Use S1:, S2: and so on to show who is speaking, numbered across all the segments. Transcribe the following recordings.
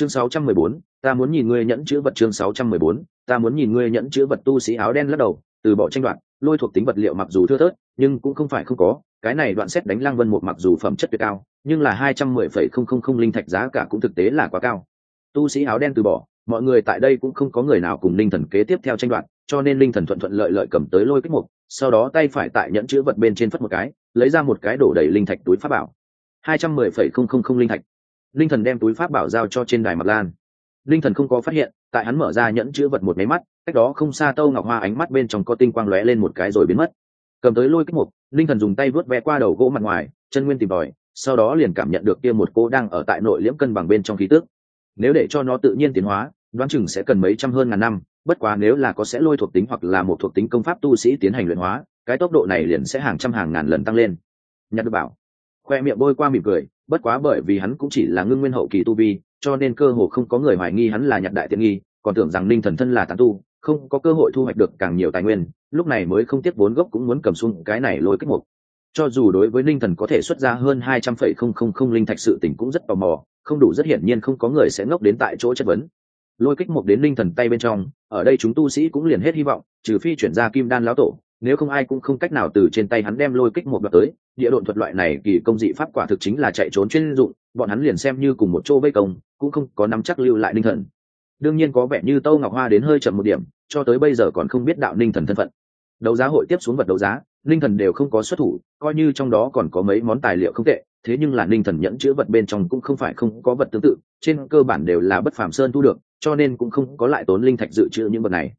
S1: chương 614, ta muốn nhìn ngươi nhẫn chữ vật chương 614, ta muốn nhìn ngươi nhẫn chữ vật tu sĩ áo đen lắc đầu từ bỏ tranh đoạn lôi thuộc tính vật liệu mặc dù thưa thớt nhưng cũng không phải không có. Cái này đoạn xét đánh lăng vân một mặc dù phẩm chất tuyệt cao nhưng là hai trăm mười phẩy không không không linh thạch giá cả cũng thực tế là quá cao. Tu sĩ áo đen từ bỏ mọi người tại đây cũng không có người nào cùng linh thần kế tiếp theo tranh đoạt cho nên linh thần thuận thuận lợi lợi cầm tới lôi kích mục sau đó tay phải tại nhẫn chữ vật bên trên phất một cái lấy ra một cái đổ đầy linh thạch túi pháp bảo. hai trăm mười phẩy không không không linh thạch linh thần đem túi pháp bảo giao cho trên đài mặt lan. Linh thần không có phát hiện, tại hắn mở ra nhẫn chữ vật một máy mắt, cách đó không xa tâu ngọc hoa ánh mắt bên trong có tinh quang lóe lên một cái rồi biến mất. Cầm tới lôi kích mục, linh thần dùng tay vớt vẽ qua đầu gỗ mặt ngoài, chân nguyên tìm tòi, sau đó liền cảm nhận được kia một cô đang ở tại nội liễm cân bằng bên trong khí tước nếu để cho nó tự nhiên tiến hóa, đoán chừng sẽ cần mấy trăm hơn ngàn năm, bất quá nếu là có sẽ lôi thuộc tính hoặc là một thuộc tính công pháp tu sĩ tiến hành luyện hóa, cái tốc độ này liền sẽ hàng trăm hàng ngàn lần tăng lên. Nhặt được bảo khoe miệng bôi qua mỉm cười, bất quá bởi vì hắn cũng chỉ là ngưng nguyên hậu kỳ tu vi, cho nên cơ hồ không có người hoài nghi hắn là nhặt đại tiện nghi, còn tưởng rằng ninh thần thân là tán tu, không có cơ hội thu hoạch được càng nhiều tài nguyên, lúc này mới không tiếc vốn gốc cũng muốn cầm xuống cái này lôi kích mục. Cho dù đối với ninh thần có thể xuất ra hơn hai trăm phẩy không không không linh thạch sự tỉnh cũng rất tò mò, không đủ rất hiển nhiên không có người sẽ ngốc đến tại chỗ chất vấn. Lôi kích mục đến ninh thần tay bên trong, ở đây chúng tu sĩ cũng liền hết hy vọng, trừ phi chuyển ra kim đan lão tổ nếu không ai cũng không cách nào từ trên tay hắn đem lôi kích một đoạt tới, địa độn thuật loại này kỳ công dị pháp quả thực chính là chạy trốn chuyên dụng, bọn hắn liền xem như cùng một chỗ vây công, cũng không có nắm chắc lưu lại ninh thần. Đương nhiên có vẻ như tâu ngọc hoa đến hơi chậm một điểm, cho tới bây giờ còn không biết đạo ninh thần thân phận. Đấu giá hội tiếp xuống vật đấu giá ninh thần đều không có xuất thủ, coi như trong đó còn có mấy món tài liệu không tệ, thế nhưng là ninh thần nhẫn chữ vật bên trong cũng không phải không có vật tương tự, trên cơ bản đều là bất phàm sơn thu được, cho nên cũng không có lại tốn linh thạch dự trữ những vật này.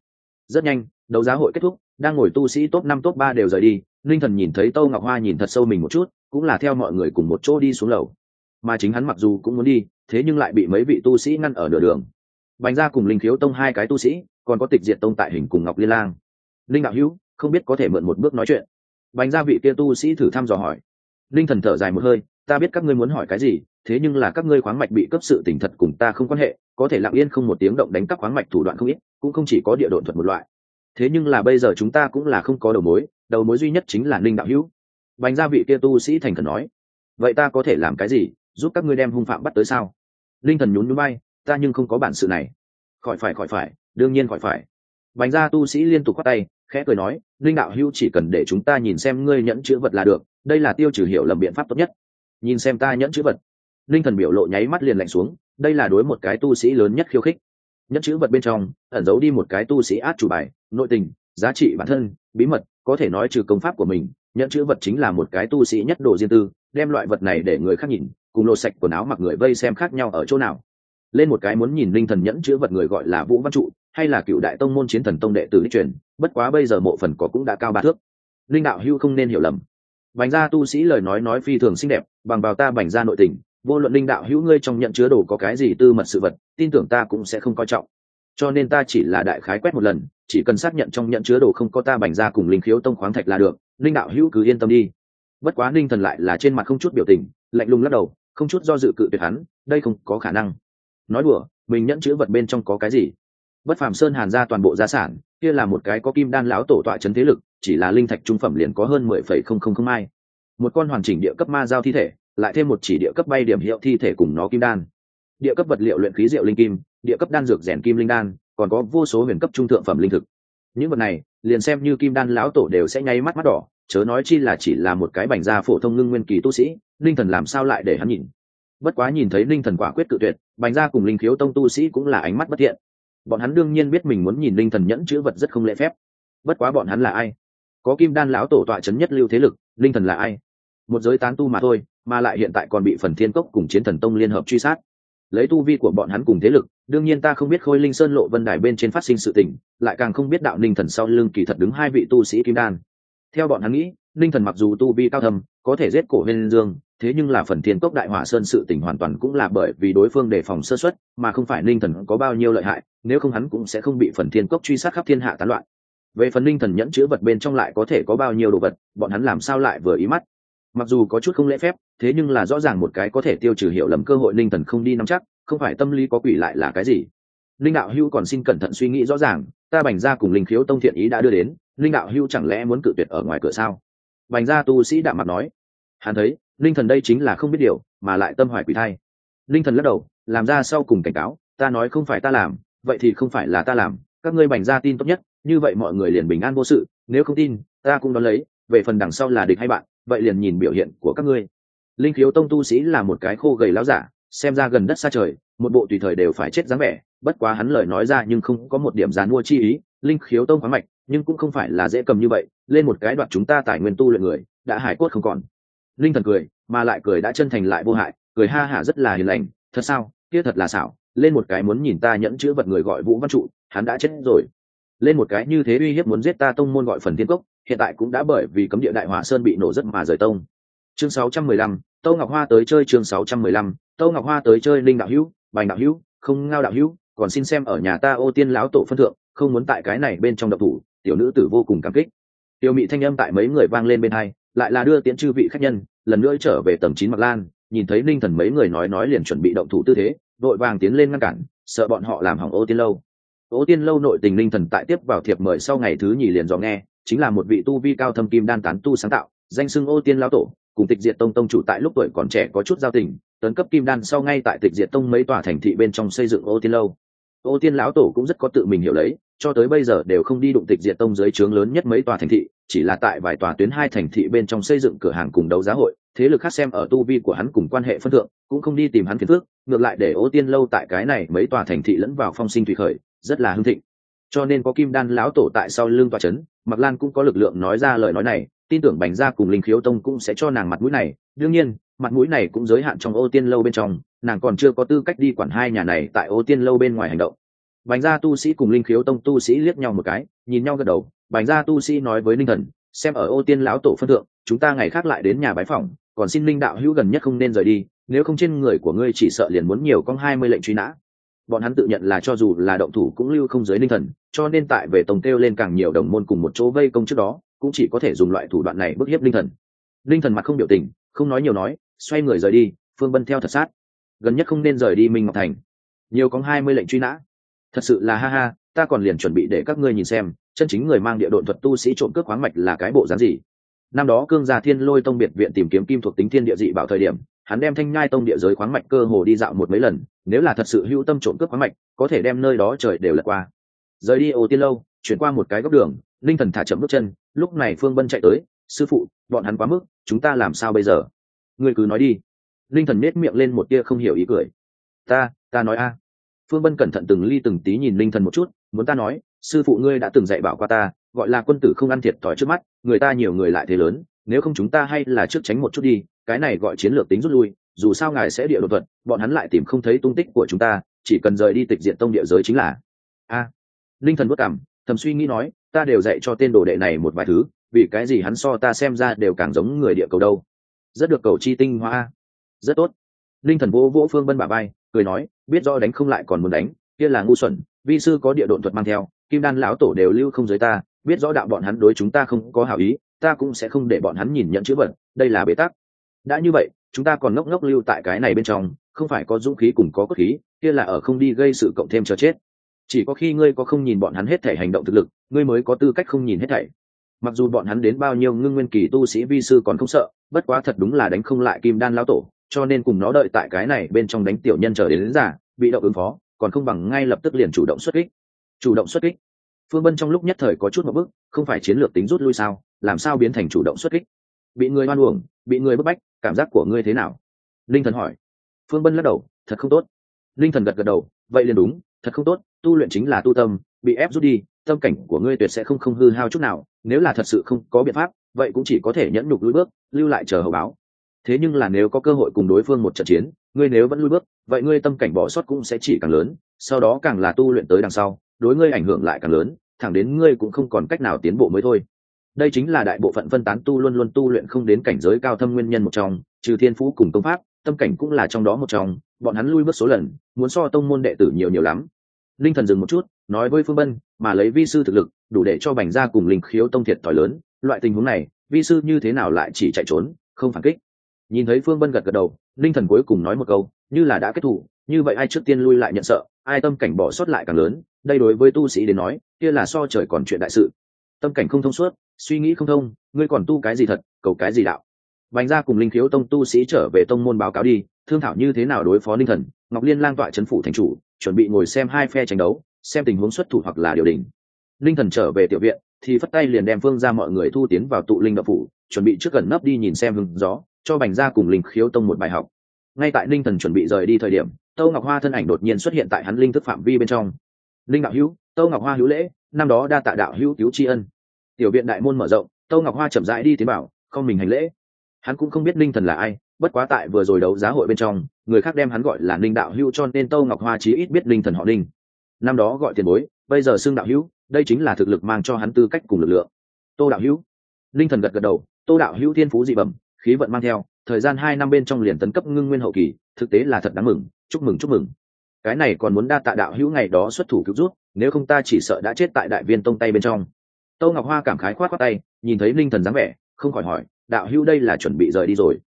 S1: Rất nhanh đấu giá hội kết thúc, đang ngồi tu sĩ top năm, top ba đều rời đi ninh thần nhìn thấy tâu ngọc hoa nhìn thật sâu mình một chút, cũng là theo mọi người cùng một chỗ đi xuống lầu. Mà chính hắn mặc dù cũng muốn đi, thế nhưng lại bị mấy vị tu sĩ ngăn ở nửa đường. Bành ra cùng linh khiếu tông hai cái tu sĩ, còn có tịch diệt tông tại hình cùng ngọc liên lang. Linh đạo hữu, không biết có thể mượn một bước nói chuyện. Bành ra vị kia tu sĩ thử thăm dò hỏi. Linh thần thở dài một hơi, ta biết các ngươi muốn hỏi cái gì, thế nhưng là các ngươi khoáng mạch bị cấp sự tỉnh thật cùng ta không quan hệ, có thể lặng yên không một tiếng động đánh cắp khoáng mạch thủ đoạn không ít, cũng không chỉ có địa độn thuật một loại thế nhưng là bây giờ chúng ta cũng là không có đầu mối đầu mối duy nhất chính là linh đạo hữu. Bành gia vị kia tu sĩ thành thần nói, vậy ta có thể làm cái gì, giúp các ngươi đem hung phạm bắt tới sao? Linh thần nhún núi bay ta nhưng không có bản sự này. Khỏi phải khỏi phải, đương nhiên khỏi phải. Bành gia tu sĩ liên tục khoát tay, khẽ cười nói linh đạo hữu chỉ cần để chúng ta nhìn xem ngươi nhẫn chữ vật là được, đây là tiêu trừ hiểu lầm biện pháp tốt nhất. Nhìn xem ta nhẫn chữ vật. Linh thần biểu lộ nháy mắt liền lạnh xuống, đây là đối một cái tu sĩ lớn nhất khiêu khích nhẫn chữ vật bên trong, ẩn giấu đi một cái tu sĩ át chủ bài, nội tình, giá trị bản thân, bí mật, có thể nói trừ công pháp của mình, nhẫn chữ vật chính là một cái tu sĩ nhất đồ riêng tư, đem loại vật này để người khác nhìn, cùng lột sạch quần áo mặc người vây xem khác nhau ở chỗ nào. Lên một cái muốn nhìn linh thần nhẫn chữ vật người gọi là vũ văn trụ, hay là cựu đại tông môn chiến thần tông đệ tử đi truyền, bất quá bây giờ mộ phần có cũng đã cao ba thước. Linh đạo hưu không nên hiểu lầm. Bành gia tu sĩ lời nói nói phi thường xinh đẹp, bằng vào ta bành gia nội tình vô luận linh đạo hữu ngươi trong nhận chứa đồ có cái gì tư mật sự vật, tin tưởng ta cũng sẽ không coi trọng. Cho nên ta chỉ là đại khái quét một lần, chỉ cần xác nhận trong nhận chứa đồ không có ta bành ra cùng linh khiếu tông khoáng thạch là được, linh đạo hữu cứ yên tâm đi. Bất quá linh thần lại là trên mặt không chút biểu tình, lạnh lùng lắc đầu, không chút do dự cự tuyệt hắn, đây không có khả năng. Nói đùa, mình nhẫn chữ vật bên trong có cái gì? Bất phàm sơn hàn ra toàn bộ gia sản, kia là một cái có kim đan lão tổ tọa chấn thế lực, chỉ là linh thạch trung phẩm liền có hơn mười phẩy không không không mai. Một con hoàn chỉnh địa cấp ma giao thi thể lại thêm một chỉ địa cấp bay điểm hiệu thi thể cùng nó kim đan. Địa cấp vật liệu luyện khí diệu linh kim, địa cấp đan dược rèn kim linh đan, còn có vô số huyền cấp trung thượng phẩm linh thực. Những vật này, liền xem như kim đan lão tổ đều sẽ nháy mắt mắt đỏ, chớ nói chi là chỉ là một cái bành da phổ thông ngưng nguyên kỳ tu sĩ, linh thần làm sao lại để hắn nhìn? Bất quá nhìn thấy linh thần quả quyết cự tuyệt, bành da cùng linh khiếu tông tu sĩ cũng là ánh mắt bất thiện. Bọn hắn đương nhiên biết mình muốn nhìn linh thần nhẫn chữ vật rất không lễ phép. Bất quá bọn hắn là ai? Có kim đan lão tổ tọa chấn nhất lưu thế lực, linh thần là ai? Một giới tán tu mà thôi mà lại hiện tại còn bị phần thiên cốc cùng chiến thần tông liên hợp truy sát. Lấy tu vi của bọn hắn cùng thế lực, đương nhiên ta không biết khôi linh sơn lộ vân đài bên trên phát sinh sự tình, lại càng không biết đạo ninh thần sau lưng kỳ thật đứng hai vị tu sĩ kim đan. Theo bọn hắn nghĩ, ninh thần mặc dù tu vi cao thầm có thể giết cổ huyên dương, thế nhưng là phần thiên cốc đại hỏa sơn sự tình hoàn toàn cũng là bởi vì đối phương đề phòng sơ xuất mà không phải ninh thần có bao nhiêu lợi hại, nếu không hắn cũng sẽ không bị phần thiên cốc truy sát khắp thiên hạ tán loạn. Về phần ninh thần nhẫn chữ vật bên trong lại có thể có bao nhiêu đồ vật, bọn hắn làm sao lại vừa ý mắt? Mặc dù có chút không lễ phép, thế nhưng là rõ ràng một cái có thể tiêu trừ hiệu lầm cơ hội ninh thần không đi nắm chắc, không phải tâm lý có quỷ lại là cái gì. Linh đạo hưu còn xin cẩn thận suy nghĩ rõ ràng, ta bành ra cùng linh khiếu tông thiện ý đã đưa đến, linh đạo hưu chẳng lẽ muốn cự tuyệt ở ngoài cửa sao? Bành ra tu sĩ đạm mặt nói. Hắn thấy, linh thần đây chính là không biết điều, mà lại tâm hoài quỷ thai. Linh thần lắc đầu, làm ra sau cùng cảnh cáo, ta nói không phải ta làm, vậy thì không phải là ta làm, các ngươi bành ra tin tốt nhất, như vậy mọi người liền bình an vô sự, nếu không tin, ta cũng đón lấy, về phần đằng sau là địch hay bạn vậy liền nhìn biểu hiện của các ngươi. Linh khiếu tông tu sĩ là một cái khô gầy láo giả, xem ra gần đất xa trời, một bộ tùy thời đều phải chết dáng vẻ, bất quá hắn lời nói ra nhưng không có một điểm dán mua chi ý, linh khiếu tông khoáng mạch nhưng cũng không phải là dễ cầm như vậy, lên một cái đoạt chúng ta tài nguyên tu luyện người, đã hải cốt không còn. Linh thần cười, mà lại cười đã chân thành lại vô hại, cười ha hả rất là hiền lành, thật sao? Kia thật là xảo, lên một cái muốn nhìn ta nhẫn chữ vật người gọi vũ văn trụ, hắn đã chết rồi. Lên một cái như thế uy hiếp muốn giết ta tông môn gọi phần thiên cốc hiện tại cũng đã bởi vì cấm địa đại hỏa sơn bị nổ rất mà rời tông. Chương 615, tâu ngọc hoa tới chơi chương 615, tâu ngọc hoa tới chơi linh đạo hữu bành đạo hữu không ngao đạo hữu còn xin xem ở nhà ta ô tiên lão tổ phân thượng không muốn tại cái này bên trong độc thủ tiểu nữ tử vô cùng cảm kích. Tiểu mị thanh âm tại mấy người vang lên bên hai lại là đưa tiễn chư vị khách nhân lần nữa trở về tầng chín mặc lan nhìn thấy linh thần mấy người nói nói liền chuẩn bị động thủ tư thế vội vàng tiến lên ngăn cản sợ bọn họ làm hỏng ô tiên lâu. Ô tiên lâu nội tình linh thần tại tiếp vào thiệp mời sau ngày thứ nhì liền dò nghe chính là một vị tu vi cao thâm kim đan tán tu sáng tạo, danh xưng ô tiên lão tổ, cùng tịch diệt tông tông chủ tại lúc tuổi còn trẻ có chút giao tình, tấn cấp kim đan sau ngay tại tịch diệt tông mấy tòa thành thị bên trong xây dựng ô tiên lâu. Ô tiên lão tổ cũng rất có tự mình hiểu lấy, cho tới bây giờ đều không đi đụng tịch diệt tông dưới trướng lớn nhất mấy tòa thành thị, chỉ là tại vài tòa tuyến hai thành thị bên trong xây dựng cửa hàng cùng đấu giá hội, thế lực khác xem ở tu vi của hắn cùng quan hệ phân thượng, cũng không đi tìm hắn phiền phước ngược lại để ô tiên lâu tại cái này mấy tòa thành thị lẫn vào phong sinh thủy khởi, rất là hưng thịnh. Cho nên có kim đan lão tổ tại sau lưng tòa c h ấ n Mạc lan cũng có lực lượng nói ra lời nói này tin tưởng bành gia cùng linh khiếu tông cũng sẽ cho nàng mặt mũi này. Đương nhiên mặt mũi này cũng giới hạn trong ô tiên lâu bên trong nàng còn chưa có tư cách đi quản hai nhà này tại ô tiên lâu bên ngoài hành động. Bành gia tu sĩ cùng linh khiếu tông tu sĩ liếc nhau một cái nhìn nhau gật đầu. Bành gia tu sĩ nói với linh thần xem ở ô tiên lão tổ phân thượng chúng ta ngày khác lại đến nhà bái phỏng, còn xin linh đạo hữu gần nhất không nên rời đi nếu không trên người của ngươi chỉ sợ liền muốn nhiều con hai mươi lệnh truy nã bọn hắn tự nhận là cho dù là động thủ cũng lưu không giới linh thần, cho nên tại về tổng kêu lên càng nhiều đồng môn cùng một chỗ vây công trước đó, cũng chỉ có thể dùng loại thủ đoạn này bức hiếp linh thần. Linh thần mặt không biểu tình, không nói nhiều nói, xoay người rời đi, phương bân theo thật sát. Gần nhất không nên rời đi minh ngọc thành. Nhiều có hai mươi lệnh truy nã. Thật sự là ha ha, ta còn liền chuẩn bị để các ngươi nhìn xem, chân chính người mang địa độn thuật tu sĩ trộm cướp khoáng mạch là cái bộ dáng gì. Năm đó cương gia thiên lôi tông biệt viện tìm kiếm kim thuộc tính thiên địa dị bảo thời điểm hắn đem thanh nhai tông địa giới khoáng mạch cơ hồ đi dạo một mấy lần, nếu là thật sự hữu tâm trộm cướp khoáng mạch, có thể đem nơi đó trời đều lật qua. Rời đi ô tiên lâu, chuyển qua một cái góc đường, linh thần thả chậm bước chân, lúc này phương bân chạy tới, sư phụ, bọn hắn quá mức, chúng ta làm sao bây giờ? Ngươi cứ nói đi. Linh thần nết miệng lên một tia không hiểu ý cười. Ta ta nói a. Phương bân cẩn thận từng ly từng tí nhìn linh thần một chút, muốn ta nói, sư phụ ngươi đã từng dạy bảo qua ta, gọi là quân tử không ăn thiệt thòi trước mắt, người ta nhiều người lại thế lớn, nếu không chúng ta hay là trước tránh một chút đi cái này gọi chiến lược tính rút lui dù sao ngài sẽ địa đột thuật bọn hắn lại tìm không thấy tung tích của chúng ta chỉ cần rời đi tịch diện tông địa giới chính là. A. À, linh thần bất cảm thầm suy nghĩ nói ta đều dạy cho tên đồ đệ này một vài thứ vì cái gì hắn so ta xem ra đều càng giống người địa cầu đâu. Rất được cầu chi tinh hoa. Rất tốt. Linh thần vỗ vỗ phương bân bà bay cười nói biết do đánh không lại còn muốn đánh kia là ngu xuẩn vi sư có địa độn thuật mang theo kim đan lão tổ đều lưu không giới ta biết rõ đạo bọn hắn đối chúng ta không có hảo ý ta cũng sẽ không để bọn hắn nhìn nhận chữ vật đây là bế tắc đã như vậy chúng ta còn ngốc ngốc lưu tại cái này bên trong không phải có dũng khí cùng có cốt khí kia là ở không đi gây sự cộng thêm cho chết. Chỉ có khi ngươi có không nhìn bọn hắn hết thể hành động thực lực ngươi mới có tư cách không nhìn hết thảy. Mặc dù bọn hắn đến bao nhiêu ngưng nguyên kỳ tu sĩ vi sư còn không sợ bất quá thật đúng là đánh không lại kim đan lão tổ cho nên cùng nó đợi tại cái này bên trong đánh tiểu nhân chờ đến, đến giả bị động ứng phó còn không bằng ngay lập tức liền chủ động xuất kích. Chủ động xuất kích. Phương bân trong lúc nhất thời có chút một bước, không phải chiến lược tính rút lui sao làm sao biến thành chủ động xuất kích? Bị người oan uổng bị người bức bách, cảm giác của ngươi thế nào? Linh thần hỏi. Phương bân lắc đầu, thật không tốt. Linh thần gật gật đầu, vậy liền đúng, thật không tốt, tu luyện chính là tu tâm, bị ép rút đi, tâm cảnh của ngươi tuyệt sẽ không không hư hao chút nào, nếu là thật sự không có biện pháp, vậy cũng chỉ có thể nhẫn nhục lui bước, lưu lại chờ hậu báo. Thế nhưng là nếu có cơ hội cùng đối phương một trận chiến, ngươi nếu vẫn lui bước, vậy ngươi tâm cảnh bỏ sót cũng sẽ chỉ càng lớn, sau đó càng là tu luyện tới đằng sau, đối ngươi ảnh hưởng lại càng lớn, thẳng đến ngươi cũng không còn cách nào tiến bộ mới thôi đây chính là đại bộ phận phân tán tu luôn luôn tu luyện không đến cảnh giới cao thâm nguyên nhân một trong, trừ thiên phú cùng công pháp, tâm cảnh cũng là trong đó một trong, bọn hắn lui bước số lần, muốn so tông môn đệ tử nhiều nhiều lắm. Linh thần dừng một chút, nói với phương bân, mà lấy vi sư thực lực, đủ để cho bành ra cùng linh khiếu tông thiệt thòi lớn, loại tình huống này, vi sư như thế nào lại chỉ chạy trốn, không phản kích. Nhìn thấy phương bân gật gật đầu, linh thần cuối cùng nói một câu, như là đã kết thủ như vậy ai trước tiên lui lại nhận sợ, ai tâm cảnh bỏ sót lại càng lớn, đây đối với tu sĩ đến nói, kia là so trời còn chuyện đại sự. Tâm cảnh không thông suốt suy nghĩ không thông, ngươi còn tu cái gì thật, cầu cái gì đạo? Bành ra cùng linh khiếu tông tu sĩ trở về tông môn báo cáo đi, thương thảo như thế nào đối phó ninh thần, ngọc liên lang tọa c h ấ n phủ thành chủ, chuẩn bị ngồi xem hai phe tranh đấu, xem tình huống xuất thủ hoặc là điều đình. Ninh thần trở về tiểu viện, thì phất tay liền đem phương ra mọi người thu tiến vào tụ linh đậu phủ, chuẩn bị trước gần nấp đi nhìn xem hừng gió, cho bành ra cùng linh khiếu tông một bài học. Ngay tại ninh thần chuẩn bị rời đi thời điểm, tâu ngọc hoa thân ảnh đột nhiên xuất hiện tại hắn linh thức phạm vi bên trong. Linh đạo hữu, tâu ngọc hoa hữu lễ, năm đó đa tạ đạo hữu cứu tri ân tiểu viện đại môn mở rộng, tâu ngọc hoa chậm rãi đi tiến bảo, không mình hành lễ. Hắn cũng không biết linh thần là ai, bất quá tại vừa rồi đấu giá hội bên trong, người khác đem hắn gọi là linh đạo hữu cho nên tâu ngọc hoa chí ít biết linh thần họ ninh. Năm đó gọi tiền bối, bây giờ xưng đạo hữu, đây chính là thực lực mang cho hắn tư cách cùng lực lượng. Tô đạo hữu. Linh thần gật gật đầu, tô đạo hữu thiên phú dị bẩm, khí vận mang theo, thời gian hai năm bên trong liền tấn cấp ngưng nguyên hậu kỳ, thực tế là thật đáng mừng, chúc mừng chúc mừng. Cái này còn muốn đa tạ đạo hữu ngày đó xuất thủ cứu rút nếu không ta chỉ sợ đã chết tại đại viên tông tay bên trong tâu ngọc hoa cảm khái khoát khoát tay nhìn thấy linh thần dáng vẻ không khỏi hỏi đạo hữu đây là chuẩn bị rời đi rồi?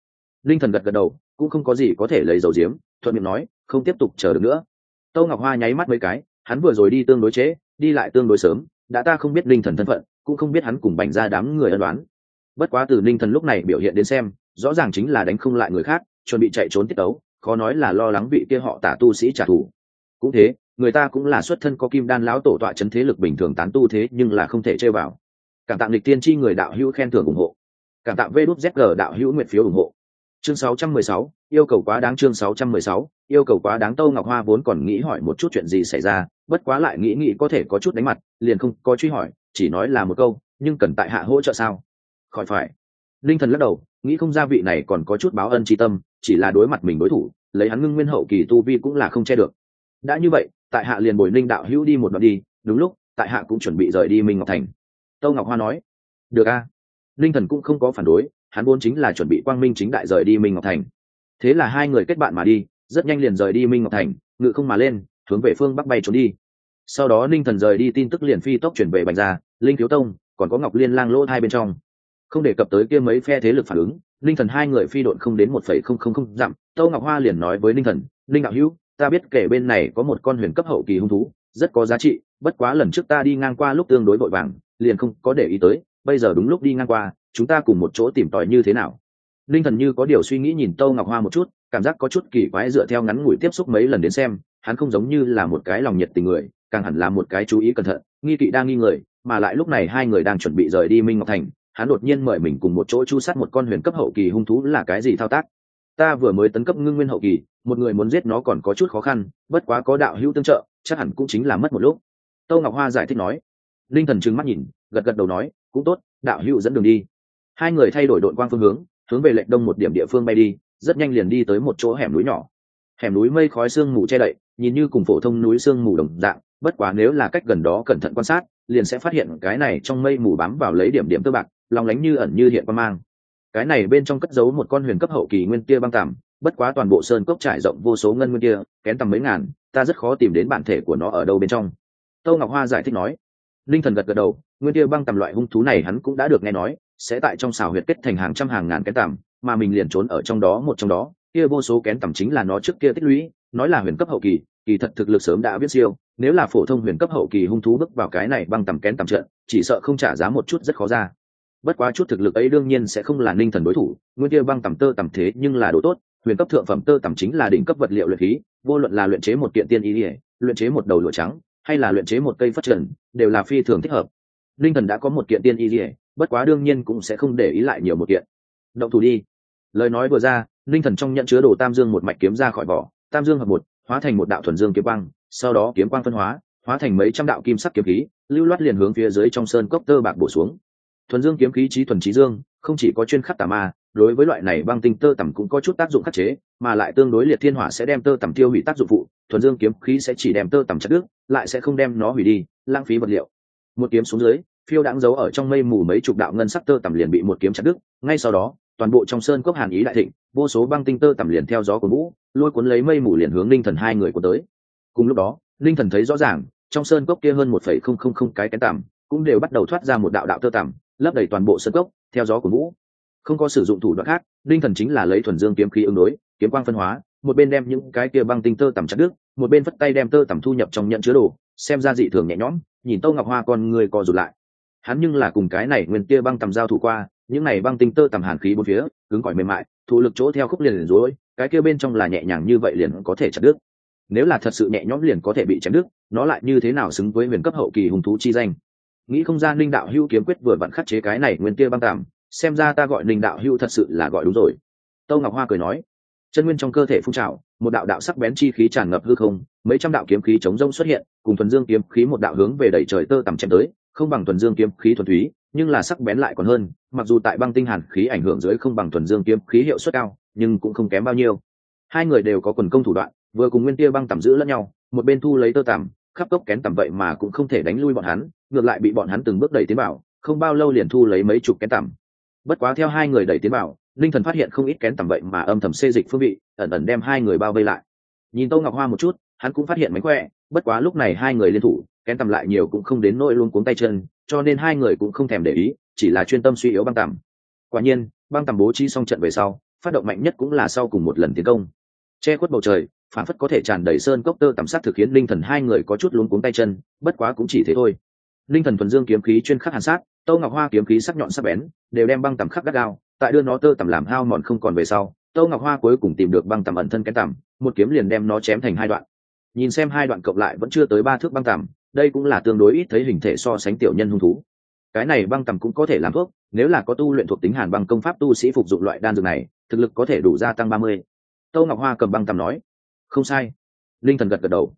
S1: Linh thần gật gật đầu cũng không có gì có thể lấy dầu diếm thuận miệng nói không tiếp tục chờ được nữa. Tâu ngọc hoa nháy mắt mấy cái hắn vừa rồi đi tương đối chế, đi lại tương đối sớm đã ta không biết linh thần thân phận cũng không biết hắn cùng bành ra đám người ân đoán. Bất quá từ linh thần lúc này biểu hiện đến xem rõ ràng chính là đánh không lại người khác chuẩn bị chạy trốn tiết tấu khó nói là lo lắng vị kia họ tả tu sĩ trả thù. Cũng thế người ta cũng là xuất thân có kim đan lão tổ tọa chấn thế lực bình thường tán tu thế nhưng là không thể chơi vào. Cảm tạm lịch tiên tri người đạo hữu khen thưởng ủng hộ. Cảm tạm vê đút zg đạo hữu nguyện phiếu ủng hộ. Chương 616, yêu cầu quá đáng chương 616, yêu cầu quá đáng tâu ngọc hoa vốn còn nghĩ hỏi một chút chuyện gì xảy ra bất quá lại nghĩ nghĩ có thể có chút đánh mặt liền không có truy hỏi chỉ nói là một câu nhưng cần tại hạ hỗ trợ sao? Khỏi phải. Linh thần lắc đầu nghĩ không ra vị này còn có chút báo ân tri tâm chỉ là đối mặt mình đối thủ lấy hắn ngưng nguyên hậu kỳ tu vi cũng là không che được đã như vậy, tại hạ liền bồi linh đạo hữu đi một đoạn đi, đúng lúc, tại hạ cũng chuẩn bị rời đi minh ngọc thành. Tâu ngọc hoa nói, được a. Linh thần cũng không có phản đối, hắn vốn chính là chuẩn bị quang minh chính đại rời đi minh ngọc thành. Thế là hai người kết bạn mà đi, rất nhanh liền rời đi minh ngọc thành, ngự không mà lên, hướng về phương bắc bay trốn đi. Sau đó linh thần rời đi tin tức liền phi tốc chuyển về bành gia, linh thiếu tông, còn có ngọc liên lang lỗ hai bên trong. Không đề cập tới kia mấy phe thế lực phản ứng linh thần hai người phi đội không đến một phẩy không không không dặm, tâu ngọc hoa liền nói với linh thần linh đạo hữu ta biết kể bên này có một con huyền cấp hậu kỳ hung thú, rất có giá trị, bất quá lần trước ta đi ngang qua lúc tương đối vội vàng, liền không có để ý tới, bây giờ đúng lúc đi ngang qua, chúng ta cùng một chỗ tìm tòi như thế nào. Linh thần như có điều suy nghĩ nhìn tâu ngọc hoa một chút, cảm giác có chút kỳ quái dựa theo ngắn ngủi tiếp xúc mấy lần đến xem, hắn không giống như là một cái lòng nhiệt tình người, càng hẳn là một cái chú ý cẩn thận, nghi kỵ đang nghi người, mà lại lúc này hai người đang chuẩn bị rời đi minh ngọc thành, hắn đột nhiên mời mình cùng một chỗ chu sát một con huyền cấp hậu kỳ hung thú là cái gì thao tác ta vừa mới tấn cấp ngưng nguyên hậu kỳ, một người muốn giết nó còn có chút khó khăn, bất quá có đạo hữu tương trợ, chắc hẳn cũng chính là mất một lúc. Tâu ngọc hoa giải thích nói. Linh thần trừng mắt nhìn, gật gật đầu nói, cũng tốt, đạo hữu dẫn đường đi. Hai người thay đổi đội quang phương hướng hướng về lệnh đông một điểm địa phương bay đi, rất nhanh liền đi tới một chỗ hẻm núi nhỏ. Hẻm núi mây khói sương mù che đậy, nhìn như cùng phổ thông núi sương mù đồng dạng, bất quá nếu là cách gần đó cẩn thận quan sát, liền sẽ phát hiện cái này trong mây mù bám vào lấy điểm điểm tơ bạc lòng lánh như ẩn như hiện qua mang cái này bên trong cất giấu một con huyền cấp hậu kỳ nguyên kia băng tằm, bất quá toàn bộ sơn cốc trải rộng vô số ngân nguyên kia, kén tầm mấy ngàn, ta rất khó tìm đến bản thể của nó ở đâu bên trong. Tâu ngọc hoa giải thích nói. Linh thần gật gật đầu, nguyên kia băng tầm loại hung thú này hắn cũng đã được nghe nói, sẽ tại trong xào huyệt kết thành hàng trăm hàng ngàn kén tằm, mà mình liền trốn ở trong đó một trong đó. Kia vô số kén tằm chính là nó trước kia tích lũy, nói là huyền cấp hậu kỳ kỳ thật thực lực sớm đã biết siêu, nếu là phổ thông huyền cấp hậu kỳ hung thú bước vào cái này băng tầm kén tầm trận, chỉ sợ không trả giá một chút rất khó ra bất quá chút thực lực ấy đương nhiên sẽ không là ninh thần đối thủ, nguyên kia băng tầm tơ tầm thế nhưng là đồ tốt, huyền cấp thượng phẩm tơ tầm chính là đỉnh cấp vật liệu luyện khí, vô luận là luyện chế một kiện tiên ý ỉa luyện chế một đầu lụa trắng, hay là luyện chế một cây phát trần, đều là phi thường thích hợp. Ninh thần đã có một kiện tiên ý ỉa bất quá đương nhiên cũng sẽ không để ý lại nhiều một kiện. Động thủ đi. Lời nói vừa ra, ninh thần trong nhận chứa đồ tam dương một mạch kiếm ra khỏi vỏ, tam dương hợp một, hóa thành một đạo thuần dương kiếm quang, sau đó kiếm quang phân hóa hóa thành mấy trăm đạo kim sắc kiếm khí, lưu loát liền hướng phía dưới trong sơn cốc tơ bạc bổ xuống thuần dương kiếm khí trí thuần trí dương, không chỉ có chuyên khắc tà ma, đối với loại này băng tinh tơ tằm cũng có chút tác dụng khắc chế, mà lại tương đối liệt thiên hỏa sẽ đem tơ tằm tiêu hủy tác dụng phụ, thuần dương kiếm khí sẽ chỉ đem tơ tằm chặt đứt, lại sẽ không đem nó hủy đi, lãng phí vật liệu. Một kiếm xuống dưới, phiêu đãng giấu ở trong mây mù mấy chục đạo ngân sắc tơ tằm liền bị một kiếm chặt đứt, ngay sau đó, toàn bộ trong sơn cốc hàn ý đại thịnh, vô số băng tinh tơ tằm liền theo gió của vũ, lôi cuốn lấy mây mù liền hướng linh thần hai người của tới. Cùng lúc đó, linh thần thấy rõ ràng, trong sơn cốc kia hơn một phẩy không không không cái cái tằm cũng đều bắt đầu thoát ra một đạo đạo tơ tằm lấp đầy toàn bộ sân cốc, theo gió của vũ. Không có sử dụng thủ đoạn khác linh thần chính là lấy thuần dương kiếm khí ứng đối, kiếm quang phân hóa, một bên đem những cái kia băng tinh tơ tằm chặt đứt, một bên phất tay đem tơ tằm thu nhập trong nhận chứa đồ, xem ra dị thường nhẹ nhõm, nhìn tô ngọc hoa con người co rụt lại. Hắn nhưng là cùng cái này nguyên kia băng tầm giao thủ qua, những này băng tinh tơ tằm hàn khí bốn phía, cứng cỏi mềm mại thụ lực chỗ theo khúc liền liền rối, cái kia bên trong là nhẹ nhàng như vậy liền có thể chặt đứt. Nếu là thật sự nhẹ nhõm liền có thể bị chém đứt, nó lại như thế nào xứng với huyền cấp hậu kỳ hùng thú chi danh? Nghĩ không gian linh đạo hưu kiếm quyết vừa vặn khắc chế cái này nguyên tia băng tạm, xem ra ta gọi linh đạo hưu thật sự là gọi đúng rồi. Tâu ngọc hoa cười nói, chân nguyên trong cơ thể phun trào, một đạo đạo sắc bén chi khí tràn ngập hư không, mấy trăm đạo kiếm khí chống rông xuất hiện, cùng thuần dương kiếm khí một đạo hướng về đẩy trời tơ tằm chém tới, không bằng thuần dương kiếm khí thuần túy, nhưng là sắc bén lại còn hơn, mặc dù tại băng tinh hàn khí ảnh hưởng dưới không bằng thuần dương kiếm khí hiệu suất cao, nhưng cũng không kém bao nhiêu. Hai người đều có quần công thủ đoạn, vừa cùng nguyên tia băng tầm giữ lẫn nhau, một bên thu lấy tơ tằm khắp cốc kén tầm vậy mà cũng không thể đánh lui bọn hắn, ngược lại bị bọn hắn từng bước đẩy tiến bảo không bao lâu liền thu lấy mấy chục kén tầm. bất quá theo hai người đẩy tiến bảo linh thần phát hiện không ít kén tầm vậy mà âm thầm xê dịch phương vị, ẩn ẩn đem hai người bao vây lại. Nhìn tô ngọc hoa một chút, hắn cũng phát hiện mánh khỏe, bất quá lúc này hai người liên thủ, kén tầm lại nhiều cũng không đến nỗi luôn cuống tay chân, cho nên hai người cũng không thèm để ý, chỉ là chuyên tâm suy yếu băng tầm. Quả nhiên, băng tầm bố trí xong trận về sau, phát động mạnh nhất cũng là sau cùng một lần tiến công. Che khuất bầu trời phản phất có thể tràn đầy sơn cốc tơ tầm sát thực khiến linh thần hai người có chút luống cuống tay chân, bất quá cũng chỉ thế thôi. Linh thần thuần dương kiếm khí chuyên khắc hàn sát, tâu ngọc hoa kiếm khí sắc nhọn sắc bén, đều đem băng tầm khắc gắt gao, tại đưa nó tơ tầm làm hao mòn không còn về sau, tâu ngọc hoa cuối cùng tìm được băng tầm ẩn thân cái tầm một kiếm liền đem nó chém thành hai đoạn. Nhìn xem hai đoạn cộng lại vẫn chưa tới ba thước băng tầm đây cũng là tương đối ít thấy hình thể so sánh tiểu nhân hung thú. Cái này băng tầm cũng có thể làm thuốc, nếu là có tu luyện thuộc tính hàn băng công pháp tu sĩ phục dụng loại đan dược này, thực lực có thể đủ gia tăng ba mươi. Tâu ngọc hoa cầm băng tầm nói không sai. Linh thần gật gật đầu.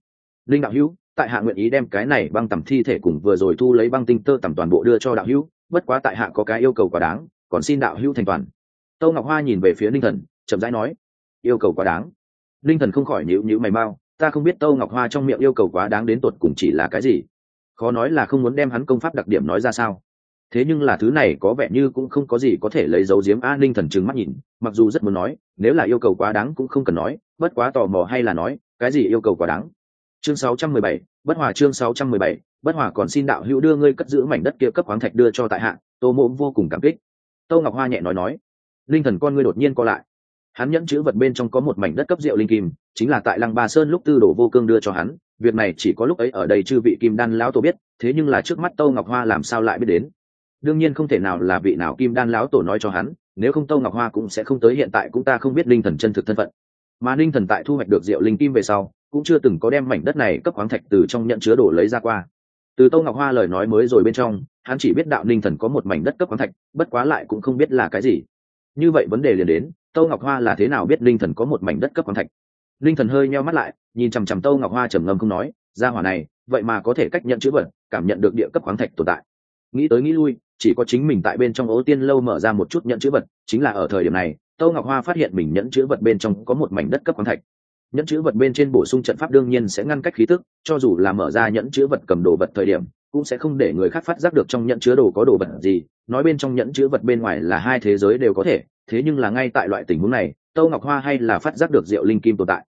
S1: Linh đạo hữu, tại hạ nguyện ý đem cái này băng tầm thi thể cùng vừa rồi thu lấy băng tinh tơ tầm toàn bộ đưa cho đạo hữu, bất quá tại hạ có cái yêu cầu quá đáng, còn xin đạo hữu thành toàn. Tâu ngọc hoa nhìn về phía linh thần, chậm rãi nói, yêu cầu quá đáng. Linh thần không khỏi nhịu nhịu mày mau, ta không biết tâu ngọc hoa trong miệng yêu cầu quá đáng đến tột cùng chỉ là cái gì? Khó nói là không muốn đem hắn công pháp đặc điểm nói ra sao thế nhưng là thứ này có vẻ như cũng không có gì có thể lấy dấu diếm a ninh thần trừng mắt nhìn mặc dù rất muốn nói nếu là yêu cầu quá đáng cũng không cần nói bất quá tò mò hay là nói cái gì yêu cầu quá đáng? Chương 617, bất hòa chương 617, bất hòa còn xin đạo hữu đưa ngươi cất giữ mảnh đất kia cấp khoáng thạch đưa cho tại hạ tô mộ vô cùng cảm kích. Tô ngọc hoa nhẹ nói nói linh thần con ngươi đột nhiên co lại. Hắn nhẫn chữ vật bên trong có một mảnh đất cấp rượu linh kim chính là tại lăng ba sơn lúc tư đổ vô cương đưa cho hắn việc này chỉ có lúc ấy ở đây chư vị kim đan lão tổ biết thế nhưng là trước mắt tô ngọc hoa làm sao lại biết đến? Đương nhiên không thể nào là vị nào kim đan lão tổ nói cho hắn, nếu không tâu ngọc hoa cũng sẽ không tới hiện tại, cũng ta không biết linh thần chân thực thân phận. Mà linh thần tại thu hoạch được rượu linh kim về sau, cũng chưa từng có đem mảnh đất này cấp khoáng thạch từ trong nhận chứa đổ lấy ra qua. Từ tâu ngọc hoa lời nói mới rồi bên trong, hắn chỉ biết đạo linh thần có một mảnh đất cấp khoáng thạch, bất quá lại cũng không biết là cái gì. Như vậy vấn đề liền đến, tâu ngọc hoa là thế nào biết linh thần có một mảnh đất cấp khoáng thạch? Linh thần hơi nheo mắt lại, nhìn chằm chằm tâu ngọc hoa trầm ngâm không nói ra hỏa này, vậy mà có thể cách nhận chữ vật, cảm nhận được địa cấp khoáng thạch tồn tại. Nghĩ tới nghĩ lui chỉ có chính mình tại bên trong ố tiên lâu mở ra một chút nhận chữ vật, chính là ở thời điểm này tâu ngọc hoa phát hiện mình nhẫn chữ vật bên trong có một mảnh đất cấp khoáng thạch. Nhẫn chữ vật bên trên bổ sung trận pháp đương nhiên sẽ ngăn cách khí tức, cho dù là mở ra nhẫn chữ vật cầm đồ vật thời điểm, cũng sẽ không để người khác phát giác được trong nhẫn chứa đồ có đồ vật gì, nói bên trong nhẫn chữ vật bên ngoài là hai thế giới đều có thể, thế nhưng là ngay tại loại tình huống này tâu ngọc hoa hay là phát giác được diệu linh kim tồn tại.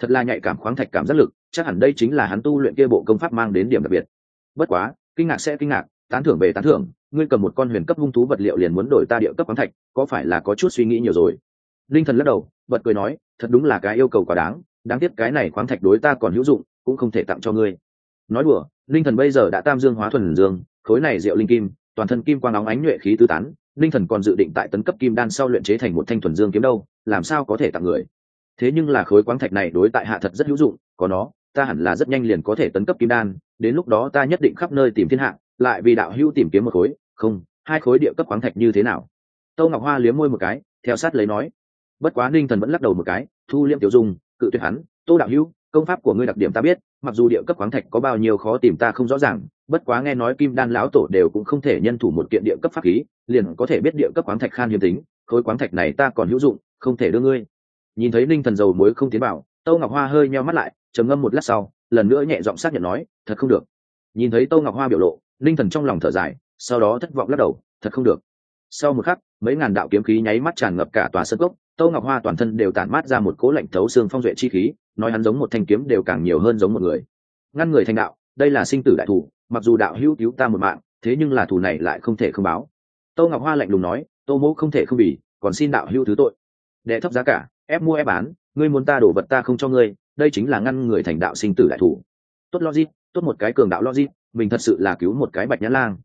S1: Thật là nhạy cảm khoáng thạch cảm giác lực, chắc hẳn đây chính là hắn tu luyện kia bộ công pháp mang đến điểm đặc biệt. Bất quá, kinh ngạc sẽ kinh ngạc, tán thưởng về tán thưởng ngươi cầm một con huyền cấp hung thú vật liệu liền muốn đổi ta địa cấp khoáng thạch, có phải là có chút suy nghĩ nhiều rồi? Linh thần lắc đầu, bật cười nói, thật đúng là cái yêu cầu quá đáng đáng tiếc cái này khoáng thạch đối ta còn hữu dụng, cũng không thể tặng cho ngươi. Nói đùa, linh thần bây giờ đã tam dương hóa thuần dương, khối này diệu linh kim, toàn thân kim quang óng ánh nhuệ khí tứ tán, linh thần còn dự định tại tấn cấp kim đan sau luyện chế thành một thanh thuần dương kiếm đâu, làm sao có thể tặng người? Thế nhưng là khối quáng thạch này đối tại hạ thật rất hữu dụng, có nó, ta hẳn là rất nhanh liền có thể tấn cấp kim đan, đến lúc đó ta nhất định khắp nơi tìm thiên hạ, lại vì đạo hữu tìm kiếm một khối không, hai khối địa cấp khoáng thạch như thế nào? Tâu ngọc hoa liếm môi một cái, theo sát lấy nói. Bất quá ninh thần vẫn lắc đầu một cái, thu liêm tiểu dung, cự tuyệt hắn, tô đạo hữu, công pháp của ngươi đặc điểm ta biết, mặc dù địa cấp khoáng thạch có bao nhiêu khó tìm ta không rõ ràng, bất quá nghe nói kim đan lão tổ đều cũng không thể nhân thủ một kiện địa cấp pháp khí, liền có thể biết địa cấp khoáng thạch khan hiếm tính, khối khoáng thạch này ta còn hữu dụng, không thể đưa ngươi. Nhìn thấy ninh thần dầu muối không tiến bảo tâu ngọc hoa hơi meo mắt lại, trầm ngâm một lát sau, lần nữa nhẹ giọng xác nhận nói, thật không được. Nhìn thấy tâu ngọc hoa biểu lộ, ninh thần trong lòng thở dài sau đó thất vọng lắc đầu, thật không được. Sau một khắc, mấy ngàn đạo kiếm khí nháy mắt tràn ngập cả tòa sân gốc tô ngọc hoa toàn thân đều tản mát ra một cố lạnh thấu xương phong duệ chi khí, nói hắn giống một thanh kiếm đều càng nhiều hơn giống một người. Ngăn người thành đạo, đây là sinh tử đại thủ, mặc dù đạo hữu cứu ta một mạng, thế nhưng là thủ này lại không thể không báo. Tô ngọc hoa lạnh lùng nói, tô mẫu không thể không bỉ, còn xin đạo hữu thứ tội. Đệ thấp giá cả, ép mua ép bán, ngươi muốn ta đổ vật ta không cho ngươi, đây chính là ngăn người thành đạo sinh tử đại thủ. Tốt logic, tốt một cái cường đạo logic, mình thật sự là cứu một cái bạch nhã lang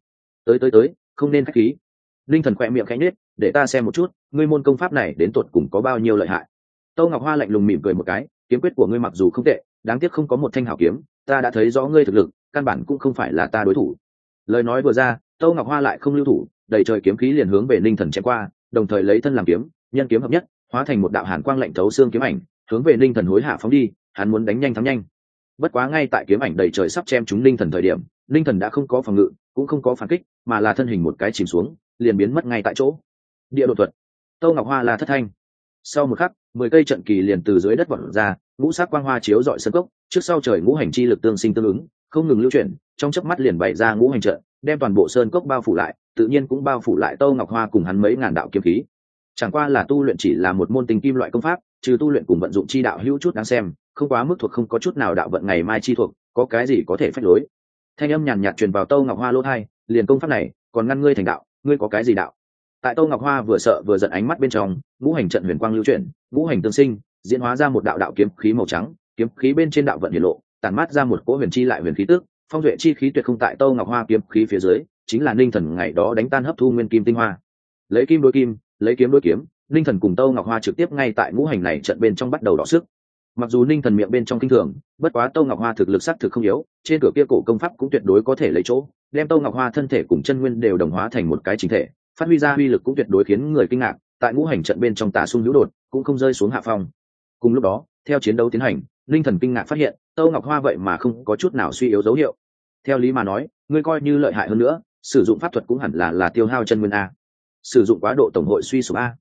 S1: tới tới tới, không nên khách khí. Linh thần khỏe miệng khẽ nhết để ta xem một chút, ngươi môn công pháp này đến tột cùng có bao nhiêu lợi hại. Tâu ngọc hoa lạnh lùng mỉm cười một cái, kiếm quyết của ngươi mặc dù không tệ, đáng tiếc không có một thanh hảo kiếm, ta đã thấy rõ ngươi thực lực, căn bản cũng không phải là ta đối thủ. Lời nói vừa ra, tâu ngọc hoa lại không lưu thủ, đầy trời kiếm khí liền hướng về ninh thần chém qua, đồng thời lấy thân làm kiếm, nhân kiếm hợp nhất, hóa thành một đạo hàn quang lạnh thấu xương kiếm ảnh, hướng về ninh thần hối hạ phóng đi, hắn muốn đánh nhanh thắng nhanh. Bất quá ngay tại kiếm ảnh đầy trời sắp chém chúng ninh thần thời điểm ninh thần đã không có phòng ngự, cũng không có phản kích, mà là thân hình một cái chìm xuống, liền biến mất ngay tại chỗ. Địa đột thuật. Tâu ngọc hoa là thất thanh. Sau một khắc, mười cây trận kỳ liền từ dưới đất vọt ra, ngũ sắc quang hoa chiếu dọi sân cốc, trước sau trời ngũ hành chi lực tương sinh tương ứng, không ngừng lưu chuyển, trong chớp mắt liền bày ra ngũ hành trận, đem toàn bộ sơn cốc bao phủ lại, tự nhiên cũng bao phủ lại tâu ngọc hoa cùng hắn mấy ngàn đạo kiếm khí. Chẳng qua là tu luyện chỉ là một môn tình kim loại công pháp, trừ tu luyện cùng vận dụng chi đạo hữu chút đáng xem, không quá mức thuộc không có chút nào đạo vận ngày mai chi thuộc, có cái gì có thể phách lối thanh âm nhàn nhạt truyền vào tâu ngọc hoa lỗ thai, liền công pháp này, còn ngăn ngươi thành đạo, ngươi có cái gì đạo? Tại tâu ngọc hoa vừa sợ vừa giận ánh mắt bên trong, ngũ hành trận huyền quang lưu chuyển, ngũ hành tương sinh, diễn hóa ra một đạo đạo kiếm khí màu trắng, kiếm khí bên trên đạo vận hiển lộ, tản mát ra một cỗ huyền chi lại huyền khí tước phong duệ chi khí tuyệt không tại tâu ngọc hoa kiếm khí phía dưới, chính là ninh thần ngày đó đánh tan hấp thu nguyên kim tinh hoa. Lấy kim đối kim, lấy kiếm đối kiếm, ninh thần cùng tâu ngọc hoa trực tiếp ngay tại ngũ hành này trận bên trong bắt đầu đỏ sức mặc dù ninh thần miệng bên trong kinh thường, bất quá tâu ngọc hoa thực lực s ắ c thực không yếu, trên cửa kia cổ công pháp cũng tuyệt đối có thể lấy chỗ, đem tâu ngọc hoa thân thể cùng chân nguyên đều đồng hóa thành một cái chính thể, phát huy ra uy lực cũng tuyệt đối khiến người kinh ngạc, tại ngũ hành trận bên trong tà sung hữu đột, cũng không rơi xuống hạ phong. Cùng lúc đó, theo chiến đấu tiến hành linh thần kinh ngạc phát hiện, tâu ngọc hoa vậy mà không có chút nào suy yếu dấu hiệu. Theo lý mà nói, ngươi coi như lợi hại hơn nữa, sử dụng pháp thuật cũng hẳn là là tiêu hao chân nguyên a. Sử dụng quá độ tổng hội suy sụp a.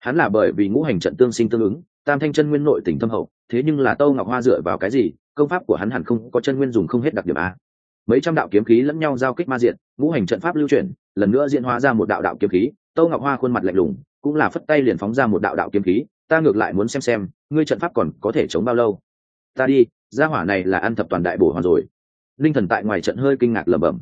S1: Hắn là bởi vì ngũ hành trận tương sinh tương ứng tam thanh chân nguyên nội tỉnh thâm hậu, thế nhưng là tâu ngọc hoa dựa vào cái gì? Công pháp của hắn hẳn không có chân nguyên dùng không hết đặc điểm a. Mấy trăm đạo kiếm khí lẫn nhau giao kích ma diện, ngũ hành trận pháp lưu chuyển, lần nữa diễn hóa ra một đạo đạo kiếm khí, tâu ngọc hoa khuôn mặt lạnh lùng, cũng là phất tay liền phóng ra một đạo đạo kiếm khí, ta ngược lại muốn xem xem, ngươi trận pháp còn có thể chống bao lâu? Ta đi, gia hỏa này là ăn thập toàn đại bổ hoàn rồi. Linh thần tại ngoài trận hơi kinh ngạc lẩm bẩm.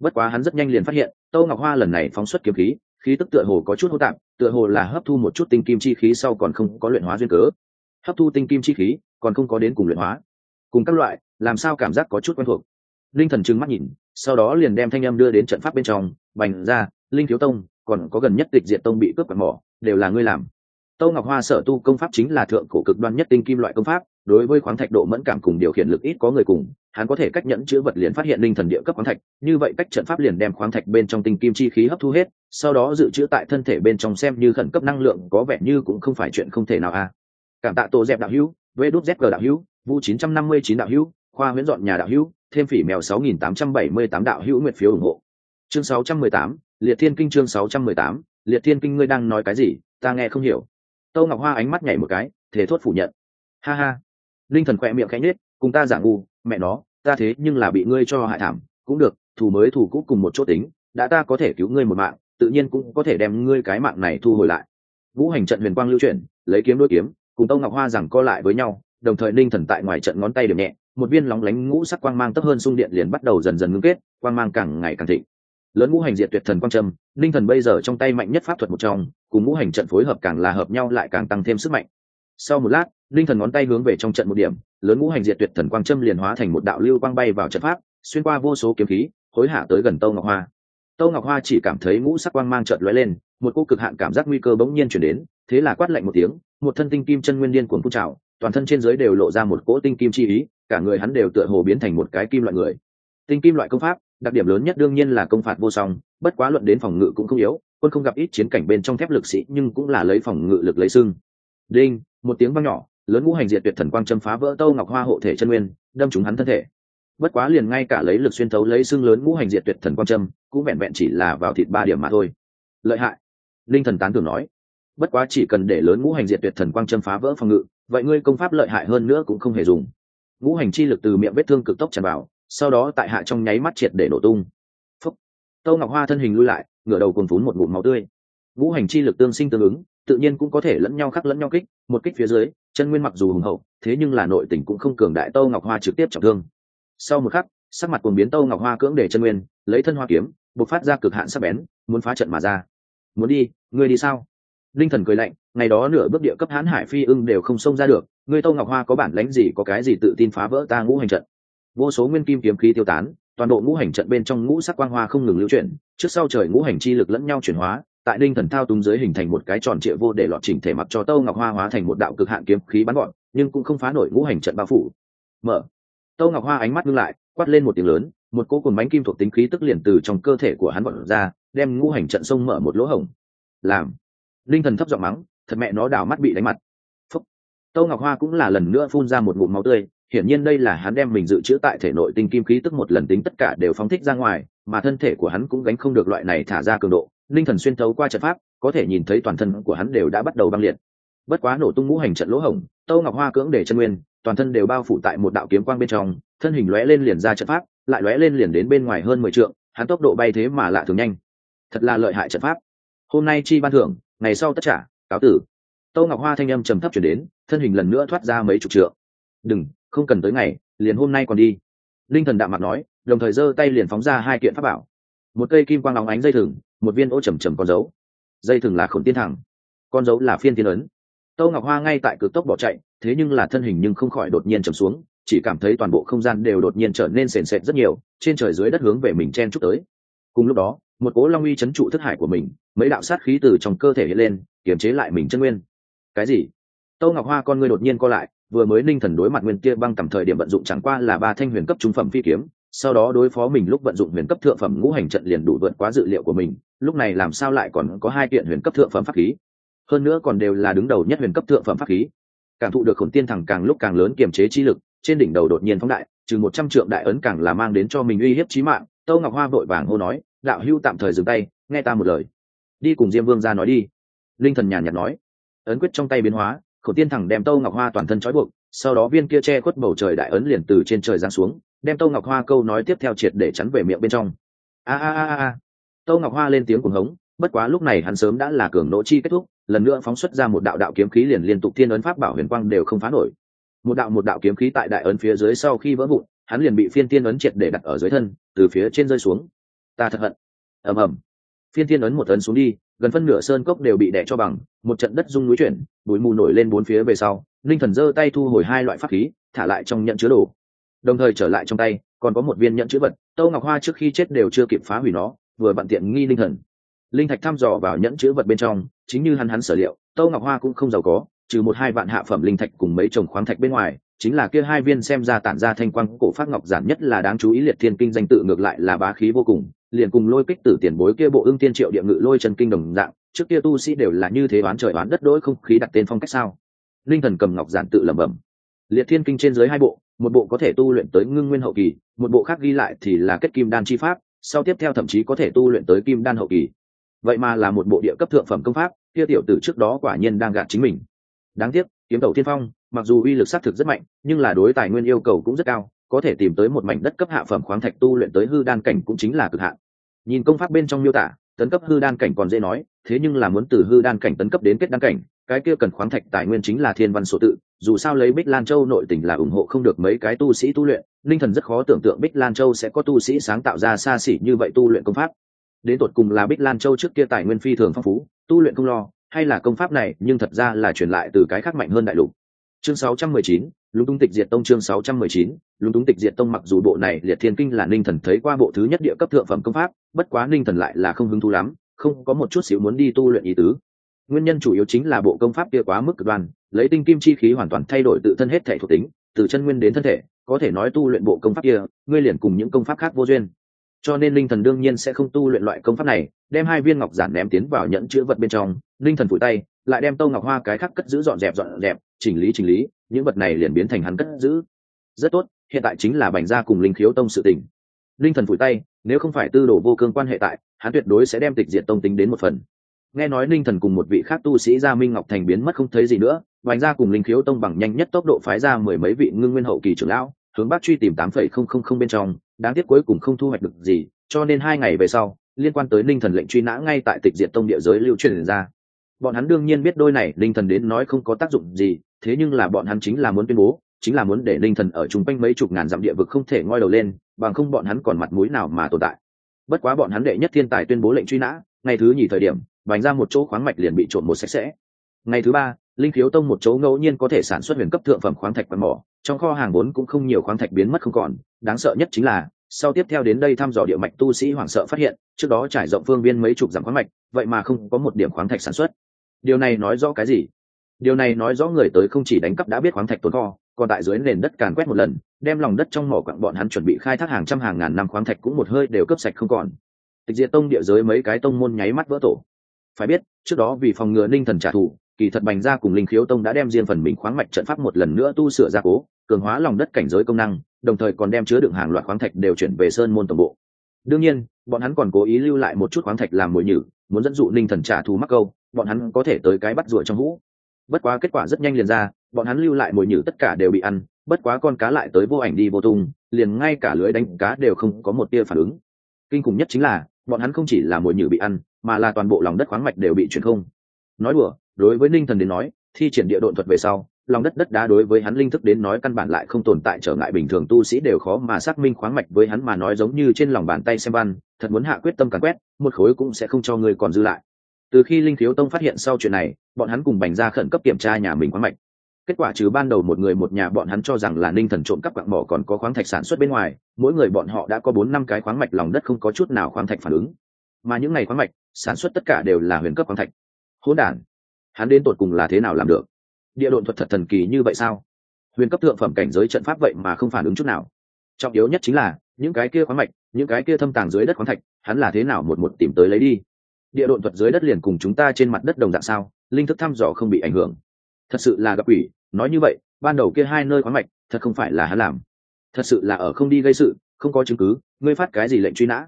S1: Bất quá hắn rất nhanh liền phát hiện, tâu ngọc hoa lần này phóng xuất kiếm khí khí tức tựa hồ có chút hô tạp, tựa hồ là hấp thu một chút tinh kim chi khí sau còn không có luyện hóa duyên cớ. Hấp thu tinh kim chi khí, còn không có đến cùng luyện hóa. Cùng các loại, làm sao cảm giác có chút quen thuộc. Linh thần trừng mắt nhìn, sau đó liền đem thanh âm đưa đến trận pháp bên trong, bành ra, linh thiếu tông, còn có gần nhất tịch diệt tông bị cướp quạt mỏ, đều là ngươi làm tâu ngọc hoa sở tu công pháp chính là thượng cổ cực đoan nhất tinh kim loại công pháp, đối với khoáng thạch độ mẫn cảm cùng điều khiển lực ít có người cùng, hắn có thể cách nhẫn chữ vật liền phát hiện linh thần địa cấp khoáng thạch, như vậy cách trận pháp liền đem khoáng thạch bên trong tinh kim chi khí hấp thu hết, sau đó dự trữ tại thân thể bên trong xem như khẩn cấp năng lượng, có vẻ như cũng không phải chuyện không thể nào a cảm tạ tổ dẹp đạo hữu, vê đút zg đạo hữu vu chín trăm năm mươi chín đạo hữu, khoa huyễn dọn nhà đạo hữu, thêm phỉ mèo sáu nghìn tám trăm bảy mươi tám đạo hữu nguyện phiếu ủng hộ. Chương sáu trăm mười tám, liệt thiên kinh chương sáu trăm mười tám, liệt thiên kinh ngươi đang nói cái gì, ta nghe không hiểu tâu ngọc hoa ánh mắt nhảy một cái thế thốt phủ nhận. Ha ha. Linh thần khỏe miệng khẽ nhết cùng ta giả ngu, mẹ nó, ta thế nhưng là bị ngươi cho hại thảm. Cũng được, thù mới thù cũ cùng một chỗ tính, đã ta có thể cứu ngươi một mạng, tự nhiên cũng có thể đem ngươi cái mạng này thu hồi lại. Vũ hành trận huyền quang lưu chuyển, lấy kiếm đôi kiếm, cùng tâu ngọc hoa rằng co lại với nhau, đồng thời linh thần tại ngoài trận ngón tay điểm nhẹ, một viên lóng lánh ngũ sắc quang mang tấp hơn xung điện liền bắt đầu dần dần ngưng kết, quang mang càng ngày càng thịnh lớn ngũ hành diệt tuyệt thần quang trầm linh thần bây giờ trong tay mạnh nhất pháp thuật một trong, cùng ngũ hành trận phối hợp càng là hợp nhau lại càng tăng thêm sức mạnh. Sau một lát, linh thần ngón tay hướng về trong trận một điểm, lớn ngũ hành diệt tuyệt thần quang trâm liền hóa thành một đạo lưu quang bay vào trận pháp, xuyên qua vô số kiếm khí, hối hạ tới gần tâu ngọc hoa. Tâu ngọc hoa chỉ cảm thấy ngũ sắc quang mang trợt lóe lên, một cô cực hạn cảm giác nguy cơ bỗng nhiên chuyển đến, thế là quát lạnh một tiếng, một thân tinh kim chân nguyên điên cuồng phun trào, toàn thân trên dưới đều lộ ra một cỗ tinh kim chi ý, cả người hắn đều tựa hồ biến thành một cái kim loại người. Tinh kim loại công pháp đặc điểm lớn nhất đương nhiên là công phạt vô song, bất quá luận đến phòng ngự cũng không yếu, quân không gặp ít chiến cảnh bên trong thép lực sĩ nhưng cũng là lấy phòng ngự lực lấy xưng đinh, một tiếng vang nhỏ, lớn ngũ hành diệt tuyệt thần quang châm phá vỡ tâu ngọc hoa hộ thể chân nguyên, đâm trúng hắn thân thể. Bất quá liền ngay cả lấy lực xuyên thấu lấy xương lớn ngũ hành diệt tuyệt thần quang châm, cũng vẹn vẹn chỉ là vào thịt ba điểm mà thôi. Lợi hại. Linh thần tán tưởng nói. Bất quá chỉ cần để lớn ngũ hành diệt tuyệt thần quang châm phá vỡ phòng ngự, vậy ngươi công pháp lợi hại hơn nữa cũng không hề dùng. Ngũ hành chi lực từ miệng vết thương cực tốc tràn vào sau đó tại hạ trong nháy mắt triệt để nổ tung. Phúc. tâu ngọc hoa thân hình lui lại, ngửa đầu cùng phún một bụng máu tươi. Ngũ hành chi lực tương sinh tương ứng, tự nhiên cũng có thể lẫn nhau khắc lẫn nhau kích, một kích phía dưới, chân nguyên mặc dù hùng hậu, thế nhưng là nội tình cũng không cường đại tâu ngọc hoa trực tiếp trọng thương. Sau một khắc, sắc mặt cuồng biến tâu ngọc hoa cưỡng để chân nguyên, lấy thân hoa kiếm, bộc phát ra cực hạn sắc bén, muốn phá trận mà ra. Muốn đi, ngươi đi sao? Linh thần cười lạnh, ngày đó nửa bước địa cấp hãn hải phi ưng đều không xông ra được, ngươi tâu ngọc hoa có bản lánh gì, có cái gì tự tin phá vỡ ta ngũ hành trận? Vô số nguyên kim kiếm khí tiêu tán, toàn bộ ngũ hành trận bên trong ngũ sắc quang hoa không ngừng lưu chuyển, trước sau trời ngũ hành chi lực lẫn nhau chuyển hóa, tại ninh thần thao túng dưới hình thành một cái tròn trịa vô để lọt chỉnh thể mặc cho tâu ngọc hoa hóa thành một đạo cực hạn kiếm khí bắn gọn, nhưng cũng không phá nổi ngũ hành trận bao phủ. Mở. Tâu ngọc hoa ánh mắt ngưng lại, quát lên một tiếng lớn, một cỗ cồn bánh kim thuộc tính khí tức liền từ trong cơ thể của hắn bọt ra, đem ngũ hành trận sông mở một lỗ hổng. Làm. Ninh thần thấp giọng mắng, thật mẹ nó đảo mắt bị đánh mặt. Phúc. tâu ngọc hoa cũng là lần nữa phun ra một ngụm máu tươi hiển nhiên đây là hắn đem mình dự trữ tại thể nội tinh kim khí tức một lần tính tất cả đều phóng thích ra ngoài, mà thân thể của hắn cũng gánh không được loại này thả ra cường độ. Linh thần xuyên thấu qua trận pháp, có thể nhìn thấy toàn thân của hắn đều đã bắt đầu băng liệt. Bất quá nổ tung ngũ hành trận lỗ hổng, tâu ngọc hoa cưỡng để chân nguyên, toàn thân đều bao phủ tại một đạo kiếm quang bên trong, thân hình lóe lên liền ra trận pháp, lại lóe lên liền đến bên ngoài hơn mười trượng, hắn tốc độ bay thế mà lạ thường nhanh. Thật là lợi hại trận pháp. Hôm nay chi ban thưởng, ngày sau tất trả, cáo tử. Tâu ngọc hoa thanh âm trầm thấp chuyển đến, thân hình lần nữa thoát ra mấy chục trượng. Đừng không cần tới ngày, liền hôm nay còn đi. Linh thần đạm mặt nói, đồng thời giơ tay liền phóng ra hai kiện pháp bảo. Một cây kim quang óng ánh dây thừng, một viên ô trầm trầm con dấu. Dây thừng là khổn tiên thẳng, con dấu là phiên tiên ấn. Tâu ngọc hoa ngay tại cực tốc bỏ chạy, thế nhưng là thân hình nhưng không khỏi đột nhiên trầm xuống, chỉ cảm thấy toàn bộ không gian đều đột nhiên trở nên sền sệt rất nhiều, trên trời dưới đất hướng về mình chen chúc tới. Cùng lúc đó, một cố long uy chấn trụ thức hải của mình, mấy đạo sát khí từ trong cơ thể hiện lên, kiềm chế lại mình chân nguyên. Cái gì? Tâu ngọc hoa con ngươi đột nhiên co lại vừa mới ninh thần đối mặt nguyên kia băng tầm thời điểm vận dụng chẳng qua là ba thanh huyền cấp trung phẩm phi kiếm, sau đó đối phó mình lúc vận dụng huyền cấp thượng phẩm ngũ hành trận liền đủ vượt quá dự liệu của mình, lúc này làm sao lại còn có hai kiện huyền cấp thượng phẩm pháp khí? Hơn nữa còn đều là đứng đầu nhất huyền cấp thượng phẩm pháp khí. Cảm thụ được khổn tiên thẳng càng lúc càng lớn kiềm chế chi lực, trên đỉnh đầu đột nhiên phóng đại, trừ một trăm trượng đại ấn càng là mang đến cho mình uy hiếp trí mạng, tâu ngọc hoa vội vàng hô nói, đạo hưu tạm thời dừng tay, nghe ta một lời. Đi cùng diêm vương ra nói đi. Linh thần nhàn nhạt nói. Ấn quyết trong tay biến hóa khẩu tiên thẳng đem tâu ngọc hoa toàn thân trói buộc, sau đó viên kia che khuất bầu trời đại ấn liền từ trên trời giáng xuống, đem tâu ngọc hoa câu nói tiếp theo triệt để chắn về miệng bên trong. A a a a tâu ngọc hoa lên tiếng cuồng hống, bất quá lúc này hắn sớm đã là cường nỗ chi kết thúc, lần nữa phóng xuất ra một đạo đạo kiếm khí liền liên tục thiên ấn pháp bảo huyền quang đều không phá nổi. Một đạo một đạo kiếm khí tại đại ấn phía dưới sau khi vỡ vụn, hắn liền bị phiên tiên ấn triệt để đặt ở dưới thân, từ phía trên rơi xuống. Ta thật hận. Ầm ầm. Phiên tiên ấn một ấn xuống đi, gần phân nửa sơn cốc đều bị đẻ cho bằng, một trận đất rung núi chuyển bụi mù nổi lên bốn phía về sau, linh thần giơ tay thu hồi hai loại pháp khí, thả lại trong nhận chứa đồ. Đồng thời trở lại trong tay, còn có một viên nhận chữ vật, tâu ngọc hoa trước khi chết đều chưa kịp phá hủy nó, vừa bận tiện nghi linh thần. Linh thạch thăm dò vào nhẫn chữ vật bên trong, chính như hắn hắn sở liệu, tâu ngọc hoa cũng không giàu có, trừ một hai vạn hạ phẩm linh thạch cùng mấy chồng khoáng thạch bên ngoài, chính là kia hai viên xem ra tản ra thanh quang cổ phát ngọc giản nhất là đáng chú ý liệt thiên kinh danh tự ngược lại là bá khí vô cùng, liền cùng lôi kích tử tiền bối kia bộ ưng tiên triệu địa ngự lôi chân kinh đồng dạng trước kia tu sĩ đều là như thế oán trời oán đất đỗi không khí đặt tên phong cách sao? Linh thần cầm ngọc giản tự lẩm bẩm. Liệt thiên kinh trên dưới hai bộ, một bộ có thể tu luyện tới ngưng nguyên hậu kỳ, một bộ khác ghi lại thì là kết kim đan chi pháp, sau tiếp theo thậm chí có thể tu luyện tới kim đan hậu kỳ. Vậy mà là một bộ địa cấp thượng phẩm công pháp, kia tiểu tử trước đó quả nhiên đang gạt chính mình. Đáng tiếc, kiếm tẩu thiên phong, mặc dù uy lực xác thực rất mạnh, nhưng là đối tài nguyên yêu cầu cũng rất cao, có thể tìm tới một mảnh đất cấp hạ phẩm khoáng thạch tu luyện tới hư đan cảnh cũng chính là cực hạn. Nhìn công pháp bên trong miêu tả, tấn cấp hư đan cảnh còn dễ nói thế nhưng là muốn từ hư đan cảnh tấn cấp đến kết đan cảnh cái kia cần khoáng thạch tài nguyên chính là thiên văn số tự dù sao lấy bích lan châu nội tỉnh là ủng hộ không được mấy cái tu sĩ tu luyện linh thần rất khó tưởng tượng bích lan châu sẽ có tu sĩ sáng tạo ra xa xỉ như vậy tu luyện công pháp. Đến tột cùng là bích lan châu trước kia tài nguyên phi thường phong phú tu luyện không lo hay là công pháp này nhưng thật ra là truyền lại từ cái khác mạnh hơn đại lục. Chương 619, lúng túng tịch diệt tông chương 619, lúng túng tịch diệt tông mặc dù bộ này liệt thiên kinh là ninh thần thấy qua bộ thứ nhất địa cấp thượng phẩm công pháp bất quá ninh thần lại là không hứng thú lắm không có một chút xíu muốn đi tu luyện ý tứ. Nguyên nhân chủ yếu chính là bộ công pháp kia quá mức cực đoan, lấy tinh kim chi khí hoàn toàn thay đổi tự thân hết thể thuộc tính, từ chân nguyên đến thân thể, có thể nói tu luyện bộ công pháp kia, ngươi liền cùng những công pháp khác vô duyên. Cho nên linh thần đương nhiên sẽ không tu luyện loại công pháp này, đem hai viên ngọc giản ném tiến vào nhẫn chữ vật bên trong, linh thần phủi tay, lại đem tâu ngọc hoa cái khác cất giữ dọn dẹp dọn dẹp, chỉnh lý chỉnh lý, những vật này liền biến thành hắn cất giữ. Rất tốt, hiện tại chính là bành gia cùng linh khiếu tông sự tình linh thần phủi tay, nếu không phải tư đồ vô cương quan hệ tại, hắn tuyệt đối sẽ đem tịch diệt tông tính đến một phần. Nghe nói linh thần cùng một vị khác tu sĩ gia minh ngọc thành biến mất không thấy gì nữa bành gia cùng linh khiếu tông bằng nhanh nhất tốc độ phái ra mười mấy vị ngưng nguyên hậu kỳ trưởng lão, hướng bắc truy tìm tám phẩy không không không bên trong, đáng tiếc cuối cùng không thu hoạch được gì, cho nên hai ngày về sau, liên quan tới linh thần lệnh truy nã ngay tại tịch diệt tông địa giới lưu truyền ra. Bọn hắn đương nhiên biết đôi này linh thần đến nói không có tác dụng gì, thế nhưng là bọn hắn chính là muốn tuyên bố chính là muốn để linh thần ở chung quanh mấy chục ngàn dặm địa vực không thể ngoi đầu lên, bằng không bọn hắn còn mặt mũi nào mà tồn tại. Bất quá bọn hắn đệ nhất thiên tài tuyên bố lệnh truy nã, ngày thứ nhì thời điểm, bành ra một chỗ khoáng mạch liền bị trộm một sạch sẽ. Ngày thứ ba, linh khiếu tông một chỗ ngẫu nhiên có thể sản xuất huyền cấp thượng phẩm khoáng thạch và mỏ, trong kho hàng vốn cũng không nhiều khoáng thạch biến mất không còn, đáng sợ nhất chính là, sau tiếp theo đến đây thăm dò địa mạch tu sĩ hoảng sợ phát hiện, trước đó trải rộng phương viên mấy chục dặm khoáng mạch, vậy mà không có một điểm khoáng thạch sản xuất. Điều này nói rõ cái gì? Điều này nói rõ người tới không chỉ đánh cắp đã biết khoáng thạch tồn kho còn tại dưới nền đất càn quét một lần, đem lòng đất trong mỏ quặng bọn hắn chuẩn bị khai thác hàng trăm hàng ngàn năm khoáng thạch cũng một hơi đều cấp sạch không còn. Tịch diệt tông địa giới mấy cái tông môn nháy mắt vỡ tổ. Phải biết, trước đó vì phòng ngừa ninh thần trả thù, kỳ thật bành gia cùng linh khiếu tông đã đem riêng phần mình khoáng mạch trận pháp một lần nữa tu sửa gia cố, cường hóa lòng đất cảnh giới công năng, đồng thời còn đem chứa đựng hàng loạt khoáng thạch đều chuyển về sơn môn tổng bộ. Đương nhiên, bọn hắn còn cố ý lưu lại một chút khoáng thạch làm mồi nhử, muốn dẫn dụ ninh thần trả thù mắc câu, bọn hắn có thể tới cái bắt ruồi trong hũ. Bất quá kết quả rất nhanh liền ra bọn hắn lưu lại mồi nhử tất cả đều bị ăn, bất quá con cá lại tới vô ảnh đi vô tung, liền ngay cả lưới đánh cá đều không có một tia phản ứng. Kinh khủng nhất chính là, bọn hắn không chỉ là mồi nhử bị ăn, mà là toàn bộ lòng đất khoáng mạch đều bị chuyển không. Nói đùa, đối với ninh thần đến nói, thi triển địa độn thuật về sau, lòng đất đất đá đối với hắn linh thức đến nói căn bản lại không tồn tại trở ngại bình thường tu sĩ đều khó mà xác minh khoáng mạch với hắn mà nói giống như trên lòng bàn tay xem văn, thật muốn hạ quyết tâm càn quét, một khối cũng sẽ không cho người còn dư lại. Từ khi linh khiếu tông phát hiện sau chuyện này, bọn hắn cùng bành ra khẩn cấp kiểm tra nhà mình khoáng mạch kết quả trừ ban đầu một người một nhà bọn hắn cho rằng là ninh thần trộm cắp quạng mỏ còn có khoáng thạch sản xuất bên ngoài, mỗi người bọn họ đã có bốn năm cái khoáng mạch lòng đất không có chút nào khoáng thạch phản ứng. Mà những ngày khoáng mạch, sản xuất tất cả đều là huyền cấp khoáng thạch. Hỗn đản, hắn đến tột cùng là thế nào làm được? Địa độn thuật thật thần kỳ như vậy sao? Huyền cấp thượng phẩm cảnh giới trận pháp vậy mà không phản ứng chút nào. Trọng yếu nhất chính là, những cái kia khoáng mạch, những cái kia thâm tàng dưới đất khoáng thạch, hắn là thế nào một một tìm tới lấy đi? Địa độn thuật dưới đất liền cùng chúng ta trên mặt đất đồng dạng sao? Linh thức thăm dò không bị ảnh hưởng thật sự là gặp ủy nói như vậy, ban đầu kia hai nơi khoáng mạch, thật không phải là hắn làm. Thật sự là ở không đi gây sự, không có chứng cứ, ngươi phát cái gì lệnh truy nã?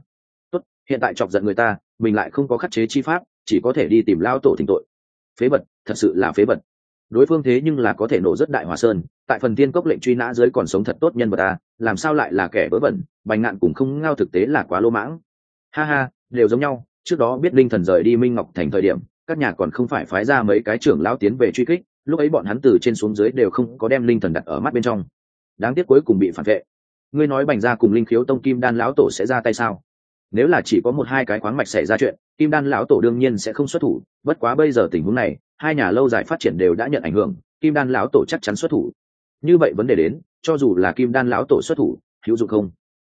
S1: Tốt, hiện tại chọc giận người ta, mình lại không có khắc chế chi pháp, chỉ có thể đi tìm lao tổ thỉnh tội. Phế vật, thật sự là phế vật. Đối phương thế nhưng là có thể nổ rất đại hòa sơn, tại phần tiên cốc lệnh truy nã dưới còn sống thật tốt nhân vật ta, làm sao lại là kẻ vớ vẩn, bành ngạn cũng không ngao thực tế là quá lô mãng. Ha ha, đều giống nhau, trước đó biết linh thần rời đi minh ngọc thành thời điểm, các nhà còn không phải phái ra mấy cái trưởng lão tiến về truy kích lúc ấy bọn hắn từ trên xuống dưới đều không có đem linh thần đặt ở mắt bên trong. Đáng tiếc cuối cùng bị phản vệ. Ngươi nói bành ra cùng linh khiếu tông kim đan lão tổ sẽ ra tay sao? Nếu là chỉ có một hai cái khoáng mạch xảy ra chuyện, kim đan lão tổ đương nhiên sẽ không xuất thủ. Bất quá bây giờ tình huống này, hai nhà lâu dài phát triển đều đã nhận ảnh hưởng, kim đan lão tổ chắc chắn xuất thủ. Như vậy vấn đề đến, cho dù là kim đan lão tổ xuất thủ, hữu dụng không?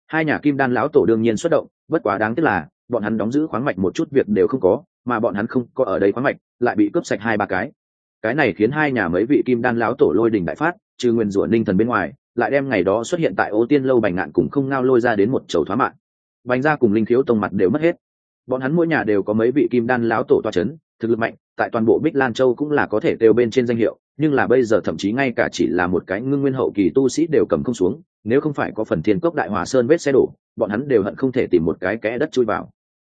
S1: Hai nhà kim đan lão tổ đương nhiên xuất động, bất quá đáng tiếc là, bọn hắn đóng giữ khoáng mạch một chút việc đều không có, mà bọn hắn không có ở đây khoáng mạch, lại bị cướp sạch hai ba cái cái này khiến hai nhà mấy vị kim đan lão tổ lôi đình đại phát, trừ nguyên rủa ninh thần bên ngoài, lại đem ngày đó xuất hiện tại ô tiên lâu bành ngạn cùng không ngao lôi ra đến một chầu thoá mạng bành ra cùng linh khiếu tông mặt đều mất hết. Bọn hắn mỗi nhà đều có mấy vị kim đan lão tổ toa c h ấ n thực lực mạnh, tại toàn bộ bích lan châu cũng là có thể đều bên trên danh hiệu, nhưng là bây giờ thậm chí ngay cả chỉ là một cái ngưng nguyên hậu kỳ tu sĩ đều cầm không xuống, nếu không phải có phần thiên cốc đại hòa sơn vết xe đổ, bọn hắn đều hận không thể tìm một cái kẽ đất chui vào.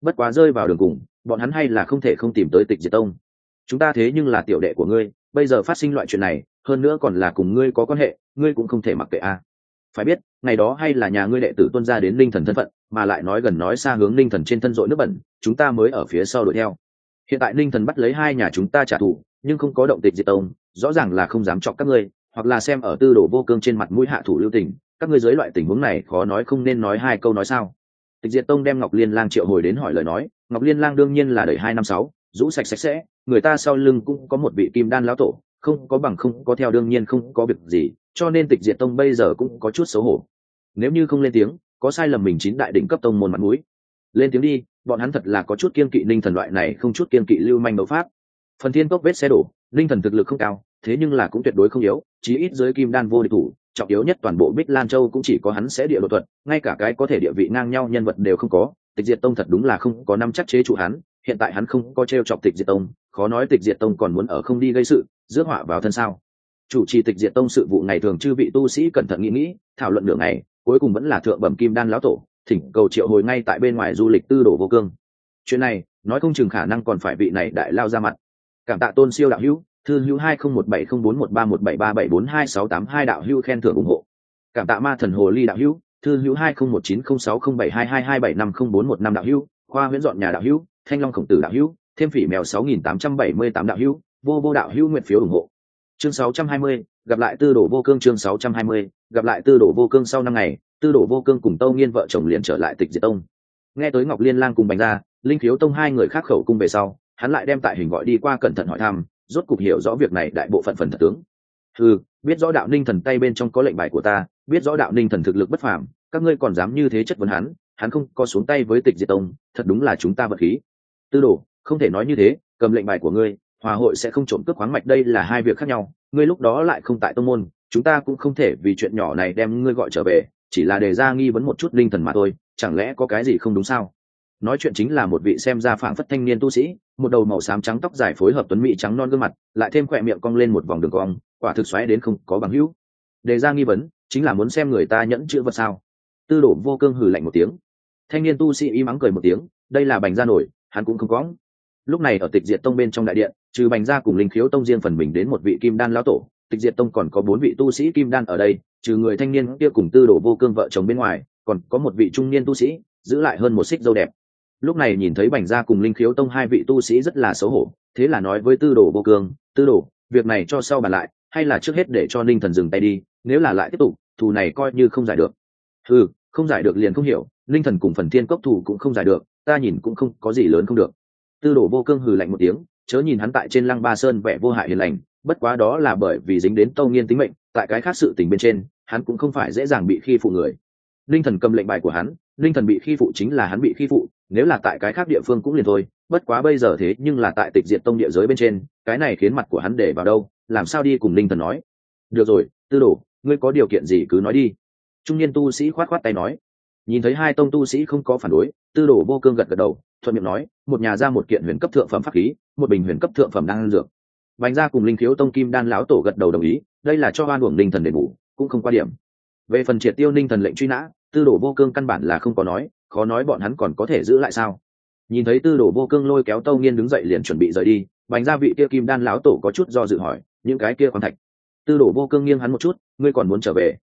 S1: Bất quá rơi vào đường cùng, bọn hắn hay là không thể không tìm tới tịch diệt tông chúng ta thế nhưng là tiểu đệ của ngươi, bây giờ phát sinh loại chuyện này, hơn nữa còn là cùng ngươi có quan hệ, ngươi cũng không thể mặc kệ a. Phải biết, ngày đó hay là nhà ngươi đệ tử tuân ra đến linh thần thân phận, mà lại nói gần nói xa hướng linh thần trên thân dội nước bẩn, chúng ta mới ở phía sau đuổi theo. Hiện tại linh thần bắt lấy hai nhà chúng ta trả thù, nhưng không có động tịch diệt tông, rõ ràng là không dám chọc các ngươi, hoặc là xem ở tư đồ vô cương trên mặt mũi hạ thủ lưu tình, các ngươi dưới loại tình huống này khó nói không nên nói hai câu nói sao. Tịch diệt tông đem ngọc liên lang triệu hồi đến hỏi lời nói, ngọc liên lang đương nhiên là đẩy hai năm sáu rũ sạch sạch sẽ, người ta sau lưng cũng có một vị kim đan lão tổ, không có bằng không có theo đương nhiên không có việc gì, cho nên tịch diệt tông bây giờ cũng có chút xấu hổ. Nếu như không lên tiếng, có sai lầm mình chín đại đỉnh cấp tông môn mặt mũi. Lên tiếng đi, bọn hắn thật là có chút kiên kỵ ninh thần loại này, không chút kiên kỵ lưu manh đấu pháp. Phần thiên cốc vết xe đổ ninh thần thực lực không cao, thế nhưng là cũng tuyệt đối không yếu, chí ít dưới kim đan vô địch thủ, trọng yếu nhất toàn bộ bích lan châu cũng chỉ có hắn sẽ địa đột thuật, ngay cả cái có thể địa vị ngang nhau nhân vật đều không có, tịch diệt tông thật đúng là không có năm chắc chế trụ hắn hiện tại hắn không có t r e o chọc tịch diệt tông, khó nói tịch diệt tông còn muốn ở không đi gây sự, rước họa vào thân sao? Chủ trì tịch diệt tông sự vụ ngày thường chư vị tu sĩ cẩn thận nghĩ nghĩ, thảo luận nửa ngày, cuối cùng vẫn là thượng bẩm kim đan lão tổ, thỉnh cầu triệu hồi ngay tại bên ngoài du lịch tư đồ vô cương. Chuyện này, nói không chừng khả năng còn phải vị này đại lao ra mặt. Cảm tạ tôn siêu đạo hữu, thư hữu hai không một bảy không bốn một ba một bảy ba bảy bốn hai sáu tám hai đạo hữu khen thưởng ủng hộ. Cảm tạ ma thần hồ ly đạo hữu, thư hữu hai không một chín không sáu không bảy hai hai hai bảy năm không bốn một năm đạo hữu, khoa huyễn dọn nhà đạo hữu thanh long khổng tử đạo hữu, thêm phỉ mèo sáu nghìn tám trăm bảy mươi tám đạo hữu, vô vô đạo hữu nguyện phiếu ủng hộ. Chương sáu trăm hai mươi, gặp lại tư đồ vô cương chương sáu trăm hai mươi, gặp lại tư đồ vô cương sau năm ngày, tư đồ vô cương cùng tâu nghiên vợ chồng liền trở lại tịch diệt tông. Nghe tới ngọc liên lang cùng bành ra linh khiếu tông hai người khác khẩu cung về sau, hắn lại đem tại hình gọi đi qua cẩn thận hỏi thăm, rốt cục hiểu rõ việc này đại bộ phận phần thật tướng. Ừ biết rõ đạo ninh thần tay bên trong có lệnh bài của ta, biết rõ đạo ninh thần thực lực bất phàm, các ngươi còn dám như thế chất vấn hắn hắn không có xuống tay với tịch diệt tông, thật đúng là chúng ta vật khí tư đồ, không thể nói như thế, cầm lệnh bài của ngươi, hòa hội sẽ không trộm cướp khoáng mạch, đây là hai việc khác nhau, ngươi lúc đó lại không tại tông môn, chúng ta cũng không thể vì chuyện nhỏ này đem ngươi gọi trở về, chỉ là đề ra nghi vấn một chút linh thần mà thôi, chẳng lẽ có cái gì không đúng sao? Nói chuyện chính là một vị xem ra phảng phất thanh niên tu sĩ, một đầu màu xám trắng tóc dài phối hợp tuấn mỹ trắng non gương mặt, lại thêm khỏe miệng cong lên một vòng đường cong, quả thực xoáy đến không có bằng hữu. Đề ra nghi vấn, chính là muốn xem người ta nhẫn chữ vật sao? Tư đổ vô cương hừ lạnh một tiếng. Thanh niên tu sĩ y mắng cười một tiếng, đây là bành ra nổi hắn cũng không có. Lúc này ở tịch diệt tông bên trong đại điện, trừ bành gia cùng linh khiếu tông riêng phần mình đến một vị kim đan lão tổ, tịch diệt tông còn có bốn vị tu sĩ kim đan ở đây, trừ người thanh niên kia cùng tư đồ vô cương vợ chồng bên ngoài, còn có một vị trung niên tu sĩ, giữ lại hơn một xích dâu đẹp. Lúc này nhìn thấy bành gia cùng linh khiếu tông hai vị tu sĩ rất là xấu hổ, thế là nói với tư đồ vô cương, tư đồ, việc này cho sau bàn lại, hay là trước hết để cho ninh thần dừng tay đi, nếu là lại tiếp tục, thù này coi như không giải được. Ừ không giải được liền không hiểu, ninh thần cùng phần thiên cốc thù cũng không giải được ta nhìn cũng không có gì lớn không được. Tư đồ vô cương hừ lạnh một tiếng, chớ nhìn hắn tại trên lăng ba sơn vẻ vô hại hiền lành, bất quá đó là bởi vì dính đến tâu nghiên tính mệnh, tại cái khác sự tình bên trên, hắn cũng không phải dễ dàng bị khi phụ người. Linh thần cầm lệnh bài của hắn, linh thần bị khi phụ chính là hắn bị khi phụ, nếu là tại cái khác địa phương cũng liền thôi, bất quá bây giờ thế nhưng là tại tịch diệt tông địa giới bên trên, cái này khiến mặt của hắn để vào đâu, làm sao đi cùng linh thần nói? Được rồi, tư đồ, ngươi có điều kiện gì cứ nói đi. Trung niên tu sĩ khoát khoát tay nói nhìn thấy hai tông tu sĩ không có phản đối, tư đồ vô cương gật gật đầu, thuận miệng nói, một nhà ra một kiện huyền cấp thượng phẩm pháp khí, một bình huyền cấp thượng phẩm đang dược. Bánh ra cùng linh khiếu tông kim đan lão tổ gật đầu đồng ý, đây là cho hoan uổng linh thần đền bù, cũng không qua điểm. Về phần triệt tiêu ninh thần lệnh truy nã, tư đồ vô cương căn bản là không có nói, khó nói bọn hắn còn có thể giữ lại sao? Nhìn thấy tư đồ vô cương lôi kéo tâu nghiên đứng dậy liền chuẩn bị rời đi bánh ra vị kia kim đan lão tổ có chút do dự hỏi, những cái kia còn thạch? Tư đồ vô cương nghiêng hắn một chút, ngươi còn muốn trở về?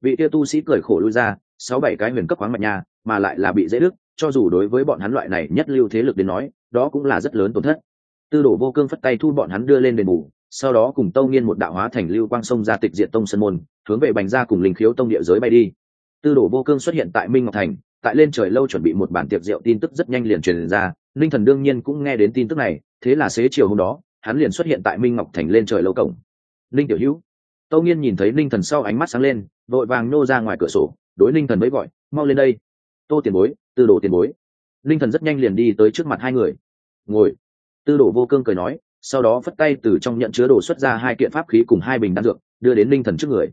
S1: Vị kia tu sĩ cười khổ lui ra sáu bảy cái huyền cấp khoáng mạch nhà mà lại là bị dễ đức cho dù đối với bọn hắn loại này nhất lưu thế lực đến nói, đó cũng là rất lớn tổn thất. Tư đồ vô cương phất tay thu bọn hắn đưa lên đền bù, sau đó cùng tâu nghiên một đạo hóa thành lưu quang sông ra tịch diện tông sân môn, hướng về bành ra cùng linh khiếu tông địa giới bay đi. Tư đồ vô cương xuất hiện tại minh ngọc thành, tại lên trời lâu chuẩn bị một bản tiệc rượu tin tức rất nhanh liền truyền ra, linh thần đương nhiên cũng nghe đến tin tức này, thế là xế chiều hôm đó, hắn liền xuất hiện tại minh ngọc thành lên trời lâu cổng. Linh tiểu hữu. Tâu nghiên nhìn thấy linh thần sau ánh mắt sáng lên, vội vàng nô ra ngoài cửa sổ đối linh thần mới gọi, mau lên đây, tô tiền bối, tư đồ tiền bối. Linh thần rất nhanh liền đi tới trước mặt hai người. Ngồi. Tư đồ vô cương cười nói, sau đó phất tay từ trong nhận chứa đồ xuất ra hai kiện pháp khí cùng hai bình đan dược, đưa đến linh thần trước người.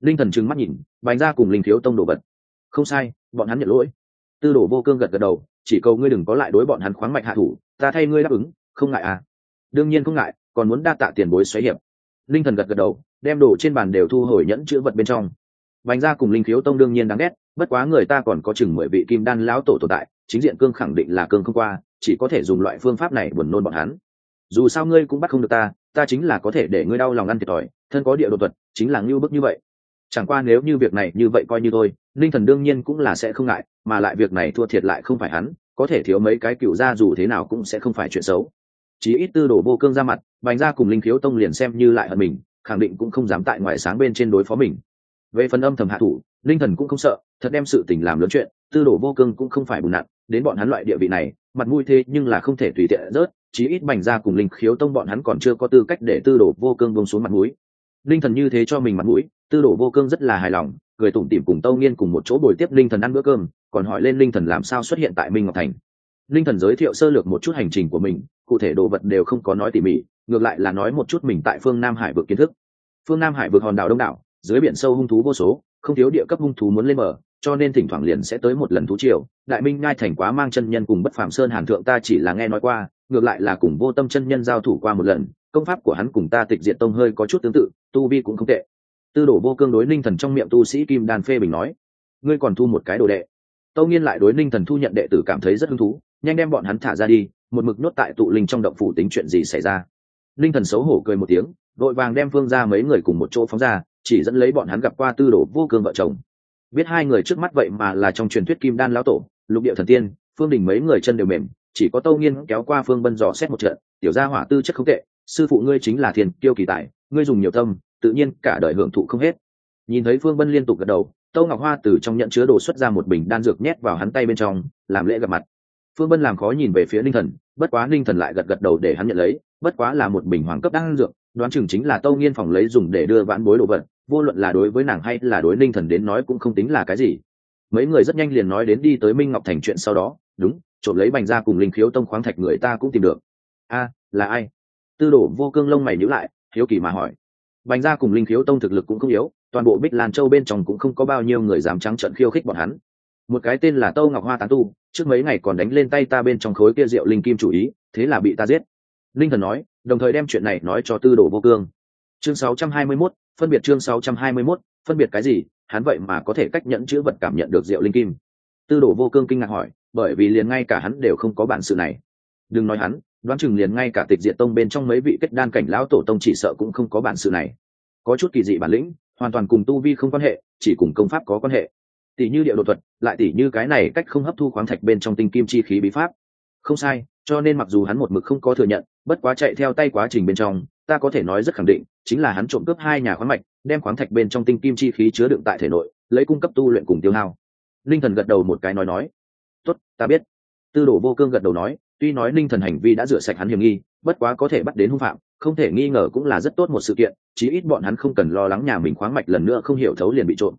S1: Linh thần trừng mắt nhìn bành ra cùng linh thiếu tông đồ vật. Không sai, bọn hắn nhận lỗi. Tư đồ vô cương gật gật đầu, chỉ cầu ngươi đừng có lại đối bọn hắn khoáng mạch hạ thủ, ta thay ngươi đáp ứng, không ngại à. Đương nhiên không ngại, còn muốn đa tạ tiền bối xoáy hiệp. Linh thần gật gật đầu, đem đồ trên bàn đều thu hồi nhẫn chữ vật bên trong bành ra cùng linh khiếu tông đương nhiên đáng ghét, bất quá người ta còn có chừng mười vị kim đan lão tổ tồn tại, chính diện cương khẳng định là cương không qua, chỉ có thể dùng loại phương pháp này buồn nôn bọn hắn. Dù sao ngươi cũng bắt không được ta ta chính là có thể để ngươi đau lòng ăn thiệt thòi, thân có địa đồ thuật, chính là ngưu bức như vậy. Chẳng qua nếu như việc này như vậy coi như thôi, linh thần đương nhiên cũng là sẽ không ngại, mà lại việc này thua thiệt lại không phải hắn, có thể thiếu mấy cái cựu gia dù thế nào cũng sẽ không phải chuyện xấu. Chí ít tư đồ vô cương ra mặt bành ra cùng linh khiếu tông liền xem như lại hận mình, khẳng định cũng không dám tại ngoại sáng bên trên đối phó mình về phần âm thầm hạ thủ, linh thần cũng không sợ, thật đem sự tình làm lớn chuyện, tư đồ vô cương cũng không phải bùn nặng đến bọn hắn loại địa vị này, mặt mũi thế nhưng là không thể tùy tiện rớt, chí ít bành ra cùng linh khiếu tông bọn hắn còn chưa có tư cách để tư đồ vô cương bông xuống mặt mũi. Linh thần như thế cho mình mặt mũi, tư đồ vô cương rất là hài lòng người tủm tỉm cùng tâu nghiên cùng một chỗ bồi tiếp linh thần ăn bữa cơm, còn hỏi lên linh thần làm sao xuất hiện tại minh ngọc thành. Linh thần giới thiệu sơ lược một chút hành trình của mình, cụ thể đồ vật đều không có nói tỉ mỉ, ngược lại là nói một chút mình tại phương nam hải vực kiến thức. Phương nam hải vực hòn đảo đông đảo dưới biển sâu hung thú vô số, không thiếu địa cấp hung thú muốn lên mở cho nên thỉnh thoảng liền sẽ tới một lần thú triều. Đại minh ngai thành quá mang chân nhân cùng bất phàm sơn hàn thượng ta chỉ là nghe nói qua, ngược lại là cùng vô tâm chân nhân giao thủ qua một lần, công pháp của hắn cùng ta tịch diệt tông hơi có chút tương tự, tu vi cũng không tệ. Tư đổ vô cương đối ninh thần trong miệng tu sĩ kim đan phê bình nói, ngươi còn thu một cái đồ đệ. Tâu nghiên lại đối ninh thần thu nhận đệ tử cảm thấy rất hứng thú, nhanh đem bọn hắn thả ra đi, một mực nhốt tại tụ linh trong động phủ tính chuyện gì xảy ra. Ninh thần xấu hổ cười một tiếng vội vàng đem phương ra mấy người cùng một chỗ phóng ra chỉ dẫn lấy bọn hắn gặp qua tư đồ vô cương vợ chồng. Biết hai người trước mắt vậy mà là trong truyền thuyết kim đan lão tổ, lục địa thần tiên, phương đình mấy người chân đều mềm, chỉ có tâu nghiên kéo qua phương bân dò xét một trận, tiểu gia hỏa tư chất không tệ, sư phụ ngươi chính là thiền kiêu kỳ tài, ngươi dùng nhiều tâm, tự nhiên cả đời hưởng thụ không hết. Nhìn thấy phương bân liên tục gật đầu, tâu ngọc hoa từ trong nhận chứa đồ xuất ra một bình đan dược nhét vào hắn tay bên trong, làm lễ gặp mặt. Phương bân làm khó nhìn về phía ninh thần, bất quá ninh thần lại gật gật đầu để hắn nhận lấy, bất quá là một bình hoàng cấp đan dược đoán chừng chính là tâu nghiên phòng lấy dùng để đưa vãn bối đồ vật, vô luận là đối với nàng hay là đối ninh thần đến nói cũng không tính là cái gì. Mấy người rất nhanh liền nói đến đi tới minh ngọc thành chuyện sau đó, đúng, trộm lấy bành ra cùng linh khiếu tông khoáng thạch người ta cũng tìm được. A, là ai? Tư đổ vô cương lông mày nhữ lại, hiếu kỳ mà hỏi. Bành ra cùng linh khiếu tông thực lực cũng không yếu, toàn bộ bích lan châu bên trong cũng không có bao nhiêu người dám trắng trận khiêu khích bọn hắn. Một cái tên là tâu ngọc hoa tán tu, trước mấy ngày còn đánh lên tay ta bên trong khối kia rượu linh kim chủ ý, thế là bị ta giết. Linh thần nói đồng thời đem chuyện này nói cho tư đồ vô cương. Chương 621, phân biệt chương 621, phân biệt cái gì hắn vậy mà có thể cách nhận chữ vật cảm nhận được rượu linh kim. Tư đồ vô cương kinh ngạc hỏi bởi vì liền ngay cả hắn đều không có bản sự này. Đừng nói hắn đoán chừng liền ngay cả tịch diện tông bên trong mấy vị kết đan cảnh lão tổ tông chỉ sợ cũng không có bản sự này. Có chút kỳ dị bản lĩnh hoàn toàn cùng tu vi không quan hệ chỉ cùng công pháp có quan hệ. Tỷ như địa độ thuật lại tỷ như cái này cách không hấp thu khoáng thạch bên trong tinh kim chi khí bí pháp không sai, cho nên mặc dù hắn một mực không có thừa nhận, bất quá chạy theo tay quá trình bên trong, ta có thể nói rất khẳng định, chính là hắn trộm cướp hai nhà khoáng mạch, đem khoáng thạch bên trong tinh kim chi khí chứa đựng tại thể nội, lấy cung cấp tu luyện cùng tiêu hao. Linh thần gật đầu một cái nói nói. Tốt, ta biết. Tư đồ vô cương gật đầu nói, tuy nói linh thần hành vi đã rửa sạch hắn hiểm nghi, bất quá có thể bắt đến hung phạm, không thể nghi ngờ cũng là rất tốt một sự kiện, chí ít bọn hắn không cần lo lắng nhà mình khoáng mạch lần nữa không hiểu thấu liền bị trộm.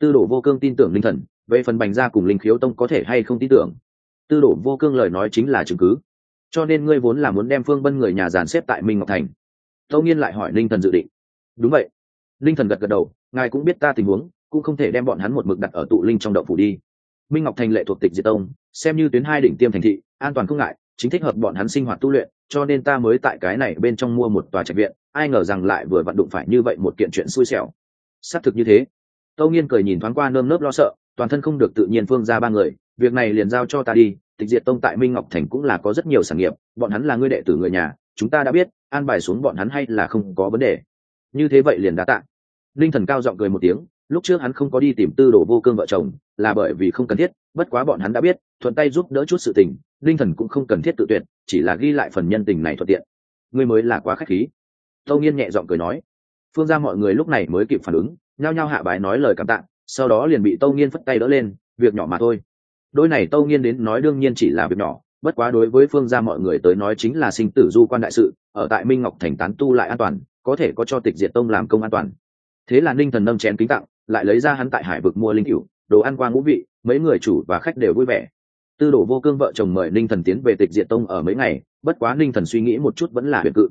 S1: Tư đồ vô cương tin tưởng linh thần, về phần bành gia cùng linh khiếu tông có thể hay không tin tưởng tư đổ vô cương lời nói chính là chứng cứ. Cho nên ngươi vốn là muốn đem phương bân người nhà dàn xếp tại minh ngọc thành. Tâu nghiên lại hỏi linh thần dự định. Đúng vậy. Linh thần gật gật đầu, ngài cũng biết ta tình huống, cũng không thể đem bọn hắn một mực đặt ở tụ linh trong đậu phủ đi. Minh ngọc thành lệ thuộc tịch diệt tông, xem như tuyến hai đỉnh tiêm thành thị, an toàn không ngại, chính thích hợp bọn hắn sinh hoạt tu luyện, cho nên ta mới tại cái này bên trong mua một tòa trạch viện, ai ngờ rằng lại vừa vận đụng phải như vậy một kiện chuyện xui xẻo. Xác thực như thế. Tâu nghiên cười nhìn thoáng qua nơm nớp lo sợ, toàn thân không được tự nhiên phương ra ba người việc này liền giao cho ta đi, tịch diệt tông tại minh ngọc thành cũng là có rất nhiều sản nghiệp, bọn hắn là ngươi đệ tử người nhà, chúng ta đã biết, an bài xuống bọn hắn hay là không có vấn đề. Như thế vậy liền đã tạ. Linh thần cao giọng cười một tiếng, lúc trước hắn không có đi tìm tư đồ vô cương vợ chồng, là bởi vì không cần thiết, bất quá bọn hắn đã biết, thuận tay giúp đỡ chút sự tình, linh thần cũng không cần thiết tự tuyệt, chỉ là ghi lại phần nhân tình này thuận tiện. Ngươi mới là quá k h á c h khí. Tâu nhiên nhẹ giọng cười nói. Phương ra mọi người lúc này mới kịp phản ứng, nhao nhao hạ bài nói lời cảm tạ, sau đó liền bị tâu nhiên phất tay đỡ lên, việc nhỏ mà thôi đôi này tâu nhiên đến nói đương nhiên chỉ là việc nhỏ, bất quá đối với phương gia mọi người tới nói chính là sinh tử du quan đại sự, ở tại minh ngọc thành tán tu lại an toàn, có thể có cho tịch diệt tông làm công an toàn. Thế là ninh thần nâm chén kính tặng, lại lấy ra hắn tại hải vực mua linh cựu đồ ăn qua ngũ vị, mấy người chủ và khách đều vui vẻ. Tư đổ vô cương vợ chồng mời ninh thần tiến về tịch diệt tông ở mấy ngày, bất quá ninh thần suy nghĩ một chút vẫn là huyền cự.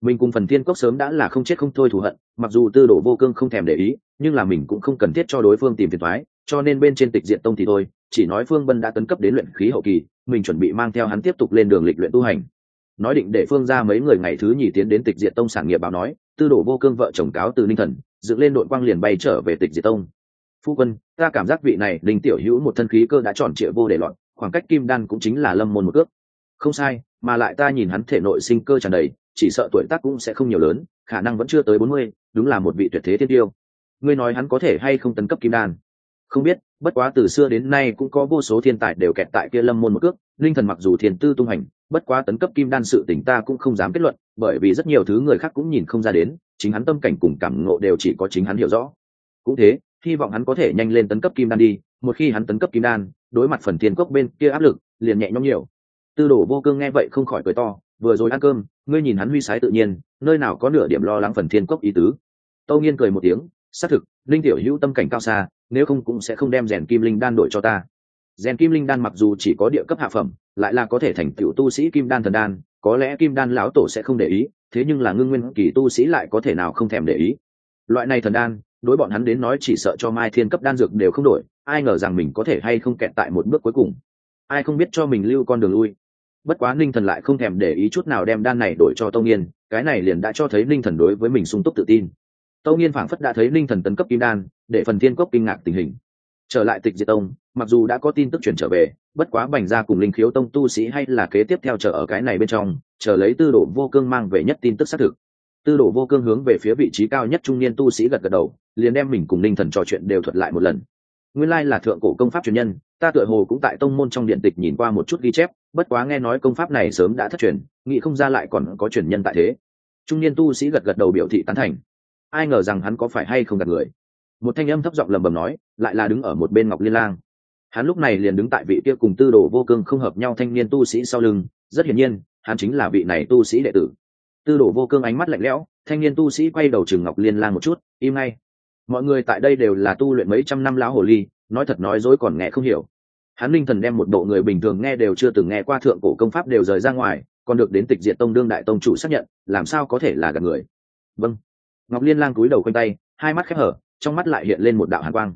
S1: Mình cùng phần thiên cốc sớm đã là không chết không thôi thù hận, mặc dù tư đổ vô cương không thèm để ý, nhưng là mình cũng không cần thiết cho đối phương tìm phiền thoái cho nên bên trên tịch diện tông thì thôi chỉ nói phương bân đã tấn cấp đến luyện khí hậu kỳ, mình chuẩn bị mang theo hắn tiếp tục lên đường lịch luyện tu hành. Nói định để phương ra mấy người ngày thứ nhì tiến đến tịch diệt tông sản nghiệp báo nói, tư đồ vô cương vợ chồng cáo từ ninh thần, dựng lên đội quang liền bay trở về tịch diệt tông. Phu quân, ta cảm giác vị này linh tiểu hữu một thân khí cơ đã tròn trịa vô để loạn, khoảng cách kim đan cũng chính là lâm môn một cước. Không sai, mà lại ta nhìn hắn thể nội sinh cơ tràn đầy, chỉ sợ tuổi tác cũng sẽ không nhiều lớn, khả năng vẫn chưa tới bốn mươi, đúng là một vị tuyệt thế thiên tiêu. Ngươi nói hắn có thể hay không tấn cấp kim đan? Không biết bất quá từ xưa đến nay cũng có vô số thiên tài đều kẹt tại kia lâm môn một cước, linh thần mặc dù thiền tư tung hành, bất quá tấn cấp kim đan sự tỉnh ta cũng không dám kết luận, bởi vì rất nhiều thứ người khác cũng nhìn không ra đến, chính hắn tâm cảnh cùng cảm ngộ đều chỉ có chính hắn hiểu rõ. Cũng thế, hy vọng hắn có thể nhanh lên tấn cấp kim đan đi, một khi hắn tấn cấp kim đan, đối mặt phần thiên cốc bên kia áp lực, liền nhẹ nhõm nhiều. Tư đồ vô cương nghe vậy không khỏi cười to, vừa rồi ăn cơm, ngươi nhìn hắn huy sái tự nhiên, nơi nào có nửa điểm lo lắng phần thiên cốc ý tứ. Tâu nghiên cười một tiếng xác thực, linh tiểu hữu tâm cảnh cao xa, nếu không cũng sẽ không đem rèn kim linh đan đổi cho ta. Rèn kim linh đan mặc dù chỉ có địa cấp hạ phẩm, lại là có thể thành tựu tu sĩ kim đan thần đan, có lẽ kim đan lão tổ sẽ không để ý, thế nhưng là ngưng nguyên kỳ tu sĩ lại có thể nào không thèm để ý. Loại này thần đan, đối bọn hắn đến nói chỉ sợ cho mai thiên cấp đan dược đều không đổi, ai ngờ rằng mình có thể hay không kẹt tại một bước cuối cùng. Ai không biết cho mình lưu con đường lui. Bất quá ninh thần lại không thèm để ý chút nào đem đan này đổi cho tông yên, cái này liền đã cho thấy ninh thần đối với mình sung túc tự tin tâu nghiên phảng phất đã thấy ninh thần tấn cấp kim đan, để phần thiên cốc kinh ngạc tình hình. Trở lại tịch diệt tông, mặc dù đã có tin tức chuyển trở về, bất quá bành ra cùng linh khiếu tông tu sĩ hay là kế tiếp theo chờ ở cái này bên trong, chờ lấy tư đồ vô cương mang về nhất tin tức xác thực. Tư đồ vô cương hướng về phía vị trí cao nhất trung niên tu sĩ gật gật đầu, liền đem mình cùng linh thần trò chuyện đều thuật lại một lần. Nguyên lai là thượng cổ công pháp truyền nhân, ta tựa hồ cũng tại tông môn trong điện tịch nhìn qua một chút ghi chép, bất quá nghe nói công pháp này sớm đã thất truyền, nghĩ không ra lại còn có truyền nhân tại thế. Trung niên tu sĩ gật gật đầu biểu thị tán thành ai ngờ rằng hắn có phải hay không gạt người. Một thanh âm thấp giọng lầm bầm nói, lại là đứng ở một bên ngọc liên lang. Hắn lúc này liền đứng tại vị kia cùng tư đồ vô cương không hợp nhau thanh niên tu sĩ sau lưng, rất hiển nhiên, hắn chính là vị này tu sĩ đệ tử. Tư đồ vô cương ánh mắt lạnh lẽo, thanh niên tu sĩ quay đầu chừng ngọc liên lang một chút, im ngay. Mọi người tại đây đều là tu luyện mấy trăm năm lão hồ ly, nói thật nói dối còn nghe không hiểu. Hắn linh thần đem một bộ người bình thường nghe đều chưa từng nghe qua thượng cổ công pháp đều rời ra ngoài, còn được đến tịch diện tông đương đại tông chủ xác nhận, làm sao có thể là gặp người? Vâng ngọc liên lang cúi đầu quanh tay, hai mắt khép hở, trong mắt lại hiện lên một đạo hàn quang.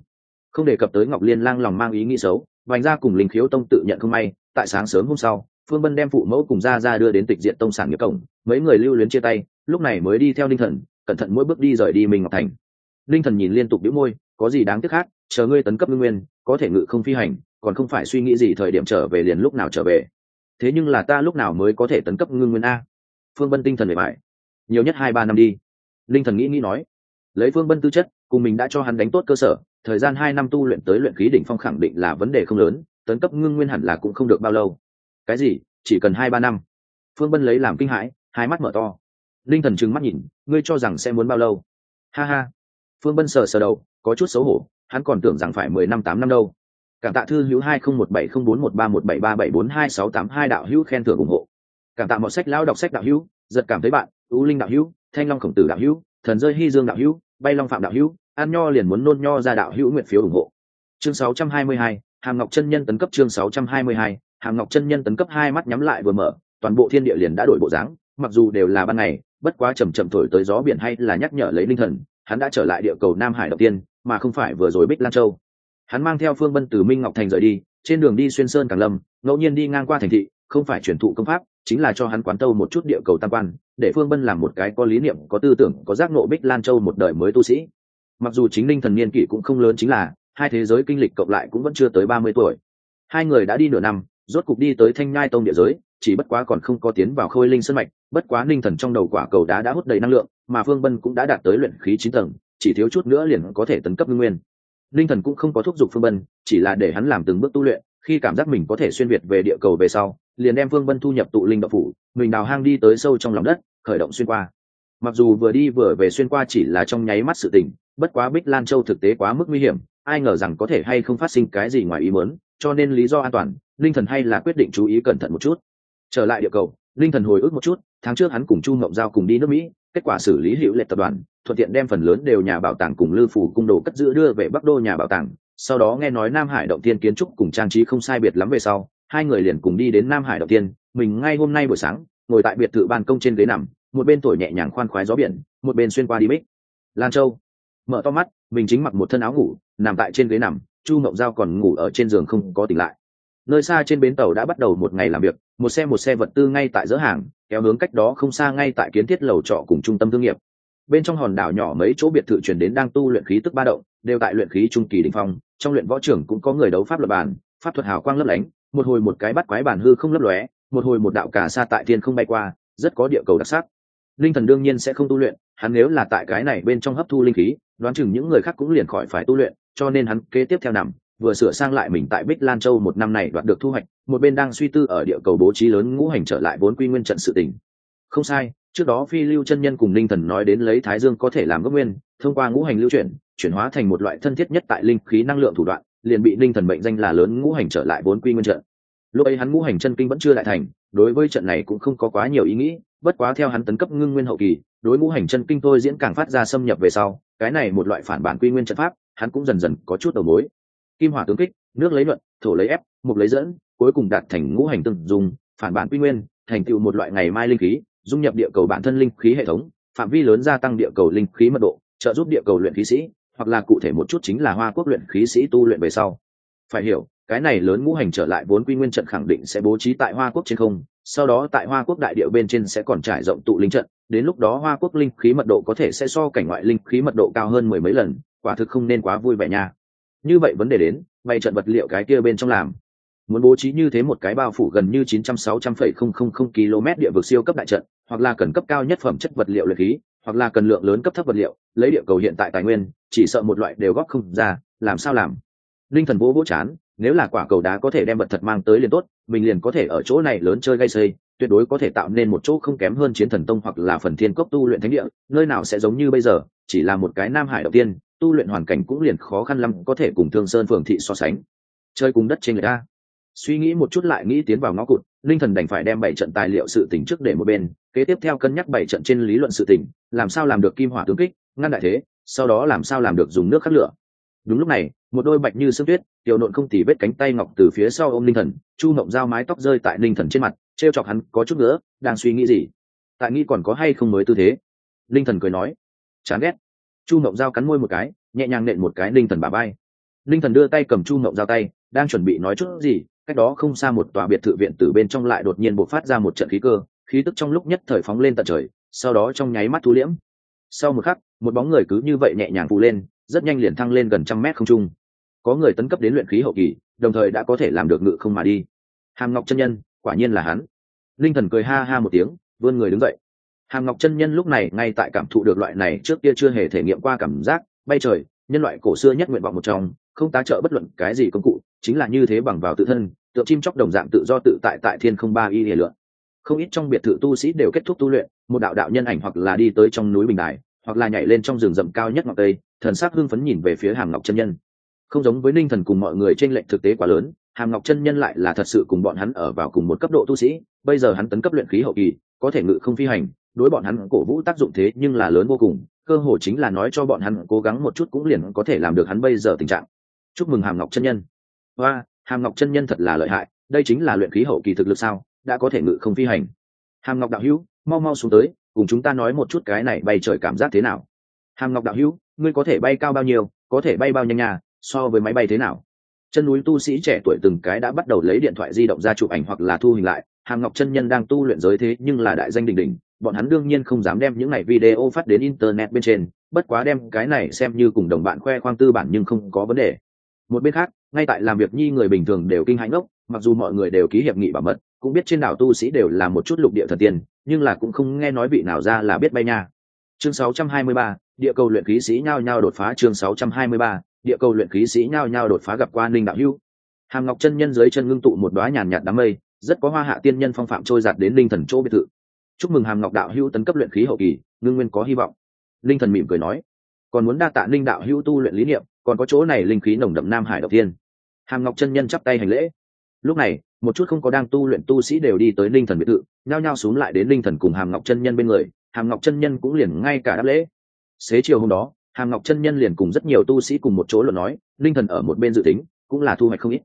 S1: Không đề cập tới ngọc liên lang lòng mang ý nghĩ xấu, vành ra cùng linh khiếu tông tự nhận không may, tại sáng sớm hôm sau, phương bân đem phụ mẫu cùng ra ra đưa đến tịch diện tông sản nghiệp cổng, mấy người lưu luyến chia tay, lúc này mới đi theo Ninh thần, cẩn thận mỗi bước đi rời đi mình ngọc thành. Ninh thần nhìn liên tục đĩu môi, có gì đáng tiếc khác, chờ ngươi tấn cấp ngưng nguyên, có thể ngự không phi hành, còn không phải suy nghĩ gì thời điểm trở về liền lúc nào trở về. Thế nhưng là ta lúc nào mới có thể tấn cấp ngưng nguyên a? Phương bân tinh thần bề bài nhiều nhất hai ba năm đi linh thần nghĩ nghĩ nói, lấy phương bân tư chất, cùng mình đã cho hắn đánh tốt cơ sở, thời gian hai năm tu luyện tới luyện khí đỉnh phong khẳng định là vấn đề không lớn, tấn cấp ngưng nguyên hẳn là cũng không được bao lâu. Cái gì? Chỉ cần hai ba năm. Phương bân lấy làm kinh hãi, hai mắt mở to. Linh thần trừng mắt nhìn, ngươi cho rằng sẽ muốn bao lâu? Ha ha. Phương bân sờ sờ đầu, có chút xấu hổ, hắn còn tưởng rằng phải mười năm, tám năm đâu. Cảm tạ thư hữu hai không một bảy không bốn một ba một bảy ba bảy bốn hai sáu tám hai đạo hữu khen thưởng ủng hộ. Cảm tạ mọi sách lão đọc sách đạo hữu, giật cảm thấy bạn ưu linh đạo hữu thanh long khổng tử đạo hữu thần rơi hy dương đạo hữu bay long phạm đạo hữu an nho liền muốn nôn nho ra đạo hữu nguyện phiếu ủng hộ. Chương 622, hàm ngọc chân nhân tấn cấp chương 622, hàm ngọc chân nhân tấn cấp hai mắt nhắm lại vừa mở toàn bộ thiên địa liền đã đổi bộ dáng mặc dù đều là ban ngày bất quá chầm chậm thổi tới gió biển hay là nhắc nhở lấy linh thần hắn đã trở lại địa cầu nam hải đầu tiên mà không phải vừa rồi bích lan châu. Hắn mang theo phương bân từ minh ngọc thành rời đi trên đường đi xuyên sơn càng lâm ngẫu nhiên đi ngang qua thành thị không phải truyền thụ công pháp chính là cho hắn quán tâu một chút địa cầu tam quan, để phương bân làm một cái có lý niệm, có tư tưởng, có giác nộ bích lan châu một đời mới tu sĩ. Mặc dù chính linh thần niên kỷ cũng không lớn chính là, hai thế giới kinh lịch cộng lại cũng vẫn chưa tới ba mươi tuổi. Hai người đã đi nửa năm, rốt cục đi tới thanh nhai tông địa giới, chỉ bất quá còn không có tiến vào khôi linh sân mạch, bất quá linh thần trong đầu quả cầu đá đã hút đầy năng lượng, mà phương bân cũng đã đạt tới luyện khí chín tầng, chỉ thiếu chút nữa liền có thể tấn cấp ngưng nguyên. Linh thần cũng không có thúc giục phương bân, chỉ là để hắn làm từng bước tu luyện khi cảm giác mình có thể xuyên việt về địa cầu về sau, liền đem phương vân thu nhập tụ linh đậu phủ, mình đào hang đi tới sâu trong lòng đất, khởi động xuyên qua. Mặc dù vừa đi vừa về xuyên qua chỉ là trong nháy mắt sự tình, bất quá bích lan châu thực tế quá mức nguy hiểm, ai ngờ rằng có thể hay không phát sinh cái gì ngoài ý muốn, cho nên lý do an toàn, linh thần hay là quyết định chú ý cẩn thận một chút. Trở lại địa cầu, linh thần hồi ức một chút, tháng trước hắn cùng chu ngộng giao cùng đi nước mỹ, kết quả xử lý hữu lệ tập đoàn, thuận tiện đem phần lớn đều nhà bảo tàng cùng lư phủ cung đồ cất giữ đưa về bắc đô nhà bảo tàng sau đó nghe nói nam hải động tiên kiến trúc cùng trang trí không sai biệt lắm về sau, hai người liền cùng đi đến nam hải động tiên. Mình ngay hôm nay buổi sáng, ngồi tại biệt thự ban công trên ghế nằm, một bên thổi nhẹ nhàng khoan khoái gió biển, một bên xuyên qua đi bích lan châu, mở to mắt, mình chính mặc một thân áo ngủ, nằm tại trên ghế nằm, chu Ngậu giao còn ngủ ở trên giường không có tỉnh lại. Nơi xa trên bến tàu đã bắt đầu một ngày làm việc, một xe một xe vật tư ngay tại dỡ hàng, kéo hướng cách đó không xa ngay tại kiến thiết lầu trọ cùng trung tâm thương nghiệp bên trong hòn đảo nhỏ mấy chỗ biệt thự chuyển đến đang tu luyện khí tức ba động, đều tại luyện khí trung kỳ đình phong, trong luyện võ trưởng cũng có người đấu pháp luật bàn pháp thuật hào quang lấp lánh, một hồi một cái bắt quái bản hư không lấp lóe, một hồi một đạo cả sa tại thiên không bay qua, rất có địa cầu đặc sắc. Linh thần đương nhiên sẽ không tu luyện, hắn nếu là tại cái này bên trong hấp thu linh khí, đoán chừng những người khác cũng liền khỏi phải tu luyện, cho nên hắn kế tiếp theo nằm, vừa sửa sang lại mình tại bích lan châu một năm này đoạt được thu hoạch, một bên đang suy tư ở địa cầu bố trí lớn ngũ hành trở lại vốn quy nguyên trận sự tình. Không sai trước đó phi lưu chân nhân cùng linh thần nói đến lấy thái dương có thể làm gốc nguyên, thông qua ngũ hành lưu chuyển chuyển hóa thành một loại thân thiết nhất tại linh khí năng lượng thủ đoạn, liền bị linh thần mệnh danh là lớn ngũ hành trở lại vốn quy nguyên trận. Lúc ấy hắn ngũ hành chân kinh vẫn chưa lại thành, đối với trận này cũng không có quá nhiều ý nghĩ, bất quá theo hắn tấn cấp ngưng nguyên hậu kỳ, đối ngũ hành chân kinh tôi diễn càng phát ra xâm nhập về sau, cái này một loại phản bản quy nguyên trận pháp, hắn cũng dần dần có chút đầu mối. Kim hỏa tướng kích, nước lấy luận, thổ lấy ép, mục lấy dẫn, cuối cùng đạt thành ngũ hành tương dùng, phản bản quy nguyên, thành tựu một loại ngày mai linh khí dung nhập địa cầu bản thân linh khí hệ thống, phạm vi lớn gia tăng địa cầu linh khí mật độ, trợ giúp địa cầu luyện khí sĩ, hoặc là cụ thể một chút chính là hoa quốc luyện khí sĩ tu luyện về sau. Phải hiểu, cái này lớn ngũ hành trở lại vốn quy nguyên trận khẳng định sẽ bố trí tại hoa quốc trên không, sau đó tại hoa quốc đại địa bên trên sẽ còn trải rộng tụ linh trận, đến lúc đó hoa quốc linh khí mật độ có thể sẽ so cảnh ngoại linh khí mật độ cao hơn mười mấy lần, quả thực không nên quá vui vẻ nha. Như vậy vấn đề đến, bày trận vật liệu cái kia bên trong làm muốn bố trí như thế một cái bao phủ gần như chín trăm sáu trăm phẩy không không không km địa vực siêu cấp đại trận, hoặc là cần cấp cao nhất phẩm chất vật liệu lợi khí, hoặc là cần lượng lớn cấp thấp vật liệu, lấy địa cầu hiện tại tài nguyên, chỉ sợ một loại đều góp không ra, làm sao làm? Linh thần vỗ vỗ chán, nếu là quả cầu đá có thể đem vật thật mang tới liền tốt, mình liền có thể ở chỗ này lớn chơi gây xây, tuyệt đối có thể tạo nên một chỗ không kém hơn chiến thần tông hoặc là phần thiên cốc tu luyện thánh địa, nơi nào sẽ giống như bây giờ, chỉ là một cái nam hải đầu tiên, tu luyện hoàn cảnh cũng liền khó khăn lắm có thể cùng thương sơn phường thị so sánh. Chơi cùng đất trên người ta suy nghĩ một chút lại nghĩ tiến vào ngõ cụt, linh thần đành phải đem bảy trận tài liệu sự tỉnh trước để một bên, kế tiếp theo cân nhắc bảy trận trên lý luận sự tỉnh làm sao làm được kim hỏa tướng kích, ngăn đại thế, sau đó làm sao làm được dùng nước khắc lửa. Đúng lúc này, một đôi bạch như sương tuyết, tiểu nộn không tỉ vết cánh tay ngọc từ phía sau ô m linh thần, chu mộng dao mái tóc rơi tại linh thần trên mặt t r e o chọc hắn, có chút nữa, đang suy nghĩ gì? Tại nghĩ còn có hay không mới tư thế? Linh thần cười nói, chán ghét. Chu mộng dao cắn môi một cái, nhẹ nhàng nện một cái linh thần bà bay linh thần đưa tay cầm chu mộng dao tay, đang chuẩn bị nói chút gì cách đó không xa một tòa biệt thự viện từ bên trong lại đột nhiên bộc phát ra một trận khí cơ, khí tức trong lúc nhất thời phóng lên tận trời, sau đó trong nháy mắt thu liễm. Sau một khắc, một bóng người cứ như vậy nhẹ nhàng phụ lên, rất nhanh liền thăng lên gần trăm mét không trung. Có người tấn cấp đến luyện khí hậu kỳ, đồng thời đã có thể làm được ngự không mà đi. Hàm ngọc chân nhân, quả nhiên là hắn. Linh thần cười ha ha một tiếng, vươn người đứng dậy. Hàm ngọc chân nhân lúc này ngay tại cảm thụ được loại này trước kia chưa hề thể nghiệm qua cảm giác bay trời, nhân loại cổ xưa nhất nguyện vọng một trong, không tá trợ bất luận cái gì công cụ chính là như thế bằng vào tự thân, tượng chim chóc đồng dạng tự do tự tại tại thiên không ba y hệ lượng không ít trong biệt thự tu sĩ đều kết thúc tu luyện, một đạo đạo nhân ảnh hoặc là đi tới trong núi bình đài, hoặc là nhảy lên trong rừng rậm cao nhất ngọc tây thần sắc hưng phấn nhìn về phía hàm ngọc chân nhân. Không giống với ninh thần cùng mọi người trên lệnh thực tế quá lớn, hàm ngọc chân nhân lại là thật sự cùng bọn hắn ở vào cùng một cấp độ tu sĩ, bây giờ hắn tấn cấp luyện khí hậu kỳ, có thể ngự không phi hành, đối bọn hắn cổ vũ tác dụng thế nhưng là lớn vô cùng, cơ hồ chính là nói cho bọn hắn cố gắng một chút cũng liền có thể làm được hắn bây giờ tình trạng. Chúc mừng hàm ngọc chân nhân hoa, hàm ngọc chân nhân thật là lợi hại, đây chính là luyện khí hậu kỳ thực lực sao, đã có thể ngự không phi hành. Hàm ngọc đạo hữu, mau mau xuống tới, cùng chúng ta nói một chút cái này bay trời cảm giác thế nào. Hàm ngọc đạo hữu, ngươi có thể bay cao bao nhiêu, có thể bay bao nhanh nhà so với máy bay thế nào? Chân núi tu sĩ trẻ tuổi từng cái đã bắt đầu lấy điện thoại di động ra chụp ảnh hoặc là thu hình lại, hàm ngọc chân nhân đang tu luyện giới thế nhưng là đại danh đình đình bọn hắn đương nhiên không dám đem những này video phát đến internet bên trên, bất quá đem cái này xem như cùng đồng bạn khoe khoang tư bản nhưng không có vấn đề. Một bên khác ngay tại làm việc nhi người bình thường đều kinh hãi ngốc mặc dù mọi người đều ký hiệp nghị bảo mật cũng biết trên đảo tu sĩ đều là một chút lục địa thần tiên nhưng là cũng không nghe nói vị nào ra là biết bay nha. Chương 623, địa cầu luyện khí sĩ nhao nhao đột phá chương 623, địa cầu luyện khí sĩ nhao nhao đột phá gặp qua ninh đạo hưu hàm ngọc chân nhân dưới chân ngưng tụ một đoá nhàn nhạt đám mây rất có hoa hạ tiên nhân phong phạm trôi giạt đến linh thần chỗ biệt thự. Chúc mừng hàm ngọc đạo hưu tấn cấp luyện khí hậu kỳ ngưng nguyên có hy vọng. Linh thần mỉm cười nói còn muốn đa tạ ninh đạo hưu tu luyện lý niệm còn có chỗ này linh khí nồng đậm nam hải đầu tiên hàm ngọc chân nhân chắp tay hành lễ. Lúc này, một chút không có đang tu luyện tu sĩ đều đi tới linh thần biệt thự, nhao nhao xuống lại đến linh thần cùng hàm ngọc chân nhân bên người, hàm ngọc chân nhân cũng liền ngay cả đáp lễ. Xế chiều hôm đó, hàm ngọc chân nhân liền cùng rất nhiều tu sĩ cùng một chỗ luận nói linh thần ở một bên dự tính, cũng là thu hoạch không ít.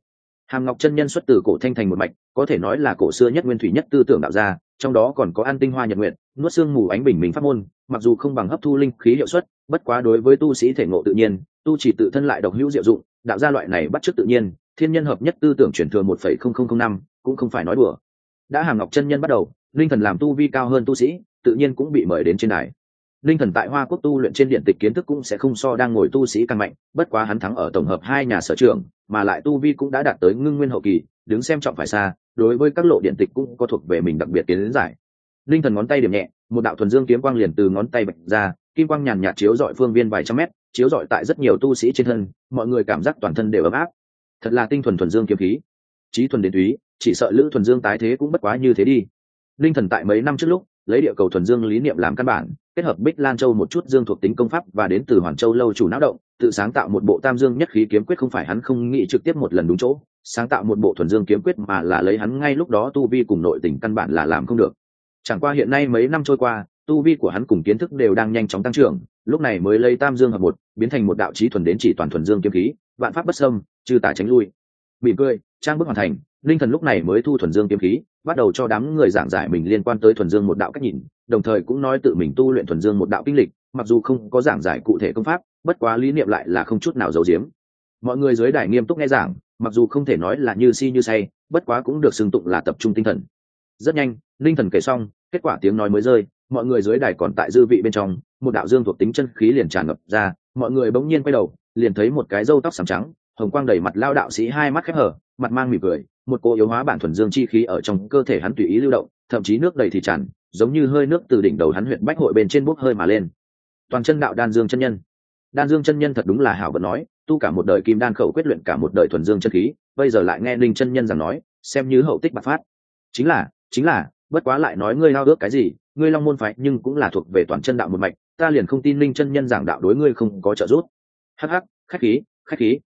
S1: Hàm ngọc chân nhân xuất từ cổ thanh thành một mạch, có thể nói là cổ xưa nhất nguyên thủy nhất tư tưởng đạo gia, trong đó còn có an tinh hoa nhật nguyện nuốt xương mù ánh bình minh pháp môn, mặc dù không bằng hấp thu linh khí hiệu suất, bất quá đối với tu sĩ thể ngộ tự nhiên tu chỉ tự thân lại độc hữu diệu dụng, đạo gia loại này bắt chước tự nhiên, thiên nhân hợp nhất tư tưởng chuyển thừa một phẩy không không không năm, cũng không phải nói đùa. Đã hàng ngọc chân nhân bắt đầu, linh thần làm tu vi cao hơn tu sĩ, tự nhiên cũng bị mời đến trên đài. Linh thần tại hoa quốc tu luyện trên điện tịch kiến thức cũng sẽ không so đang ngồi tu sĩ càng mạnh, bất quá hắn thắng ở tổng hợp hai nhà sở trường, mà lại tu vi cũng đã đạt tới ngưng nguyên hậu kỳ, đứng xem trọng phải xa, đối với các lộ điện tịch cũng có thuộc về mình đặc biệt tiến giải. Linh thần ngón tay điểm nhẹ, một đạo thuần dương kiếm quang liền từ ngón tay bạch ra, kim quang nhàn nhạt chiếu dọi phương viên vài trăm mét chiếu rọi tại rất nhiều tu sĩ trên thân, mọi người cảm giác toàn thân đều ấm áp. Thật là tinh thuần thuần dương kiếm khí. Trí thuần đến túy, chỉ sợ lữ thuần dương tái thế cũng bất quá như thế đi. Linh thần tại mấy năm trước lúc, lấy địa cầu thuần dương lý niệm làm căn bản, kết hợp bích lan châu một chút dương thuộc tính công pháp và đến từ hoàn châu lâu chủ não động, tự sáng tạo một bộ tam dương nhất khí kiếm quyết không phải hắn không nghĩ trực tiếp một lần đúng chỗ, sáng tạo một bộ thuần dương kiếm quyết mà là lấy hắn ngay lúc đó tu vi cùng nội tình căn bản là làm không được. Chẳng qua hiện nay mấy năm trôi qua tu vi của hắn cùng kiến thức đều đang nhanh chóng tăng trưởng, lúc này mới lấy tam dương hợp một, biến thành một đạo trí thuần đến chỉ toàn thuần dương kiếm khí, vạn pháp bất sâm trừ tả tránh lui. Mỉm cười, trang bức hoàn thành, linh thần lúc này mới thu thuần dương kiếm khí, bắt đầu cho đám người giảng giải mình liên quan tới thuần dương một đạo cách nhìn, đồng thời cũng nói tự mình tu luyện thuần dương một đạo kinh lịch, mặc dù không có giảng giải cụ thể công pháp, bất quá lý niệm lại là không chút nào giấu giếm. Mọi người dưới đài nghiêm túc nghe giảng, mặc dù không thể nói là như si như say, bất quá cũng được xưng tụng là tập trung tinh thần. Rất nhanh, linh thần kể xong kết quả tiếng nói mới rơi, mọi người dưới đài còn tại dư vị bên trong, một đạo dương thuộc tính chân khí liền tràn ngập ra, mọi người bỗng nhiên quay đầu, liền thấy một cái râu tóc sàm trắng, hồng quang đầy mặt lao đạo sĩ hai mắt khép hở, mặt mang mỉm cười, một cô yếu hóa bản thuần dương chi khí ở trong cơ thể hắn tùy ý lưu động, thậm chí nước đầy thì tràn, giống như hơi nước từ đỉnh đầu hắn huyện bách hội bên trên bốc hơi mà lên. Toàn chân đạo đan dương chân nhân. Đan dương chân nhân thật đúng là hảo vận nói, tu cả một đời kim đan khẩu quyết luyện cả một đời thuần dương chân khí, bây giờ lại nghe linh chân nhân rằng nói, xem như hậu tích bạc phát. Chính là chính là bất quá lại nói ngươi lao ước cái gì, ngươi long môn phái nhưng cũng là thuộc về toàn chân đạo một mạch, ta liền không tin linh chân nhân giảng đạo đối ngươi không có trợ giúp. Hắc hắc, khách khí khách khí.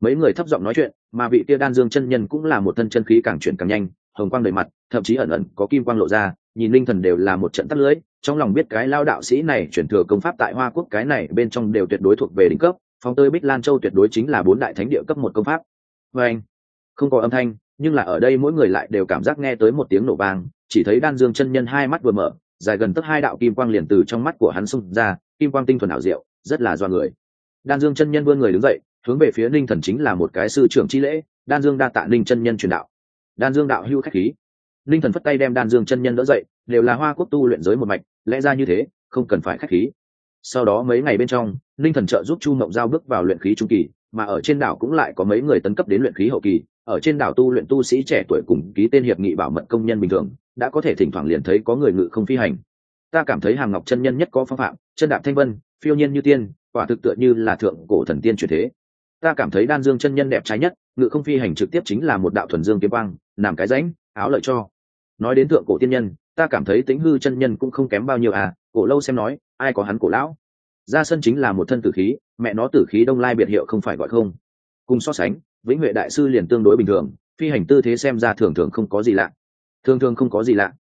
S1: Mấy người thấp giọng nói chuyện, mà vị tia đan dương chân nhân cũng là một thân chân khí càng chuyển càng nhanh, hồng quang đầy mặt, thậm chí ẩn ẩn có kim quang lộ ra, nhìn linh thần đều là một trận tắt lưới, trong lòng biết cái lao đạo sĩ này chuyển thừa công pháp tại hoa quốc cái này bên trong đều tuyệt đối thuộc về đỉnh cấp, phóng tơi bích lan châu tuyệt đối chính là bốn đại thánh địa cấp một công pháp. Vê anh không có âm thanh, nhưng là ở đây mỗi người lại đều cảm giác nghe tới một tiếng nổ vang chỉ thấy đan dương chân nhân hai mắt vừa mở, dài gần tức hai đạo kim quang liền từ trong mắt của hắn xung ra, kim quang tinh thuần ảo diệu, rất là do người. Đan dương chân nhân vươn người đứng dậy, hướng về phía ninh thần chính là một cái sư trưởng chi lễ, đan dương đa tạ ninh chân nhân truyền đạo. Đan dương đạo hữu khách khí. Ninh thần phất tay đem đan dương chân nhân đỡ dậy, đều là hoa quốc tu luyện giới một mạch, lẽ ra như thế, không cần phải khách khí. Sau đó mấy ngày bên trong, ninh thần trợ giúp chu mộng giao bước vào luyện khí trung kỳ, mà ở trên đảo cũng lại có mấy người tấn cấp đến luyện khí hậu kỳ, ở trên đảo tu luyện tu sĩ trẻ tuổi cùng ký tên hiệp nghị bảo mật công nhân bình thường đã có thể thỉnh thoảng liền thấy có người ngự không phi hành. Ta cảm thấy hàng ngọc chân nhân nhất có phong phạm, chân đạp thanh vân, phiêu nhiên như tiên, quả thực tựa như là thượng cổ thần tiên truyền thế. Ta cảm thấy đan dương chân nhân đẹp trái nhất, ngự không phi hành trực tiếp chính là một đạo thuần dương kiếm quang làm cái rãnh, áo lợi cho. Nói đến thượng cổ tiên nhân, ta cảm thấy tính hư chân nhân cũng không kém bao nhiêu à cổ lâu xem nói, ai có hắn cổ lão? Ra sân chính là một thân tử khí, mẹ nó tử khí đông lai biệt hiệu không phải gọi không. Cùng so sánh, vĩnh huệ đại sư liền tương đối bình thường, phi hành tư thế xem ra thường thường không có gì lạ thường thường không có gì lạ.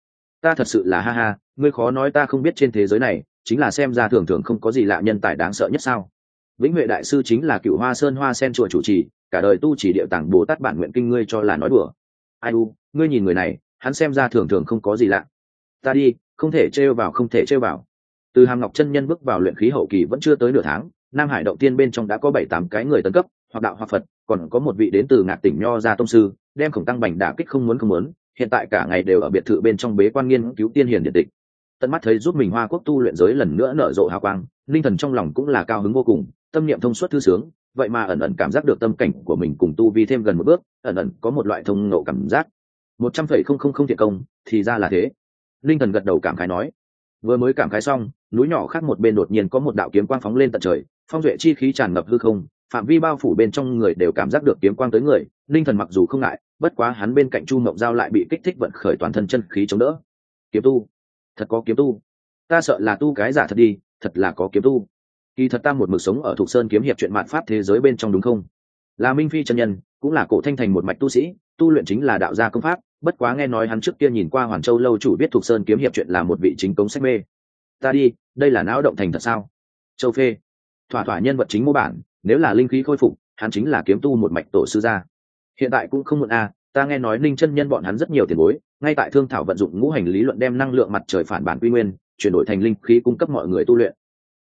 S1: Ta thật sự là ha ha, ngươi khó nói ta không biết trên thế giới này, chính là xem ra thường thường không có gì lạ nhân tài đáng sợ nhất sao. Vĩnh huệ đại sư chính là cựu hoa sơn hoa sen chùa chủ trì, cả đời tu chỉ điệu tàng bồ tát bản nguyện kinh ngươi cho là nói đùa. Ai u, ngươi nhìn người này, hắn xem ra thường thường không có gì lạ. Ta đi, không thể trêu vào, không thể trêu vào. Từ hàm ngọc chân nhân bước vào luyện khí hậu kỳ vẫn chưa tới nửa tháng, nam hải động tiên bên trong đã có bảy tám cái người tấn cấp, hoặc đạo hoặc phật, còn có một vị đến từ ngạc tỉnh nho ra tông sư, đem khổng tăng bành đả kích không muốn không muốn hiện tại cả ngày đều ở biệt thự bên trong bế quan nghiên cứu tiên hiền điện tịch. Tận mắt thấy giúp mình hoa quốc tu luyện giới lần nữa nở rộ hào quang, linh thần trong lòng cũng là cao hứng vô cùng, tâm niệm thông suốt thư sướng, vậy mà ẩn ẩn cảm giác được tâm cảnh của mình cùng tu vi thêm gần một bước, ẩn ẩn có một loại thông ngộ cảm giác. Một trăm phẩy không không không thiện công, thì ra là thế. Linh thần gật đầu cảm khái nói. Vừa mới cảm khái xong, núi nhỏ khác một bên đột nhiên có một đạo kiếm quang phóng lên tận trời, phong duệ chi khí tràn ngập hư không phạm vi bao phủ bên trong người đều cảm giác được kiếm quang tới người Ninh thần mặc dù không ngại, bất quá hắn bên cạnh chu mộng giao lại bị kích thích vận khởi toàn thân chân khí chống đỡ. Kiếm tu, thật có kiếm tu. Ta sợ là tu cái giả thật đi, thật là có kiếm tu. Kỳ thật ta một mực sống ở thục sơn kiếm hiệp chuyện mạn pháp thế giới bên trong đúng không? Là minh phi chân nhân, cũng là cổ thanh thành một mạch tu sĩ, tu luyện chính là đạo gia công pháp, bất quá nghe nói hắn trước kia nhìn qua hoàn châu lâu chủ biết thục sơn kiếm hiệp chuyện là một vị chính cống sách mê. Ta đi, đây là não động thành thật sao? Châu phê, thỏa thỏa nhân vật chính mô bản nếu là linh khí khôi phục hắn chính là kiếm tu một mạch tổ sư gia. Hiện tại cũng không muộn a à, ta nghe nói ninh chân nhân bọn hắn rất nhiều tiền bối ngay tại thương thảo vận dụng ngũ hành lý luận đem năng lượng mặt trời phản bản quy nguyên chuyển đổi thành linh khí cung cấp mọi người tu luyện.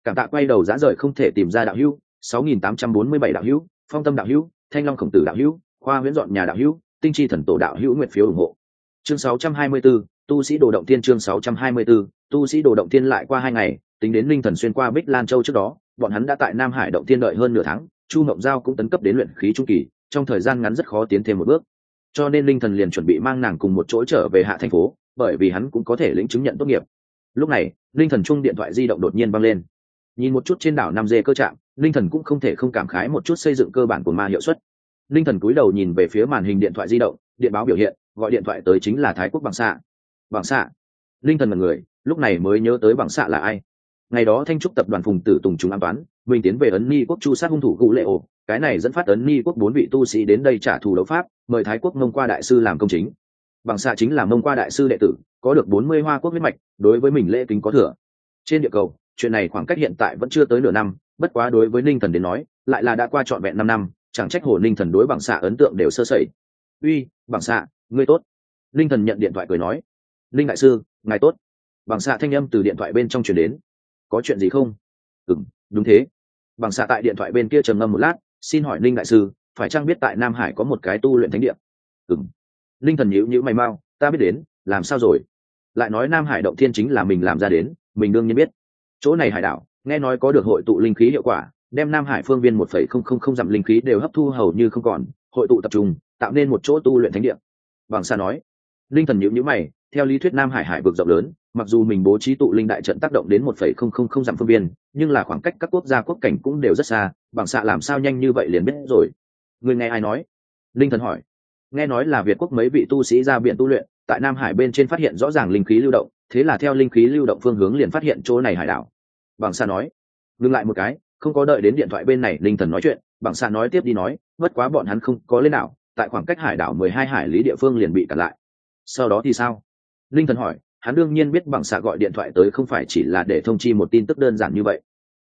S1: Cảm tạ quay đầu giá rời không thể tìm ra đạo hữu 6847 đạo hữu phong tâm đạo hữu thanh long khổng tử đạo hữu khoa huyễn dọn nhà đạo hữu tinh chi thần tổ đạo hữu nguyện phiếu ủng hộ. Chương 624, tu sĩ đồ động tiên chương 624, tu sĩ đồ động tiên lại qua hai ngày tính đến linh thần xuyên qua bích lan châu trước đó bọn hắn đã tại nam hải động tiên đợi hơn nửa tháng, chu mộng giao cũng tấn cấp đến luyện khí trung kỳ, trong thời gian ngắn rất khó tiến thêm một bước. Cho nên linh thần liền chuẩn bị mang nàng cùng một chỗ trở về hạ thành phố, bởi vì hắn cũng có thể lĩnh chứng nhận tốt nghiệp. Lúc này, linh thần chung điện thoại di động đột nhiên văng lên. Nhìn một chút trên đảo nam dê cơ trạm linh thần cũng không thể không cảm khái một chút xây dựng cơ bản của ma hiệu suất. Linh thần cúi đầu nhìn về phía màn hình điện thoại di động, điện báo biểu hiện, gọi điện thoại tới chính là thái quốc bằng xạ. Bằng xạ. Linh thần là người, lúc này mới nhớ tới bằng xạ là ai ngày đó thanh trúc tập đoàn phùng tử tùng chúng an toán, mình tiến về ấn ni quốc chu sát hung thủ cụ lệ ổ. Cái này dẫn phát ấn ni quốc bốn vị tu sĩ đến đây trả thù đấu pháp, mời thái quốc mông qua đại sư làm công chính. Bằng xạ chính là mông qua đại sư đệ tử, có được bốn mươi hoa quốc huyết mạch, đối với mình lễ kính có thừa. Trên địa cầu, chuyện này khoảng cách hiện tại vẫn chưa tới nửa năm, bất quá đối với ninh thần đến nói, lại là đã qua trọn vẹn năm năm, chẳng trách hồ ninh thần đối bằng xạ ấn tượng đều sơ sẩy. Uy, bằng xạ, ngươi tốt. Ninh thần nhận điện thoại cười nói. Ninh đại sư, ngài tốt. Bằng xạ thanh âm từ điện thoại bên trong chuyển đến có chuyện gì không? Ừ đúng thế. Bằng xạ tại điện thoại bên kia trầm ngâm một lát, xin hỏi ninh đại sư, phải chăng biết tại nam hải có một cái tu luyện thánh địa? Ừ ninh thần nhữ nhữ mày mau, ta biết đến, làm sao rồi? Lại nói nam hải động thiên chính là mình làm ra đến, mình đương nhiên biết. Chỗ này hải đảo, nghe nói có được hội tụ linh khí hiệu quả, đem nam hải phương viên một phẩy không không không dặm linh khí đều hấp thu hầu như không còn, hội tụ tập trung, tạo nên một chỗ tu luyện thánh địa. Bằng xa nói. Linh thần nhữ nhữ mày, theo lý thuyết nam hải hải vực rộng lớn mặc dù mình bố trí tụ linh đại trận tác động đến một phẩy không không không dặm phương viên nhưng là khoảng cách các quốc gia quốc cảnh cũng đều rất xa, bằng xạ làm sao nhanh như vậy liền biết rồi. Người nghe ai nói? Linh thần hỏi. Nghe nói là việt quốc mấy vị tu sĩ ra biển tu luyện, tại nam hải bên trên phát hiện rõ ràng linh khí lưu động, thế là theo linh khí lưu động phương hướng liền phát hiện chỗ này hải đảo. Bằng xạ nói. Ngừng lại một cái, không có đợi đến điện thoại bên này linh thần nói chuyện, bằng xạ nói tiếp đi nói, bất quá bọn hắn không có lên đảo, tại khoảng cách hải đảo mười hai hải lý địa phương liền bị cản lại. Sau đó thì sao? Linh thần hỏi hắn đương nhiên biết bằng xạ gọi điện thoại tới không phải chỉ là để thông chi một tin tức đơn giản như vậy.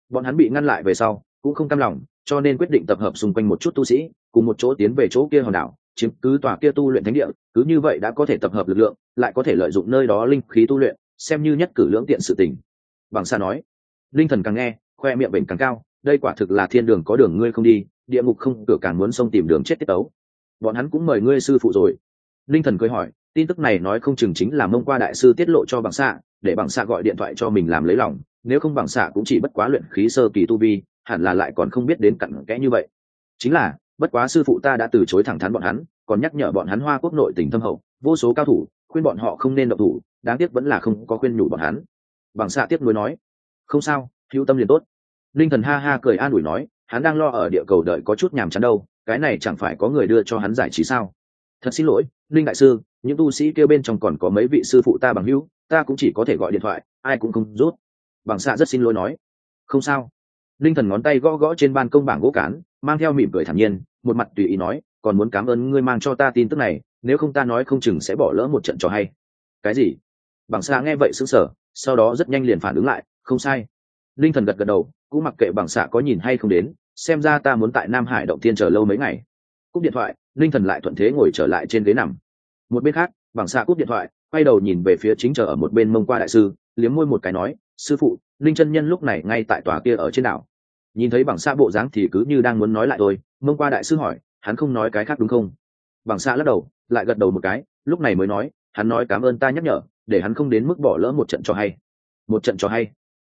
S1: Bọn hắn bị ngăn lại về sau, cũng không cam lòng, cho nên quyết định tập hợp xung quanh một chút tu sĩ, cùng một chỗ tiến về chỗ kia hòn đảo, chiếm cứ tòa kia tu luyện thánh địa, cứ như vậy đã có thể tập hợp lực lượng, lại có thể lợi dụng nơi đó linh khí tu luyện, xem như nhất cử lưỡng tiện sự tình. Bằng xa nói. Linh thần càng nghe, khoe miệng bệnh càng cao, đây quả thực là thiên đường có đường ngươi không đi, địa ngục không, cửa càng muốn xông tìm đường chết tiết tấu. Bọn hắn cũng mời ngươi sư phụ rồi. Linh thần cười hỏi tin tức này nói không chừng chính là mông qua đại sư tiết lộ cho bằng xạ, để bằng xạ gọi điện thoại cho mình làm lấy lòng, nếu không bằng xạ cũng chỉ bất quá luyện khí sơ kỳ tu vi, hẳn là lại còn không biết đến cặn kẽ như vậy. Chính là, bất quá sư phụ ta đã từ chối thẳng thắn bọn hắn, còn nhắc nhở bọn hắn hoa quốc nội tỉnh thâm hậu, vô số cao thủ, khuyên bọn họ không nên động thủ, đáng tiếc vẫn là không có khuyên nhủ bọn hắn. Bằng xạ tiếp nối nói, không sao, hữu tâm liền tốt. Linh thần ha ha cười an ủi nói, hắn đang lo ở địa cầu đợi có chút nhàm chán đâu, cái này chẳng phải có người đưa cho hắn giải trí sao? Thật xin lỗi linh đại sư những tu sĩ kêu bên trong còn có mấy vị sư phụ ta bằng hữu ta cũng chỉ có thể gọi điện thoại ai cũng không rút. Bằng xạ rất xin lỗi nói. Không sao. Linh thần ngón tay gõ gõ trên ban công bảng gỗ cán mang theo mỉm cười thản nhiên một mặt tùy ý nói còn muốn cảm ơn ngươi mang cho ta tin tức này nếu không ta nói không chừng sẽ bỏ lỡ một trận trò hay. Cái gì? Bằng xạ nghe vậy sững sờ, sau đó rất nhanh liền phản ứng lại không sai. Linh thần gật gật đầu cũng mặc kệ bằng xạ có nhìn hay không đến xem ra ta muốn tại nam hải động tiên chờ lâu mấy ngày cúp điện thoại, linh thần lại thuận thế ngồi trở lại trên ghế nằm. Một bên khác, bằng xạ cúp điện thoại, quay đầu nhìn về phía chính chờ ở một bên mông qua đại sư, liếm môi một cái nói, sư phụ, linh chân nhân lúc này ngay tại tòa kia ở trên đảo. Nhìn thấy bằng xạ bộ dáng thì cứ như đang muốn nói lại tôi mông qua đại sư hỏi, hắn không nói cái khác đúng không? Bằng xạ lắc đầu, lại gật đầu một cái, lúc này mới nói, hắn nói cảm ơn ta nhắc nhở, để hắn không đến mức bỏ lỡ một trận cho hay. Một trận cho hay.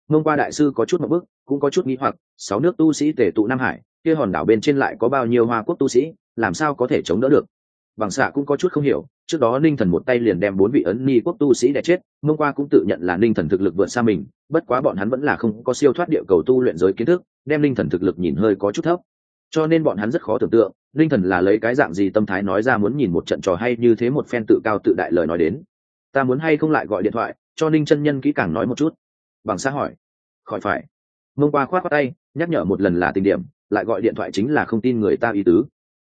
S1: Mông qua đại sư có chút một bức, cũng có chút nghĩ hoặc, sáu nước tu sĩ tể tụ nam hải kia hòn đảo bên trên lại có bao nhiêu hoa quốc tu sĩ, làm sao có thể chống đỡ được? Bằng xạ cũng có chút không hiểu, trước đó ninh thần một tay liền đem bốn vị ấn ni quốc tu sĩ đã chết, mông qua cũng tự nhận là ninh thần thực lực vượt xa mình, bất quá bọn hắn vẫn là không có siêu thoát địa cầu tu luyện giới kiến thức, đem ninh thần thực lực nhìn hơi có chút thấp. Cho nên bọn hắn rất khó tưởng tượng, ninh thần là lấy cái dạng gì tâm thái nói ra muốn nhìn một trận trò hay như thế một phen tự cao tự đại lời nói đến. Ta muốn hay không lại gọi điện thoại, cho ninh chân nhân kỹ càng nói một chút? Bằng xã hỏi. Khỏi phải. Mông qua khoát qua tay, nhắc nhở một lần là tình điểm lại gọi điện thoại chính là không tin người ta ý tứ.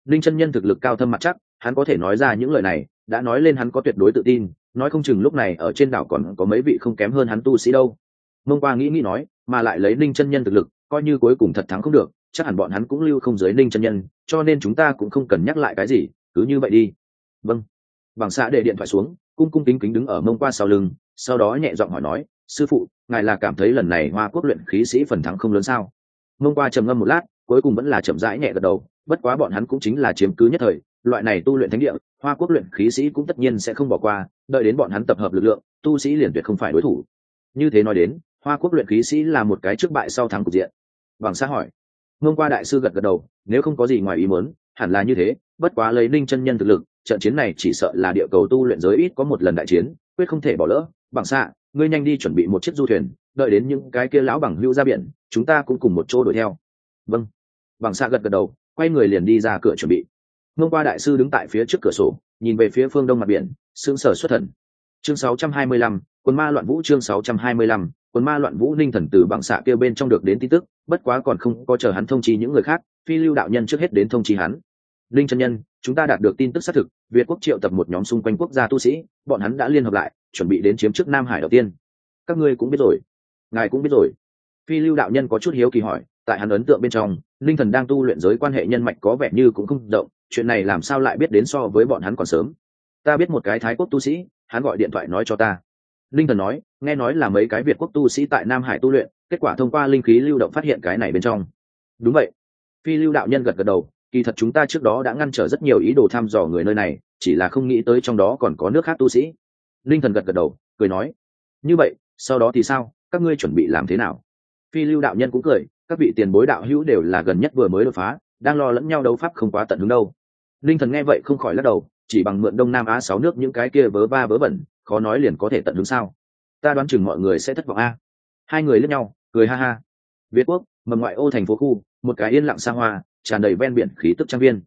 S1: Ninh chân nhân thực lực cao thâm mặt chắc, hắn có thể nói ra những lời này, đã nói lên hắn có tuyệt đối tự tin, nói không chừng lúc này ở trên đảo còn có mấy vị không kém hơn hắn tu sĩ đâu. Mông qua nghĩ nghĩ nói, mà lại lấy ninh chân nhân thực lực, coi như cuối cùng thật thắng không được, chắc hẳn bọn hắn cũng lưu không giới ninh chân nhân, cho nên chúng ta cũng không cần nhắc lại cái gì, cứ như vậy đi. Vâng. Bằng xã để điện thoại xuống, cung cung kính kính đứng ở mông qua sau lưng, sau đó nhẹ giọng hỏi nói, sư phụ, ngài là cảm thấy lần này hoa quốc luyện khí sĩ phần thắng không lớn sao? Mông qua trầm ngâm một lát cuối cùng vẫn là chậm rãi nhẹ gật đầu, bất quá bọn hắn cũng chính là chiếm cứ nhất thời, loại này tu luyện thánh địa, hoa quốc luyện khí sĩ cũng tất nhiên sẽ không bỏ qua, đợi đến bọn hắn tập hợp lực lượng, tu sĩ liền tuyệt không phải đối thủ. Như thế nói đến, hoa quốc luyện khí sĩ là một cái trước bại sau thắng cục diện. Bằng xã hỏi hôm qua đại sư gật gật đầu, nếu không có gì ngoài ý muốn, hẳn là như thế, bất quá lấy ninh chân nhân thực lực, trận chiến này chỉ sợ là địa cầu tu luyện giới ít có một lần đại chiến, quyết không thể bỏ lỡ. Bằng xạ ngươi nhanh đi chuẩn bị một chiếc du thuyền, đợi đến những cái kia lão bằng hưu ra biển, chúng ta cũng cùng một chỗ đuổi theo. Vâng bằng xạ gật gật đầu quay người liền đi ra cửa chuẩn bị. Ngông qua đại sư đứng tại phía trước cửa sổ nhìn về phía phương đông mặt biển xương sở xuất thần. Chương 625, quân ma loạn vũ chương 625, quân ma loạn vũ ninh thần từ bằng xạ kêu bên trong được đến tin tức bất quá còn không có chờ hắn thông chi những người khác phi lưu đạo nhân trước hết đến thông chi hắn. Linh chân nhân chúng ta đạt được tin tức xác thực việt quốc triệu tập một nhóm xung quanh quốc gia tu sĩ bọn hắn đã liên hợp lại chuẩn bị đến chiếm trước nam hải đầu tiên. Các ngươi cũng biết rồi. Ngài cũng biết rồi. Phi lưu đạo nhân có chút hiếu kỳ hỏi tại hắn ấn tượng bên trong, linh thần đang tu luyện giới quan hệ nhân mạch có vẻ như cũng không động, chuyện này làm sao lại biết đến so với bọn hắn còn sớm? Ta biết một cái thái quốc tu sĩ, hắn gọi điện thoại nói cho ta. Linh thần nói, nghe nói là mấy cái việt quốc tu sĩ tại nam hải tu luyện, kết quả thông qua linh khí lưu động phát hiện cái này bên trong. Đúng vậy. Phi lưu đạo nhân gật gật đầu, kỳ thật chúng ta trước đó đã ngăn trở rất nhiều ý đồ thăm dò người nơi này, chỉ là không nghĩ tới trong đó còn có nước khác tu sĩ. Linh thần gật gật đầu, cười nói, như vậy, sau đó thì sao? Các ngươi chuẩn bị làm thế nào? Phi lưu đạo nhân cũng cười các vị tiền bối đạo hữu đều là gần nhất vừa mới đột phá, đang lo lẫn nhau đấu pháp không quá tận hứng đâu. Linh thần nghe vậy không khỏi lắc đầu, chỉ bằng mượn đông nam á sáu nước những cái kia vớ ba vớ vẩn, khó nói liền có thể tận hứng sao? Ta đoán chừng mọi người sẽ thất vọng a. Hai người lướt nhau, cười ha ha. Việt quốc, mầm ngoại ô thành phố khu, một cái yên lặng xa hoa, tràn đầy ven biển khí tức trang viên.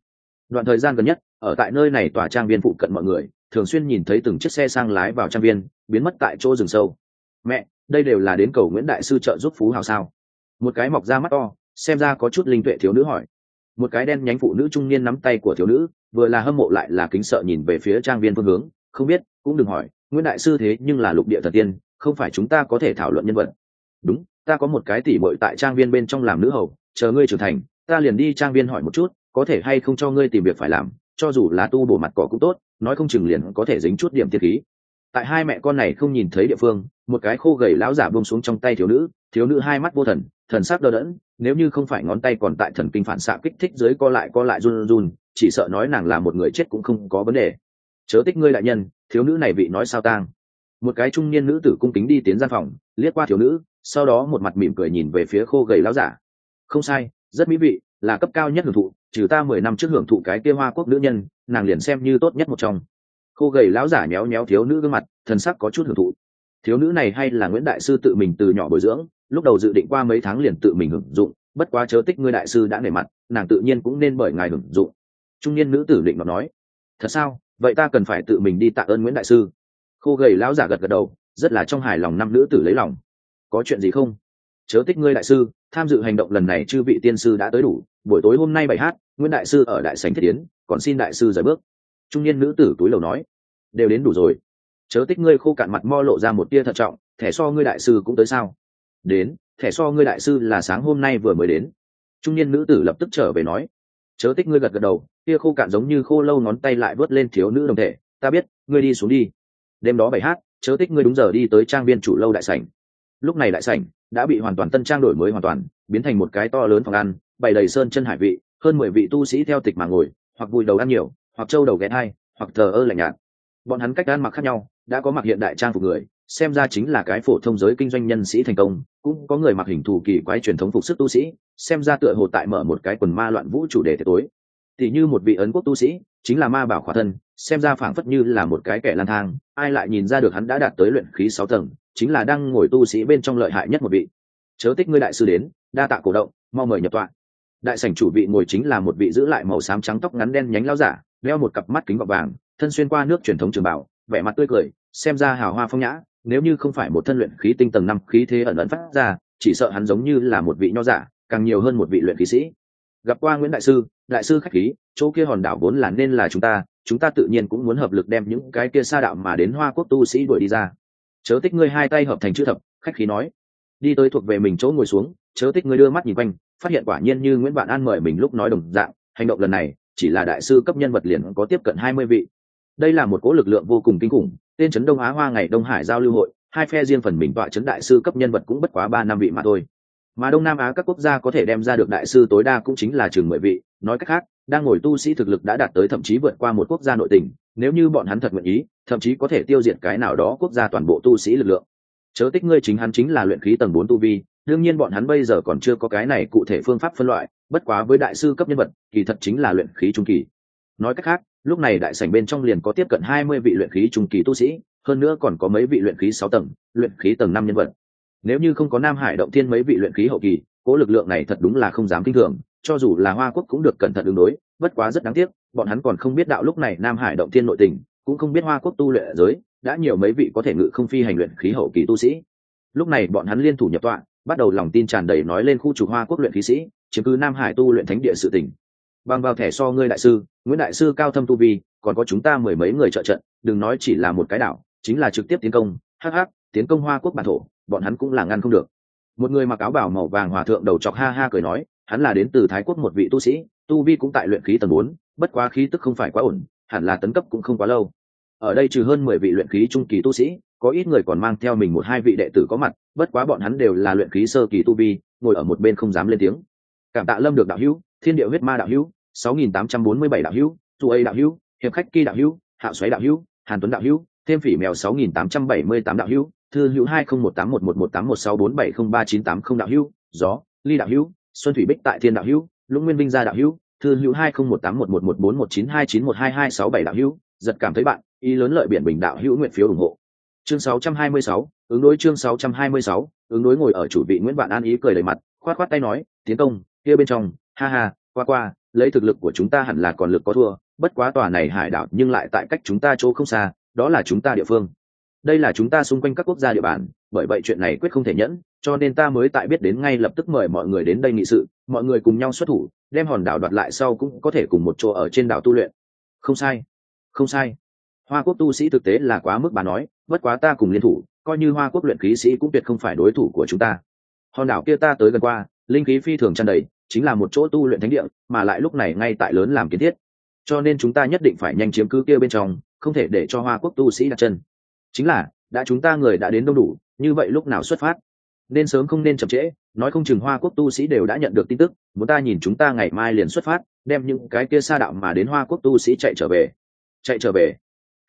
S1: Đoạn thời gian gần nhất, ở tại nơi này tòa trang viên phụ cận mọi người, thường xuyên nhìn thấy từng chiếc xe sang lái vào trang viên, biến mất tại chỗ rừng sâu. Mẹ, đây đều là đến cầu nguyễn đại sư trợ giúp phú hào sao? Một cái mọc ra mắt to, xem ra có chút linh tuệ thiếu nữ hỏi. Một cái đen nhánh phụ nữ trung niên nắm tay của thiếu nữ, vừa là hâm mộ lại là kính sợ nhìn về phía trang viên phương hướng, không biết, cũng đừng hỏi, nguyễn đại sư thế nhưng là lục địa thần tiên, không phải chúng ta có thể thảo luận nhân vật. Đúng, ta có một cái tỉ bội tại trang viên bên trong làm nữ hầu, chờ ngươi trưởng thành, ta liền đi trang viên hỏi một chút, có thể hay không cho ngươi tìm việc phải làm, cho dù là tu bổ mặt cỏ cũng tốt, nói không chừng liền có thể dính chút điểm tiết khí. Tại hai mẹ con này không nhìn thấy địa phương, một cái khô gầy lão giả buông xuống trong tay thiếu nữ thiếu nữ hai mắt vô thần thần sắc đờ đẫn, nếu như không phải ngón tay còn tại thần kinh phản xạ kích thích dưới co lại co lại run run chỉ sợ nói nàng là một người chết cũng không có vấn đề. Chớ tích ngươi đại nhân, thiếu nữ này vị nói sao tang. Một cái trung niên nữ tử cung kính đi tiến gian phòng, liếc qua thiếu nữ, sau đó một mặt mỉm cười nhìn về phía khô gầy láo giả. Không sai, rất mỹ vị, là cấp cao nhất hưởng thụ, trừ ta mười năm trước hưởng thụ cái kia hoa quốc nữ nhân, nàng liền xem như tốt nhất một trong. Khô gầy láo giả méo méo thiếu nữ gương mặt, thần sắc có chút hưởng thụ. Thiếu nữ này hay là nguyễn đại sư tự mình từ nhỏ bồi dưỡng lúc đầu dự định qua mấy tháng liền tự mình hưởng dụng bất quá chớ tích ngươi đại sư đã nể mặt nàng tự nhiên cũng nên bởi ngài hưởng dụng. Trung niên nữ tử định ngọc nói thật sao? Vậy ta cần phải tự mình đi tạ ơn nguyễn đại sư. Khô gầy lão giả gật gật đầu rất là trong hài lòng năm nữ tử lấy lòng. Có chuyện gì không? Chớ tích ngươi đại sư tham dự hành động lần này chư vị tiên sư đã tới đủ buổi tối hôm nay bài hát nguyễn đại sư ở đại sảnh thiết yến, còn xin đại sư rời bước. Trung niên nữ tử túi lầu nói đều đến đủ rồi. Chớ tích ngươi khô cạn mặt mo lộ ra một tia thận trọng thẻ so ngươi đại sư cũng tới sao? Đến, thẻ so ngươi đại sư là sáng hôm nay vừa mới đến. Trung niên nữ tử lập tức trở về nói, chớ tích ngươi gật gật đầu, Kia khô cạn giống như khô lâu ngón tay lại vớt lên thiếu nữ đồng thể, ta biết, ngươi đi xuống đi. Đêm đó bảy hát, chớ tích ngươi đúng giờ đi tới trang viên chủ lâu đại sảnh. Lúc này đại sảnh đã bị hoàn toàn tân trang đổi mới hoàn toàn, biến thành một cái to lớn phòng ăn, bày đầy sơn chân hải vị, hơn mười vị tu sĩ theo tịch mà ngồi, hoặc vùi đầu ăn nhiều, hoặc trâu đầu ghé hai hoặc thờ ơ lạnh nhạt bọn hắn cách ăn mặc khác nhau, đã có mặc hiện đại trang phục người, xem ra chính là cái phổ thông giới kinh doanh nhân sĩ thành công, cũng có người mặc hình thù kỳ quái truyền thống phục sức tu sĩ, xem ra tựa hồ tại mở một cái quần ma loạn vũ chủ đề tối. Thì như một vị ấn quốc tu sĩ, chính là ma bảo khỏa thân, xem ra phảng phất như là một cái kẻ lang thang, ai lại nhìn ra được hắn đã đạt tới luyện khí sáu tầng, chính là đang ngồi tu sĩ bên trong lợi hại nhất một vị. Chớ tích ngươi đại sư đến, đa tạ cổ động, mau mời nhập tọa. Đại sảnh chủ vị ngồi chính là một vị giữ lại màu xám trắng tóc ngắn đen nhánh lao giả, đeo một cặp mắt kính gọt vàng thân xuyên qua nước truyền thống trường bảo, vẻ mặt tươi cười, xem ra hào hoa phong nhã, nếu như không phải một thân luyện khí tinh tầng năm khí thế ẩn ẩn phát ra, chỉ sợ hắn giống như là một vị nho giả, càng nhiều hơn một vị luyện khí sĩ. Gặp qua nguyễn đại sư đại sư khách khí, chỗ kia hòn đảo vốn là nên là chúng ta chúng ta tự nhiên cũng muốn hợp lực đem những cái kia sa đạo mà đến hoa quốc tu sĩ đuổi đi ra. Chớ tích ngươi hai tay hợp thành chữ thập, khách khí nói. Đi tới thuộc về mình chỗ ngồi xuống, chớ tích ngươi đưa mắt nhìn quanh, phát hiện quả nhiên như nguyễn vạn an mời mình lúc nói đồng dạng, hành động lần này, chỉ là đại sư cấp nhân vật liền có tiếp cận hai mươi vị đây là một cỗ lực lượng vô cùng kinh khủng, tên trấn đông á hoa ngày đông hải giao lưu hội, hai phe riêng phần mình tọa trấn đại sư cấp nhân vật cũng bất quá ba năm vị mà thôi. Mà đông nam á các quốc gia có thể đem ra được đại sư tối đa cũng chính là chừng mười vị, nói cách khác, đang ngồi tu sĩ thực lực đã đạt tới thậm chí vượt qua một quốc gia nội tình, nếu như bọn hắn thật nguyện ý, thậm chí có thể tiêu diệt cái nào đó quốc gia toàn bộ tu sĩ lực lượng. Chớ tích ngươi chính hắn chính là luyện khí tầng bốn tu vi, đương nhiên bọn hắn bây giờ còn chưa có cái này cụ thể phương pháp phân loại, bất quá với đại sư cấp nhân vật, kỳ thật chính là luyện khí trung kỳ. Nói cách khác lúc này đại sảnh bên trong liền có tiếp cận hai mươi vị luyện khí trung kỳ tu sĩ, hơn nữa còn có mấy vị luyện khí sáu tầng, luyện khí tầng năm nhân vật. Nếu như không có nam hải động thiên mấy vị luyện khí hậu kỳ, cố lực lượng này thật đúng là không dám kinh thường, cho dù là hoa quốc cũng được cẩn thận ứng đối, bất quá rất đáng tiếc, bọn hắn còn không biết đạo lúc này nam hải động thiên nội tình, cũng không biết hoa quốc tu luyện giới, đã nhiều mấy vị có thể ngự không phi hành luyện khí hậu kỳ tu sĩ. Lúc này bọn hắn liên thủ nhập tọa, bắt đầu lòng tin tràn đầy nói lên khu trục hoa quốc luyện khí sĩ, chiếm cứ nam hải tu luyện thánh địa sự tỉnh bằng vào thẻ so ngươi đại sư, nguyễn đại sư cao thâm tu vi, còn có chúng ta mười mấy người trợ trận, đừng nói chỉ là một cái đảo, chính là trực tiếp tiến công. Hh tiến công hoa quốc bản thổ, bọn hắn cũng là ngăn không được. Một người mặc áo bảo màu vàng hòa thượng đầu chọc ha ha cười nói, hắn là đến từ thái quốc một vị tu sĩ, tu vi cũng tại luyện khí tầng bốn, bất quá khí tức không phải quá ổn, hẳn là tấn cấp cũng không quá lâu. Ở đây trừ hơn mười vị luyện khí trung kỳ tu sĩ, có ít người còn mang theo mình một hai vị đệ tử có mặt, bất quá bọn hắn đều là luyện khí sơ kỳ tu vi, ngồi ở một bên không dám lên tiếng. Cảm tạ lâm được đạo hữu, thiên địa huyết ma đạo hữu sáu nghìn tám trăm bốn mươi bảy đạo hữu tu A đạo hữu hiệp khách kỳ đạo hữu hạo xoáy đạo hữu hàn tuấn đạo hữu thêm phỉ mèo sáu nghìn tám trăm bảy mươi tám đạo hữu thư hữu hai đạo hữu gió ly đạo hữu xuân thủy bích tại thiên đạo hữu lũng nguyên vinh gia đạo hữu thư hữu hai không một tám một một một bốn một chín hai chín một hai hai sáu bảy đạo hữu giật cảm thấy bạn ý lớn lợi biển bình đạo hữu nguyện phiếu ủng hộ chương 626, ứng đối chương 626, ứng đối ngồi ở chủ vị Nguyễn Vạn An ý cười đầy mặt, khoát khoát tay nói, tiến công, kia bên trong, ha ha, qua qua, lấy thực lực của chúng ta hẳn là còn lực có thua, bất quá tòa này hải đảo nhưng lại tại cách chúng ta chỗ không xa, đó là chúng ta địa phương. Đây là chúng ta xung quanh các quốc gia địa bàn, bởi vậy chuyện này quyết không thể nhẫn, cho nên ta mới tại biết đến ngay lập tức mời mọi người đến đây nghị sự, mọi người cùng nhau xuất thủ, đem hòn đảo đoạt lại sau cũng có thể cùng một chỗ ở trên đảo tu luyện. Không sai, không sai hoa quốc tu sĩ thực tế là quá mức bà nói bất quá ta cùng liên thủ coi như hoa quốc luyện khí sĩ cũng tuyệt không phải đối thủ của chúng ta hòn đảo kia ta tới gần qua linh khí phi thường tràn đầy chính là một chỗ tu luyện thánh địa, mà lại lúc này ngay tại lớn làm kiến thiết. Cho nên chúng ta nhất định phải nhanh chiếm cứ kia bên trong, không thể để cho hoa quốc tu sĩ đặt chân. Chính là, đã chúng ta người đã đến đông đủ, như vậy lúc nào xuất phát? Nên sớm không nên chậm trễ, nói không chừng hoa quốc tu sĩ đều đã nhận được tin tức, muốn ta nhìn chúng ta ngày mai liền xuất phát, đem những cái kia xa đạo mà đến hoa quốc tu sĩ chạy trở về. Chạy trở về.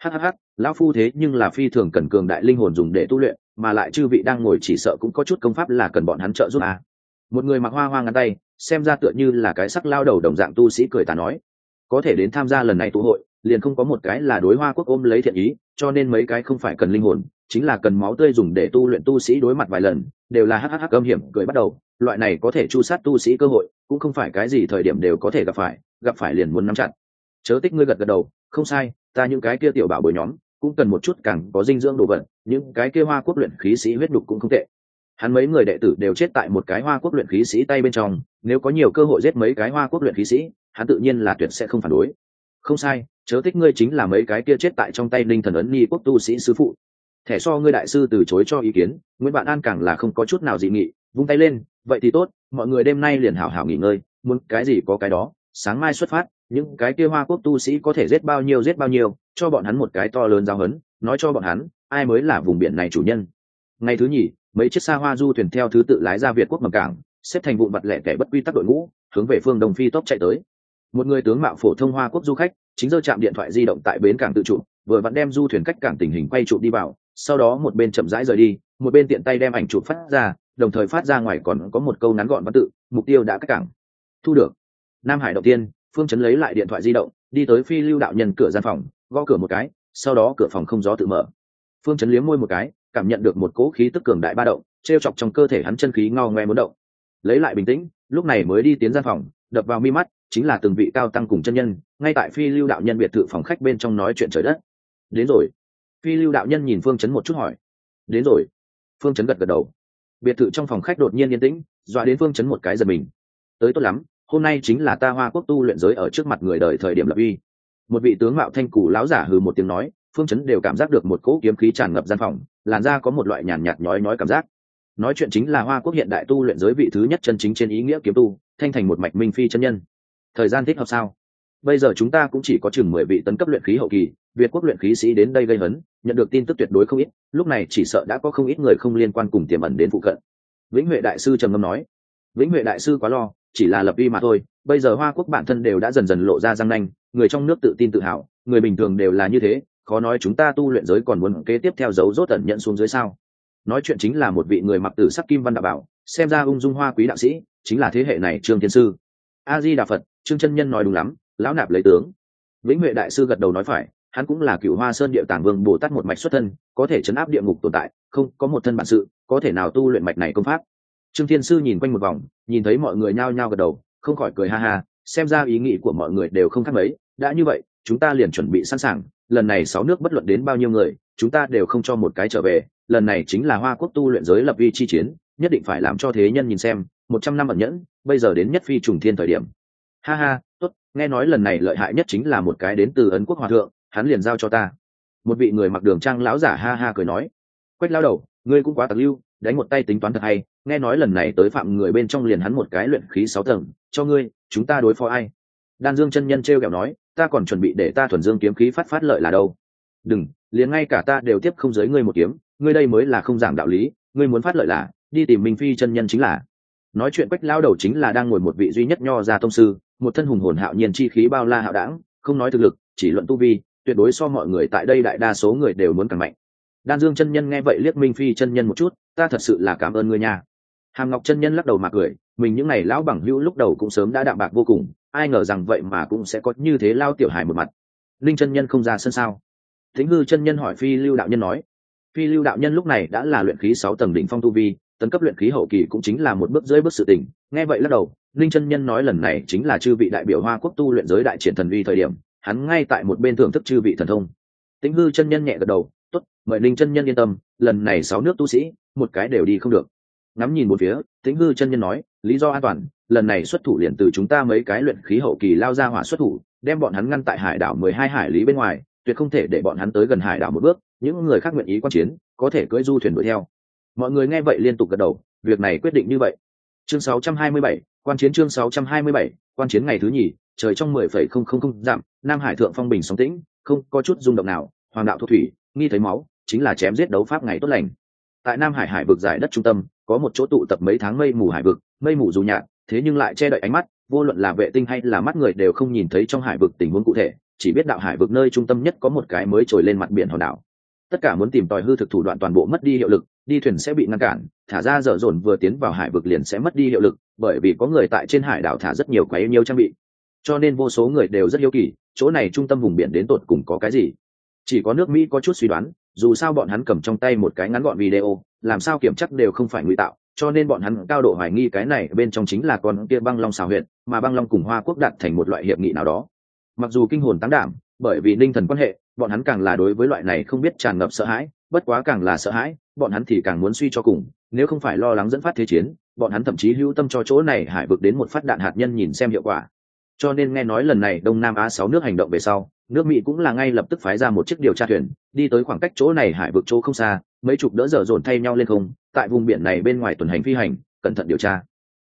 S1: Hhh lão phu thế nhưng là phi thường cần cường đại linh hồn dùng để tu luyện, mà lại chư vị đang ngồi chỉ sợ cũng có chút công pháp là cần bọn hắn trợ giúp à một người mặc hoa hoa ngắn tay, xem ra tựa như là cái sắc lao đầu đồng dạng tu sĩ cười ta nói. Có thể đến tham gia lần này tụ hội, liền không có một cái là đối hoa quốc ôm lấy thiện ý, cho nên mấy cái không phải cần linh hồn, chính là cần máu tươi dùng để tu luyện tu sĩ đối mặt vài lần, đều là hhh âm hiểm, cười bắt đầu. Loại này có thể chu sát tu sĩ cơ hội, cũng không phải cái gì thời điểm đều có thể gặp phải gặp phải liền muốn nắm chặt. Chớ tích ngươi gật gật đầu, không sai, ta những cái kia tiểu bảo bồi nhóm, cũng cần một chút càng có dinh dưỡng đồ vật, những cái kia hoa quốc luyện khí sĩ huyết đục cũng không tệ hắn mấy người đệ tử đều chết tại một cái hoa quốc luyện khí sĩ tay bên trong, nếu có nhiều cơ hội giết mấy cái hoa quốc luyện khí sĩ, hắn tự nhiên là tuyệt sẽ không phản đối. Không sai, chớ thích ngươi chính là mấy cái kia chết tại trong tay ninh thần ấn ni quốc tu sĩ sứ phụ. Thẻ so ngươi đại sư từ chối cho ý kiến, nguyễn bạn an càng là không có chút nào dị nghị, vung tay lên, vậy thì tốt, mọi người đêm nay liền hảo hảo nghỉ ngơi, muốn cái gì có cái đó, sáng mai xuất phát, những cái kia hoa quốc tu sĩ có thể giết bao nhiêu giết bao nhiêu, cho bọn hắn một cái to lớn giao hấn nói cho bọn hắn, ai mới là vùng biển này chủ nhân. Ngày thứ nhì mấy chiếc xa hoa du thuyền theo thứ tự lái ra việt quốc mầm cảng, xếp thành vụn vặt lẻ tẻ bất quy tắc đội ngũ, hướng về phương đông phi tốc chạy tới. Một người tướng mạo phổ thông hoa quốc du khách, chính dơ chạm điện thoại di động tại bến cảng tự chủ, vừa vặn đem du thuyền cách cảng tình hình quay chụp đi vào, sau đó một bên chậm rãi rời đi, một bên tiện tay đem ảnh chụp phát ra, đồng thời phát ra ngoài còn có một câu ngắn gọn văn tự, mục tiêu đã cách cảng. Thu được. Nam hải đầu tiên, phương chấn lấy lại điện thoại di động, đi tới phi lưu đạo nhân cửa gian phòng, gõ cửa một cái, sau đó cửa phòng không gió tự mở. Phương chấn liếm môi một cái cảm nhận được một cỗ khí tức cường đại ba động t r e o chọc trong cơ thể hắn chân khí ngao ngoe muốn động. Lấy lại bình tĩnh, lúc này mới đi tiến ra phòng, đập vào mi mắt, chính là từng vị cao tăng cùng chân nhân, ngay tại phi lưu đạo nhân biệt thự phòng khách bên trong nói chuyện trời đất. Đến rồi. Phi lưu đạo nhân nhìn phương chấn một chút hỏi. Đến rồi. Phương chấn gật gật đầu. Biệt thự trong phòng khách đột nhiên yên tĩnh, dọa đến phương chấn một cái giật mình. Tới tốt lắm, hôm nay chính là ta hoa quốc tu luyện giới ở trước mặt người đời thời điểm lập uy. Một vị tướng mạo thanh cù láo giả hừ một tiếng nói, phương chấn đều cảm giác được một cỗ kiếm khí tràn ngập gian phòng làn da có một loại nhàn nhạt nhói nhói cảm giác. Nói chuyện chính là hoa quốc hiện đại tu luyện giới vị thứ nhất chân chính trên ý nghĩa kiếm tu, thanh thành một mạch minh phi chân nhân. Thời gian thích hợp sao? Bây giờ chúng ta cũng chỉ có chừng mười vị tấn cấp luyện khí hậu kỳ, việt quốc luyện khí sĩ đến đây gây hấn, nhận được tin tức tuyệt đối không ít, lúc này chỉ sợ đã có không ít người không liên quan cùng tiềm ẩn đến phụ cận. Vĩnh huệ đại sư trầm ngâm nói, vĩnh huệ đại sư quá lo, chỉ là lập uy mà thôi, bây giờ hoa quốc bản thân đều đã dần dần lộ ra răng nanh, người trong nước tự tin tự hào, người bình thường đều là như thế khó nói chúng ta tu luyện giới còn muốn kế tiếp theo dấu rốt ẩn nhận xuống dưới sao? Nói chuyện chính là một vị người mặc tử sắc kim văn đạo bảo, xem ra ung dung hoa quý đạo sĩ, chính là thế hệ này trương thiên sư. A di đà phật, trương chân nhân nói đúng lắm, lão nạp lấy tướng. Vĩnh huệ đại sư gật đầu nói phải, hắn cũng là cựu hoa sơn địa tàng vương bồ tát một mạch xuất thân, có thể chấn áp địa ngục tồn tại, không, có một thân bản sự, có thể nào tu luyện mạch này công pháp? Trương thiên sư nhìn quanh một vòng, nhìn thấy mọi người nhao nhao gật đầu, không khỏi cười ha ha, xem ra ý nghĩ của mọi người đều không khác mấy, đã như vậy, chúng ta liền chuẩn bị sẵn sàng lần này sáu nước bất luận đến bao nhiêu người, chúng ta đều không cho một cái trở về, lần này chính là hoa quốc tu luyện giới lập vi chi chiến, nhất định phải làm cho thế nhân nhìn xem, một trăm năm ẩn nhẫn, bây giờ đến nhất phi trùng thiên thời điểm. Ha ha, tốt, nghe nói lần này lợi hại nhất chính là một cái đến từ ấn quốc hòa thượng, hắn liền giao cho ta. Một vị người mặc đường trang lão giả ha ha cười nói. Quách lao đầu, ngươi cũng quá tặc lưu, đánh một tay tính toán thật hay, nghe nói lần này tới phạm người bên trong liền hắn một cái luyện khí sáu tầng, cho ngươi, chúng ta đối phó ai? Đan dương chân nhân t r e o kẹo nói ta còn chuẩn bị để ta thuần dương kiếm khí phát phát lợi là đâu? Đừng, liền ngay cả ta đều tiếp không giới ngươi một kiếm, ngươi đây mới là không giảng đạo lý, ngươi muốn phát lợi là, đi tìm minh phi chân nhân chính là. Nói chuyện quách lao đầu chính là đang ngồi một vị duy nhất nho gia tông sư, một thân hùng hồn hạo nhiên chi khí bao la hạo đảng, không nói thực lực, chỉ luận tu vi, tuyệt đối so mọi người tại đây đại đa số người đều muốn càng mạnh. Đan dương chân nhân nghe vậy liếc minh phi chân nhân một chút, ta thật sự là cảm ơn ngươi nha. Hàm ngọc chân nhân lắc đầu mà cười, mình những n à y lão bằng hữu lúc đầu cũng sớm đã đạm bạc vô cùng ai ngờ rằng vậy mà cũng sẽ có như thế lao tiểu hài một mặt. Linh chân nhân không ra sân sao? Thính hư chân nhân hỏi phi lưu đạo nhân nói. Phi lưu đạo nhân lúc này đã là luyện khí sáu tầng đỉnh phong tu vi, tấn cấp luyện khí hậu kỳ cũng chính là một bước dưới bước sự tỉnh nghe vậy lắc đầu, linh chân nhân nói lần này chính là chư vị đại biểu hoa quốc tu luyện giới đại triển thần vi thời điểm, hắn ngay tại một bên thưởng thức chư vị thần thông. Tĩnh hư chân nhân nhẹ gật đầu, tốt, mời linh chân nhân yên tâm, lần này sáu nước tu sĩ, một cái đều đi không được. Ngắm nhìn một phía tĩnh hư chân nhân nói lý do an toàn lần này xuất thủ liền từ chúng ta mấy cái luyện khí hậu kỳ lao ra hỏa xuất thủ đem bọn hắn ngăn tại hải đảo mười hai hải lý bên ngoài tuyệt không thể để bọn hắn tới gần hải đảo một bước những người khác nguyện ý quan chiến có thể cưỡi du thuyền đuổi theo. Mọi người nghe vậy liên tục gật đầu việc này quyết định như vậy. Chương 627, quan chiến chương 627, quan chiến ngày thứ nhì trời trong 10,000 dặm nam hải thượng phong bình sóng tĩnh không có chút rung động nào hoàng đạo thuộc thủy nghi thấy máu chính là chém giết đấu pháp ngày tốt lành. Tại nam hải hải vực giải đất trung tâm có một chỗ tụ tập mấy tháng mây mù hải vực, mây mù dù nhạt, thế nhưng lại che đậy ánh mắt, vô luận là vệ tinh hay là mắt người đều không nhìn thấy trong hải vực tình huống cụ thể, chỉ biết đạo hải vực nơi trung tâm nhất có một cái mới trồi lên mặt biển hòn đảo. Tất cả muốn tìm tòi hư thực thủ đoạn toàn bộ mất đi hiệu lực, đi thuyền sẽ bị ngăn cản, thả ra dở dồn vừa tiến vào hải vực liền sẽ mất đi hiệu lực, bởi vì có người tại trên hải đảo thả rất nhiều quái nhiều trang bị. Cho nên vô số người đều rất hiếu kỳ, chỗ này trung tâm vùng biển đến tột cùng có cái gì. Chỉ có nước mỹ có chút suy đoán, dù sao bọn hắn cầm trong tay một cái ngắn gọn video làm sao kiểm chắc đều không phải ngụy tạo, cho nên bọn hắn cao độ hoài nghi cái này bên trong chính là con kia băng long xào huyện mà băng long cùng hoa quốc đặt thành một loại hiệp nghị nào đó. Mặc dù kinh hồn tăng đảm, bởi vì ninh thần quan hệ, bọn hắn càng là đối với loại này không biết tràn ngập sợ hãi, bất quá càng là sợ hãi, bọn hắn thì càng muốn suy cho cùng, nếu không phải lo lắng dẫn phát thế chiến, bọn hắn thậm chí hữu tâm cho chỗ này hải vực đến một phát đạn hạt nhân nhìn xem hiệu quả. Cho nên nghe nói lần này đông nam á sáu nước hành động về sau, nước mỹ cũng là ngay lập tức phái ra một chiếc điều tra thuyền, đi tới khoảng cách chỗ này hải vực chỗ không xa mấy chục đỡ dở dồn thay nhau lên không, tại vùng biển này bên ngoài tuần hành phi hành, cẩn thận điều tra.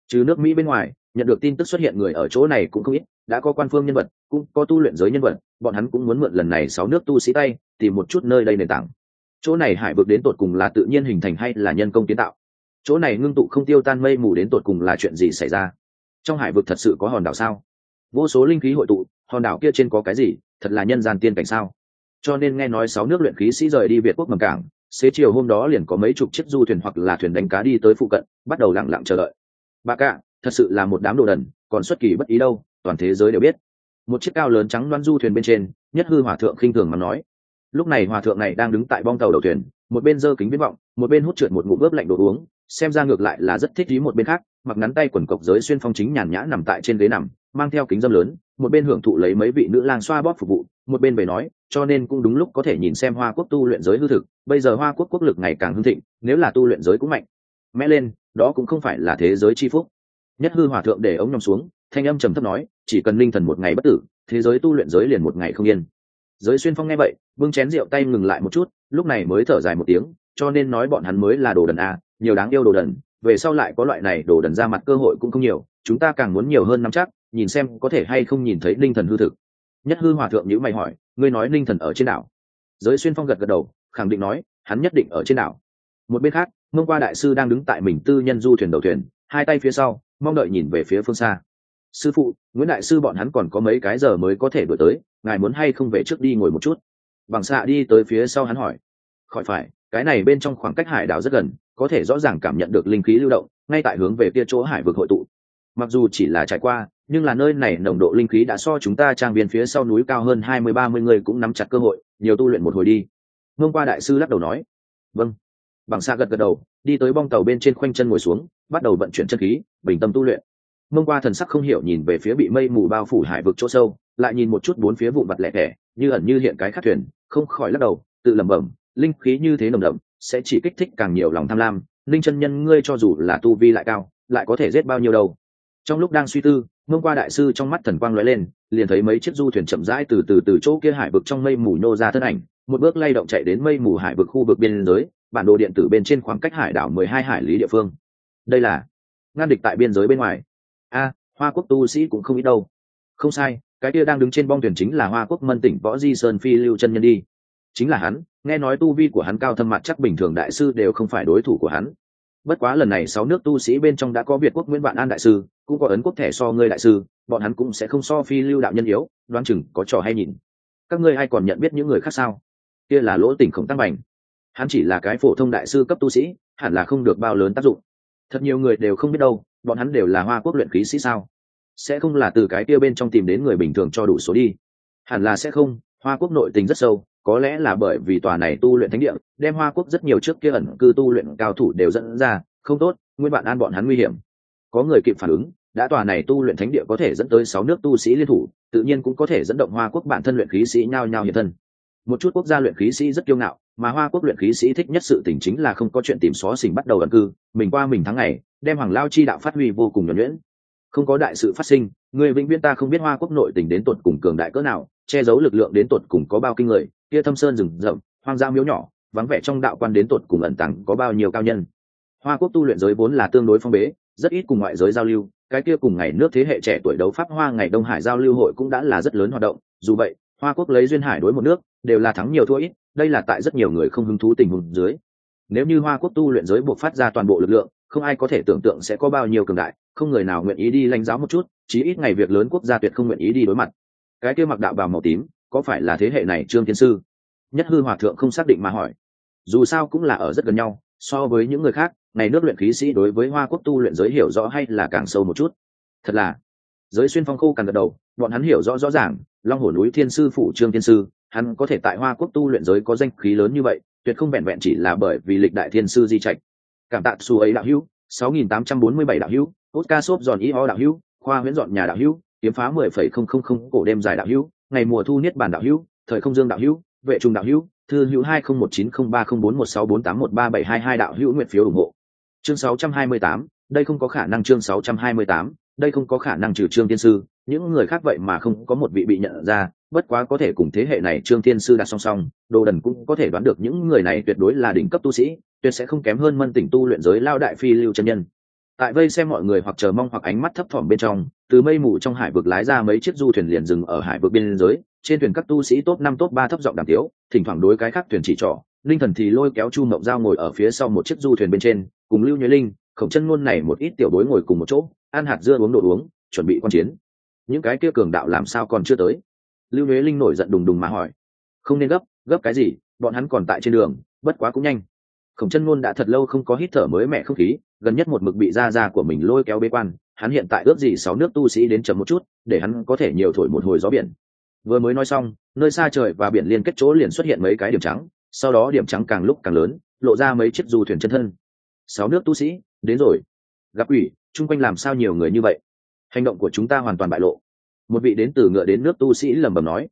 S1: Chứ nước mỹ bên ngoài, nhận được tin tức xuất hiện người ở chỗ này cũng không ít, đã có quan phương nhân vật, cũng có tu luyện giới nhân vật, bọn hắn cũng muốn mượn lần này sáu nước tu sĩ tay, tìm một chút nơi đây nền tảng. Chỗ này hải vực đến tột cùng là tự nhiên hình thành hay là nhân công kiến tạo? Chỗ này ngưng tụ không tiêu tan mây mù đến tột cùng là chuyện gì xảy ra? Trong hải vực thật sự có hòn đảo sao? Vô số linh khí hội tụ, hòn đảo kia trên có cái gì? Thật là nhân gian tiên cảnh sao? Cho nên nghe nói sáu nước luyện khí sĩ rời đi việt quốc mầm cảng xế chiều hôm đó liền có mấy chục chiếc du thuyền hoặc là thuyền đánh cá đi tới phụ cận, bắt đầu lặng lặng chờ đợi. Bà cạ thật sự là một đám đồ đần, còn xuất kỳ bất ý đâu, toàn thế giới đều biết. Một chiếc cao lớn trắng loan du thuyền bên trên, nhất hư hòa thượng khinh thường mà nói. Lúc này hòa thượng này đang đứng tại bong tàu đầu thuyền, một bên giơ kính viễn vọng, một bên hút trượt một ngụm ướp lạnh đồ uống, xem ra ngược lại là rất thích ý một bên khác, mặc ngắn tay quần cộc giới xuyên phong chính nhàn nhã nằm tại trên ghế nằm, mang theo kính dâm lớn một bên hưởng thụ lấy mấy vị nữ lang xoa bóp phục vụ một bên về nói cho nên cũng đúng lúc có thể nhìn xem hoa quốc tu luyện giới hư thực bây giờ hoa quốc quốc lực ngày càng hưng thịnh nếu là tu luyện giới cũng mạnh. Mẽ lên đó cũng không phải là thế giới chi phúc. Nhất hư hòa thượng để ống nhom xuống thanh âm trầm thấp nói chỉ cần linh thần một ngày bất tử thế giới tu luyện giới liền một ngày không yên. Giới xuyên phong nghe vậy bưng chén rượu tay ngừng lại một chút lúc này mới thở dài một tiếng cho nên nói bọn hắn mới là đồ đần à, nhiều đáng yêu đồ đần về sau lại có loại này đồ đần ra mặt cơ hội cũng không nhiều chúng ta càng muốn nhiều hơn nắm chắc nhìn xem có thể hay không nhìn thấy linh thần hư thực. Nhất hư hòa thượng nhữ mày hỏi, ngươi nói linh thần ở trên đảo? Giới xuyên phong gật gật đầu, khẳng định nói, hắn nhất định ở trên đảo. Một bên khác mông qua đại sư đang đứng tại mình tư nhân du thuyền đầu thuyền, hai tay phía sau, mong đợi nhìn về phía phương xa. Sư phụ, nguyễn đại sư bọn hắn còn có mấy cái giờ mới có thể đổi tới, ngài muốn hay không về trước đi ngồi một chút? Bằng xạ đi tới phía sau hắn hỏi, khỏi phải, cái này bên trong khoảng cách hải đảo rất gần, có thể rõ ràng cảm nhận được linh khí lưu động, ngay tại hướng về kia chỗ hải vực hội tụ. Mặc dù chỉ là trải qua nhưng là nơi này nồng độ linh khí đã so chúng ta trang viên phía sau núi cao hơn hai mươi, ba mươi người cũng nắm chặt cơ hội, nhiều tu luyện một hồi đi. Hôm qua đại sư lắc đầu nói. Vâng. Bằng xa gật gật đầu, đi tới bong tàu bên trên khoanh chân ngồi xuống, bắt đầu vận chuyển chân khí, bình tâm tu luyện. Mông qua thần sắc không hiểu nhìn về phía bị mây mù bao phủ hải vực chỗ sâu, lại nhìn một chút bốn phía vụn vặt lẻ tẻ, như ẩn như hiện cái khắc thuyền, không khỏi lắc đầu, tự lẩm bẩm, linh khí như thế nồng đậm, sẽ chỉ kích thích càng nhiều lòng tham lam, linh chân nhân ngươi cho dù là tu vi lại cao, lại có thể giết bao nhiêu đâu. Trong lúc đang suy tư mông qua đại sư trong mắt thần quang lóe lên, liền thấy mấy chiếc du thuyền chậm rãi từ từ từ chỗ kia hải vực trong mây mù nhô ra thân ảnh, một bước lay động chạy đến mây mù hải vực khu vực biên giới, bản đồ điện tử bên trên khoảng cách hải đảo mười hai hải lý địa phương. Đây là ngăn địch tại biên giới bên ngoài. A, hoa quốc tu sĩ cũng không ít đâu. Không sai, cái kia đang đứng trên bong thuyền chính là hoa quốc mân tỉnh võ di sơn phi lưu chân nhân đi. Chính là hắn, nghe nói tu vi của hắn cao thâm mặt chắc bình thường đại sư đều không phải đối thủ của hắn bất quá lần này sáu nước tu sĩ bên trong đã có việt quốc nguyễn vạn an đại sư, cũng có ấn quốc thẻ so ngươi đại sư, bọn hắn cũng sẽ không so phi lưu đạo nhân yếu, đoán chừng có trò hay nhìn. Các ngươi hay còn nhận biết những người khác sao? Kia là lỗ tỉnh khổng tăng bành. Hắn chỉ là cái phổ thông đại sư cấp tu sĩ, hẳn là không được bao lớn tác dụng. Thật nhiều người đều không biết đâu, bọn hắn đều là hoa quốc luyện khí sĩ sao? Sẽ không là từ cái kia bên trong tìm đến người bình thường cho đủ số đi. Hẳn là sẽ không, hoa quốc nội tình rất sâu có lẽ là bởi vì tòa này tu luyện thánh địa, đem hoa quốc rất nhiều trước kia ẩn cư tu luyện cao thủ đều dẫn ra, không tốt, nguyên bạn an bọn hắn nguy hiểm. Có người kịp phản ứng, đã tòa này tu luyện thánh địa có thể dẫn tới sáu nước tu sĩ liên thủ, tự nhiên cũng có thể dẫn động hoa quốc bản thân luyện khí sĩ nhao nhao hiện thân. Một chút quốc gia luyện khí sĩ rất kiêu ngạo, mà hoa quốc luyện khí sĩ thích nhất sự tình chính là không có chuyện tìm xó xỉnh bắt đầu ẩn cư, mình qua mình tháng ngày, đem hoàng lao chi đạo phát huy vô cùng nhuẩn nhuyễn. Không có đại sự phát sinh, người vĩnh viễn ta không biết hoa quốc nội tình đến tột cùng cường đại cỡ nào che giấu lực lượng đến tột cùng có bao kinh người, kia thâm sơn rừng rậm, hoang dã miếu nhỏ, vắng vẻ trong đạo quan đến tột cùng ẩn tàng có bao nhiêu cao nhân. Hoa quốc tu luyện giới vốn là tương đối phong bế, rất ít cùng ngoại giới giao lưu, cái kia cùng ngày nước thế hệ trẻ tuổi đấu pháp hoa ngày đông hải giao lưu hội cũng đã là rất lớn hoạt động, dù vậy, hoa quốc lấy duyên hải đối một nước, đều là thắng nhiều thua ít, đây là tại rất nhiều người không hứng thú tình huống dưới. Nếu như hoa quốc tu luyện giới buộc phát ra toàn bộ lực lượng, không ai có thể tưởng tượng sẽ có bao nhiêu cường đại, không người nào nguyện ý đi lãnh giáo một chút, chí ít ngày việc lớn quốc gia tuyệt không nguyện ý đi đối mặt cái kia mặc đạo bào màu tím, có phải là thế hệ này trương thiên sư? Nhất hư hòa thượng không xác định mà hỏi. Dù sao cũng là ở rất gần nhau, so với những người khác, ngày nước luyện khí sĩ đối với hoa quốc tu luyện giới hiểu rõ hay là càng sâu một chút? Thật là, giới xuyên phong khô càng gật đầu, bọn hắn hiểu rõ rõ ràng, long hồ núi thiên sư phụ trương thiên sư, hắn có thể tại hoa quốc tu luyện giới có danh khí lớn như vậy, tuyệt không vẹn vẹn chỉ là bởi vì lịch đại thiên sư di trạch. Cảm tạ xu ấy đạo hữu 6847 đạo hữu, oscar Sốp giòn ý ho đạo hữu, khoa huyễn dọn nhà đạo hữu kiếm phá 10,000 cổ đêm dài đạo hữu ngày mùa thu niết bản đạo hữu thời không dương đạo hữu vệ trung đạo hữu thư hữu hai không một chín không ba không bốn một sáu bốn tám một ba bảy hai hai đạo hữu nguyện phiếu ủng hộ. Chương 628, đây không có khả năng chương 628, đây không có khả năng trừ trương tiên sư những người khác vậy mà không có một vị bị nhận ra bất quá có thể cùng thế hệ này trương tiên sư đặt song song đồ đần cũng có thể đoán được những người này tuyệt đối là đỉnh cấp tu sĩ tuyệt sẽ không kém hơn mân tỉnh tu luyện giới lao đại phi lưu chân nhân tại vây xem mọi người hoặc chờ mong hoặc ánh mắt thấp thỏm bên trong, từ mây mù trong hải vực lái ra mấy chiếc du thuyền liền dừng ở hải vực biên giới, trên thuyền các tu sĩ top năm, top ba thấp giọng đàm tiếu, thỉnh thoảng đối cái khác thuyền chỉ trỏ. Linh thần thì lôi kéo chu mộng dao ngồi ở phía sau một chiếc du thuyền bên trên, cùng lưu nhuế linh, khổng chân ngôn này một ít tiểu đối ngồi cùng một chỗ, ăn hạt dưa uống đồ uống, chuẩn bị quan chiến. Những cái kia cường đạo làm sao còn chưa tới? Lưu nhuế linh nổi giận đùng đùng mà hỏi. Không nên gấp gấp cái gì, bọn hắn còn tại trên đường, bất quá cũng nhanh. Khổng chân ngôn đã thật lâu không có hít thở mới mẹ không khí gần nhất một mực bị Ra Ra của mình lôi kéo bế quan, hắn hiện tại ước gì sáu nước tu sĩ đến chấm một chút, để hắn có thể nhiều thổi một hồi gió biển. Vừa mới nói xong, nơi xa trời và biển liên kết chỗ liền xuất hiện mấy cái điểm trắng, sau đó điểm trắng càng lúc càng lớn, lộ ra mấy chiếc du thuyền chân thân. Sáu nước tu sĩ, đến rồi. Gặp ủy chung quanh làm sao nhiều người như vậy? Hành động của chúng ta hoàn toàn bại lộ. Một vị đến từ ngựa đến nước tu sĩ lẩm bẩm nói.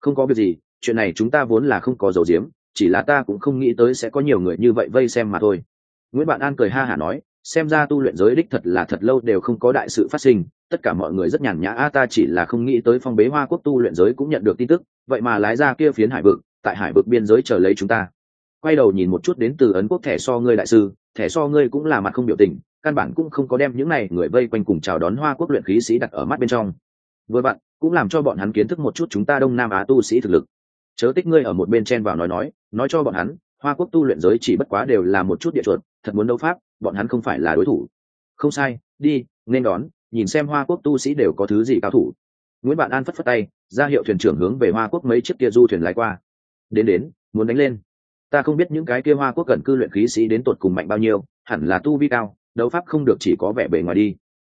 S1: Không có việc gì, chuyện này chúng ta vốn là không có dầu diếm chỉ là ta cũng không nghĩ tới sẽ có nhiều người như vậy vây xem mà thôi. Nguyễn bạn an cười ha hả nói xem ra tu luyện giới đích thật là thật lâu đều không có đại sự phát sinh, tất cả mọi người rất nhàn nhã, a, ta chỉ là không nghĩ tới phong bế hoa quốc tu luyện giới cũng nhận được tin tức, vậy mà lái ra kia phiến hải vực, tại hải vực biên giới chờ lấy chúng ta. Quay đầu nhìn một chút đến từ ấn quốc thẻ so ngươi đại sư, thẻ so ngươi cũng là mặt không biểu tình, căn bản cũng không có đem những này người vây quanh cùng chào đón hoa quốc luyện khí sĩ đặt ở mắt bên trong. Vừa bạn cũng làm cho bọn hắn kiến thức một chút chúng ta đông nam á tu sĩ thực lực. Chớ tích ngươi ở một bên chen vào nói nói nói cho bọn hắn, hoa quốc tu luyện giới chỉ bất quá đều là một chút địa chuột, thật muốn đấu pháp bọn hắn không phải là đối thủ. Không sai, đi, nên đón, nhìn xem hoa quốc tu sĩ đều có thứ gì cao thủ. Nguyễn bạn an phất phất tay, ra hiệu thuyền trưởng hướng về hoa quốc mấy chiếc kia du thuyền lái qua. Đến đến, muốn đánh lên. Ta không biết những cái kia hoa quốc cần cư luyện khí sĩ đến tột cùng mạnh bao nhiêu, hẳn là tu vi cao, đấu pháp không được chỉ có vẻ bề ngoài đi.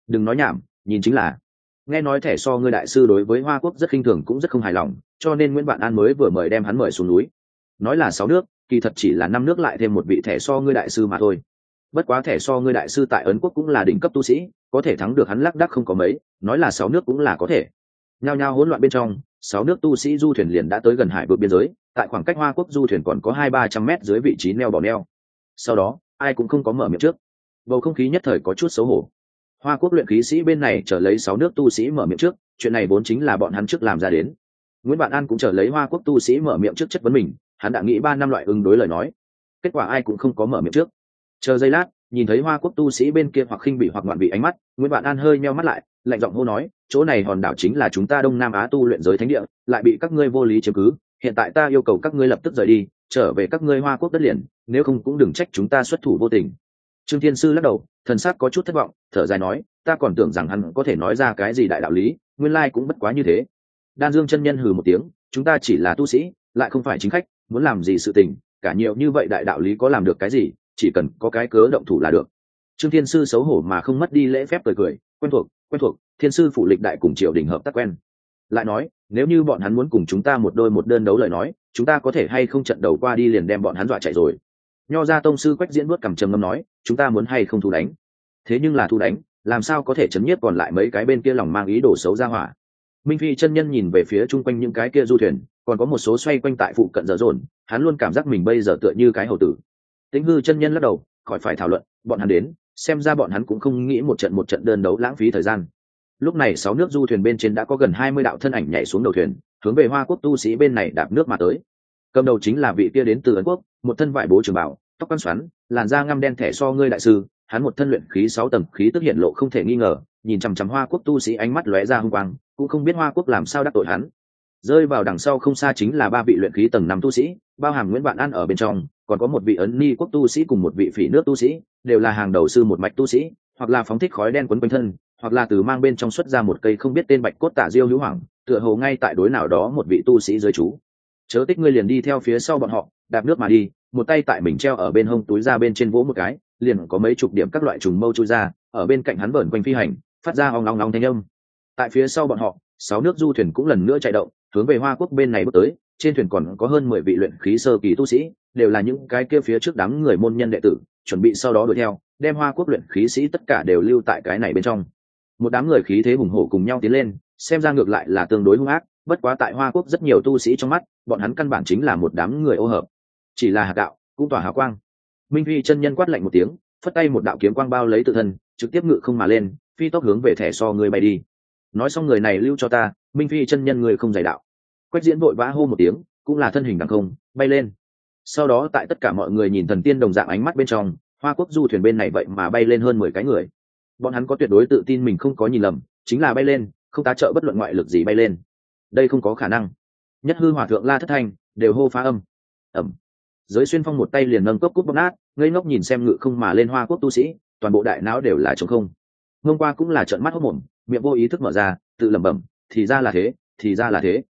S1: Đừng nói nhảm, nhìn chính là. Nghe nói thẻ so ngươi đại sư đối với hoa quốc rất khinh thường cũng rất không hài lòng, cho nên nguyễn bạn an mới vừa mời đem hắn mời xuống núi. Nói là sáu nước, kỳ thật chỉ là năm nước lại thêm một vị thẻ so ngươi đại sư mà thôi bất quá thẻ so ngươi đại sư tại ấn quốc cũng là đỉnh cấp tu sĩ, có thể thắng được hắn lác đắc không có mấy, nói là sáu nước cũng là có thể. Nhao nhao hỗn loạn bên trong, sáu nước tu sĩ du thuyền liền đã tới gần hải vượt biên giới, tại khoảng cách hoa quốc du thuyền còn có hai ba trăm mét dưới vị trí neo bỏ neo. Sau đó, ai cũng không có mở miệng trước. Bầu không khí nhất thời có chút xấu hổ. Hoa quốc luyện khí sĩ bên này trở lấy sáu nước tu sĩ mở miệng trước, chuyện này vốn chính là bọn hắn trước làm ra đến. Nguyễn bạn an cũng trở lấy hoa quốc tu sĩ mở miệng trước chất vấn mình, hắn đã nghĩ ba năm loại ứng đối lời nói. Kết quả ai cũng không có mở miệng trước chờ giây lát, nhìn thấy hoa quốc tu sĩ bên kia hoặc khinh bị hoặc ngoạn bị ánh mắt, nguyễn bạn an hơi meo mắt lại, lạnh giọng hô nói, chỗ này hòn đảo chính là chúng ta đông nam á tu luyện giới thánh địa, lại bị các ngươi vô lý chứng cứ, hiện tại ta yêu cầu các ngươi lập tức rời đi, trở về các ngươi hoa quốc đất liền, nếu không cũng đừng trách chúng ta xuất thủ vô tình. Trương thiên sư lắc đầu, thần sắc có chút thất vọng, thở dài nói, ta còn tưởng rằng hắn có thể nói ra cái gì đại đạo lý, nguyên lai cũng bất quá như thế. Đan dương chân nhân hừ một tiếng, chúng ta chỉ là tu sĩ, lại không phải chính khách, muốn làm gì sự tình, cả nhiều như vậy đại đạo lý có làm được cái gì chỉ cần có cái cớ động thủ là được. Trương thiên sư xấu hổ mà không mất đi lễ phép cười cười, quen thuộc quen thuộc, thiên sư phụ lịch đại cùng triều đình hợp tác quen. Lại nói, nếu như bọn hắn muốn cùng chúng ta một đôi một đơn đấu lời nói, chúng ta có thể hay không trận đầu qua đi liền đem bọn hắn dọa chạy rồi? Nho ra tông sư quách diễn bước cầm trầm ngâm nói, chúng ta muốn hay không thu đánh? Thế nhưng là thu đánh, làm sao có thể chấn nhiếp còn lại mấy cái bên kia lòng mang ý đồ xấu ra hỏa? Minh phi chân nhân nhìn về phía chung quanh những cái kia du thuyền, còn có một số xoay quanh tại phụ cận dở dồn, hắn luôn cảm giác mình bây giờ tựa như cái hầu tử tĩnh hư chân nhân lắc đầu, khỏi phải thảo luận, bọn hắn đến, xem ra bọn hắn cũng không nghĩ một trận một trận đơn đấu lãng phí thời gian. Lúc này sáu nước du thuyền bên trên đã có gần hai mươi đạo thân ảnh nhảy xuống đầu thuyền, hướng về hoa quốc tu sĩ bên này đạp nước mà tới. Cầm đầu chính là vị kia đến từ ấn quốc, một thân vải bố trường bảo tóc quan xoắn, làn da ngăm đen thẻ so ngươi đại sư, hắn một thân luyện khí sáu tầng khí tức hiện lộ không thể nghi ngờ, nhìn chằm chằm hoa quốc tu sĩ ánh mắt lóe ra hung quang, cũng không biết hoa quốc làm sao đắc tội hắn. Rơi vào đằng sau không xa chính là ba vị luyện khí tầng năm tu sĩ, bao hàm nguyễn vạn an ở bên trong còn có một vị ấn ni quốc tu sĩ cùng một vị phỉ nước tu sĩ, đều là hàng đầu sư một mạch tu sĩ, hoặc là phóng thích khói đen quấn quanh thân, hoặc là từ mang bên trong xuất ra một cây không biết tên bạch cốt tả diêu hữu hoàng, tựa hồ ngay tại đối nào đó một vị tu sĩ dưới chú. Chớ tích ngươi liền đi theo phía sau bọn họ, đạp nước mà đi, một tay tại mình treo ở bên hông túi ra bên trên vỗ một cái, liền có mấy chục điểm các loại trùng mâu chui ra, ở bên cạnh hắn vẩn quanh phi hành, phát ra ong long long thanh âm. Tại phía sau bọn họ, sáu nước du thuyền cũng lần nữa chạy động, hướng về hoa quốc bên này bước tới trên thuyền còn có hơn mười vị luyện khí sơ kỳ tu sĩ, đều là những cái kia phía trước đám người môn nhân đệ tử, chuẩn bị sau đó đuổi theo, đem hoa quốc luyện khí sĩ tất cả đều lưu tại cái này bên trong. Một đám người khí thế hùng hổ cùng nhau tiến lên, xem ra ngược lại là tương đối hung ác, bất quá tại hoa quốc rất nhiều tu sĩ trong mắt, bọn hắn căn bản chính là một đám người ô hợp. Chỉ là hạt đạo cũng tỏa hào quang. Minh phi chân nhân quát lạnh một tiếng, phất tay một đạo kiếm quang bao lấy tự thân, trực tiếp ngự không mà lên, phi tốc hướng về thẻ so người bay đi. Nói xong người này lưu cho ta, minh phi chân nhân người không giải đạo quách diễn vội vã hô một tiếng, cũng là thân hình đằng không, bay lên. Sau đó tại tất cả mọi người nhìn thần tiên đồng dạng ánh mắt bên trong, hoa quốc du thuyền bên này vậy mà bay lên hơn mười cái người. Bọn hắn có tuyệt đối tự tin mình không có nhìn lầm, chính là bay lên, không tá trợ bất luận ngoại lực gì bay lên. Đây không có khả năng. Nhất hư hòa thượng la thất thanh đều hô phá âm. Ẩm. Giới xuyên phong một tay liền nâng cốc cúp bóc nát, ngây ngốc nhìn xem ngự không mà lên hoa quốc tu sĩ, toàn bộ đại não đều là trống không. Hôm qua cũng là trận mắt hốc mồm, miệng vô ý thức mở ra, tự lẩm bẩm, thì ra là thế, thì ra là thế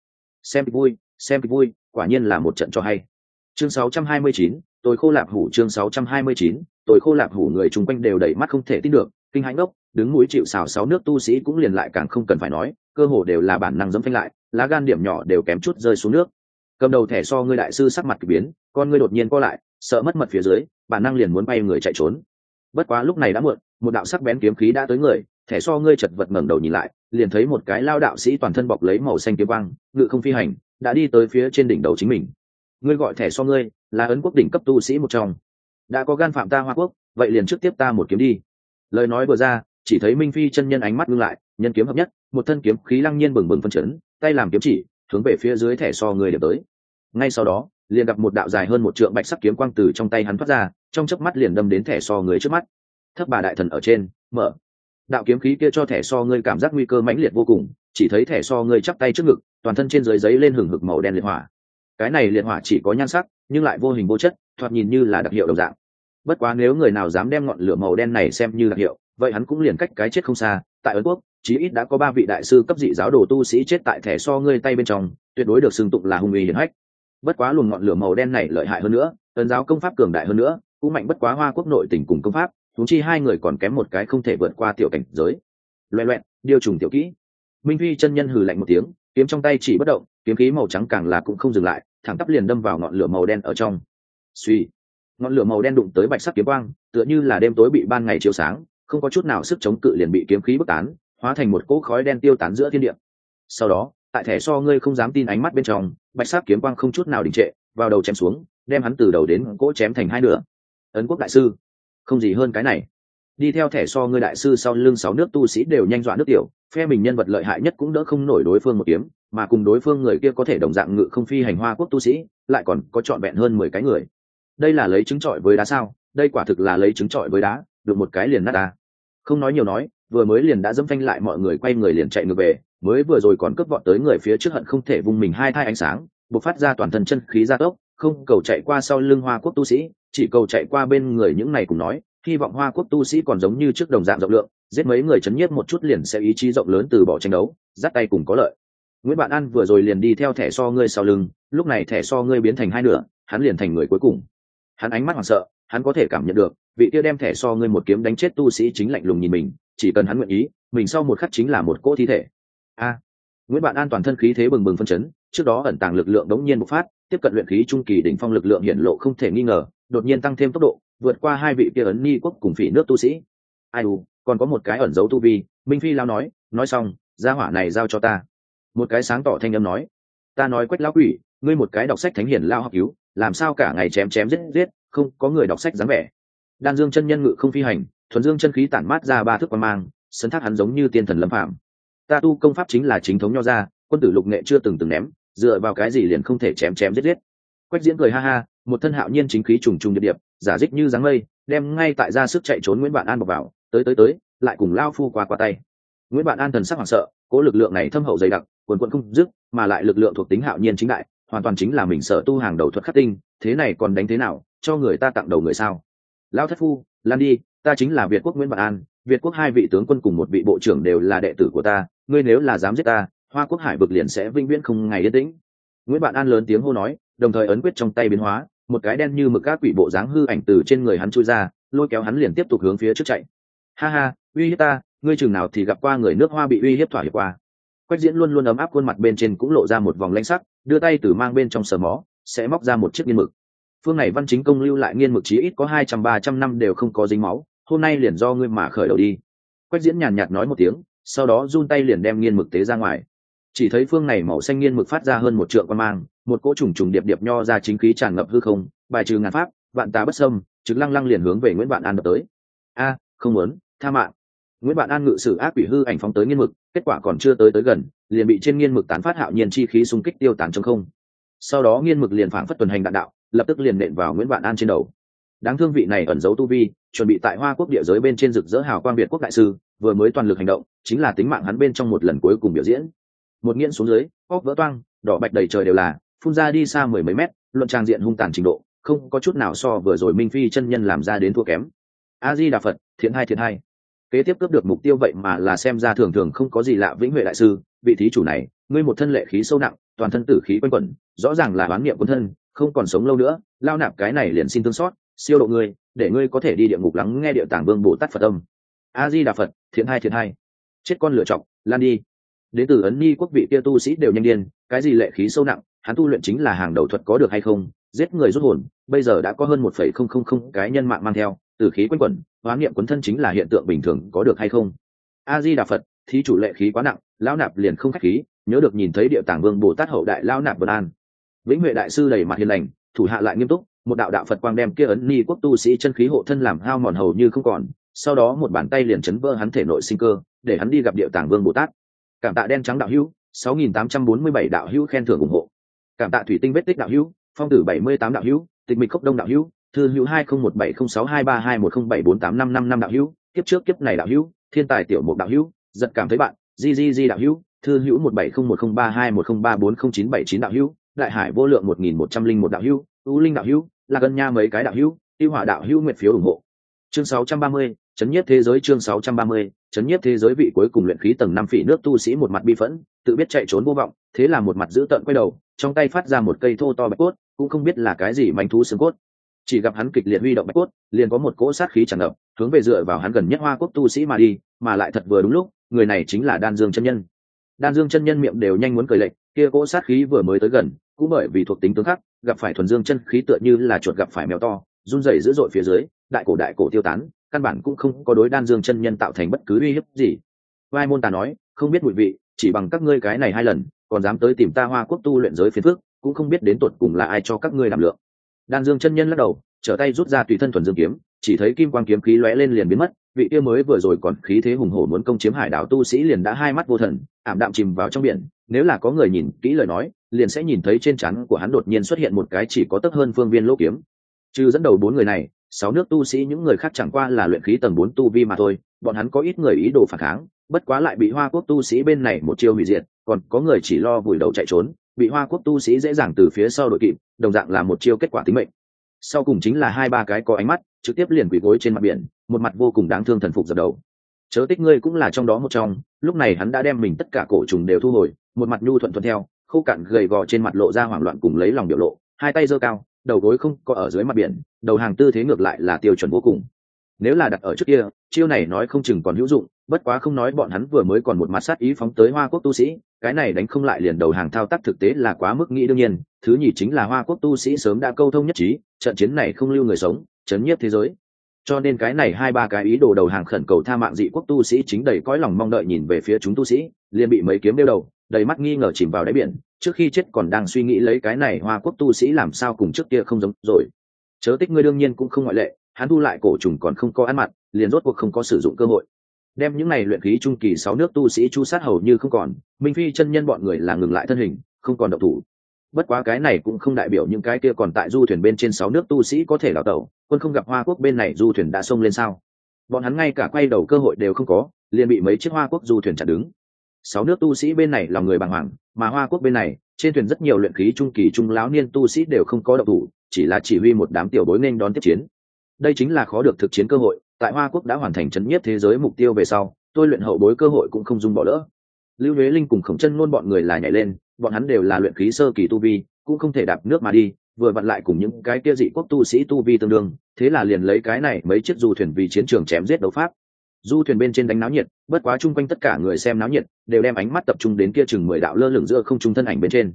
S1: xem kịch vui xem kịch vui quả nhiên là một trận cho hay. Chương 629, tôi khô lạp hủ chương 629, tôi khô lạp hủ người chung quanh đều đẩy mắt không thể tin được kinh hãi ốc đứng mũi chịu xào sáu nước tu sĩ cũng liền lại càng không cần phải nói cơ hồ đều là bản năng dẫm phanh lại lá gan điểm nhỏ đều kém chút rơi xuống nước. Cầm đầu thẻ so ngươi đại sư sắc mặt k ỳ biến con ngươi đột nhiên co lại sợ mất mật phía dưới bản năng liền muốn bay người chạy trốn. Bất quá lúc này đã muộn một đạo sắc bén kiếm khí đã tới người thẻ so ngươi chật vật ngẩng đầu nhìn lại liền thấy một cái lao đạo sĩ toàn thân bọc lấy màu xanh kiếm quang, ngự không phi hành, đã đi tới phía trên đỉnh đầu chính mình. Ngươi gọi thẻ so ngươi, là ấn quốc đỉnh cấp tu sĩ một trong. Đã có gan phạm ta hoa quốc, vậy liền trước tiếp ta một kiếm đi. Lời nói vừa ra, chỉ thấy minh phi chân nhân ánh mắt ngưng lại, nhân kiếm hợp nhất, một thân kiếm khí lăng nhiên bừng bừng phân chấn, tay làm kiếm chỉ, hướng về phía dưới thẻ so người điểm tới. Ngay sau đó, liền gặp một đạo dài hơn một trượng bạch sắc kiếm quang từ trong tay hắn thoát ra, trong chớp mắt liền đâm đến thẻ so người trước mắt. Thấp bà đại thần ở trên, mở đạo kiếm khí kia cho thẻ so ngươi cảm giác nguy cơ mãnh liệt vô cùng, chỉ thấy thẻ so ngươi chắp tay trước ngực, toàn thân trên dưới giấy lên hừng hực màu đen liệt hỏa. Cái này liệt hỏa chỉ có nhan sắc, nhưng lại vô hình vô chất, thoạt nhìn như là đặc hiệu đồng dạng. Bất quá nếu người nào dám đem ngọn lửa màu đen này xem như đặc hiệu, vậy hắn cũng liền cách cái chết không xa. Tại ấn quốc, chí ít đã có ba vị đại sư cấp dị giáo đồ tu sĩ chết tại thẻ so ngươi tay bên trong, tuyệt đối được xưng tụng là hung uy hiển hách. Bất quá luồng ngọn lửa màu đen này lợi hại hơn nữa, ấn giáo công pháp cường đại hơn nữa, cũng mạnh bất quá hoa quốc nội tỉnh cùng công pháp thúng chi hai người còn kém một cái không thể vượt qua tiểu cảnh giới. Loẹ loẹn, điều trùng tiểu kỹ. Minh huy chân nhân hừ lạnh một tiếng, kiếm trong tay chỉ bất động, kiếm khí màu trắng càng là cũng không dừng lại, thẳng tắp liền đâm vào ngọn lửa màu đen ở trong. Suy, ngọn lửa màu đen đụng tới bạch sắc kiếm quang, tựa như là đêm tối bị ban ngày chiếu sáng, không có chút nào sức chống cự liền bị kiếm khí bức tán, hóa thành một cỗ khói đen tiêu tán giữa thiên địa. Sau đó, tại thẻ so ngươi không dám tin ánh mắt bên trong, bạch sắc kiếm quang không chút nào đình trệ, vào đầu chém xuống, đem hắn từ đầu đến cỗ chém thành hai nửa. Ấn quốc đại sư không gì hơn cái này. Đi theo thẻ so ngươi đại sư sau lưng sáu nước tu sĩ đều nhanh dọa nước tiểu, phe mình nhân vật lợi hại nhất cũng đỡ không nổi đối phương một kiếm, mà cùng đối phương người kia có thể đồng dạng ngự không phi hành hoa quốc tu sĩ, lại còn có trọn vẹn hơn mười cái người. Đây là lấy trứng trọi với đá sao? Đây quả thực là lấy trứng trọi với đá, được một cái liền nát ta. không nói nhiều nói, vừa mới liền đã dâm phanh lại mọi người quay người liền chạy ngược về, mới vừa rồi còn cướp vọt tới người phía trước hận không thể vung mình hai thai ánh sáng buộc phát ra toàn thân chân khí gia tốc, không cầu chạy qua sau lưng hoa quốc tu sĩ chỉ cầu chạy qua bên người những này cùng nói, hy vọng hoa quốc tu sĩ còn giống như trước đồng dạng rộng lượng, giết mấy người chấn nhiếp một chút liền sẽ ý chí rộng lớn từ bỏ tranh đấu, dắt tay cùng có lợi. Nguyễn bạn an vừa rồi liền đi theo thẻ so ngươi sau lưng, lúc này thẻ so ngươi biến thành hai nửa, hắn liền thành người cuối cùng. Hắn ánh mắt hoảng sợ, hắn có thể cảm nhận được, vị kia đem thẻ so ngươi một kiếm đánh chết tu sĩ chính lạnh lùng nhìn mình, chỉ cần hắn nguyện ý, mình sau một khắc chính là một cỗ thi thể. A! Nguyễn bạn an toàn thân khí thế bừng bừng phân chấn, trước đó ẩn tàng lực lượng đống nhiên bộc phát, tiếp cận luyện khí trung kỳ đỉnh phong lực lượng hiện lộ không thể nghi ngờ đột nhiên tăng thêm tốc độ, vượt qua hai vị kia ấn ni quốc cùng phỉ nước tu sĩ. Ai u, còn có một cái ẩn giấu tu vi, minh phi lao nói nói xong, gia hỏa này giao cho ta. Một cái sáng tỏ thanh âm nói, ta nói quách lão quỷ, ngươi một cái đọc sách thánh hiển lao học cứu, làm sao cả ngày chém chém giết giết, không có người đọc sách dáng vẻ. Đan dương chân nhân ngự không phi hành, thuần dương chân khí tản mát ra ba thước quan mang, sấn thác hắn giống như tiên thần lâm phạm ta tu công pháp chính là chính thống nho ra quân tử lục nghệ chưa từng từng ném, dựa vào cái gì liền không thể chém chém giết giết. Quách diễn cười ha ha một thân hạo nhiên chính khí trùng trùng điệp điệp, giả dích như dáng mây, đem ngay tại ra sức chạy trốn nguyễn bạn an bọc vào, tới tới tới, lại cùng lao phu qua qua tay. Nguyễn bạn an thần sắc hoảng sợ, cố lực lượng này thâm hậu dày đặc, quần quận không dứt, mà lại lực lượng thuộc tính hạo nhiên chính đại, hoàn toàn chính là mình sợ tu hàng đầu thuật khắc tinh, thế này còn đánh thế nào, cho người ta tặng đầu người sao? Lao thất phu, lan đi, ta chính là việt quốc nguyễn bạn an, việt quốc hai vị tướng quân cùng một vị bộ trưởng đều là đệ tử của ta, ngươi nếu là dám giết ta, hoa quốc hải vực liền sẽ vĩnh viễn không ngày yên tĩnh. Nguyễn bạn an lớn tiếng hô nói, đồng thời ấn quyết trong tay biến hóa một cái đen như mực các quỷ bộ dáng hư ảnh từ trên người hắn chui ra, lôi kéo hắn liền tiếp tục hướng phía trước chạy. Ha ha, uy hiếp ta, ngươi chừng nào thì gặp qua người nước hoa bị uy hiếp thỏa hiệp qua. Quách diễn luôn luôn ấm áp khuôn mặt bên trên cũng lộ ra một vòng lanh sắc, đưa tay từ mang bên trong sờ mó, sẽ móc ra một chiếc nghiên mực. Phương này văn chính công lưu lại nghiên mực chí ít có hai trăm ba trăm năm đều không có dính máu, hôm nay liền do ngươi mà khởi đầu đi. Quách diễn nhàn nhạt nói một tiếng, sau đó run tay liền đem nghiên mực tế ra ngoài. Chỉ thấy phương này màu xanh nghiên mực phát ra hơn một trượng quan mang một cỗ trùng trùng điệp điệp nho ra chính khí tràn ngập hư không, bài trừ ngàn pháp, vạn tà bất sâm trực lăng lăng liền hướng về nguyễn vạn an đập tới. A, không muốn, tha mạng. Nguyễn vạn an ngự sử ác quỷ hư ảnh phóng tới nghiên mực, kết quả còn chưa tới tới gần, liền bị trên nghiên mực tán phát hạo nhiên chi khí xung kích tiêu tán trong không. Sau đó nghiên mực liền phảng phất tuần hành đạn đạo, lập tức liền nện vào nguyễn vạn an trên đầu. Đáng thương vị này ẩn giấu tu vi, chuẩn bị tại hoa quốc địa giới bên trên rực rỡ hào quang việt quốc đại sư, vừa mới toàn lực hành động, chính là tính mạng hắn bên trong một lần cuối cùng biểu diễn. Một nghiễn xuống dưới, óc vỡ toang, đỏ bạch đầy trời đều là phun ra đi xa mười mấy mét, luận trang diện hung tàn trình độ, không có chút nào so vừa rồi minh phi chân nhân làm ra đến thua kém. A di đà phật, thiện hai thiện hai. Kế tiếp cướp được mục tiêu vậy mà là xem ra thường thường không có gì lạ vĩnh huệ đại sư, vị thí chủ này, ngươi một thân lệ khí sâu nặng, toàn thân tử khí quanh quẩn, rõ ràng là bán niệm quân thân, không còn sống lâu nữa, lao nạp cái này liền xin thương xót, siêu độ ngươi, để ngươi có thể đi địa ngục lắng nghe địa tàng vương bồ tát phật âm. A di đà phật, thiện hai thiện hai. Chết con lựa chọc lan đi. Đến từ ấn ni quốc vị kia tu sĩ đều nhanh điên, cái gì lệ khí sâu nặng hắn tu luyện chính là hàng đầu thuật có được hay không, giết người rút hồn, bây giờ đã có hơn một phẩy không không không cái nhân mạng mang theo, từ khí quanh quẩn hoán niệm quấn thân chính là hiện tượng bình thường có được hay không. A di đà phật, thí chủ lệ khí quá nặng, lão nạp liền không khách khí, nhớ được nhìn thấy địa tàng vương bồ tát hậu đại lão nạp vân an. Vĩnh huệ đại sư đầy mặt hiền lành, thủ hạ lại nghiêm túc, một đạo đạo phật quang đem kia ấn ni quốc tu sĩ chân khí hộ thân làm hao mòn hầu như không còn, sau đó một bàn tay liền chấn vỡ hắn thể nội sinh cơ, để hắn đi gặp địa tàng vương bồ tát. Cảm tạ đen trắng đạo hữu 6.847 đạo hữu khen thưởng ủng hộ cảm tạ thủy tinh vết tích đạo hữu phong tử 78 đạo hữu tịch mịch cốc đông đạo hữu thư hữu hai không một bảy không sáu hai ba hai một không bảy bốn tám năm năm năm đạo hữu kiếp trước kiếp này đạo hữu thiên tài tiểu mục đạo hữu giật cảm thấy bạn di di di đạo hữu thư hữu 17010321034097 đạo hữu đại hải vô lượng 1101 đạo hữu ưu linh đạo hữu là gần nha mấy cái đạo hữu tiêu hỏa đạo hữu nguyện phiếu ủng hộ chương 630, chấn nhiếp thế giới chương 630, chấn nhiếp thế giới vị cuối cùng luyện khí tầng năm phỉ nước tu sĩ một mặt bi phẫn tự biết chạy trốn vô vọng thế là một mặt giữ tận quay đầu trong tay phát ra một cây thô to bạch cốt cũng không biết là cái gì manh thú xương cốt. Chỉ gặp hắn kịch liệt huy động bạch cốt liền có một cỗ sát khí tràn ngập hướng về dựa vào hắn gần nhất hoa quốc tu sĩ mà đi mà lại thật vừa đúng lúc người này chính là đan dương chân nhân. Đan dương chân nhân miệng đều nhanh muốn cười lệnh kia cỗ sát khí vừa mới tới gần cũng bởi vì thuộc tính tướng khắc gặp phải thuần dương chân khí tựa như là chuột gặp phải mèo to run rẩy dữ dội phía dưới đại cổ đại cổ tiêu tán căn bản cũng không có đối đan dương chân nhân tạo thành bất cứ uy hiếp gì. Vai môn tà nói, không biết mùi vị, chỉ bằng các ngươi cái này hai lần, còn dám tới tìm ta hoa quốc tu luyện giới phiền phước cũng không biết đến tuột cùng là ai cho các ngươi làm lượng. Đan dương chân nhân lắc đầu, trở tay rút ra tùy thân thuần dương kiếm, chỉ thấy kim quang kiếm khí lóe lên liền biến mất, vị kia mới vừa rồi còn khí thế hùng hổ muốn công chiếm hải đảo tu sĩ liền đã hai mắt vô thần, ảm đạm chìm vào trong biển, nếu là có người nhìn kỹ lời nói, liền sẽ nhìn thấy trên chắn của hắn đột nhiên xuất hiện một cái chỉ có tấp hơn phương viên lỗ kiếm. Trừ dẫn đầu bốn người này sáu nước tu sĩ, những người khác chẳng qua là luyện khí tầng bốn tu vi mà thôi, bọn hắn có ít người ý đồ phản kháng, bất quá lại bị hoa quốc tu sĩ bên này một chiêu hủy diệt, còn có người chỉ lo vùi đầu chạy trốn, bị hoa quốc tu sĩ dễ dàng từ phía sau đội kịp, đồng dạng là một chiêu kết quả tính mệnh. Sau cùng chính là hai ba cái có ánh mắt, trực tiếp liền quỳ gối trên mặt biển, một mặt vô cùng đáng thương thần phục dập đầu. Chớ tích ngươi cũng là trong đó một trong, lúc này hắn đã đem mình tất cả cổ trùng đều thu hồi, một mặt nhu thuận thuận theo, khô cạn gầy gò trên mặt lộ ra hoảng loạn cùng lấy lòng biểu lộ, hai tay giơ cao, đầu gối không có ở dưới mặt biển đầu hàng tư thế ngược lại là tiêu chuẩn vô cùng. Nếu là đặt ở trước kia, chiêu này nói không chừng còn hữu dụng, bất quá không nói bọn hắn vừa mới còn một mặt sát ý phóng tới hoa quốc tu sĩ, cái này đánh không lại liền đầu hàng thao tác thực tế là quá mức nghĩ đương nhiên, thứ nhì chính là hoa quốc tu sĩ sớm đã câu thông nhất trí, trận chiến này không lưu người sống, chấn nhiếp thế giới. Cho nên cái này hai ba cái ý đồ đầu hàng khẩn cầu tha mạng dị quốc tu sĩ chính đầy cõi lòng mong đợi nhìn về phía chúng tu sĩ, liền bị mấy kiếm đeo đầu, đầy mắt nghi ngờ chìm vào đáy biển, trước khi chết còn đang suy nghĩ lấy cái này hoa quốc tu sĩ làm sao cùng trước kia không giống rồi chớ tích ngươi đương nhiên cũng không ngoại lệ, hắn thu lại cổ trùng còn không có ăn mặt liền rốt cuộc không có sử dụng cơ hội. Đem những này luyện khí trung kỳ sáu nước tu sĩ chu sát hầu như không còn, minh phi chân nhân bọn người là ngừng lại thân hình, không còn động thủ. Bất quá cái này cũng không đại biểu những cái kia còn tại du thuyền bên trên sáu nước tu sĩ có thể đào tẩu, quân không gặp hoa quốc bên này du thuyền đã xông lên sao? Bọn hắn ngay cả quay đầu cơ hội đều không có, liền bị mấy chiếc hoa quốc du thuyền chặn đứng. Sáu nước tu sĩ bên này là người bàng hoàng, mà hoa quốc bên này, trên thuyền rất nhiều luyện khí trung kỳ trung lão niên tu sĩ đều không có động thủ chỉ là chỉ huy một đám tiểu bối nên đón tiếp chiến. Đây chính là khó được thực chiến cơ hội, tại hoa quốc đã hoàn thành chấn nhiếp thế giới mục tiêu về sau, tôi luyện hậu bối cơ hội cũng không dung bỏ lỡ. Lưu huế linh cùng khổng chân ngôn bọn người là nhảy lên, bọn hắn đều là luyện khí sơ kỳ tu vi, cũng không thể đạp nước mà đi, vừa vặn lại cùng những cái kia dị quốc tu sĩ tu vi tương đương, thế là liền lấy cái này mấy chiếc du thuyền vì chiến trường chém giết đấu pháp. Du thuyền bên trên đánh náo nhiệt, bất quá chung quanh tất cả người xem náo nhiệt, đều đem ánh mắt tập trung đến kia chừng mười đạo lơ lửng giữa không trung thân ảnh bên trên.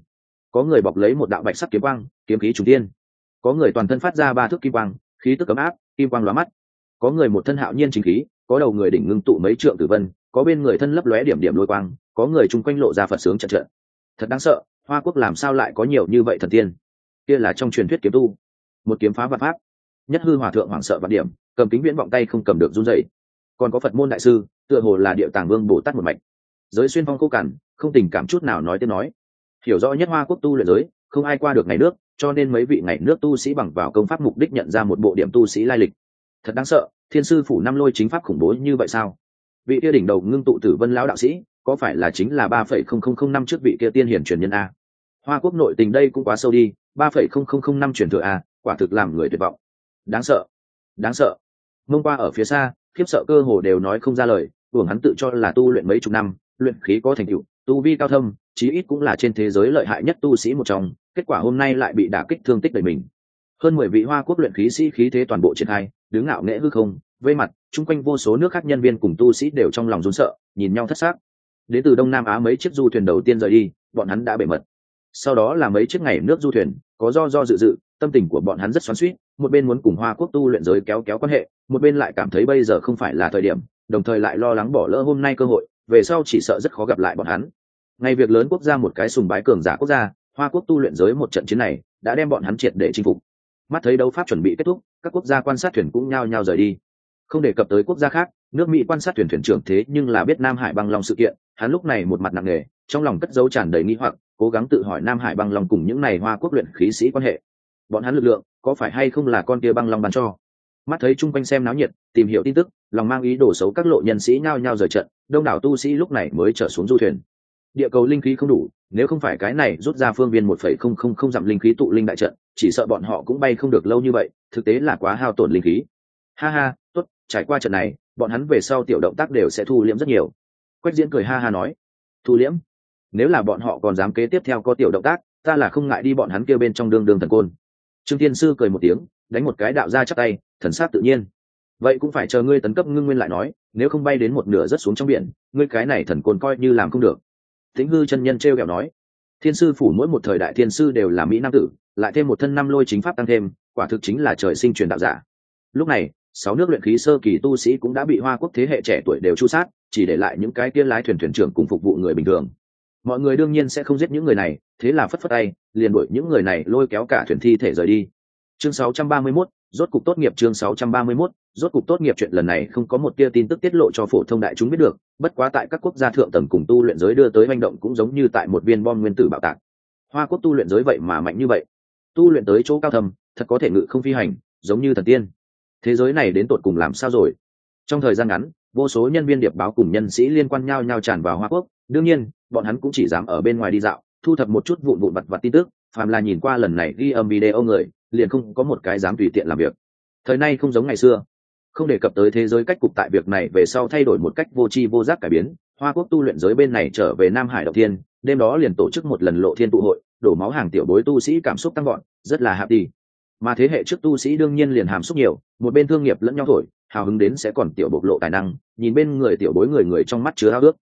S1: Có người bọc lấy một đạo bạch sắc kiếm quang, kiếm khí trùng tiên có người toàn thân phát ra ba thước kim quang, khí tức ấm áp, kim quang lóa mắt. Có người một thân hạo nhiên chính khí, có đầu người đỉnh ngưng tụ mấy trượng tử vân, có bên người thân lấp lóe điểm điểm lôi quang, có người chung quanh lộ ra phật sướng trận trận. Thật đáng sợ, hoa quốc làm sao lại có nhiều như vậy thần tiên? Kia là trong truyền thuyết kiếm tu. Một kiếm phá vật pháp. Nhất hư hòa thượng hoảng sợ vạn điểm, cầm kính viễn vọng tay không cầm được run dậy còn có phật môn đại sư, tựa hồ là địa tàng vương bồ tát một mạch. Giới xuyên phong cô cằn, không tình cảm chút nào nói tiếng nói. Hiểu rõ nhất hoa quốc tu luyện giới không ai qua được ngày nước, cho nên mấy vị ngày nước tu sĩ bằng vào công pháp mục đích nhận ra một bộ điểm tu sĩ lai lịch. Thật đáng sợ, thiên sư phủ năm lôi chính pháp khủng bố như vậy sao? Vị kia đỉnh đầu ngưng tụ tử vân lão đạo sĩ, có phải là chính là ba phẩy không không không năm trước vị kia tiên hiển truyền nhân a? Hoa quốc nội tình đây cũng quá sâu đi, ba phẩy không không không năm truyền thừa a, quả thực làm người tuyệt vọng. Đáng sợ đáng sợ. Mông qua ở phía xa, khiếp sợ cơ hồ đều nói không ra lời tưởng hắn tự cho là tu luyện mấy chục năm, luyện khí có thành tựu, tu vi cao thâm, chí ít cũng là trên thế giới lợi hại nhất tu sĩ một trong kết quả hôm nay lại bị đả kích thương tích đầy mình. Hơn mười vị hoa quốc luyện khí sĩ khí thế toàn bộ triển khai, đứng ngạo nghễ hư không, vây mặt, chung quanh vô số nước khác nhân viên cùng tu sĩ đều trong lòng rốn sợ, nhìn nhau thất xác đến từ đông nam á mấy chiếc du thuyền đầu tiên rời đi, bọn hắn đã bể mật. Sau đó là mấy chiếc ngày nước du thuyền, có do do dự dự, tâm tình của bọn hắn rất xoắn suýt một bên muốn cùng hoa quốc tu luyện giới kéo kéo quan hệ, một bên lại cảm thấy bây giờ không phải là thời điểm, đồng thời lại lo lắng bỏ lỡ hôm nay cơ hội, về sau chỉ sợ rất khó gặp lại bọn hắn. Ngày việc lớn quốc gia một cái sùng bái cường giả quốc gia hoa quốc tu luyện giới một trận chiến này đã đem bọn hắn triệt để chinh phục. Mắt thấy đấu pháp chuẩn bị kết thúc, các quốc gia quan sát thuyền cũng nhao nhao rời đi. Không đề cập tới quốc gia khác, nước mỹ quan sát thuyền thuyền trưởng thế nhưng là biết nam hải băng long sự kiện, hắn lúc này một mặt nặng nề, trong lòng cất dấu tràn đầy nghi hoặc, cố gắng tự hỏi nam hải băng long cùng những này hoa quốc luyện khí sĩ quan hệ. Bọn hắn lực lượng có phải hay không là con kia băng long bắn cho? Mắt thấy chung quanh xem náo nhiệt, tìm hiểu tin tức, lòng mang ý đồ xấu các lộ nhân sĩ nhao nhao rời trận, đông đảo tu sĩ lúc này mới trở xuống du thuyền. Địa cầu linh khí không đủ nếu không phải cái này rút ra phương viên một phẩy không không không dặm linh khí tụ linh đại trận, chỉ sợ bọn họ cũng bay không được lâu như vậy, thực tế là quá hao tổn linh khí. Ha ha, tốt, trải qua trận này, bọn hắn về sau tiểu động tác đều sẽ thu liễm rất nhiều. Quách diễn cười ha ha nói, thu liễm? Nếu là bọn họ còn dám kế tiếp theo có tiểu động tác, ta là không ngại đi bọn hắn kêu bên trong đường đường thần côn. Trương tiên sư cười một tiếng, đánh một cái đạo ra chắc tay, thần sát tự nhiên. Vậy cũng phải chờ ngươi tấn cấp ngưng nguyên lại nói, nếu không bay đến một nửa rất xuống trong biển, ngươi cái này thần côn coi như làm không được tĩnh hư chân nhân treo kẹo nói thiên sư phủ mỗi một thời đại thiên sư đều là mỹ nam tử lại thêm một thân năm lôi chính pháp tăng thêm quả thực chính là trời sinh truyền đạo giả. Lúc này sáu nước luyện khí sơ kỳ tu sĩ cũng đã bị hoa quốc thế hệ trẻ tuổi đều chu sát chỉ để lại những cái tiên lái thuyền thuyền trưởng cùng phục vụ người bình thường. Mọi người đương nhiên sẽ không giết những người này thế là phất phất tay liền đuổi những người này lôi kéo cả thuyền thi thể rời đi. Chương 631, rốt cục tốt nghiệp chương 631, rốt cục tốt nghiệp chuyện lần này không có một tia tin tức tiết lộ cho phổ thông đại chúng biết được, bất quá tại các quốc gia thượng tầng cùng tu luyện giới đưa tới manh động cũng giống như tại một viên bom nguyên tử bạo tạc. Hoa quốc tu luyện giới vậy mà mạnh như vậy. Tu luyện tới chỗ cao thầm thật có thể ngự không phi hành, giống như thần tiên. Thế giới này đến tột cùng làm sao rồi? Trong thời gian ngắn, vô số nhân viên điệp báo cùng nhân sĩ liên quan nhau nhau tràn vào hoa quốc. Đương nhiên, bọn hắn cũng chỉ dám ở bên ngoài đi dạo, thu thập một chút vụn vụn vặt vặt tin tức, phàm là nhìn qua lần này ghi âm video người, liền không có một cái dám tùy tiện làm việc. Thời nay không giống ngày xưa không đề cập tới thế giới cách cục tại việc này về sau thay đổi một cách vô tri vô giác cải biến, hoa quốc tu luyện giới bên này trở về nam hải đầu tiên đêm đó liền tổ chức một lần lộ thiên tụ hội, đổ máu hàng tiểu bối tu sĩ cảm xúc tăng gọn rất là hạ đi. Mà thế hệ trước tu sĩ đương nhiên liền hàm xúc nhiều, một bên thương nghiệp lẫn nhau thổi, hào hứng đến sẽ còn tiểu bộc lộ tài năng, nhìn bên người tiểu bối người người trong mắt chứa ao ước.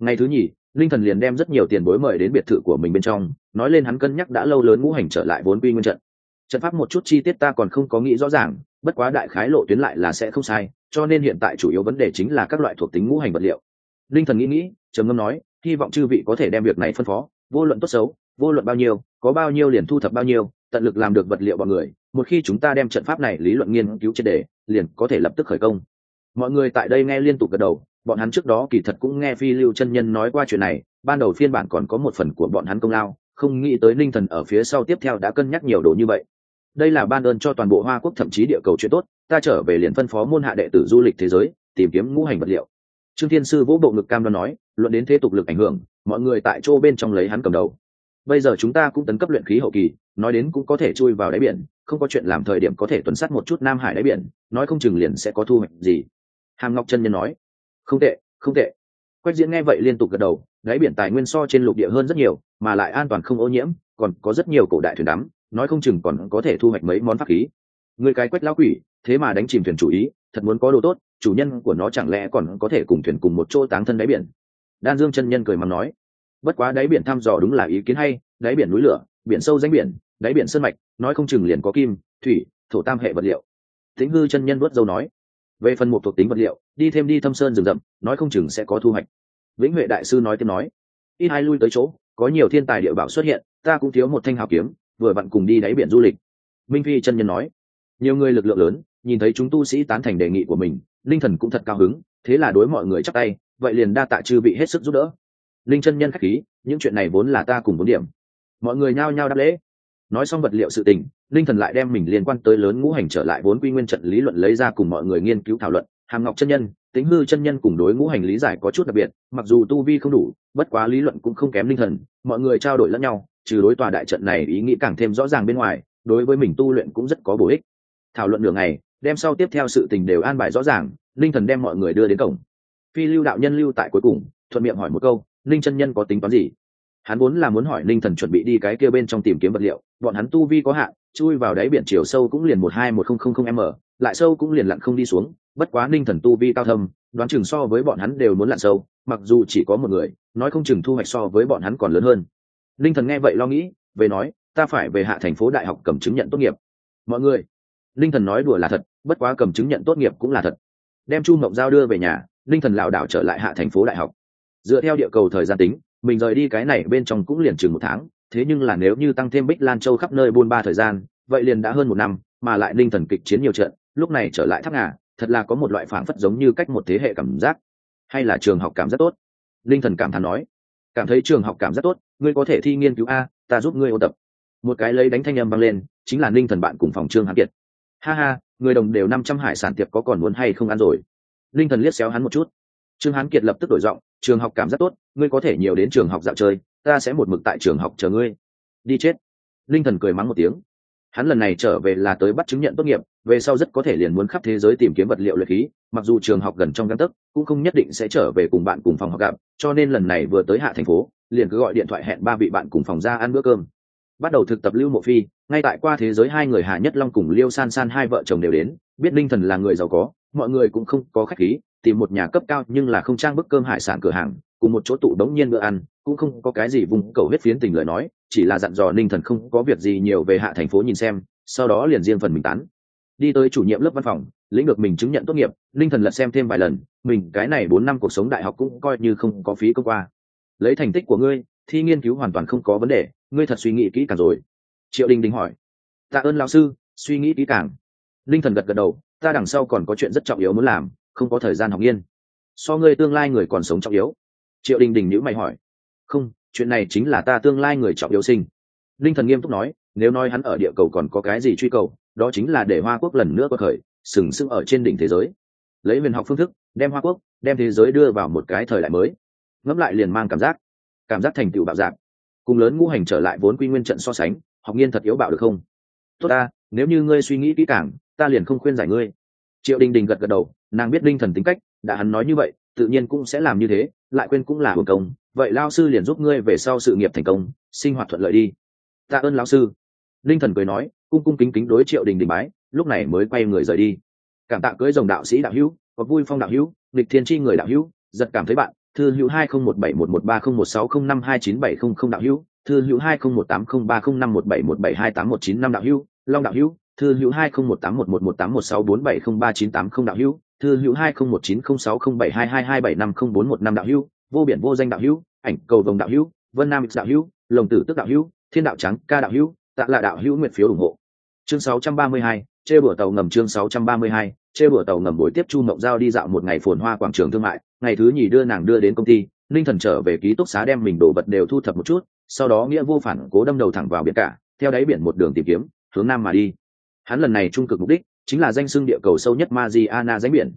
S1: Ngày thứ nhì, linh thần liền đem rất nhiều tiền bối mời đến biệt thự của mình bên trong, nói lên hắn cân nhắc đã lâu lớn ngũ hành trở lại vốn quy nguyên trận trận pháp một chút chi tiết ta còn không có nghĩ rõ ràng, bất quá đại khái lộ tuyến lại là sẽ không sai, cho nên hiện tại chủ yếu vấn đề chính là các loại thuộc tính ngũ hành vật liệu. Linh thần nghĩ nghĩ, trầm ngâm nói, hy vọng chư vị có thể đem việc này phân phó, vô luận tốt xấu, vô luận bao nhiêu, có bao nhiêu liền thu thập bao nhiêu, tận lực làm được vật liệu bọn người, một khi chúng ta đem trận pháp này lý luận nghiên cứu triệt đề liền có thể lập tức khởi công. Mọi người tại đây nghe liên tục gật đầu, bọn hắn trước đó kỳ thật cũng nghe phi lưu chân nhân nói qua chuyện này, ban đầu phiên bản còn có một phần của bọn hắn công lao, không nghĩ tới ninh thần ở phía sau tiếp theo đã cân nhắc nhiều đồ như vậy đây là ban ơn cho toàn bộ hoa quốc, thậm chí địa cầu chuyện tốt. Ta trở về liền phân phó môn hạ đệ tử du lịch thế giới, tìm kiếm ngũ hành vật liệu. Trương thiên sư vỗ bộ ngực cam đoan nói, luận đến thế tục lực ảnh hưởng, mọi người tại chỗ bên trong lấy hắn cầm đầu. Bây giờ chúng ta cũng tấn cấp luyện khí hậu kỳ, nói đến cũng có thể chui vào đáy biển, không có chuyện làm thời điểm có thể tuần sát một chút nam hải đáy biển, nói không chừng liền sẽ có thu hoạch gì. Hàm ngọc chân nhân nói, không tệ không tệ. Quách diễn nghe vậy liên tục gật đầu, đáy biển tài nguyên so trên lục địa hơn rất nhiều, mà lại an toàn không ô nhiễm, còn có rất nhiều cổ đại thuyền đắm nói không chừng còn có thể thu hoạch mấy món pháp khí. Người cái quét lão quỷ, thế mà đánh chìm thuyền chủ ý, thật muốn có đồ tốt, chủ nhân của nó chẳng lẽ còn có thể cùng thuyền cùng một chỗ táng thân đáy biển? Đan dương chân nhân cười mắng nói, bất quá đáy biển thăm dò đúng là ý kiến hay, đáy biển núi lửa, biển sâu danh biển, đáy biển sơn mạch, nói không chừng liền có kim, thủy, thổ tam hệ vật liệu. Thính hư chân nhân vớt dâu nói, về phần một thuộc tính vật liệu, đi thêm đi thâm sơn rừng rậm, nói không chừng sẽ có thu hoạch. Vĩnh huệ đại sư nói tiếp nói, ít hai lui tới chỗ, có nhiều thiên tài địa bảo xuất hiện, ta cũng thiếu một thanh hào kiếm vừa vặn cùng đi đáy biển du lịch. Minh phi chân nhân nói, nhiều người lực lượng lớn, nhìn thấy chúng tu sĩ tán thành đề nghị của mình, linh thần cũng thật cao hứng, thế là đối mọi người chắc tay, vậy liền đa tạ chư bị hết sức giúp đỡ. Linh chân nhân khách khí, những chuyện này vốn là ta cùng bốn điểm. Mọi người nhao nhao đáp lễ. Nói xong vật liệu sự tình, linh thần lại đem mình liên quan tới lớn ngũ hành trở lại vốn quy nguyên trận lý luận lấy ra cùng mọi người nghiên cứu thảo luận. Hàm ngọc chân nhân tính hư chân nhân cùng đối ngũ hành lý giải có chút đặc biệt, mặc dù tu vi không đủ, bất quá lý luận cũng không kém linh thần, mọi người trao đổi lẫn nhau, trừ đối tòa đại trận này ý nghĩ càng thêm rõ ràng bên ngoài, đối với mình tu luyện cũng rất có bổ ích. Thảo luận đường này đem sau tiếp theo sự tình đều an bài rõ ràng, linh thần đem mọi người đưa đến cổng. Phi lưu đạo nhân lưu tại cuối cùng, thuận miệng hỏi một câu, linh chân nhân có tính toán gì? Hắn vốn là muốn hỏi linh thần chuẩn bị đi cái kia bên trong tìm kiếm vật liệu, bọn hắn tu vi có hạn, chui vào đáy biển chiều sâu cũng liền một hai một không không không m, lại sâu cũng liền lặn không đi xuống bất quá ninh thần tu vi cao thâm, đoán chừng so với bọn hắn đều muốn lặn sâu, mặc dù chỉ có một người, nói không chừng thu hoạch so với bọn hắn còn lớn hơn. Ninh thần nghe vậy lo nghĩ, về nói, ta phải về hạ thành phố đại học cầm chứng nhận tốt nghiệp. Mọi người. Ninh thần nói đùa là thật, bất quá cầm chứng nhận tốt nghiệp cũng là thật. Đem chu mộng giao đưa về nhà, ninh thần lảo đảo trở lại hạ thành phố đại học. Dựa theo địa cầu thời gian tính, mình rời đi cái này bên trong cũng liền chừng một tháng, thế nhưng là nếu như tăng thêm bích lan châu khắp nơi buôn ba thời gian, vậy liền đã hơn một năm, mà lại ninh thần kịch chiến nhiều trận, lúc này trở lại tháp ngà thật là có một loại phảng phất giống như cách một thế hệ cảm giác. Hay là trường học cảm giác tốt? Linh thần cảm thán nói. Cảm thấy trường học cảm giác tốt, ngươi có thể thi nghiên cứu a, ta giúp ngươi ôn tập. Một cái lấy đánh thanh âm băng lên, chính là linh thần bạn cùng phòng trương hán kiệt. Ha ha, người đồng đều năm trăm hải sản tiệp có còn muốn hay không ăn rồi? Linh thần liếc xéo hắn một chút. Trương hán kiệt lập tức đổi giọng, trường học cảm giác tốt, ngươi có thể nhiều đến trường học dạo chơi, ta sẽ một mực tại trường học chờ ngươi. Đi chết. Linh thần cười mắng một tiếng hắn lần này trở về là tới bắt chứng nhận tốt nghiệp, về sau rất có thể liền muốn khắp thế giới tìm kiếm vật liệu luyện khí, mặc dù trường học gần trong găng tấc, cũng không nhất định sẽ trở về cùng bạn cùng phòng học gặp, cho nên lần này vừa tới hạ thành phố, liền cứ gọi điện thoại hẹn ba vị bạn cùng phòng ra ăn bữa cơm. Bắt đầu thực tập lưu mộ phi, ngay tại qua thế giới hai người hà nhất long cùng liêu san san hai vợ chồng đều đến, biết linh thần là người giàu có, mọi người cũng không có khách khí, tìm một nhà cấp cao nhưng là không trang bức cơm hải sản cửa hàng, cùng một chỗ tụ đống nhiên bữa ăn cũng không có cái gì vùng cầu huyết phiến tình lời nói, chỉ là dặn dò ninh thần không có việc gì nhiều về hạ thành phố nhìn xem, sau đó liền riêng phần mình tán. Đi tới chủ nhiệm lớp văn phòng, lĩnh được mình chứng nhận tốt nghiệp, ninh thần lật xem thêm vài lần, mình cái này bốn năm cuộc sống đại học cũng coi như không có phí công qua. Lấy thành tích của ngươi, thi nghiên cứu hoàn toàn không có vấn đề, ngươi thật suy nghĩ kỹ càng rồi. Triệu đình đình hỏi. Tạ ơn lão sư, suy nghĩ kỹ càng. Ninh thần gật gật đầu, ta đằng sau còn có chuyện rất trọng yếu muốn làm, không có thời gian học nghiên. So ngươi tương lai người còn sống trọng yếu. Triệu đình đình nhữ mày hỏi không, chuyện này chính là ta tương lai người trọng yếu sinh. Linh thần nghiêm túc nói, nếu nói hắn ở địa cầu còn có cái gì truy cầu, đó chính là để hoa quốc lần nữa có khởi sừng sững ở trên đỉnh thế giới. Lấy huyền học phương thức, đem hoa quốc, đem thế giới đưa vào một cái thời đại mới. Ngẫm lại liền mang cảm giác cảm giác thành tựu bạo dạng cùng lớn ngũ hành trở lại vốn quy nguyên trận so sánh, học nghiên thật yếu bạo được không? Tốt ta, nếu như ngươi suy nghĩ kỹ càng, ta liền không khuyên giải ngươi. Triệu đình đình gật gật đầu, nàng biết linh thần tính cách, đã hắn nói như vậy, tự nhiên cũng sẽ làm như thế, lại quên cũng là hồn công vậy lao sư liền giúp ngươi về sau sự nghiệp thành công, sinh hoạt thuận lợi đi. Tạ ơn lao sư. Linh thần cười nói, cung cung kính kính đối triệu đình đình bái, lúc này mới quay người rời đi. Cảm tạ cưới dòng đạo sĩ đạo hữu, có vui phong đạo hữu lịch thiên tri người đạo hữu, giật cảm thấy bạn, thư hữu hai không một bảy một một ba không một sáu không năm hai chín bảy không không đạo hữu, thư hữu hai không một tám không ba không năm một bảy một bảy hai tám một chín năm đạo hữu, long đạo hữu, thư hữu hai không một tám một một một tám một sáu bốn bảy không ba chín tám không đạo hữu, thư hữu hai không một chín không sáu không bảy hai hai hai bảy năm không bốn một năm đạo hữu, vô biển vô danh đạo hữu ảnh cầu vồng đạo hữu vân nam đạo hữu lồng tử tức đạo hữu thiên đạo trắng ca đạo hữu tạ là đạo hữu nguyện phiếu ủng hộ. Chương 632, chê bửa tàu ngầm chương 632, chê bửa tàu ngầm buổi tiếp chu mộng giao đi dạo một ngày phồn hoa quảng trường thương mại ngày thứ nhì đưa nàng đưa đến công ty linh thần trở về ký túc xá đem mình đồ vật đều thu thập một chút sau đó nghĩa vô phản cố đâm đầu thẳng vào biển cả theo đáy biển một đường tìm kiếm hướng nam mà đi. Hắn lần này trung cực mục đích chính là danh xưng địa cầu sâu nhất Mariana danh biển.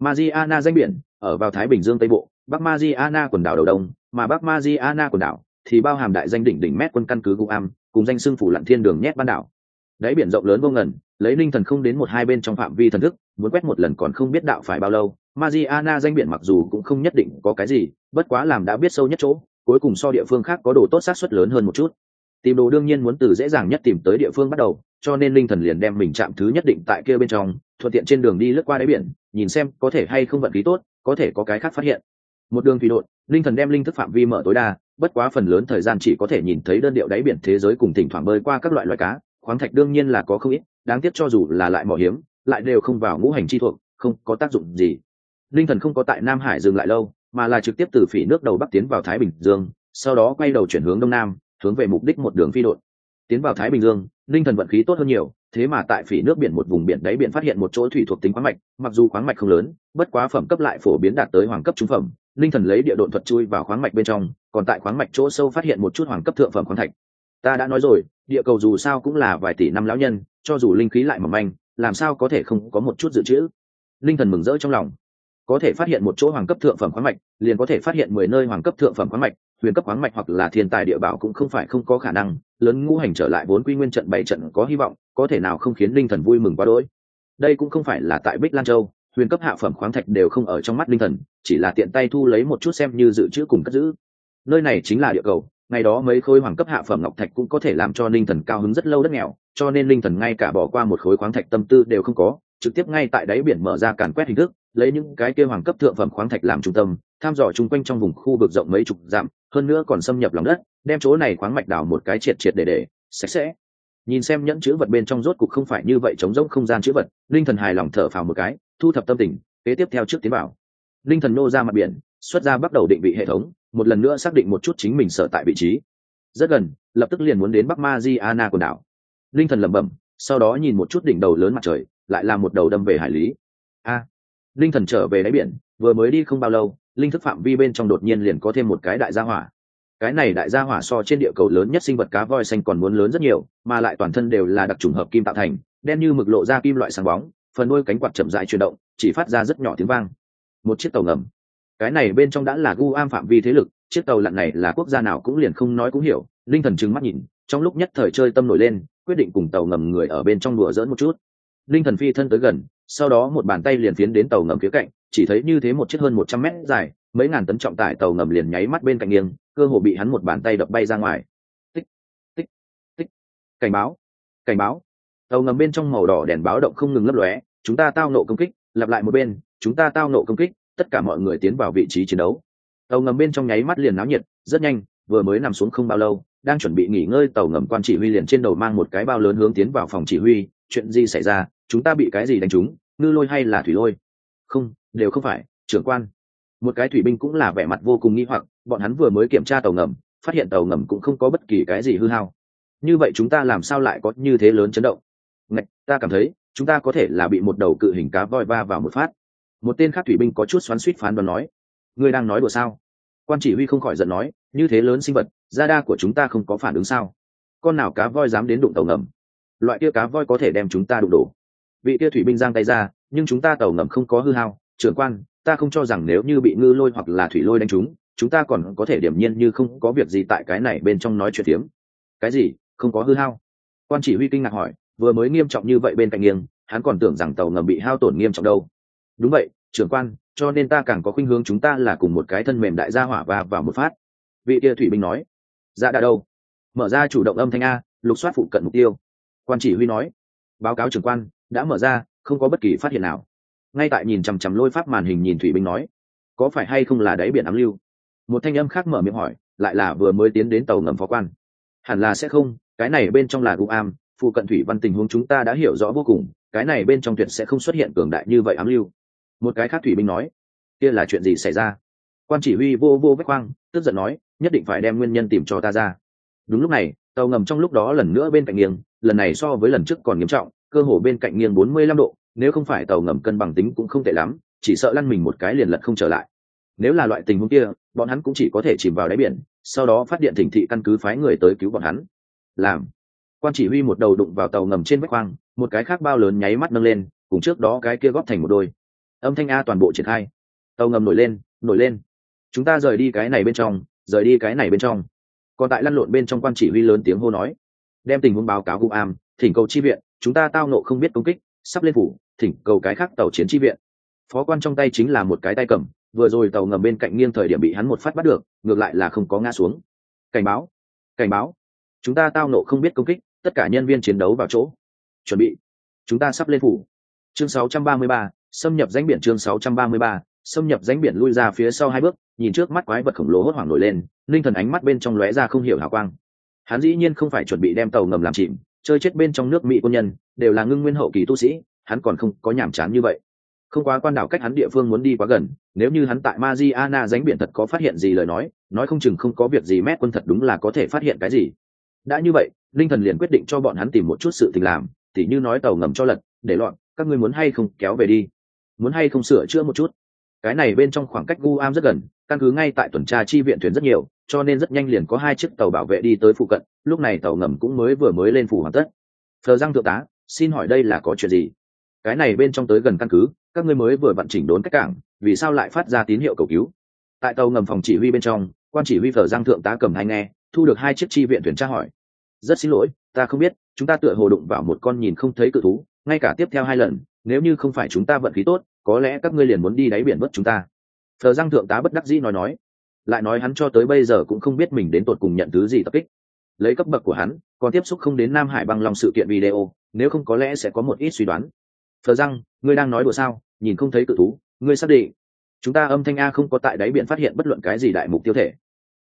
S1: Mariana danh biển ở vào Thái Bình Dương Tây Bộ, Bắc Mariana quần đảo đầu đông, mà Bắc Mariana quần đảo thì bao hàm đại danh đỉnh đỉnh mét quân căn cứ Guam, cùng danh xưng phủ lặn thiên đường nhét ban đảo. Đáy biển rộng lớn vô ngần, lấy linh thần không đến một hai bên trong phạm vi thần thức, muốn quét một lần còn không biết đạo phải bao lâu. Mariana danh biển mặc dù cũng không nhất định có cái gì, bất quá làm đã biết sâu nhất chỗ, cuối cùng so địa phương khác có đồ tốt xác suất lớn hơn một chút. Tìm đồ đương nhiên muốn từ dễ dàng nhất tìm tới địa phương bắt đầu, cho nên linh thần liền đem mình chạm thứ nhất định tại kia bên trong, thuận tiện trên đường đi lướt qua đáy biển, nhìn xem có thể hay không vận khí tốt, có thể có cái khác phát hiện. Một đường thủy đột, linh thần đem linh thức phạm vi mở tối đa, bất quá phần lớn thời gian chỉ có thể nhìn thấy đơn điệu đáy biển thế giới cùng thỉnh thoảng bơi qua các loại loài cá, khoáng thạch đương nhiên là có không ít, đáng tiếc cho dù là lại mỏ hiếm, lại đều không vào ngũ hành chi thuộc, không có tác dụng gì. Linh thần không có tại Nam Hải dừng lại lâu, mà là trực tiếp từ phỉ nước đầu bắc tiến vào Thái Bình Dương, sau đó quay đầu chuyển hướng đông nam, hướng về mục đích một đường phi đội. Tiến vào Thái Bình Dương, Linh thần vận khí tốt hơn nhiều, thế mà tại phỉ nước biển một vùng biển đáy biển phát hiện một chỗ thủy thuộc tính khoáng mạch, mặc dù khoáng mạch không lớn, bất quá phẩm cấp lại phổ biến đạt tới hoàng cấp trung phẩm. Linh thần lấy địa độn thuật chui vào khoáng mạch bên trong, còn tại khoáng mạch chỗ sâu phát hiện một chút hoàng cấp thượng phẩm khoáng thạch. Ta đã nói rồi, địa cầu dù sao cũng là vài tỷ năm lão nhân, cho dù linh khí lại mỏng manh, làm sao có thể không có một chút dự trữ. Linh thần mừng rỡ trong lòng, có thể phát hiện một chỗ hoàng cấp thượng phẩm khoáng mạch, liền có thể phát hiện mười nơi hoàng cấp thượng phẩm khoáng mạch, huyền cấp khoáng mạch hoặc là thiên tài địa bảo cũng không phải không có khả năng, lớn ngũ hành trở lại vốn quy nguyên trận bảy trận có hy vọng, có thể nào không khiến linh thần vui mừng quá đỗi. Đây cũng không phải là tại Bích Lan Châu, huyền cấp hạ phẩm khoáng thạch đều không ở trong mắt linh thần, chỉ là tiện tay thu lấy một chút xem như dự trữ cùng cất giữ. Nơi này chính là địa cầu, ngày đó mấy khối hoàng cấp hạ phẩm ngọc thạch cũng có thể làm cho linh thần cao hứng rất lâu đất nghèo, cho nên linh thần ngay cả bỏ qua một khối khoáng thạch tâm tư đều không có, trực tiếp ngay tại đáy biển mở ra càn quét hình thức, lấy những cái kia hoàng cấp thượng phẩm khoáng thạch làm trung tâm, tham dò chung quanh trong vùng khu vực rộng mấy chục dặm, hơn nữa còn xâm nhập lòng đất, đem chỗ này khoáng mạch đào một cái triệt triệt để để, sạch sẽ. Nhìn xem nhẫn chứa vật bên trong rốt cục không phải như vậy chống rỗng không gian chứa vật, linh thần hài lòng thở phào một cái, thu thập tâm tình, kế tiếp theo trước tiến bảo Linh thần nô ra mặt biển, xuất ra bắt đầu định vị hệ thống, một lần nữa xác định một chút chính mình sở tại vị trí. Rất gần, lập tức liền muốn đến Bắc Mariana quần đảo. Linh thần lẩm bẩm, sau đó nhìn một chút đỉnh đầu lớn mặt trời, lại là một đầu đâm về hải lý. A, linh thần trở về đáy biển vừa mới đi không bao lâu linh thức phạm vi bên trong đột nhiên liền có thêm một cái đại gia hỏa. Cái này đại gia hỏa so trên địa cầu lớn nhất sinh vật cá voi xanh còn muốn lớn rất nhiều, mà lại toàn thân đều là đặc trùng hợp kim tạo thành, đen như mực lộ ra kim loại sáng bóng, phần đuôi cánh quạt chậm dại chuyển động, chỉ phát ra rất nhỏ tiếng vang. Một chiếc tàu ngầm. Cái này bên trong đã là gu am phạm vi thế lực, chiếc tàu lặn này là quốc gia nào cũng liền không nói cũng hiểu, linh thần trừng mắt nhìn, trong lúc nhất thời chơi tâm nổi lên, quyết định cùng tàu ngầm người ở bên trong đùa dỡn một chút linh thần phi thân tới gần, sau đó một bàn tay liền phiến đến tàu ngầm phía cạnh, chỉ thấy như thế một chiếc hơn một trăm mét dài, mấy ngàn tấn trọng tải tàu ngầm liền nháy mắt bên cạnh nghiêng, cơ hồ bị hắn một bàn tay đập bay ra ngoài. Tích tích tích. Cảnh báo cảnh báo. Tàu ngầm bên trong màu đỏ đèn báo động không ngừng lấp lóe, chúng ta tao nộ công kích, lặp lại một bên, chúng ta tao nộ công kích, tất cả mọi người tiến vào vị trí chiến đấu. Tàu ngầm bên trong nháy mắt liền náo nhiệt, rất nhanh, vừa mới nằm xuống không bao lâu, đang chuẩn bị nghỉ ngơi, tàu ngầm quan chỉ huy liền trên đầu mang một cái bao lớn hướng tiến vào phòng chỉ huy, chuyện gì xảy ra chúng ta bị cái gì đánh trúng ngư lôi hay là thủy lôi? Không đều không phải trưởng quan. Một cái thủy binh cũng là vẻ mặt vô cùng nghi hoặc bọn hắn vừa mới kiểm tra tàu ngầm phát hiện tàu ngầm cũng không có bất kỳ cái gì hư hao. Như vậy chúng ta làm sao lại có như thế lớn chấn động? Ngạch, ta cảm thấy chúng ta có thể là bị một đầu cự hình cá voi va vào một phát. Một tên khác thủy binh có chút xoắn suýt phán đoán nói ngươi đang nói đùa sao? Quan chỉ huy không khỏi giận nói như thế lớn sinh vật da đa của chúng ta không có phản ứng sao? Con nào cá voi dám đến đụng tàu ngầm? Loại kia cá voi có thể đem chúng ta đụng đổ vị kia thủy binh giang tay ra, nhưng chúng ta tàu ngầm không có hư hao. Trưởng quan, ta không cho rằng nếu như bị ngư lôi hoặc là thủy lôi đánh chúng chúng ta còn có thể điểm nhiên như không có việc gì tại cái này bên trong nói chuyện tiếm cái gì? Không có hư hao? Quan chỉ huy kinh ngạc hỏi, vừa mới nghiêm trọng như vậy bên cạnh nghiêng, hắn còn tưởng rằng tàu ngầm bị hao tổn nghiêm trọng đâu. Đúng vậy, trưởng quan, cho nên ta càng có khuynh hướng chúng ta là cùng một cái thân mềm đại gia hỏa và vào một phát. Vị kia thủy binh nói dạ đã đâu. Mở ra chủ động âm thanh a, lục soát phụ cận mục tiêu. Quan chỉ huy nói, báo cáo trưởng quan đã mở ra, không có bất kỳ phát hiện nào. Ngay tại nhìn chằm chằm lôi pháp màn hình nhìn thủy binh nói, có phải hay không là đáy biển ám lưu? Một thanh âm khác mở miệng hỏi, lại là vừa mới tiến đến tàu ngầm phó quan. Hẳn là sẽ không, cái này bên trong là gu am, phụ cận thủy văn tình huống chúng ta đã hiểu rõ vô cùng, cái này bên trong tuyệt sẽ không xuất hiện cường đại như vậy ám lưu. Một cái khác thủy binh nói, kia là chuyện gì xảy ra? Quan chỉ huy vô vô vách khoang tức giận nói, nhất định phải đem nguyên nhân tìm cho ta ra. Đúng lúc này, tàu ngầm trong lúc đó lần nữa bên cạnh nghiêng, lần này so với lần trước còn nghiêm trọng cơ hồ bên cạnh nghiêng bốn mươi lăm độ, nếu không phải tàu ngầm cân bằng tính cũng không tệ lắm, chỉ sợ lăn mình một cái liền lật không trở lại. Nếu là loại tình huống kia, bọn hắn cũng chỉ có thể chìm vào đáy biển, sau đó phát điện thỉnh thị căn cứ phái người tới cứu bọn hắn. Làm. Quan chỉ huy một đầu đụng vào tàu ngầm trên vách khoang, một cái khác bao lớn nháy mắt nâng lên, cùng trước đó cái kia góp thành một đôi. Âm thanh a toàn bộ triển khai. Tàu ngầm nổi lên nổi lên. Chúng ta rời đi cái này bên trong, rời đi cái này bên trong. Còn tại lăn lộn bên trong quan chỉ huy lớn tiếng hô nói. Đem tình huống báo cáo gu am, thỉnh cầu chi viện chúng ta tao nộ không biết công kích sắp lên phủ thỉnh cầu cái khác tàu chiến tri viện. Phó quan trong tay chính là một cái tay cầm vừa rồi tàu ngầm bên cạnh nghiêng thời điểm bị hắn một phát bắt được ngược lại là không có ngã xuống. Cảnh báo cảnh báo chúng ta tao nộ không biết công kích tất cả nhân viên chiến đấu vào chỗ. Chuẩn bị chúng ta sắp lên phủ. Chương 633, xâm nhập danh biển chương 633, xâm nhập danh biển lui ra phía sau hai bước nhìn trước mắt quái vật khổng lồ hốt hoảng nổi lên linh thần ánh mắt bên trong lóe ra không hiểu hào quang. Hắn dĩ nhiên không phải chuẩn bị đem tàu ngầm làm chìm chơi chết bên trong nước mỹ quân nhân, đều là ngưng nguyên hậu kỳ tu sĩ, hắn còn không có nhàm chán như vậy. Không quá quan đảo cách hắn địa phương muốn đi quá gần, nếu như hắn tại Mariana dánh biển thật có phát hiện gì lời nói nói không chừng không có việc gì mét quân thật đúng là có thể phát hiện cái gì. Đã như vậy, linh thần liền quyết định cho bọn hắn tìm một chút sự tình làm, tỉ như nói tàu ngầm cho lật, để loạn các ngươi muốn hay không kéo về đi? Muốn hay không sửa chữa một chút? Cái này bên trong khoảng cách guam rất gần, căn cứ ngay tại tuần tra chi viện thuyền rất nhiều cho nên rất nhanh liền có hai chiếc tàu bảo vệ đi tới phụ cận, lúc này tàu ngầm cũng mới vừa mới lên phủ hoàn tất. Thờ răng thượng tá, xin hỏi đây là có chuyện gì? Cái này bên trong tới gần căn cứ, các ngươi mới vừa vận chỉnh đốn cách cảng, vì sao lại phát ra tín hiệu cầu cứu? Tại tàu ngầm phòng chỉ huy bên trong, quan chỉ huy Thờ giang thượng tá cầm hay nghe, thu được hai chiếc chi viện thuyền tra hỏi. Rất xin lỗi, ta không biết, chúng ta tựa hồ đụng vào một con nhìn không thấy cự thú, ngay cả tiếp theo hai lần, nếu như không phải chúng ta vận khí tốt, có lẽ các ngươi liền muốn đi đáy biển mất chúng ta. Thờ giang thượng tá bất đắc dĩ nói nói lại nói hắn cho tới bây giờ cũng không biết mình đến tột cùng nhận thứ gì tập kích. Lấy cấp bậc của hắn, còn tiếp xúc không đến nam hải băng lòng sự kiện video, nếu không có lẽ sẽ có một ít suy đoán. Thờ răng, ngươi đang nói đùa sao? Nhìn không thấy cự thú, ngươi xác định. Chúng ta âm thanh a không có tại đáy biển phát hiện bất luận cái gì đại mục tiêu thể.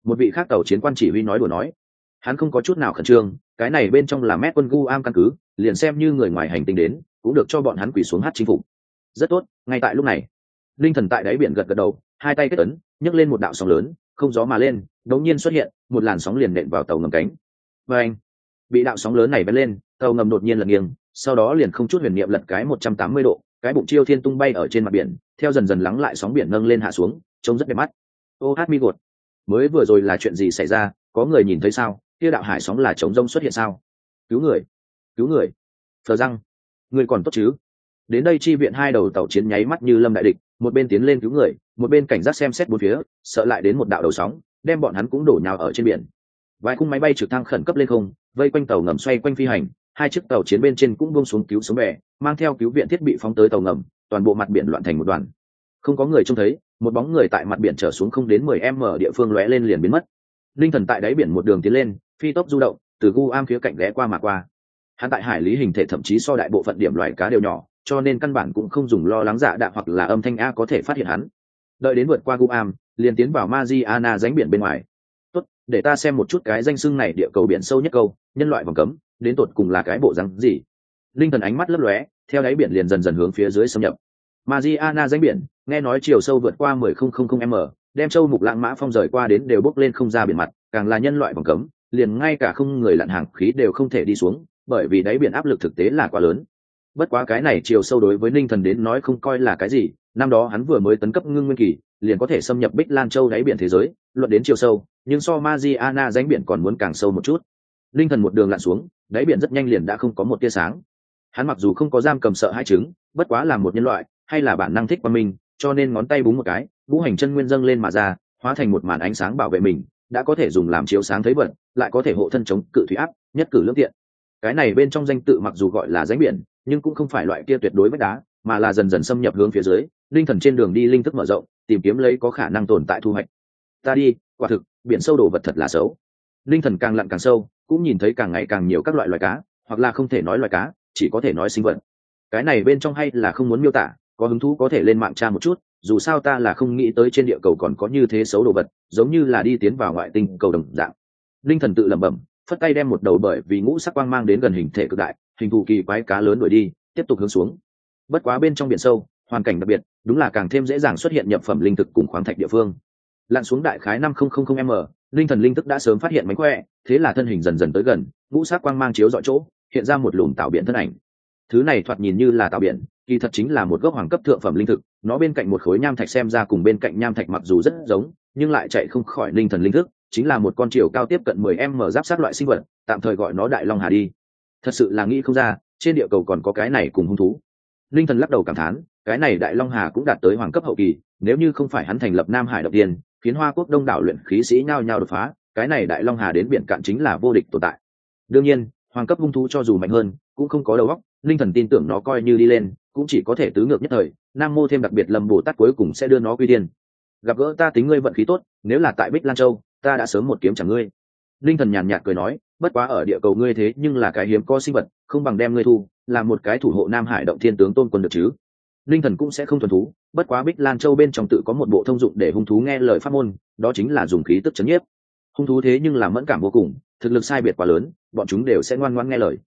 S1: Một vị khác tàu chiến quan chỉ huy nói đùa nói. Hắn không có chút nào khẩn trương, cái này bên trong là mét quân gu am căn cứ, liền xem như người ngoài hành tinh đến, cũng được cho bọn hắn quỳ xuống hát chính phủ rất tốt, ngay tại lúc này linh thần tại đáy biển gật gật đầu, hai tay kết ấn, nhấc lên một đạo sóng lớn, không gió mà lên, đột nhiên xuất hiện, một làn sóng liền nện vào tàu ngầm cánh. Và anh bị đạo sóng lớn này bén lên, tàu ngầm đột nhiên lật nghiêng, sau đó liền không chút huyền niệm lật cái một trăm tám mươi độ, cái bụng chiêu thiên tung bay ở trên mặt biển, theo dần dần lắng lại sóng biển nâng lên hạ xuống, trông rất đẹp mắt. Ô hát mi gột. Mới vừa rồi là chuyện gì xảy ra, có người nhìn thấy sao? Kia đạo hải sóng là trống rông xuất hiện sao? Cứu người. Cứu người. Thờ răng. Người còn tốt chứ? Đến đây chi viện hai đầu tàu chiến nháy mắt như lâm đại địch một bên tiến lên cứu người, một bên cảnh giác xem xét bốn phía, sợ lại đến một đạo đầu sóng, đem bọn hắn cũng đổ nhào ở trên biển. Vài khung máy bay trực thăng khẩn cấp lên không, vây quanh tàu ngầm xoay quanh phi hành, hai chiếc tàu chiến bên trên cũng buông xuống cứu sống bè, mang theo cứu viện thiết bị phóng tới tàu ngầm, toàn bộ mặt biển loạn thành một đoàn. Không có người trông thấy, một bóng người tại mặt biển trở xuống không đến mười m địa phương lóe lên liền biến mất. Linh thần tại đáy biển một đường tiến lên, phi tốc du động, từ gu am phía cạnh ghé qua mà qua. Hắn tại hải lý hình thể thậm chí so đại bộ phận điểm loài cá đều nhỏ cho nên căn bản cũng không dùng lo lắng dạ đạ hoặc là âm thanh a có thể phát hiện hắn. Đợi đến vượt qua guam liền tiến vào Mariana ránh biển bên ngoài. Tốt, để ta xem một chút cái danh xưng này địa cầu biển sâu nhất câu, nhân loại vòng cấm, đến tột cùng là cái bộ rắn gì? Linh thần ánh mắt lấp lóe, theo đáy biển liền dần dần hướng phía dưới xâm nhập. Mariana ránh biển, nghe nói chiều sâu vượt qua 10.000 m, đem châu mục lãng mã phong rời qua đến đều bốc lên không ra biển mặt, càng là nhân loại vòng cấm, liền ngay cả không người lặn hàng khí đều không thể đi xuống, bởi vì đáy biển áp lực thực tế là quá lớn bất quá cái này chiều sâu đối với ninh thần đến nói không coi là cái gì, năm đó hắn vừa mới tấn cấp ngưng nguyên kỳ, liền có thể xâm nhập bích lan châu đáy biển thế giới, luận đến chiều sâu, nhưng so Mariana ránh biển còn muốn càng sâu một chút. Linh thần một đường lặn xuống, đáy biển rất nhanh liền đã không có một tia sáng. Hắn mặc dù không có giam cầm sợ hai trứng bất quá là một nhân loại, hay là bản năng thích qua mình cho nên ngón tay búng một cái vũ hành chân nguyên dâng lên mà ra, hóa thành một màn ánh sáng bảo vệ mình, đã có thể dùng làm chiếu sáng thấy vật, lại có thể hộ thân chống cự thủy áp, nhất cử lương tiện. Cái này bên trong danh tự mặc dù gọi là ránh biển nhưng cũng không phải loại kia tuyệt đối vách đá, mà là dần dần xâm nhập hướng phía dưới, linh thần trên đường đi linh thức mở rộng, tìm kiếm lấy có khả năng tồn tại thu hoạch. Ta đi, quả thực, biển sâu đồ vật thật là xấu. Linh thần càng lặn càng sâu, cũng nhìn thấy càng ngày càng nhiều các loại loài cá, hoặc là không thể nói loài cá, chỉ có thể nói sinh vật. Cái này bên trong hay là không muốn miêu tả, có hứng thú có thể lên mạng tra một chút, dù sao ta là không nghĩ tới trên địa cầu còn có như thế xấu đồ vật, giống như là đi tiến vào ngoại tinh cầu đồng dạng. Linh thần tự lẩm bẩm, phất tay đem một đầu bởi vì ngũ sắc quang mang đến gần hình thể cực đại hình thù kỳ quái cá lớn đuổi đi, tiếp tục hướng xuống. Bất quá bên trong biển sâu, hoàn cảnh đặc biệt, đúng là càng thêm dễ dàng xuất hiện nhập phẩm linh thực cùng khoáng thạch địa phương. Lặn xuống đại khái năm không không không m, linh thần linh thức đã sớm phát hiện mánh khỏe, thế là thân hình dần dần tới gần, ngũ sắc quang mang chiếu dọi chỗ, hiện ra một lùm tạo biển thân ảnh. Thứ này thoạt nhìn như là tạo biển, kỳ thật chính là một gốc hoàng cấp thượng phẩm linh thực, nó bên cạnh một khối nham thạch xem ra cùng bên cạnh nham thạch mặc dù rất giống, nhưng lại chạy không khỏi linh thần linh thức, chính là một con chiều cao tiếp cận 10 m giáp sát loại sinh vật, tạm thời gọi nó đại long hà đi thật sự là nghĩ không ra, trên địa cầu còn có cái này cùng hung thú. Linh thần lắc đầu cảm thán, cái này đại long hà cũng đạt tới hoàng cấp hậu kỳ, nếu như không phải hắn thành lập nam hải đầu tiên, khiến hoa quốc đông đảo luyện khí sĩ nhao nhao đột phá, cái này đại long hà đến biển cạn chính là vô địch tồn tại. Đương nhiên, hoàng cấp hung thú cho dù mạnh hơn, cũng không có đầu óc, linh thần tin tưởng nó coi như đi lên, cũng chỉ có thể tứ ngược nhất thời, nam mô thêm đặc biệt lâm bồ tát cuối cùng sẽ đưa nó quy tiên. Gặp gỡ ta tính ngươi vận khí tốt, nếu là tại bích lan châu, ta đã sớm một kiếm chẳng ngươi. Linh thần nhàn nhạt cười nói bất quá ở địa cầu ngươi thế nhưng là cái hiếm có sinh vật, không bằng đem ngươi thu là một cái thủ hộ nam hải động thiên tướng tôn quân được chứ. Linh thần cũng sẽ không thuần thú, bất quá bích lan châu bên trong tự có một bộ thông dụng để hung thú nghe lời pháp môn, đó chính là dùng khí tức chấn nhiếp. Hung thú thế nhưng là mẫn cảm vô cùng, thực lực sai biệt quá lớn, bọn chúng đều sẽ ngoan ngoãn nghe lời.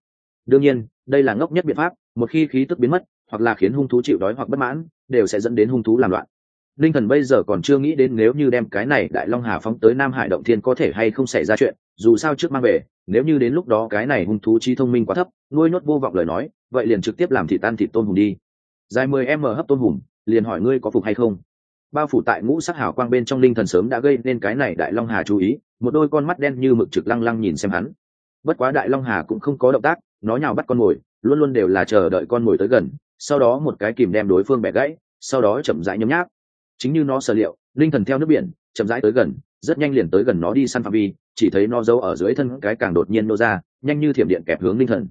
S1: Đương nhiên, đây là ngốc nhất biện pháp, một khi khí tức biến mất, hoặc là khiến hung thú chịu đói hoặc bất mãn, đều sẽ dẫn đến hung thú làm loạn linh thần bây giờ còn chưa nghĩ đến nếu như đem cái này đại long hà phóng tới nam hải động thiên có thể hay không xảy ra chuyện, dù sao trước mang về, nếu như đến lúc đó cái này hung thú trí thông minh quá thấp, nuôi nhốt vô vọng lời nói, vậy liền trực tiếp làm thịt tan thịt tôn hùm đi. Dài mười m hấp tôn hùm, liền hỏi ngươi có phục hay không? Bao phủ tại ngũ sắc hào quang bên trong linh thần sớm đã gây nên cái này đại long hà chú ý, một đôi con mắt đen như mực trực lăng lăng nhìn xem hắn. Bất quá đại long hà cũng không có động tác, nó nhào bắt con mồi, luôn luôn đều là chờ đợi con mồi tới gần, sau đó một cái kìm đem đối phương bẻ gãy, sau đó chậm rãi nhấm nháp chính như nó sở liệu linh thần theo nước biển chậm rãi tới gần rất nhanh liền tới gần nó đi săn phạm vi chỉ thấy nó giấu ở dưới thân cái càng đột nhiên nô ra nhanh như thiểm điện kẹp hướng linh thần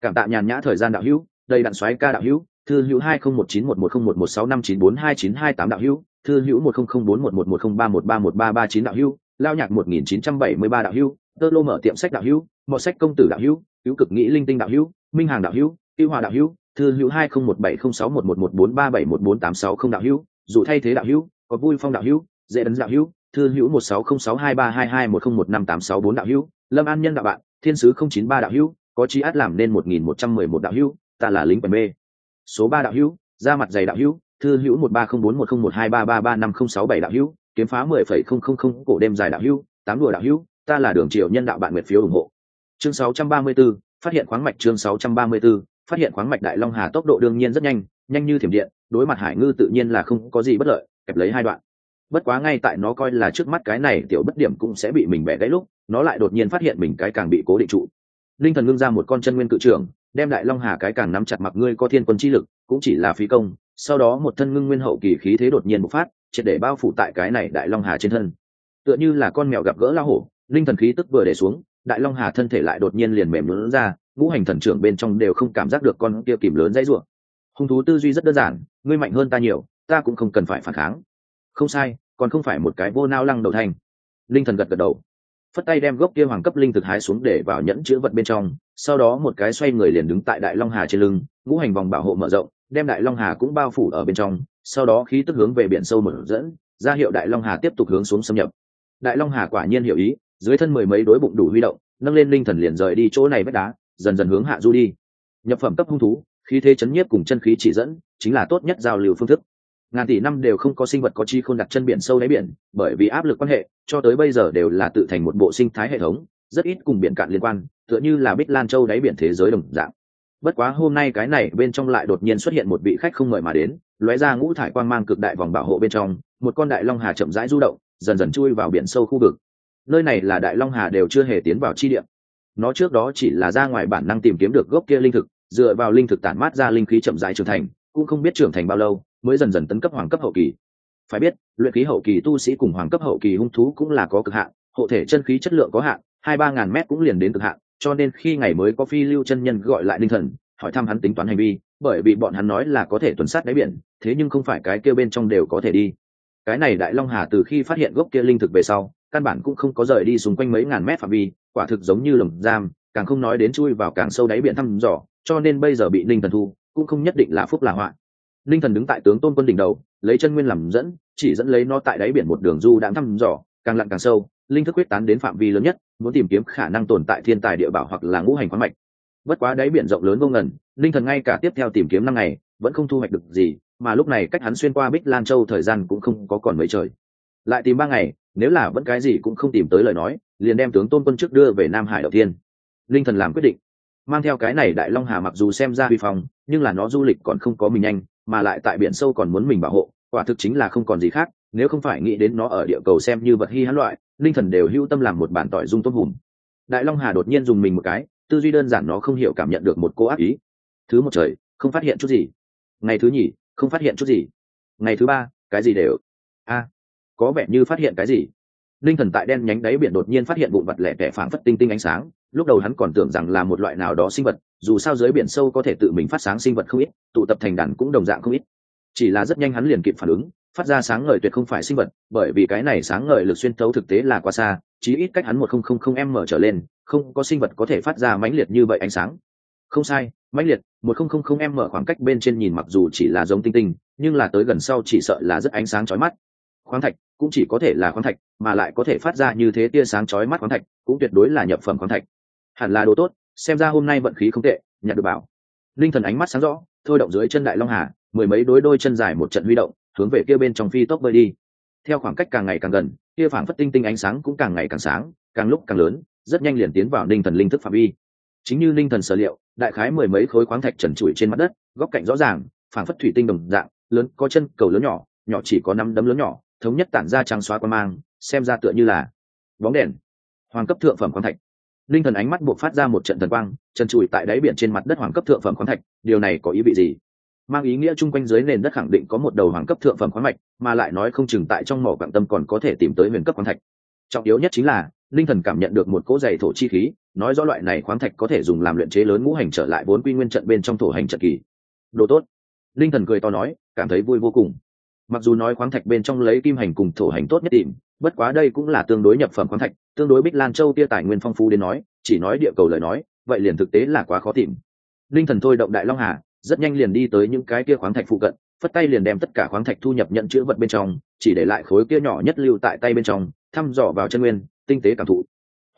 S1: cảm tạ nhàn nhã thời gian đạo hữu đầy đạn xoáy ca đạo hữu thư hữu hai không một chín một một không một một sáu năm chín bốn hai chín hai tám đạo hữu thư hữu một không không bốn một một một không ba một ba một ba ba chín đạo hữu lao nhạc một nghìn chín trăm bảy mươi ba đạo hữu tơ lô mở tiệm sách đạo hữu mọ sách công tử đạo hữu hữu cực nghĩ linh tinh đạo hữu minh hàng đạo hữu yêu hòa đạo hữu thư hữu hai không một bảy không sáu một một một bốn ba bảy một bốn tám sáu không đạo hữu dù thay thế đạo hữu có vui phong đạo hữu dễ ấn đạo hữu thư hữu một sáu không sáu hai ba hai hai một không một năm tám sáu bốn đạo hữu lâm an nhân đạo bạn thiên sứ không chín ba đạo hữu có chi át làm nên một nghìn một trăm mười một đạo hữu ta là lính quần b số ba đạo hữu ra mặt dày đạo hữu thư hữu một ba không bốn một không một hai ba ba ba năm không sáu bảy đạo hữu kiếm phá mười phẩy không không không cổ đêm dài đạo hữu tám đùa đạo hữu ta là đường triều nhân đạo bạn nguyệt phiếu ủng hộ chương sáu trăm ba mươi 634, phát hiện khoáng mạch chương sáu trăm ba mươi 634, phát hiện khoáng mạch đại long hà tốc độ đương nhiên rất nhanh nhanh như thiểm điện, đối mặt hải ngư tự nhiên là không có gì bất lợi, kẹp lấy hai đoạn. Bất quá ngay tại nó coi là trước mắt cái này tiểu bất điểm cũng sẽ bị mình bẻ gãy lúc, nó lại đột nhiên phát hiện mình cái càng bị cố định trụ. Linh thần ngưng ra một con chân nguyên cự trưởng đem đại long hà cái càng nắm chặt mặc ngươi có thiên quân chi lực, cũng chỉ là phí công, sau đó một thân ngưng nguyên hậu kỳ khí thế đột nhiên bộc phát, triệt để bao phủ tại cái này đại long hà trên thân. Tựa như là con mèo gặp gỡ la hổ, linh thần khí tức vừa để xuống, đại long hà thân thể lại đột nhiên liền mềm lớn ra, ngũ hành thần trưởng bên trong đều không cảm giác được con kia kìm lớn dãy ruộng hung thú tư duy rất đơn giản, ngươi mạnh hơn ta nhiều, ta cũng không cần phải phản kháng. Không sai, còn không phải một cái vô nao lăng đầu thành. Linh thần gật gật đầu. Phất tay đem gốc kia hoàng cấp linh thực hái xuống để vào nhẫn chữ vật bên trong, sau đó một cái xoay người liền đứng tại đại long hà trên lưng, ngũ hành vòng bảo hộ mở rộng, đem đại long hà cũng bao phủ ở bên trong, sau đó khí tức hướng về biển sâu mở dẫn, ra hiệu đại long hà tiếp tục hướng xuống xâm nhập. Đại long hà quả nhiên hiểu ý, dưới thân mười mấy đối bụng đủ huy động, nâng lên linh thần liền rời đi chỗ này vách đá, dần dần hướng hạ du đi. Nhập phẩm cấp hung thú khí thế chấn nhiếp cùng chân khí chỉ dẫn, chính là tốt nhất giao lưu phương thức. Ngàn tỷ năm đều không có sinh vật có chi khôn đặt chân biển sâu đáy biển, bởi vì áp lực quan hệ, cho tới bây giờ đều là tự thành một bộ sinh thái hệ thống, rất ít cùng biển cạn liên quan, tựa như là bích lan châu đáy biển thế giới đồng dạng. Bất quá hôm nay cái này bên trong lại đột nhiên xuất hiện một vị khách không mời mà đến, lóe ra ngũ thải quang mang cực đại vòng bảo hộ bên trong, một con đại long hà chậm rãi du động, dần dần chui vào biển sâu khu vực. Nơi này là đại long hà đều chưa hề tiến vào chi điểm nó trước đó chỉ là ra ngoài bản năng tìm kiếm được gốc kia linh thực dựa vào linh thực tản mát ra linh khí chậm rãi trưởng thành, cũng không biết trưởng thành bao lâu, mới dần dần tấn cấp hoàng cấp hậu kỳ. Phải biết, luyện khí hậu kỳ tu sĩ cùng hoàng cấp hậu kỳ hung thú cũng là có cực hạn, hộ thể chân khí chất lượng có hạn, hai ba ngàn mét cũng liền đến cực hạn, cho nên khi ngày mới có phi lưu chân nhân gọi lại linh thần, hỏi thăm hắn tính toán hành vi, bởi vì bọn hắn nói là có thể tuần sát đáy biển, thế nhưng không phải cái kia bên trong đều có thể đi. Cái này đại long hà từ khi phát hiện gốc kia linh thực về sau, căn bản cũng không có rời đi xung quanh mấy ngàn mét phạm vi, quả thực giống như lồng giam càng không nói đến chui vào càng sâu đáy biển thăm dò, cho nên bây giờ bị linh thần thu, cũng không nhất định là phúc là họa. Linh thần đứng tại tướng tôn quân đỉnh đầu, lấy chân nguyên làm dẫn, chỉ dẫn lấy nó tại đáy biển một đường du đang thăm dò, càng lặn càng sâu, linh thức quyết tán đến phạm vi lớn nhất, muốn tìm kiếm khả năng tồn tại thiên tài địa bảo hoặc là ngũ hành khoáng mạch. Bất quá đáy biển rộng lớn vô ngần linh thần ngay cả tiếp theo tìm kiếm năm ngày, vẫn không thu hoạch được gì, mà lúc này cách hắn xuyên qua bích lan châu thời gian cũng không có còn mấy trời. Lại tìm ba ngày, nếu là vẫn cái gì cũng không tìm tới lời nói, liền đem tướng tôn quân trước đưa về nam hải đầu tiên linh thần làm quyết định. Mang theo cái này đại long hà mặc dù xem ra huy phong, nhưng là nó du lịch còn không có mình nhanh, mà lại tại biển sâu còn muốn mình bảo hộ, quả thực chính là không còn gì khác, nếu không phải nghĩ đến nó ở địa cầu xem như vật hy hãn loại, linh thần đều hưu tâm làm một bản tỏi dung tôm hùm. Đại long hà đột nhiên dùng mình một cái, tư duy đơn giản nó không hiểu cảm nhận được một cô ác ý. Thứ một trời, không phát hiện chút gì. Ngày thứ nhì, không phát hiện chút gì. Ngày thứ ba, cái gì đều. A, có vẻ như phát hiện cái gì linh thần tại đen nhánh đáy biển đột nhiên phát hiện vụn vật lẻ tẻ phảng phất tinh tinh ánh sáng, lúc đầu hắn còn tưởng rằng là một loại nào đó sinh vật, dù sao dưới biển sâu có thể tự mình phát sáng sinh vật không ít, tụ tập thành đàn cũng đồng dạng không ít. Chỉ là rất nhanh hắn liền kịp phản ứng, phát ra sáng ngời tuyệt không phải sinh vật, bởi vì cái này sáng ngời lực xuyên thấu thực tế là quá xa, chí ít cách hắn một không không không m trở lên, không có sinh vật có thể phát ra mãnh liệt như vậy ánh sáng. Không sai, mãnh liệt, một không không không m khoảng cách bên trên nhìn mặc dù chỉ là giống tinh tinh, nhưng là tới gần sau chỉ sợ là rất ánh sáng chói mắt khoáng thạch, cũng chỉ có thể là khoáng thạch, mà lại có thể phát ra như thế tia sáng chói mắt khoáng thạch, cũng tuyệt đối là nhập phẩm khoáng thạch. Hẳn là đồ tốt, xem ra hôm nay vận khí không tệ, nhặt được bảo. Linh thần ánh mắt sáng rõ, thôi động dưới chân đại long hà, mười mấy đối đôi chân dài một trận huy động, hướng về kia bên trong phi tốc bơi đi. Theo khoảng cách càng ngày càng gần, kia phảng phất tinh tinh ánh sáng cũng càng ngày càng sáng, càng lúc càng lớn, rất nhanh liền tiến vào linh thần linh thức phạm vi. Chính như linh thần sở liệu, đại khái mười mấy khối khoáng thạch trần trụi trên mặt đất, góc cạnh rõ ràng, phảng phất thủy tinh đồng dạng, lớn, có chân cầu lớn nhỏ nhỏ chỉ có năm đấm lớn nhỏ thống nhất tản ra trắng xóa quan mang, xem ra tựa như là bóng đèn. Hoàng cấp thượng phẩm khoáng thạch. Linh thần ánh mắt buộc phát ra một trận thần quang, trần trụi tại đáy biển trên mặt đất hoàng cấp thượng phẩm khoáng thạch, điều này có ý vị gì? Mang ý nghĩa chung quanh dưới nền đất khẳng định có một đầu hoàng cấp thượng phẩm khoáng mạch, mà lại nói không chừng tại trong mỏ quảng tâm còn có thể tìm tới huyền cấp khoáng thạch. Trọng yếu nhất chính là, linh thần cảm nhận được một cỗ dày thổ chi khí, nói rõ loại này khoáng thạch có thể dùng làm luyện chế lớn ngũ hành trở lại vốn quy nguyên trận bên trong thổ hành trận kỳ. Đồ tốt. Linh thần cười to nói, cảm thấy vui vô cùng mặc dù nói khoáng thạch bên trong lấy kim hành cùng thổ hành tốt nhất tìm, bất quá đây cũng là tương đối nhập phẩm khoáng thạch, tương đối bích lan châu tia tài nguyên phong phú đến nói, chỉ nói địa cầu lời nói, vậy liền thực tế là quá khó tìm. Linh thần thôi động đại long hà, rất nhanh liền đi tới những cái kia khoáng thạch phụ cận, phất tay liền đem tất cả khoáng thạch thu nhập nhận chữ vật bên trong, chỉ để lại khối kia nhỏ nhất lưu tại tay bên trong, thăm dò vào chân nguyên, tinh tế cảm thụ.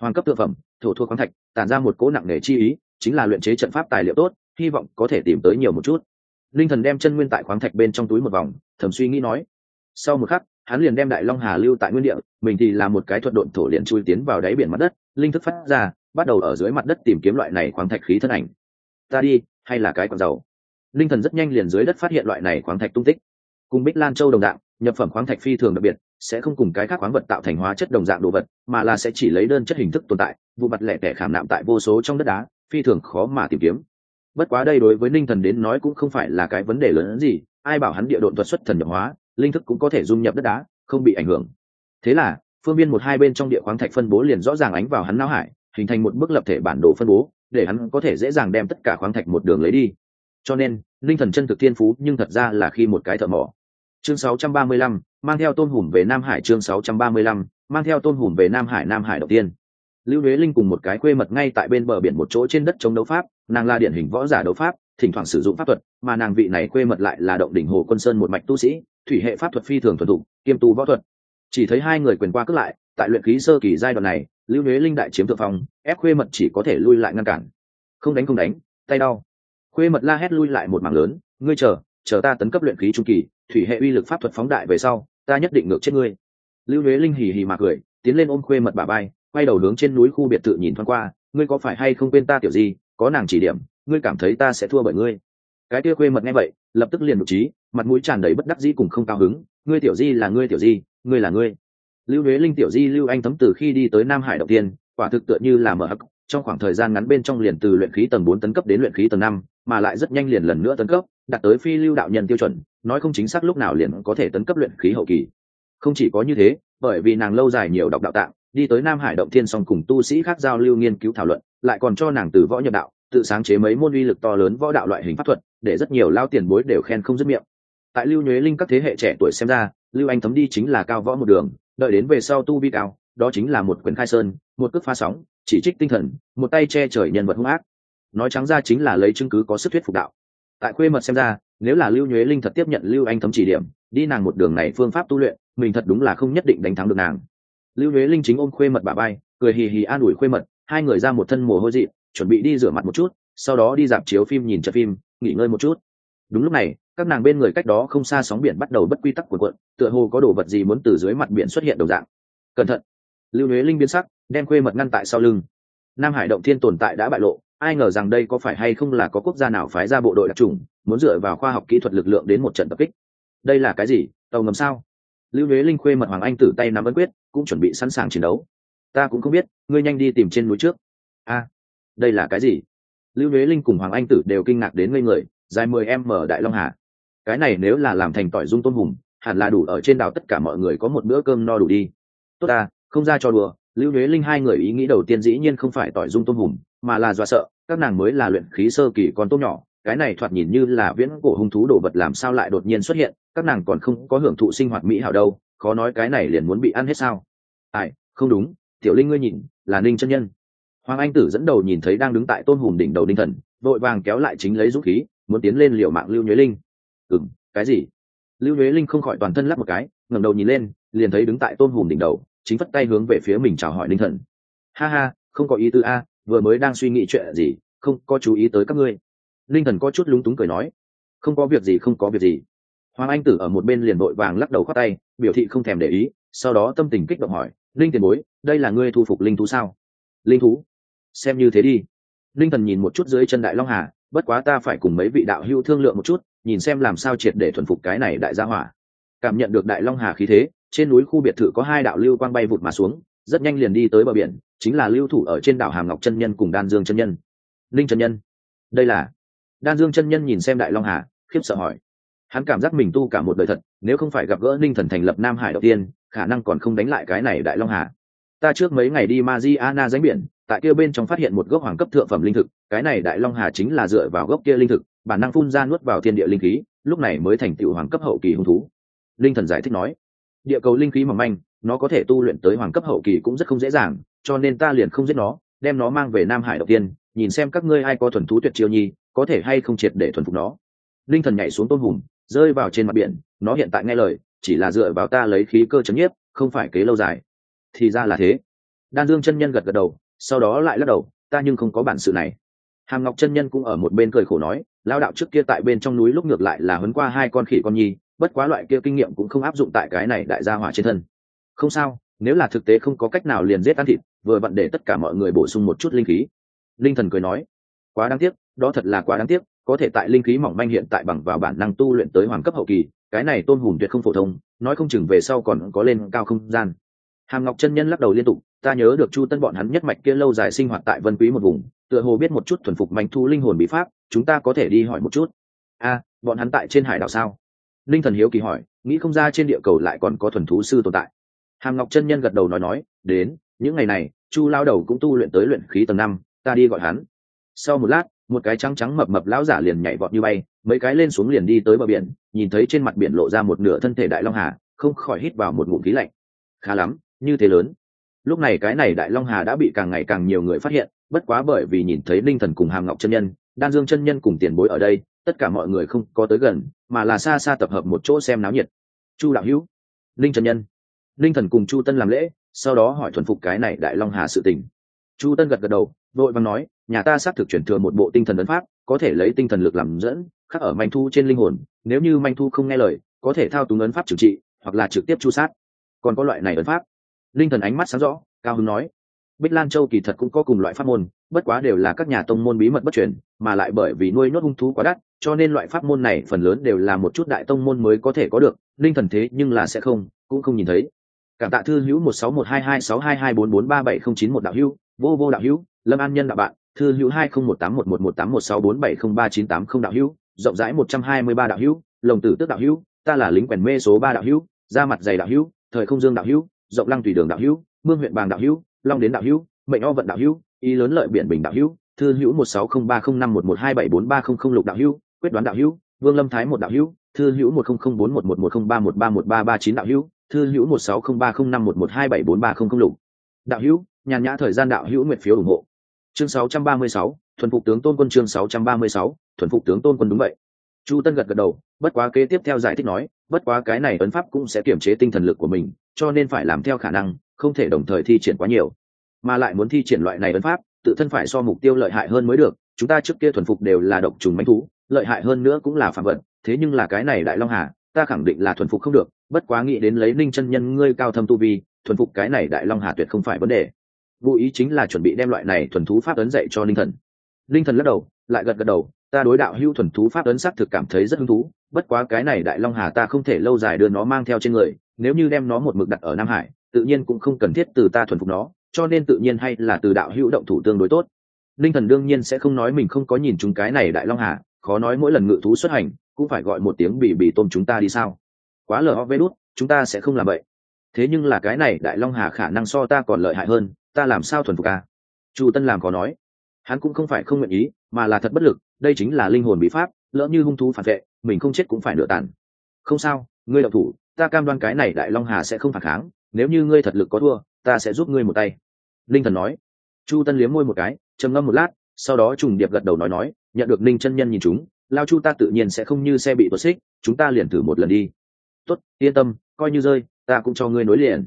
S1: Hoàng cấp thực phẩm, thổ thua khoáng thạch, tản ra một cỗ nặng nề chi ý, chính là luyện chế trận pháp tài liệu tốt, hy vọng có thể tìm tới nhiều một chút. Linh thần đem chân nguyên tại khoáng thạch bên trong túi một vòng thầm suy nghĩ nói. Sau một khắc, hắn liền đem đại long hà lưu tại nguyên địa, mình thì làm một cái thuật độn thổ liền chui tiến vào đáy biển mặt đất, linh thức phát ra, bắt đầu ở dưới mặt đất tìm kiếm loại này khoáng thạch khí thân ảnh. Ta đi, hay là cái còn dầu linh thần rất nhanh liền dưới đất phát hiện loại này khoáng thạch tung tích. Cùng bích lan châu đồng dạng, nhập phẩm khoáng thạch phi thường đặc biệt, sẽ không cùng cái khác khoáng vật tạo thành hóa chất đồng dạng đồ vật, mà là sẽ chỉ lấy đơn chất hình thức tồn tại, vụ mặt lẻ tẻ khảm nạm tại vô số trong đất đá, phi thường khó mà tìm kiếm bất quá đây đối với ninh thần đến nói cũng không phải là cái vấn đề lớn hơn gì ai bảo hắn địa độn thuật xuất thần nhập hóa linh thức cũng có thể dung nhập đất đá không bị ảnh hưởng. Thế là phương viên một hai bên trong địa khoáng thạch phân bố liền rõ ràng ánh vào hắn não hải hình thành một bức lập thể bản đồ phân bố để hắn có thể dễ dàng đem tất cả khoáng thạch một đường lấy đi. Cho nên linh thần chân thực thiên phú nhưng thật ra là khi một cái thợ mỏ. Chương 635, mang theo tôn hùm về nam hải chương 635, mang theo tôn hùm về nam hải nam hải đầu tiên. Lưu huế linh cùng một cái quê mật ngay tại bên bờ biển một chỗ trên đất chống đấu pháp nàng là điển hình võ giả đấu pháp, thỉnh thoảng sử dụng pháp thuật, mà nàng vị này quê mật lại là động đỉnh hồ quân sơn một mạch tu sĩ, thủy hệ pháp thuật phi thường thuần thục, kiêm tu võ thuật. Chỉ thấy hai người quyền qua cất lại, tại luyện khí sơ kỳ giai đoạn này, lưu huế linh đại chiếm thượng phong, ép khuê mật chỉ có thể lui lại ngăn cản. Không đánh không đánh, tay đau. Khuê mật la hét lui lại một mảng lớn, ngươi chờ chờ ta tấn cấp luyện khí trung kỳ, thủy hệ uy lực pháp thuật phóng đại về sau, ta nhất định ngược chết ngươi. Lưu huế linh hì hì mà cười, tiến lên ôm khuê mật bà bay, quay đầu hướng trên núi khu biệt thự nhìn thoáng qua, ngươi có phải hay không quên ta tiểu gì có nàng chỉ điểm, ngươi cảm thấy ta sẽ thua bởi ngươi. Cái kia khuê mật nghe vậy, lập tức liền đục trí, mặt mũi tràn đầy bất đắc dĩ cùng không cao hứng. Ngươi tiểu di là ngươi tiểu di, ngươi là ngươi. Lưu huế linh tiểu di lưu anh thấm từ khi đi tới nam hải đầu tiên, quả thực tựa như là mở hắc, trong khoảng thời gian ngắn bên trong liền từ luyện khí tầng bốn tấn cấp đến luyện khí tầng năm, mà lại rất nhanh liền lần nữa tấn cấp, đạt tới phi lưu đạo nhân tiêu chuẩn, nói không chính xác lúc nào liền có thể tấn cấp luyện khí hậu kỳ. Không chỉ có như thế, bởi vì nàng lâu dài nhiều đọc đạo tạng đi tới nam hải động thiên song cùng tu sĩ khác giao lưu nghiên cứu thảo luận, lại còn cho nàng từ võ nhập đạo, tự sáng chế mấy môn uy lực to lớn võ đạo loại hình pháp thuật, để rất nhiều lao tiền bối đều khen không dứt miệng. Tại lưu nhuế linh các thế hệ trẻ tuổi xem ra, lưu anh thấm đi chính là cao võ một đường, đợi đến về sau tu vi cao, đó chính là một quyền khai sơn, một cước pha sóng, chỉ trích tinh thần, một tay che trời nhân vật hung ác. Nói trắng ra chính là lấy chứng cứ có sức thuyết phục đạo. Tại khuê mật xem ra, nếu là lưu nhuế linh thật tiếp nhận lưu anh thấm chỉ điểm, đi nàng một đường này phương pháp tu luyện, mình thật đúng là không nhất định đánh thắng được nàng lưu huế linh chính ôm khuê mật bà bay, cười hì hì an ủi khuê mật, hai người ra một thân mồ hôi dị, chuẩn bị đi rửa mặt một chút, sau đó đi dạp chiếu phim nhìn trận phim, nghỉ ngơi một chút. Đúng lúc này, các nàng bên người cách đó không xa sóng biển bắt đầu bất quy tắc cuộn cuộn, tựa hồ có đồ vật gì muốn từ dưới mặt biển xuất hiện đồng dạng. Cẩn thận! Lưu huế linh biến sắc, đem khuê mật ngăn tại sau lưng. Nam hải động thiên tồn tại đã bại lộ, ai ngờ rằng đây có phải hay không là có quốc gia nào phái ra bộ đội đặc trùng muốn dựa vào khoa học kỹ thuật lực lượng đến một trận tập kích. Đây là cái gì? Tàu ngầm sao? Lưu huế linh khuê mật hoàng anh tử tay nắm ấn quyết cũng chuẩn bị sẵn sàng chiến đấu. Ta cũng không biết, ngươi nhanh đi tìm trên núi trước. A, đây là cái gì? Lưu huế linh cùng hoàng anh tử đều kinh ngạc đến ngây người, dài mười em mở đại long hà. Cái này nếu là làm thành tỏi dung tôm hùm, hẳn là đủ ở trên đảo tất cả mọi người có một bữa cơm no đủ đi. Tốt ta, không ra cho đùa, lưu huế linh hai người ý nghĩ đầu tiên dĩ nhiên không phải tỏi dung tôm hùm, mà là dọa sợ, các nàng mới là luyện khí sơ kỳ con tôm nhỏ, cái này thoạt nhìn như là viễn cổ hung thú đồ vật làm sao lại đột nhiên xuất hiện, các nàng còn không có hưởng thụ sinh hoạt mỹ hảo đâu khó nói cái này liền muốn bị ăn hết sao? Ai, không đúng, tiểu linh ngươi nhìn, là ninh chân nhân. Hoàng anh tử dẫn đầu nhìn thấy đang đứng tại tôn hùng đỉnh đầu ninh thần, vội vàng kéo lại chính lấy dũng khí, muốn tiến lên liều mạng lưu nhuế linh. Ừng cái gì? Lưu nhuế linh không khỏi toàn thân lắp một cái, ngẩng đầu nhìn lên, liền thấy đứng tại tôn hùng đỉnh đầu, chính phất tay hướng về phía mình chào hỏi ninh thần. Ha ha, không có ý tư a, vừa mới đang suy nghĩ chuyện gì, không có chú ý tới các ngươi. Linh thần có chút lúng túng cười nói, không có việc gì, không có việc gì hoàng anh tử ở một bên liền vội vàng lắc đầu khoác tay, biểu thị không thèm để ý, sau đó tâm tình kích động hỏi, linh tiền bối, đây là ngươi thu phục linh thú sao? Linh thú? Xem như thế đi. Linh thần nhìn một chút dưới chân đại long hà, bất quá ta phải cùng mấy vị đạo hữu thương lượng một chút, nhìn xem làm sao triệt để thuần phục cái này đại gia hỏa. Cảm nhận được đại long hà khí thế, trên núi khu biệt thự có hai đạo lưu quang bay vụt mà xuống, rất nhanh liền đi tới bờ biển, chính là lưu thủ ở trên đảo hàm ngọc chân nhân cùng đan dương chân nhân. Linh chân nhân? Đây là. Đan dương chân nhân nhìn xem đại long hà, khiếp sợ hỏi hắn cảm giác mình tu cả một đời thật, nếu không phải gặp gỡ ninh thần thành lập nam hải đầu tiên, khả năng còn không đánh lại cái này đại long hà. Ta trước mấy ngày đi ma di ana danh biển, tại kia bên trong phát hiện một gốc hoàng cấp thượng phẩm linh thực, cái này đại long hà chính là dựa vào gốc kia linh thực, bản năng phun ra nuốt vào thiên địa linh khí, lúc này mới thành tựu hoàng cấp hậu kỳ hung thú. Linh thần giải thích nói, địa cầu linh khí mỏng manh, nó có thể tu luyện tới hoàng cấp hậu kỳ cũng rất không dễ dàng, cho nên ta liền không giết nó, đem nó mang về nam hải đầu tiên, nhìn xem các ngươi ai có thuần thú tuyệt chiêu nhi, có thể hay không triệt để thuần phục nó. Linh thần nhảy xuống tôn hùm rơi vào trên mặt biển, nó hiện tại nghe lời, chỉ là dựa vào ta lấy khí cơ chấn nhiếp, không phải kế lâu dài. Thì ra là thế. Đan dương chân nhân gật gật đầu, sau đó lại lắc đầu, ta nhưng không có bản sự này. Hàm ngọc chân nhân cũng ở một bên cười khổ nói lao đạo trước kia tại bên trong núi lúc ngược lại là huấn qua hai con khỉ con nhi, bất quá loại kia kinh nghiệm cũng không áp dụng tại cái này đại gia hỏa trên thân. Không sao, nếu là thực tế không có cách nào liền giết ăn thịt, vừa vặn để tất cả mọi người bổ sung một chút linh khí. Linh thần cười nói, quá đáng tiếc, đó thật là quá đáng tiếc có thể tại linh khí mỏng manh hiện tại bằng vào bản năng tu luyện tới hoàng cấp hậu kỳ, cái này tôn hùm tuyệt không phổ thông, nói không chừng về sau còn có lên cao không gian. Hàm ngọc chân nhân lắc đầu liên tục, ta nhớ được chu tân bọn hắn nhất mạch kia lâu dài sinh hoạt tại vân quý một vùng, tựa hồ biết một chút thuần phục manh thu linh hồn bí pháp, chúng ta có thể đi hỏi một chút. A, bọn hắn tại trên hải đảo sao? Linh thần hiếu kỳ hỏi, nghĩ không ra trên địa cầu lại còn có thuần thú sư tồn tại. Hàm ngọc chân nhân gật đầu nói nói, đến, những ngày này, chu lao đầu cũng tu luyện tới luyện khí tầng năm, ta đi gọi hắn. Sau một lát một cái trắng trắng mập mập lão giả liền nhảy vọt như bay, mấy cái lên xuống liền đi tới bờ biển, nhìn thấy trên mặt biển lộ ra một nửa thân thể đại long hà, không khỏi hít vào một ngụm khí lạnh. Khá lắm, như thế lớn. Lúc này cái này đại long hà đã bị càng ngày càng nhiều người phát hiện, bất quá bởi vì nhìn thấy linh thần cùng hàm ngọc chân nhân, đan dương chân nhân cùng tiền bối ở đây, tất cả mọi người không có tới gần, mà là xa xa tập hợp một chỗ xem náo nhiệt. Chu đạo hữu, linh chân nhân. Linh thần cùng chu tân làm lễ, sau đó hỏi thuần phục cái này đại long hà sự tình. Chu tân gật gật đầu vội vàng nói, nhà ta xác thực chuyển thừa một bộ tinh thần ấn pháp, có thể lấy tinh thần lực làm dẫn, khắc ở manh thu trên linh hồn, nếu như manh thu không nghe lời, có thể thao túng ấn pháp trừng trị, hoặc là trực tiếp chu sát. Còn có loại này ấn pháp. Linh thần ánh mắt sáng rõ, cao hưng nói, bích lan châu kỳ thật cũng có cùng loại pháp môn, bất quá đều là các nhà tông môn bí mật bất truyền, mà lại bởi vì nuôi nhốt hung thú quá đắt, cho nên loại pháp môn này phần lớn đều là một chút đại tông môn mới có thể có được, linh thần thế nhưng là sẽ không, cũng không nhìn thấy. Cảm tạ thư hữu một sáu một hai hai sáu hai hai bốn bốn ba bảy không chín một đạo hữu, vô vô đạo hữu lâm an nhân đạo bạn thư hữu hai không một tám một một một tám một sáu bốn bảy không ba chín tám không đạo hữu rộng rãi một trăm hai mươi ba đạo hữu lồng tử tước đạo hữu ta là lính quèn mê số ba đạo hữu da mặt dày đạo hữu thời không dương đạo hữu rộng lăng tùy đường đạo hữu mương huyện bàng đạo hữu long đến đạo hữu mệnh o vận đạo hữu ý lớn lợi biển bình đạo hữu thư hữu một sáu không ba không năm một một hai bảy bốn ba không không lục đạo hữu quyết đoán đạo hữu vương lâm thái một đạo hữu thư hữu một không không bốn một một một không ba một ba một ba ba chín đạo hữu thư hữu một sáu không ba không năm một một hai bảy bốn ba không không lục đạo hữu nhàn nhã thời gian đạo hữu nguyện phiếu ủng hộ chương 636, thuần phục tướng tôn quân chương 636, thuần phục tướng tôn quân đúng vậy. Chu tân gật gật đầu bất quá kế tiếp theo giải thích nói bất quá cái này ấn pháp cũng sẽ kiểm chế tinh thần lực của mình cho nên phải làm theo khả năng không thể đồng thời thi triển quá nhiều. Mà lại muốn thi triển loại này ấn pháp tự thân phải so mục tiêu lợi hại hơn mới được chúng ta trước kia thuần phục đều là độc trùng manh thú lợi hại hơn nữa cũng là phạm vật thế nhưng là cái này đại long hà ta khẳng định là thuần phục không được bất quá nghĩ đến lấy ninh chân nhân ngươi cao thâm tu vi thuần phục cái này đại long hà tuyệt không phải vấn đề vô ý chính là chuẩn bị đem loại này thuần thú pháp ấn dạy cho linh thần. Linh thần lắc đầu, lại gật gật đầu, ta đối đạo hưu thuần thú pháp ấn sắc thực cảm thấy rất hứng thú, bất quá cái này đại long hà ta không thể lâu dài đưa nó mang theo trên người, nếu như đem nó một mực đặt ở nam hải, tự nhiên cũng không cần thiết từ ta thuần phục nó, cho nên tự nhiên hay là từ đạo hữu động thủ tương đối tốt. Linh thần đương nhiên sẽ không nói mình không có nhìn chúng cái này đại long hà, khó nói mỗi lần ngự thú xuất hành, cũng phải gọi một tiếng bị bị tôm chúng ta đi sao? Quá lờ ho vê đút, chúng ta sẽ không làm vậy. Thế nhưng là cái này đại long hà khả năng so ta còn lợi hại hơn ta làm sao thuần phục a chu tân làm có nói. Hắn cũng không phải không nguyện ý, mà là thật bất lực, đây chính là linh hồn bí pháp, lỡ như hung thú phản vệ, mình không chết cũng phải nửa tàn. Không sao, ngươi đậu thủ, ta cam đoan cái này đại long hà sẽ không phản kháng, nếu như ngươi thật lực có thua, ta sẽ giúp ngươi một tay. Linh thần nói. Chu tân liếm môi một cái, trầm ngâm một lát, sau đó trùng điệp gật đầu nói nói, nhận được ninh chân nhân nhìn chúng, lao chu ta tự nhiên sẽ không như xe bị tuột xích, chúng ta liền thử một lần đi. Tốt, yên tâm, coi như rơi, ta cũng cho ngươi nối liền.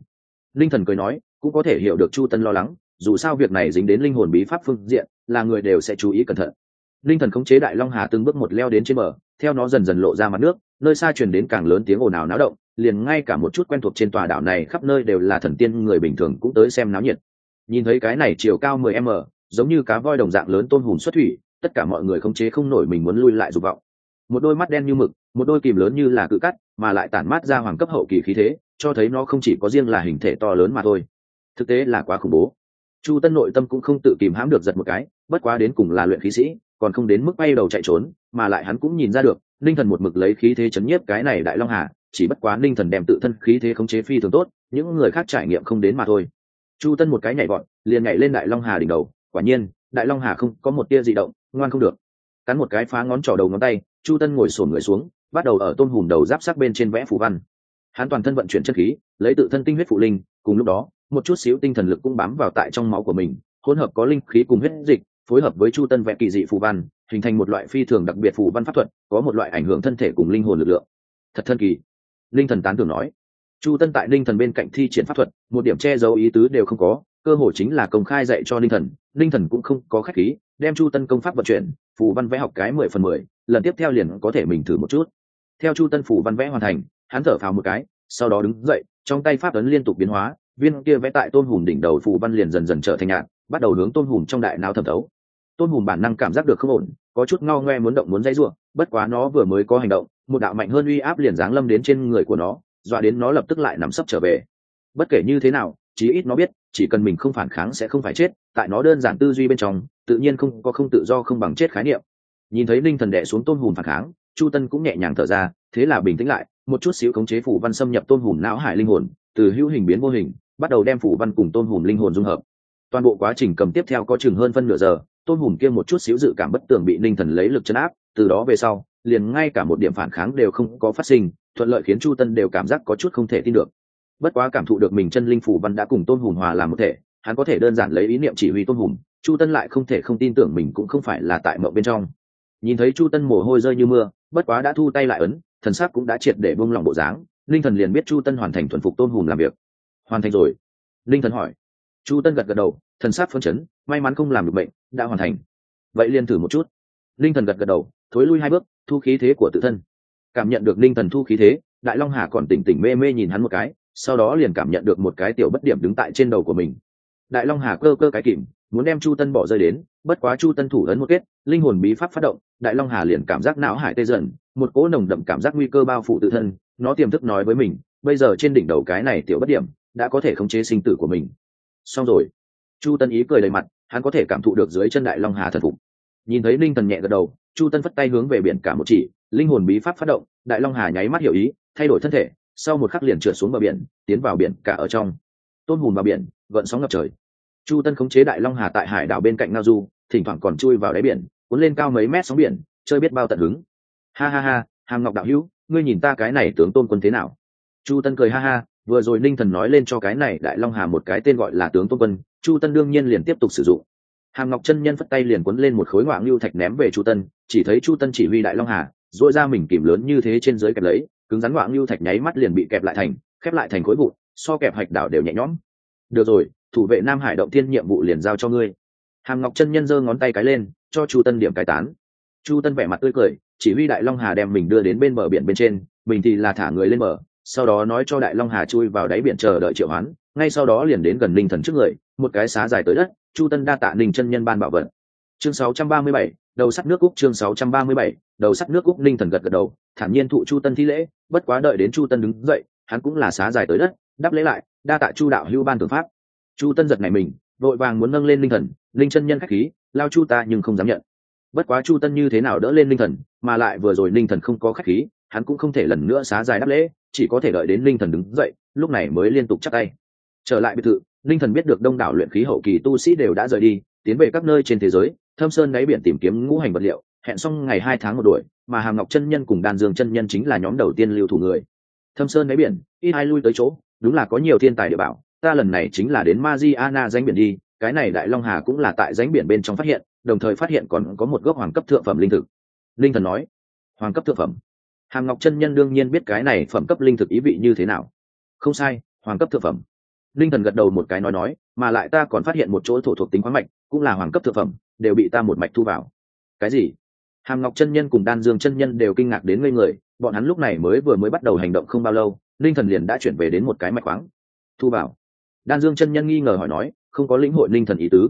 S1: Linh thần cười nói cũng có thể hiểu được chu tân lo lắng, dù sao việc này dính đến linh hồn bí pháp phương diện, là người đều sẽ chú ý cẩn thận. Linh thần khống chế đại long hà từng bước một leo đến trên bờ, theo nó dần dần lộ ra mặt nước, nơi xa truyền đến càng lớn tiếng ồn ào náo động, liền ngay cả một chút quen thuộc trên tòa đảo này khắp nơi đều là thần tiên, người bình thường cũng tới xem náo nhiệt. Nhìn thấy cái này chiều cao 10 m, giống như cá voi đồng dạng lớn tôn hùm xuất thủy, tất cả mọi người khống chế không nổi mình muốn lui lại dục vọng. Một đôi mắt đen như mực, một đôi kìm lớn như là cự cắt, mà lại tản mát ra hoàng cấp hậu kỳ khí thế, cho thấy nó không chỉ có riêng là hình thể to lớn mà thôi thực tế là quá khủng bố. Chu tân nội tâm cũng không tự kìm hãm được giật một cái, bất quá đến cùng là luyện khí sĩ, còn không đến mức bay đầu chạy trốn, mà lại hắn cũng nhìn ra được ninh thần một mực lấy khí thế chấn nhiếp cái này đại long hà, chỉ bất quá ninh thần đem tự thân khí thế khống chế phi thường tốt, những người khác trải nghiệm không đến mà thôi. Chu tân một cái nhảy vọt, liền nhảy lên đại long hà đỉnh đầu, quả nhiên, đại long hà không có một tia di động, ngoan không được. Cắn một cái phá ngón trỏ đầu ngón tay, chu tân ngồi sổn người xuống, bắt đầu ở tôn hùm đầu giáp sắc bên trên vẽ phù văn. Hắn toàn thân vận chuyển chất khí, lấy tự thân tinh huyết phụ linh, cùng lúc đó một chút xíu tinh thần lực cũng bám vào tại trong máu của mình, hỗn hợp có linh khí cùng huyết dịch, phối hợp với chu tân vẽ kỳ dị phù văn, hình thành một loại phi thường đặc biệt phù văn pháp thuật, có một loại ảnh hưởng thân thể cùng linh hồn lực lượng. Thật thân kỳ. Linh thần tán tưởng nói. Chu tân tại linh thần bên cạnh thi triển pháp thuật, một điểm che giấu ý tứ đều không có, cơ hội chính là công khai dạy cho linh thần linh thần cũng không có khách khí, đem chu tân công pháp vận chuyển, phù văn vẽ học cái mười phần mười, lần tiếp theo liền có thể mình thử một chút. Theo chu tân phù văn vẽ hoàn thành, hắn thở phào một cái, sau đó đứng dậy, trong tay pháp ấn liên tục biến hóa viên kia vẽ tại tôn hùm đỉnh đầu phù văn liền dần dần trở thành nhạt, bắt đầu hướng tôn hùm trong đại não thẩm thấu. Tôn hùm bản năng cảm giác được không ổn, có chút ngao ngoe muốn động muốn dây ruộng bất quá nó vừa mới có hành động, một đạo mạnh hơn uy áp liền giáng lâm đến trên người của nó, dọa đến nó lập tức lại nằm sấp trở về. Bất kể như thế nào, chí ít nó biết, chỉ cần mình không phản kháng sẽ không phải chết, tại nó đơn giản tư duy bên trong, tự nhiên không có không tự do không bằng chết khái niệm. Nhìn thấy linh thần đệ xuống tôn hùm phản kháng, chu tân cũng nhẹ nhàng thở ra, thế là bình tĩnh lại, một chút xíu khống chế phủ văn xâm nhập tôn hùm não hải linh hồn, từ hữu hình biến vô hình bắt đầu đem phủ văn cùng tôn hùm linh hồn dung hợp. Toàn bộ quá trình cầm tiếp theo có chừng hơn phân nửa giờ, tôn hùm kia một chút xíu dự cảm bất tường bị linh thần lấy lực chấn áp, từ đó về sau, liền ngay cả một điểm phản kháng đều không có phát sinh, thuận lợi khiến chu tân đều cảm giác có chút không thể tin được. Bất quá cảm thụ được mình chân linh phủ văn đã cùng tôn hùm hòa làm một thể, hắn có thể đơn giản lấy ý niệm chỉ huy tôn hùm, chu tân lại không thể không tin tưởng mình cũng không phải là tại mậu bên trong. Nhìn thấy chu tân mồ hôi rơi như mưa, bất quá đã thu tay lại ấn, thần sắc cũng đã triệt để bông lòng bộ dáng linh thần liền biết chu tân hoàn thành thuần phục tôn hùm làm việc hoàn thành rồi. Linh thần hỏi. Chu tân gật gật đầu, thần sát phân chấn, may mắn không làm được bệnh, đã hoàn thành. Vậy liền thử một chút. Linh thần gật gật đầu, thối lui hai bước, thu khí thế của tự thân. Cảm nhận được linh thần thu khí thế, đại long hà còn tỉnh tỉnh mê mê nhìn hắn một cái, sau đó liền cảm nhận được một cái tiểu bất điểm đứng tại trên đầu của mình. Đại long hà cơ cơ cái kìm, muốn đem chu tân bỏ rơi đến, bất quá chu tân thủ ấn một kết, linh hồn bí pháp phát động, đại long hà liền cảm giác não hải tê dần, một cỗ nồng đậm cảm giác nguy cơ bao phủ tự thân, nó tiềm thức nói với mình, bây giờ trên đỉnh đầu cái này tiểu bất điểm đã có thể khống chế sinh tử của mình. Xong rồi. Chu tân ý cười đầy mặt, hắn có thể cảm thụ được dưới chân đại long hà thần phục. Nhìn thấy linh thần nhẹ gật đầu, chu tân phất tay hướng về biển cả một chỉ, linh hồn bí pháp phát động, đại long hà nháy mắt hiểu ý, thay đổi thân thể, sau một khắc liền trượt xuống bờ biển, tiến vào biển cả ở trong. Tôn hùn vào biển, gợn sóng ngập trời. Chu tân khống chế đại long hà tại hải đảo bên cạnh ngao du, thỉnh thoảng còn chui vào đáy biển, cuốn lên cao mấy mét sóng biển, chơi biết bao tận hứng. Ha ha ha hàm ngọc đạo hữu, ngươi nhìn ta cái này tướng tôn quân thế nào? Chu tân cười ha ha vừa rồi ninh thần nói lên cho cái này đại long hà một cái tên gọi là tướng tôn quân, chu tân đương nhiên liền tiếp tục sử dụng. Hàm ngọc chân nhân phất tay liền cuốn lên một khối ngoạng lưu thạch ném về chu tân, chỉ thấy chu tân chỉ huy đại long hà dội ra mình kìm lớn như thế trên dưới kẹp lấy, cứng rắn ngoạng lưu thạch nháy mắt liền bị kẹp lại thành, khép lại thành khối vụn, so kẹp hạch đảo đều nhẹ nhõm. Được rồi, thủ vệ nam hải động thiên nhiệm vụ liền giao cho ngươi. Hàm ngọc chân nhân giơ ngón tay cái lên, cho chu tân điểm cái tán. Chu tân vẻ mặt tươi cười, chỉ huy đại long hà đem mình đưa đến bên bờ biển bên trên, mình thì là thả người lên bờ sau đó nói cho đại long hà chui vào đáy biển chờ đợi triệu hoán ngay sau đó liền đến gần linh thần trước người một cái xá dài tới đất chu tân đa tạ ninh chân nhân ban bảo vật. Chương 637, đầu sắt nước úc chương 637, đầu sắt nước úc linh thần gật gật đầu thản nhiên thụ chu tân thi lễ bất quá đợi đến chu tân đứng dậy hắn cũng là xá dài tới đất đáp lễ lại đa tạ chu đạo hưu ban tưởng pháp. Chu tân giật này mình vội vàng muốn nâng lên linh thần linh chân nhân khách khí lao chu ta nhưng không dám nhận. Bất quá chu tân như thế nào đỡ lên linh thần mà lại vừa rồi linh thần không có khách khí hắn cũng không thể lần nữa xá dài đáp lễ, chỉ có thể đợi đến linh thần đứng dậy, lúc này mới liên tục chắc tay. Trở lại biệt thự, linh thần biết được đông đảo luyện khí hậu kỳ tu sĩ đều đã rời đi, tiến về các nơi trên thế giới, thâm sơn đáy biển tìm kiếm ngũ hành vật liệu, hẹn xong ngày hai tháng một đuổi, mà hàm ngọc chân nhân cùng đan dương chân nhân chính là nhóm đầu tiên lưu thủ người. Thâm sơn đáy biển, ít ai lui tới chỗ, đúng là có nhiều thiên tài địa bảo, ta lần này chính là đến Mariana danh biển đi, cái này đại long hà cũng là tại danh biển bên trong phát hiện, đồng thời phát hiện còn có một gốc hoàng cấp thượng phẩm linh thực. Linh thần nói, hoàng cấp thượng phẩm? Hàm ngọc chân nhân đương nhiên biết cái này phẩm cấp linh thực ý vị như thế nào. Không sai, hoàng cấp thượng phẩm. Linh thần gật đầu một cái nói nói, mà lại ta còn phát hiện một chỗ thổ thuộc tính khoáng mạch, cũng là hoàng cấp thượng phẩm, đều bị ta một mạch thu vào. Cái gì? Hàm ngọc chân nhân cùng đan dương chân nhân đều kinh ngạc đến ngây người, bọn hắn lúc này mới vừa mới bắt đầu hành động không bao lâu, linh thần liền đã chuyển về đến một cái mạch khoáng, thu vào. Đan dương chân nhân nghi ngờ hỏi nói, không có lĩnh hội linh thần ý tứ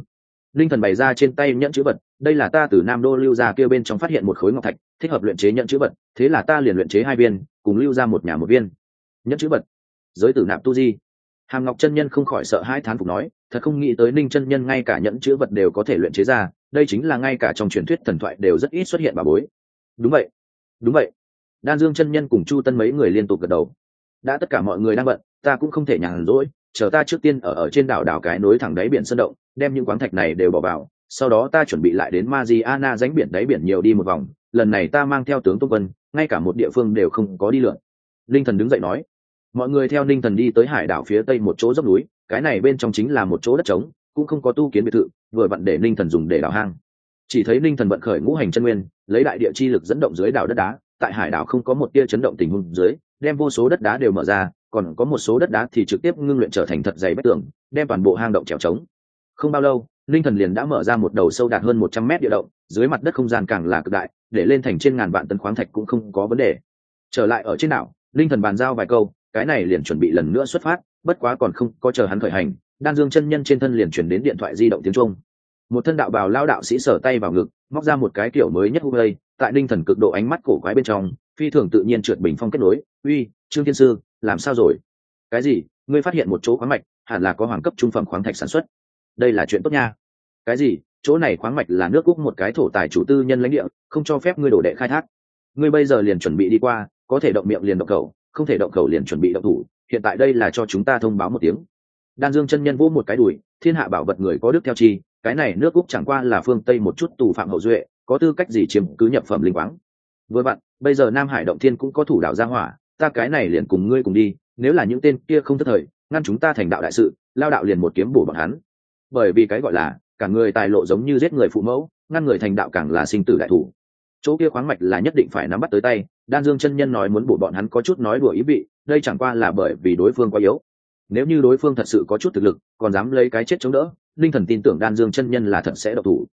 S1: linh thần bày ra trên tay nhẫn chữ vật, đây là ta từ nam đô lưu ra kia bên trong phát hiện một khối ngọc thạch, thích hợp luyện chế nhẫn chữ vật, thế là ta liền luyện chế hai viên, cùng lưu ra một nhà một viên. Nhẫn chữ vật. Giới tử nạp tu di. Hàm ngọc chân nhân không khỏi sợ hai thán phục nói, thật không nghĩ tới ninh chân nhân ngay cả nhẫn chữ vật đều có thể luyện chế ra, đây chính là ngay cả trong truyền thuyết thần thoại đều rất ít xuất hiện bà bối. Đúng vậy. Đúng vậy. Đan dương chân nhân cùng chu tân mấy người liên tục gật đầu. Đã tất cả mọi người đang bận, ta cũng không thể nhàn rỗi chờ ta trước tiên ở ở trên đảo đảo cái nối thẳng đáy biển sơn động, đem những quáng thạch này đều bỏ vào, sau đó ta chuẩn bị lại đến Mariana ránh biển đáy biển nhiều đi một vòng, lần này ta mang theo tướng Tô quân, ngay cả một địa phương đều không có đi lượn. Linh thần đứng dậy nói, mọi người theo linh thần đi tới hải đảo phía tây một chỗ dốc núi, cái này bên trong chính là một chỗ đất trống, cũng không có tu kiến biệt thự, vừa vặn để linh thần dùng để đào hang. Chỉ thấy linh thần vận khởi ngũ hành chân nguyên, lấy đại địa chi lực dẫn động dưới đảo đất đá, tại hải đảo không có một tia chấn động tình huống dưới, đem vô số đất đá đều mở ra còn có một số đất đá thì trực tiếp ngưng luyện trở thành thật dày bất tường, đem toàn bộ hang động trèo trống. Không bao lâu, linh thần liền đã mở ra một đầu sâu đạt hơn một trăm mét địa động, dưới mặt đất không gian càng là cực đại, để lên thành trên ngàn vạn tấn khoáng thạch cũng không có vấn đề. Trở lại ở trên đảo, linh thần bàn giao vài câu, cái này liền chuẩn bị lần nữa xuất phát, bất quá còn không có chờ hắn khởi hành, đan dương chân nhân trên thân liền chuyển đến điện thoại di động tiếng trung. Một thân đạo bào lao đạo sĩ sở tay vào ngực móc ra một cái kiểu mới nhất u đây, tại ninh thần cực độ ánh mắt cổ quái bên trong phi thường tự nhiên trượt bình phong kết nối. Uy trương thiên sư làm sao rồi? Cái gì? Ngươi phát hiện một chỗ khoáng mạch hẳn là có hoàng cấp trung phẩm khoáng thạch sản xuất. Đây là chuyện tốt nha. Cái gì? Chỗ này khoáng mạch là nước úc một cái thổ tài chủ tư nhân lãnh địa không cho phép ngươi đổ đệ khai thác. Ngươi bây giờ liền chuẩn bị đi qua có thể động miệng liền động khẩu không thể động khẩu liền chuẩn bị động thủ. Hiện tại đây là cho chúng ta thông báo một tiếng. Đan dương chân nhân vỗ một cái đùi thiên hạ bảo vật người có đức theo chi cái này nước úc chẳng qua là phương tây một chút tù phạm hậu duệ, có tư cách gì chiếm cứ nhập phẩm linh quáng? Với bạn, bây giờ nam hải động thiên cũng có thủ đạo gia hỏa, ta cái này liền cùng ngươi cùng đi, nếu là những tên kia không thất thời, ngăn chúng ta thành đạo đại sự, lao đạo liền một kiếm bổ bọn hắn. Bởi vì cái gọi là, cả người tài lộ giống như giết người phụ mẫu, ngăn người thành đạo càng là sinh tử đại thủ. Chỗ kia khoáng mạch là nhất định phải nắm bắt tới tay, đan dương chân nhân nói muốn bổ bọn hắn có chút nói đùa ý vị, đây chẳng qua là bởi vì đối phương quá yếu. Nếu như đối phương thật sự có chút thực lực, còn dám lấy cái chết chống đỡ linh thần tin tưởng đan dương chân nhân là thật sẽ độc thủ.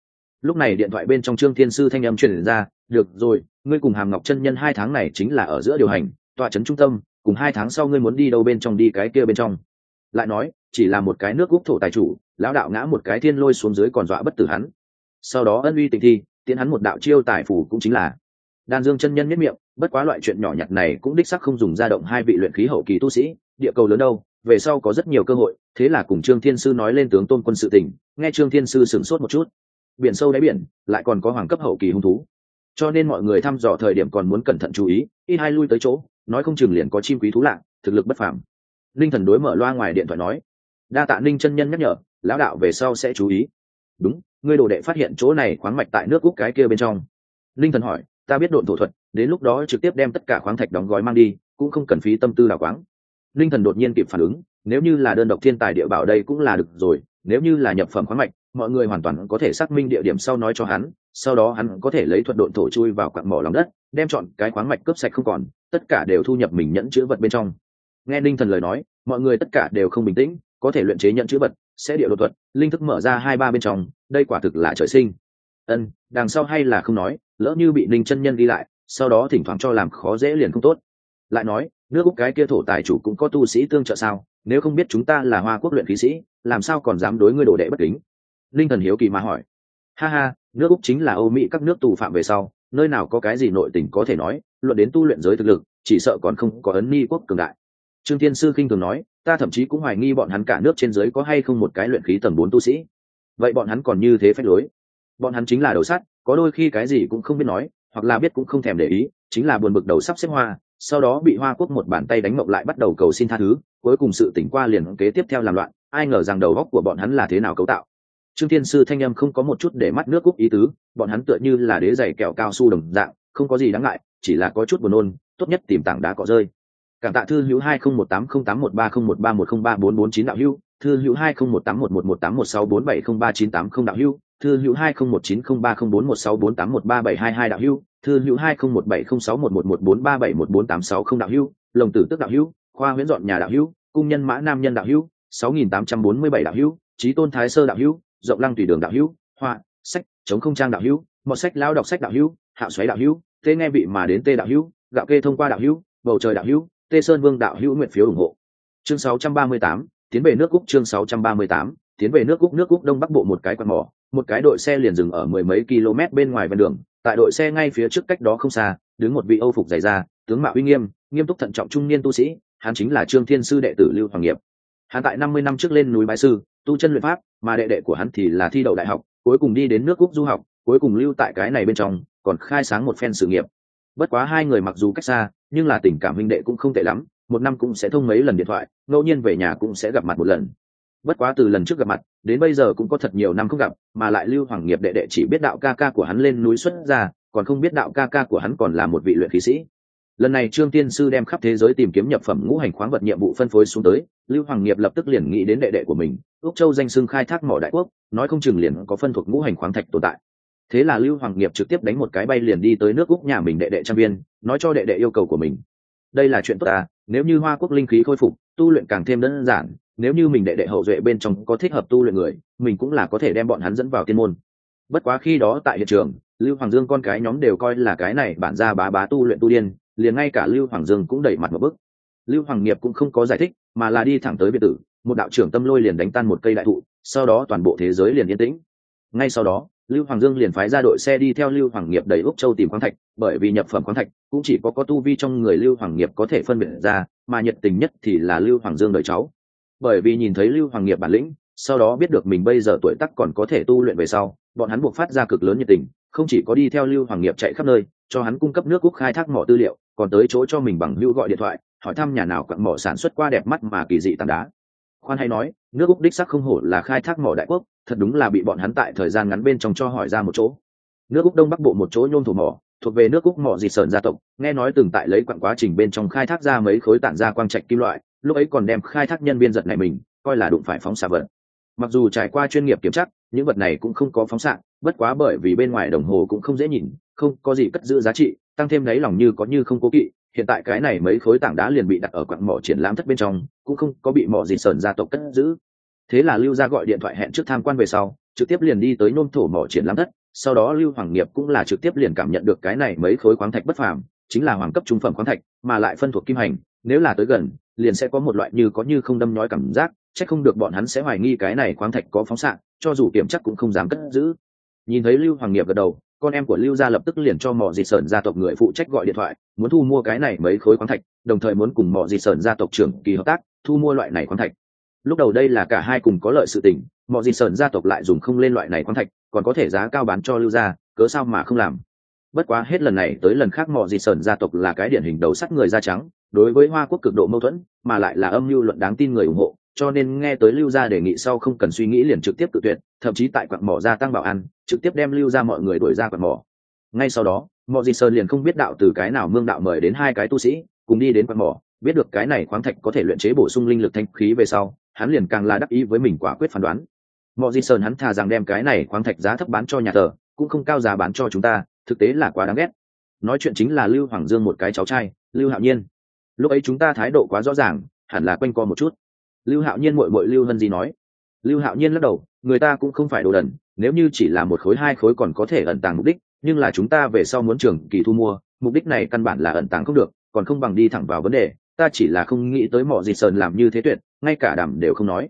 S1: Lúc này điện thoại bên trong trương thiên sư thanh âm truyền ra, được rồi, ngươi cùng hàm ngọc chân nhân hai tháng này chính là ở giữa điều hành, tọa trấn trung tâm, cùng hai tháng sau ngươi muốn đi đâu bên trong đi cái kia bên trong. Lại nói, chỉ là một cái nước quốc thổ tài chủ, lão đạo ngã một cái thiên lôi xuống dưới còn dọa bất tử hắn. Sau đó ân uy tình thi, tiến hắn một đạo chiêu tài phủ cũng chính là. Đan dương chân nhân miết miệng, bất quá loại chuyện nhỏ nhặt này cũng đích sắc không dùng ra động hai vị luyện khí hậu kỳ tu sĩ, địa cầu lớn đâu về sau có rất nhiều cơ hội, thế là cùng trương thiên sư nói lên tướng tôn quân sự tình, nghe trương thiên sư sửng sốt một chút. Biển sâu đáy biển, lại còn có hoàng cấp hậu kỳ hung thú. Cho nên mọi người thăm dò thời điểm còn muốn cẩn thận chú ý, ít hai lui tới chỗ, nói không chừng liền có chim quý thú lạ, thực lực bất phàm. Linh thần đối mở loa ngoài điện thoại nói, đa tạ ninh chân nhân nhắc nhở, lão đạo về sau sẽ chú ý. Đúng, ngươi đồ đệ phát hiện chỗ này khoáng mạch tại nước úc cái kia bên trong. Linh thần hỏi, ta biết độn thổ thuật, đến lúc đó trực tiếp đem tất cả khoáng thạch đóng gói mang đi, cũng không cần phí tâm tư đào quáng linh thần đột nhiên kịp phản ứng, nếu như là đơn độc thiên tài địa bảo đây cũng là được rồi, nếu như là nhập phẩm khoáng mạch, mọi người hoàn toàn có thể xác minh địa điểm sau nói cho hắn, sau đó hắn có thể lấy thuật độn thổ chui vào quặng mỏ lòng đất, đem chọn cái khoáng mạch cướp sạch không còn, tất cả đều thu nhập mình nhẫn chữ vật bên trong. Nghe linh thần lời nói, mọi người tất cả đều không bình tĩnh, có thể luyện chế nhận chữ vật, sẽ địa đột thuật, linh thức mở ra hai ba bên trong, đây quả thực là trời sinh. Ân, đằng sau hay là không nói, lỡ như bị Ninh chân nhân đi lại, sau đó thỉnh thoảng cho làm khó dễ liền không tốt. Lại nói nước úc cái kia thổ tài chủ cũng có tu sĩ tương trợ sao? Nếu không biết chúng ta là hoa quốc luyện khí sĩ, làm sao còn dám đối ngươi đồ đệ bất kính? Linh thần hiếu kỳ mà hỏi. Ha ha, nước úc chính là âu mỹ các nước tù phạm về sau, nơi nào có cái gì nội tình có thể nói, luận đến tu luyện giới thực lực, chỉ sợ còn không có ấn ni quốc cường đại. Trương thiên sư khinh thường nói, ta thậm chí cũng hoài nghi bọn hắn cả nước trên giới có hay không một cái luyện khí tầng bốn tu sĩ. Vậy bọn hắn còn như thế phép lối? Bọn hắn chính là đầu sắt, có đôi khi cái gì cũng không biết nói, hoặc là biết cũng không thèm để ý, chính là buồn bực đầu sắp xếp hoa sau đó bị hoa quốc một bàn tay đánh mộng lại bắt đầu cầu xin tha thứ, cuối cùng sự tỉnh qua liền kế tiếp theo làm loạn, ai ngờ rằng đầu góc của bọn hắn là thế nào cấu tạo. Trương thiên sư thanh âm không có một chút để mắt nước cúc ý tứ, bọn hắn tựa như là đế giày kẹo cao su đồng dạng, không có gì đáng ngại, chỉ là có chút buồn nôn, tốt nhất tìm tảng đá cọ rơi. Cảm tạ thư hữu hai không một tám không tám một ba không một ba một không ba bốn bốn chín đạo hữu, thư hữu hai không một tám một một một tám một sáu bốn bảy không ba chín tám không đạo hữu, thư hữu hai không một chín không ba không bốn một sáu bốn tám một ba bảy hai hai đạo hữu thư hữu hai không một bảy không sáu một một một bốn ba bảy một bốn tám sáu không đạo hữu lồng tử tức đạo hữu khoa huyễn dọn nhà đạo hữu cung nhân mã nam nhân đạo hữu sáu nghìn tám trăm bốn mươi bảy đạo hữu trí tôn thái sơ đạo hữu rộng lăng tùy đường đạo hữu họa sách chống không trang đạo hữu một sách lao đọc sách đạo hữu Hạ xoáy đạo hữu tê nghe vị mà đến tê đạo hữu gạo kê thông qua đạo hữu bầu trời đạo hữu tê sơn vương đạo hữu nguyện phiếu ủng hộ chương 638, tiến về nước cúc chương 638, tiến về nước cúc nước cúc đông bắc bộ một cái quạt mỏ, một cái đội xe liền dừng ở mười mấy km bên ngoài ven đường. Tại đội xe ngay phía trước cách đó không xa, đứng một vị âu phục dày da, tướng mạo uy nghiêm nghiêm túc thận trọng trung niên tu sĩ, hắn chính là trương thiên sư đệ tử lưu hoàng nghiệp. Hắn tại năm mươi năm trước lên núi bái sư, tu chân luyện pháp, mà đệ đệ của hắn thì là thi đậu đại học, cuối cùng đi đến nước cúc du học, cuối cùng lưu tại cái này bên trong, còn khai sáng một phen sự nghiệp. Bất quá hai người mặc dù cách xa, nhưng là tình cảm minh đệ cũng không tệ lắm, một năm cũng sẽ thông mấy lần điện thoại, ngẫu nhiên về nhà cũng sẽ gặp mặt một lần bất quá từ lần trước gặp mặt, đến bây giờ cũng có thật nhiều năm không gặp, mà lại lưu hoàng nghiệp đệ đệ chỉ biết đạo ca ca của hắn lên núi xuất ra còn không biết đạo ca ca của hắn còn là một vị luyện khí sĩ. Lần này trương tiên sư đem khắp thế giới tìm kiếm nhập phẩm ngũ hành khoáng vật nhiệm vụ phân phối xuống tới, lưu hoàng nghiệp lập tức liền nghĩ đến đệ đệ của mình, ước châu danh xưng khai thác mỏ đại quốc, nói không chừng liền có phân thuộc ngũ hành khoáng thạch tồn tại. Thế là lưu hoàng nghiệp trực tiếp đánh một cái bay liền đi tới nước úc nhà mình đệ đệ trăm viên, nói cho đệ đệ yêu cầu của mình. Đây là chuyện tốt ta, nếu như hoa quốc linh khí khôi phục, tu luyện càng thêm đơn giản nếu như mình đệ đệ hậu duệ bên trong có thích hợp tu luyện người, mình cũng là có thể đem bọn hắn dẫn vào tiên môn. Bất quá khi đó tại hiện trường, lưu hoàng dương con cái nhóm đều coi là cái này bản ra bá bá tu luyện tu điên, liền ngay cả lưu hoàng dương cũng đẩy mặt một bức lưu hoàng nghiệp cũng không có giải thích, mà là đi thẳng tới biệt tử, một đạo trưởng tâm lôi liền đánh tan một cây đại thụ, sau đó toàn bộ thế giới liền yên tĩnh. Ngay sau đó, lưu hoàng dương liền phái ra đội xe đi theo lưu hoàng nghiệp đầy úc châu tìm khoáng thạch, bởi vì nhập phẩm khoáng thạch cũng chỉ có có tu vi trong người lưu hoàng nghiệp có thể phân biệt ra, mà nhiệt tình nhất thì là lưu hoàng dương đời cháu bởi vì nhìn thấy lưu hoàng nghiệp bản lĩnh, sau đó biết được mình bây giờ tuổi tắc còn có thể tu luyện về sau, bọn hắn buộc phát ra cực lớn nhiệt tình, không chỉ có đi theo lưu hoàng nghiệp chạy khắp nơi, cho hắn cung cấp nước quốc khai thác mỏ tư liệu, còn tới chỗ cho mình bằng lưu gọi điện thoại, hỏi thăm nhà nào quặng mỏ sản xuất qua đẹp mắt mà kỳ dị tảng đá. Khoan hay nói, nước úc đích sắc không hổ là khai thác mỏ đại quốc, thật đúng là bị bọn hắn tại thời gian ngắn bên trong cho hỏi ra một chỗ. Nước úc đông bắc bộ một chỗ nhôm thổ mỏ, thuộc về nước úc mỏ dịt sờn gia tộc, nghe nói từng tại lấy quặng quá trình bên trong khai thác ra mấy khối tản ra quang trạch kim loại lúc ấy còn đem khai thác nhân viên giật này mình, coi là đụng phải phóng xạ vật. Mặc dù trải qua chuyên nghiệp kiểm tra, những vật này cũng không có phóng xạ, bất quá bởi vì bên ngoài đồng hồ cũng không dễ nhìn, không có gì cất giữ giá trị, tăng thêm lấy lòng như có như không cố kỵ, hiện tại cái này mấy khối tảng đá liền bị đặt ở quặng mỏ triển lãm thất bên trong, cũng không có bị mỏ gì sờn gia tộc cất giữ. Thế là lưu gia gọi điện thoại hẹn trước tham quan về sau, trực tiếp liền đi tới nôm thổ mỏ triển lãm thất, sau đó lưu hoàng nghiệp cũng là trực tiếp liền cảm nhận được cái này mấy khối khoáng thạch bất phàm, chính là hoàng cấp trung phẩm khoáng thạch, mà lại phân thuộc kim hành nếu là tới gần, liền sẽ có một loại như có như không đâm nhói cảm giác, chắc không được bọn hắn sẽ hoài nghi cái này khoáng thạch có phóng xạ, cho dù kiểm chắc cũng không dám cất giữ. Nhìn thấy lưu hoàng nghiệp gật đầu, con em của lưu gia lập tức liền cho mỏ dịt sởn gia tộc người phụ trách gọi điện thoại, muốn thu mua cái này mấy khối khoáng thạch, đồng thời muốn cùng mỏ dịt sởn gia tộc trưởng kỳ hợp tác, thu mua loại này khoáng thạch. Lúc đầu đây là cả hai cùng có lợi sự tình mỏ dịt sởn gia tộc lại dùng không lên loại này khoáng thạch, còn có thể giá cao bán cho lưu gia, cớ sao mà không làm? Bất quá hết lần này tới lần khác Mọ dịt Sơn gia tộc là cái điển hình đầu sắt người da trắng, đối với hoa quốc cực độ mâu thuẫn, mà lại là âm mưu luận đáng tin người ủng hộ, cho nên nghe tới lưu gia đề nghị sau không cần suy nghĩ liền trực tiếp tự tuyệt, thậm chí tại quặng mỏ gia tăng bảo ăn, trực tiếp đem lưu ra mọi người đuổi ra quặng mỏ. Ngay sau đó mọi gì sơn liền không biết đạo từ cái nào mương đạo mời đến hai cái tu sĩ, cùng đi đến quặng mỏ, biết được cái này khoáng thạch có thể luyện chế bổ sung linh lực thanh khí về sau, hắn liền càng là đắc ý với mình quả quyết phán đoán. Mọi gì sơn hắn thà rằng đem cái này khoáng thạch giá thấp bán cho nhà thờ, cũng không cao giá bán cho chúng ta thực tế là quá đáng ghét. Nói chuyện chính là lưu hoàng dương một cái cháu trai, lưu hạo nhiên. Lúc ấy chúng ta thái độ quá rõ ràng, hẳn là quanh co một chút. Lưu hạo nhiên mội mội lưu hân di nói. Lưu hạo nhiên lắc đầu, người ta cũng không phải đồ đần, nếu như chỉ là một khối, hai khối còn có thể ẩn tàng mục đích, nhưng là chúng ta về sau muốn trường kỳ thu mua, mục đích này căn bản là ẩn tàng không được, còn không bằng đi thẳng vào vấn đề, ta chỉ là không nghĩ tới mỏ dịt sờn làm như thế tuyệt, ngay cả đảm đều không nói.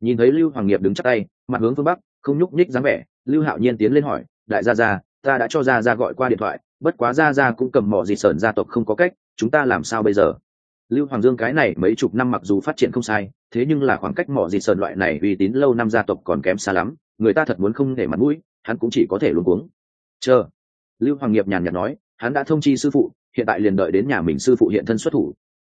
S1: Nhìn thấy lưu hoàng nghiệp đứng chắc tay, mặt hướng phương bắc, không nhúc nhích dáng vẻ, lưu hạo nhiên tiến lên hỏi, đại gia gia ta đã cho Ra Ra gọi qua điện thoại, bất quá Ra Ra cũng cầm mỏ gì sởn gia tộc không có cách, chúng ta làm sao bây giờ? Lưu hoàng dương cái này mấy chục năm mặc dù phát triển không sai, thế nhưng là khoảng cách mỏ gì sởn loại này uy tín lâu năm gia tộc còn kém xa lắm, người ta thật muốn không để mặt mũi, hắn cũng chỉ có thể luống cuống. Chờ. Lưu hoàng nghiệp nhàn nhạt nói, hắn đã thông chi sư phụ, hiện tại liền đợi đến nhà mình sư phụ hiện thân xuất thủ.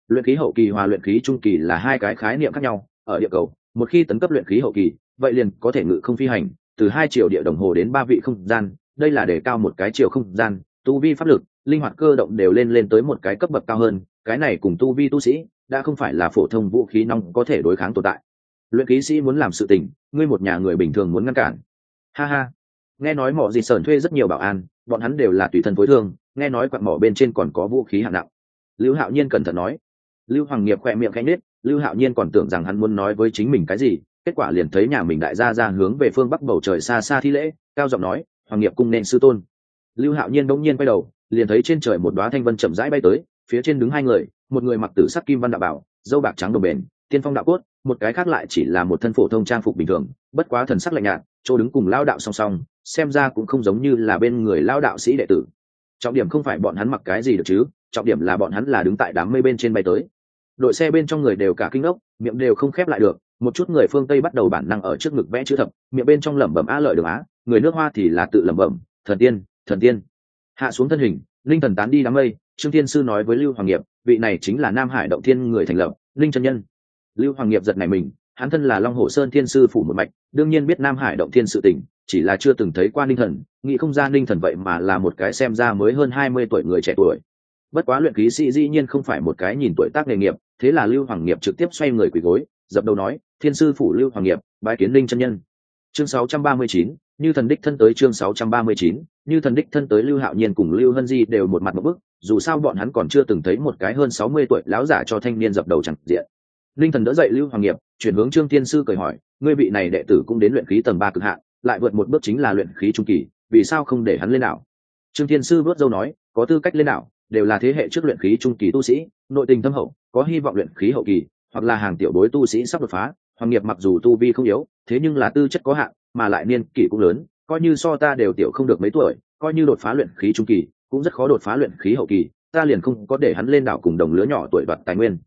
S1: Luyện khí hậu kỳ hòa luyện khí trung kỳ là hai cái khái niệm khác nhau, ở địa cầu, một khi tấn cấp luyện khí hậu kỳ, vậy liền có thể ngự không phi hành, từ hai triệu địa đồng hồ đến ba vị không gian đây là để cao một cái chiều không gian, tu vi pháp lực, linh hoạt cơ động đều lên lên tới một cái cấp bậc cao hơn, cái này cùng tu vi tu sĩ, đã không phải là phổ thông vũ khí nong có thể đối kháng tồn tại. Luyện khí sĩ muốn làm sự tình, ngươi một nhà người bình thường muốn ngăn cản. Ha ha. Nghe nói mỏ gì sờn thuê rất nhiều bảo an, bọn hắn đều là tùy thân phối thương, nghe nói quặng mỏ bên trên còn có vũ khí hạng nặng. Lưu hạo nhiên cẩn thận nói. Lưu hoàng nghiệp khoe miệng khanh nết lưu hạo nhiên còn tưởng rằng hắn muốn nói với chính mình cái gì, kết quả liền thấy nhà mình đại gia ra hướng về phương bắc bầu trời xa xa thi lễ, cao giọng nói hoàng nghiệp cung nên sư tôn. Lưu hạo nhiên bỗng nhiên quay đầu, liền thấy trên trời một đoá thanh vân chậm rãi bay tới, phía trên đứng hai người, một người mặc tử sắc kim văn đạo bảo, dâu bạc trắng đồng bền, tiên phong đạo cốt, một cái khác lại chỉ là một thân phổ thông trang phục bình thường, bất quá thần sắc lạnh nhạt, chỗ đứng cùng lao đạo song song, xem ra cũng không giống như là bên người lao đạo sĩ đệ tử. Trọng điểm không phải bọn hắn mặc cái gì được chứ, trọng điểm là bọn hắn là đứng tại đám mây bên trên bay tới. Đội xe bên trong người đều cả kinh ốc miệng đều không khép lại được, một chút người phương tây bắt đầu bản năng ở trước ngực vẽ chữ thập, miệng bên trong lẩm bẩm a lợi đường á người nước hoa thì là tự lẩm bẩm thần tiên thần tiên. Hạ xuống thân hình linh thần tán đi đám mây trương thiên sư nói với lưu hoàng nghiệp vị này chính là nam hải động thiên người thành lập linh chân nhân. Lưu hoàng nghiệp giật này mình hắn thân là long hồ sơn thiên sư phủ một mạch đương nhiên biết nam hải động thiên sự tình chỉ là chưa từng thấy qua ninh thần nghĩ không ra ninh thần vậy mà là một cái xem ra mới hơn hai mươi tuổi người trẻ tuổi. Bất quá luyện khí sĩ dĩ nhiên không phải một cái nhìn tuổi tác nghề nghiệp thế là lưu hoàng nghiệp trực tiếp xoay người quỳ gối dập đầu nói thiên sư phủ lưu hoàng nghiệp bái kiến linh chân nhân. Chương 639, như thần đích thân tới chương 639, như thần đích thân tới lưu hạo nhiên cùng lưu hân di đều một mặt một bức dù sao bọn hắn còn chưa từng thấy một cái hơn sáu mươi tuổi lão giả cho thanh niên dập đầu chẳng diện. Linh thần đỡ dậy lưu hoàng nghiệp chuyển hướng trương tiên sư cười hỏi ngươi vị này đệ tử cũng đến luyện khí tầng ba cực hạn lại vượt một bước chính là luyện khí trung kỳ vì sao không để hắn lên đảo? Trương tiên sư bước dâu nói có tư cách lên đảo đều là thế hệ trước luyện khí trung kỳ tu sĩ nội tình thâm hậu có hy vọng luyện khí hậu kỳ hoặc là hàng tiểu bối tu sĩ sắp đột phá hoàng nghiệp mặc dù tu vi không yếu thế nhưng là tư chất có hạn mà lại niên kỷ cũng lớn, coi như so ta đều tiểu không được mấy tuổi, coi như đột phá luyện khí trung kỳ, cũng rất khó đột phá luyện khí hậu kỳ, ta liền không có để hắn lên đảo cùng đồng lứa nhỏ tuổi đoạt tài nguyên.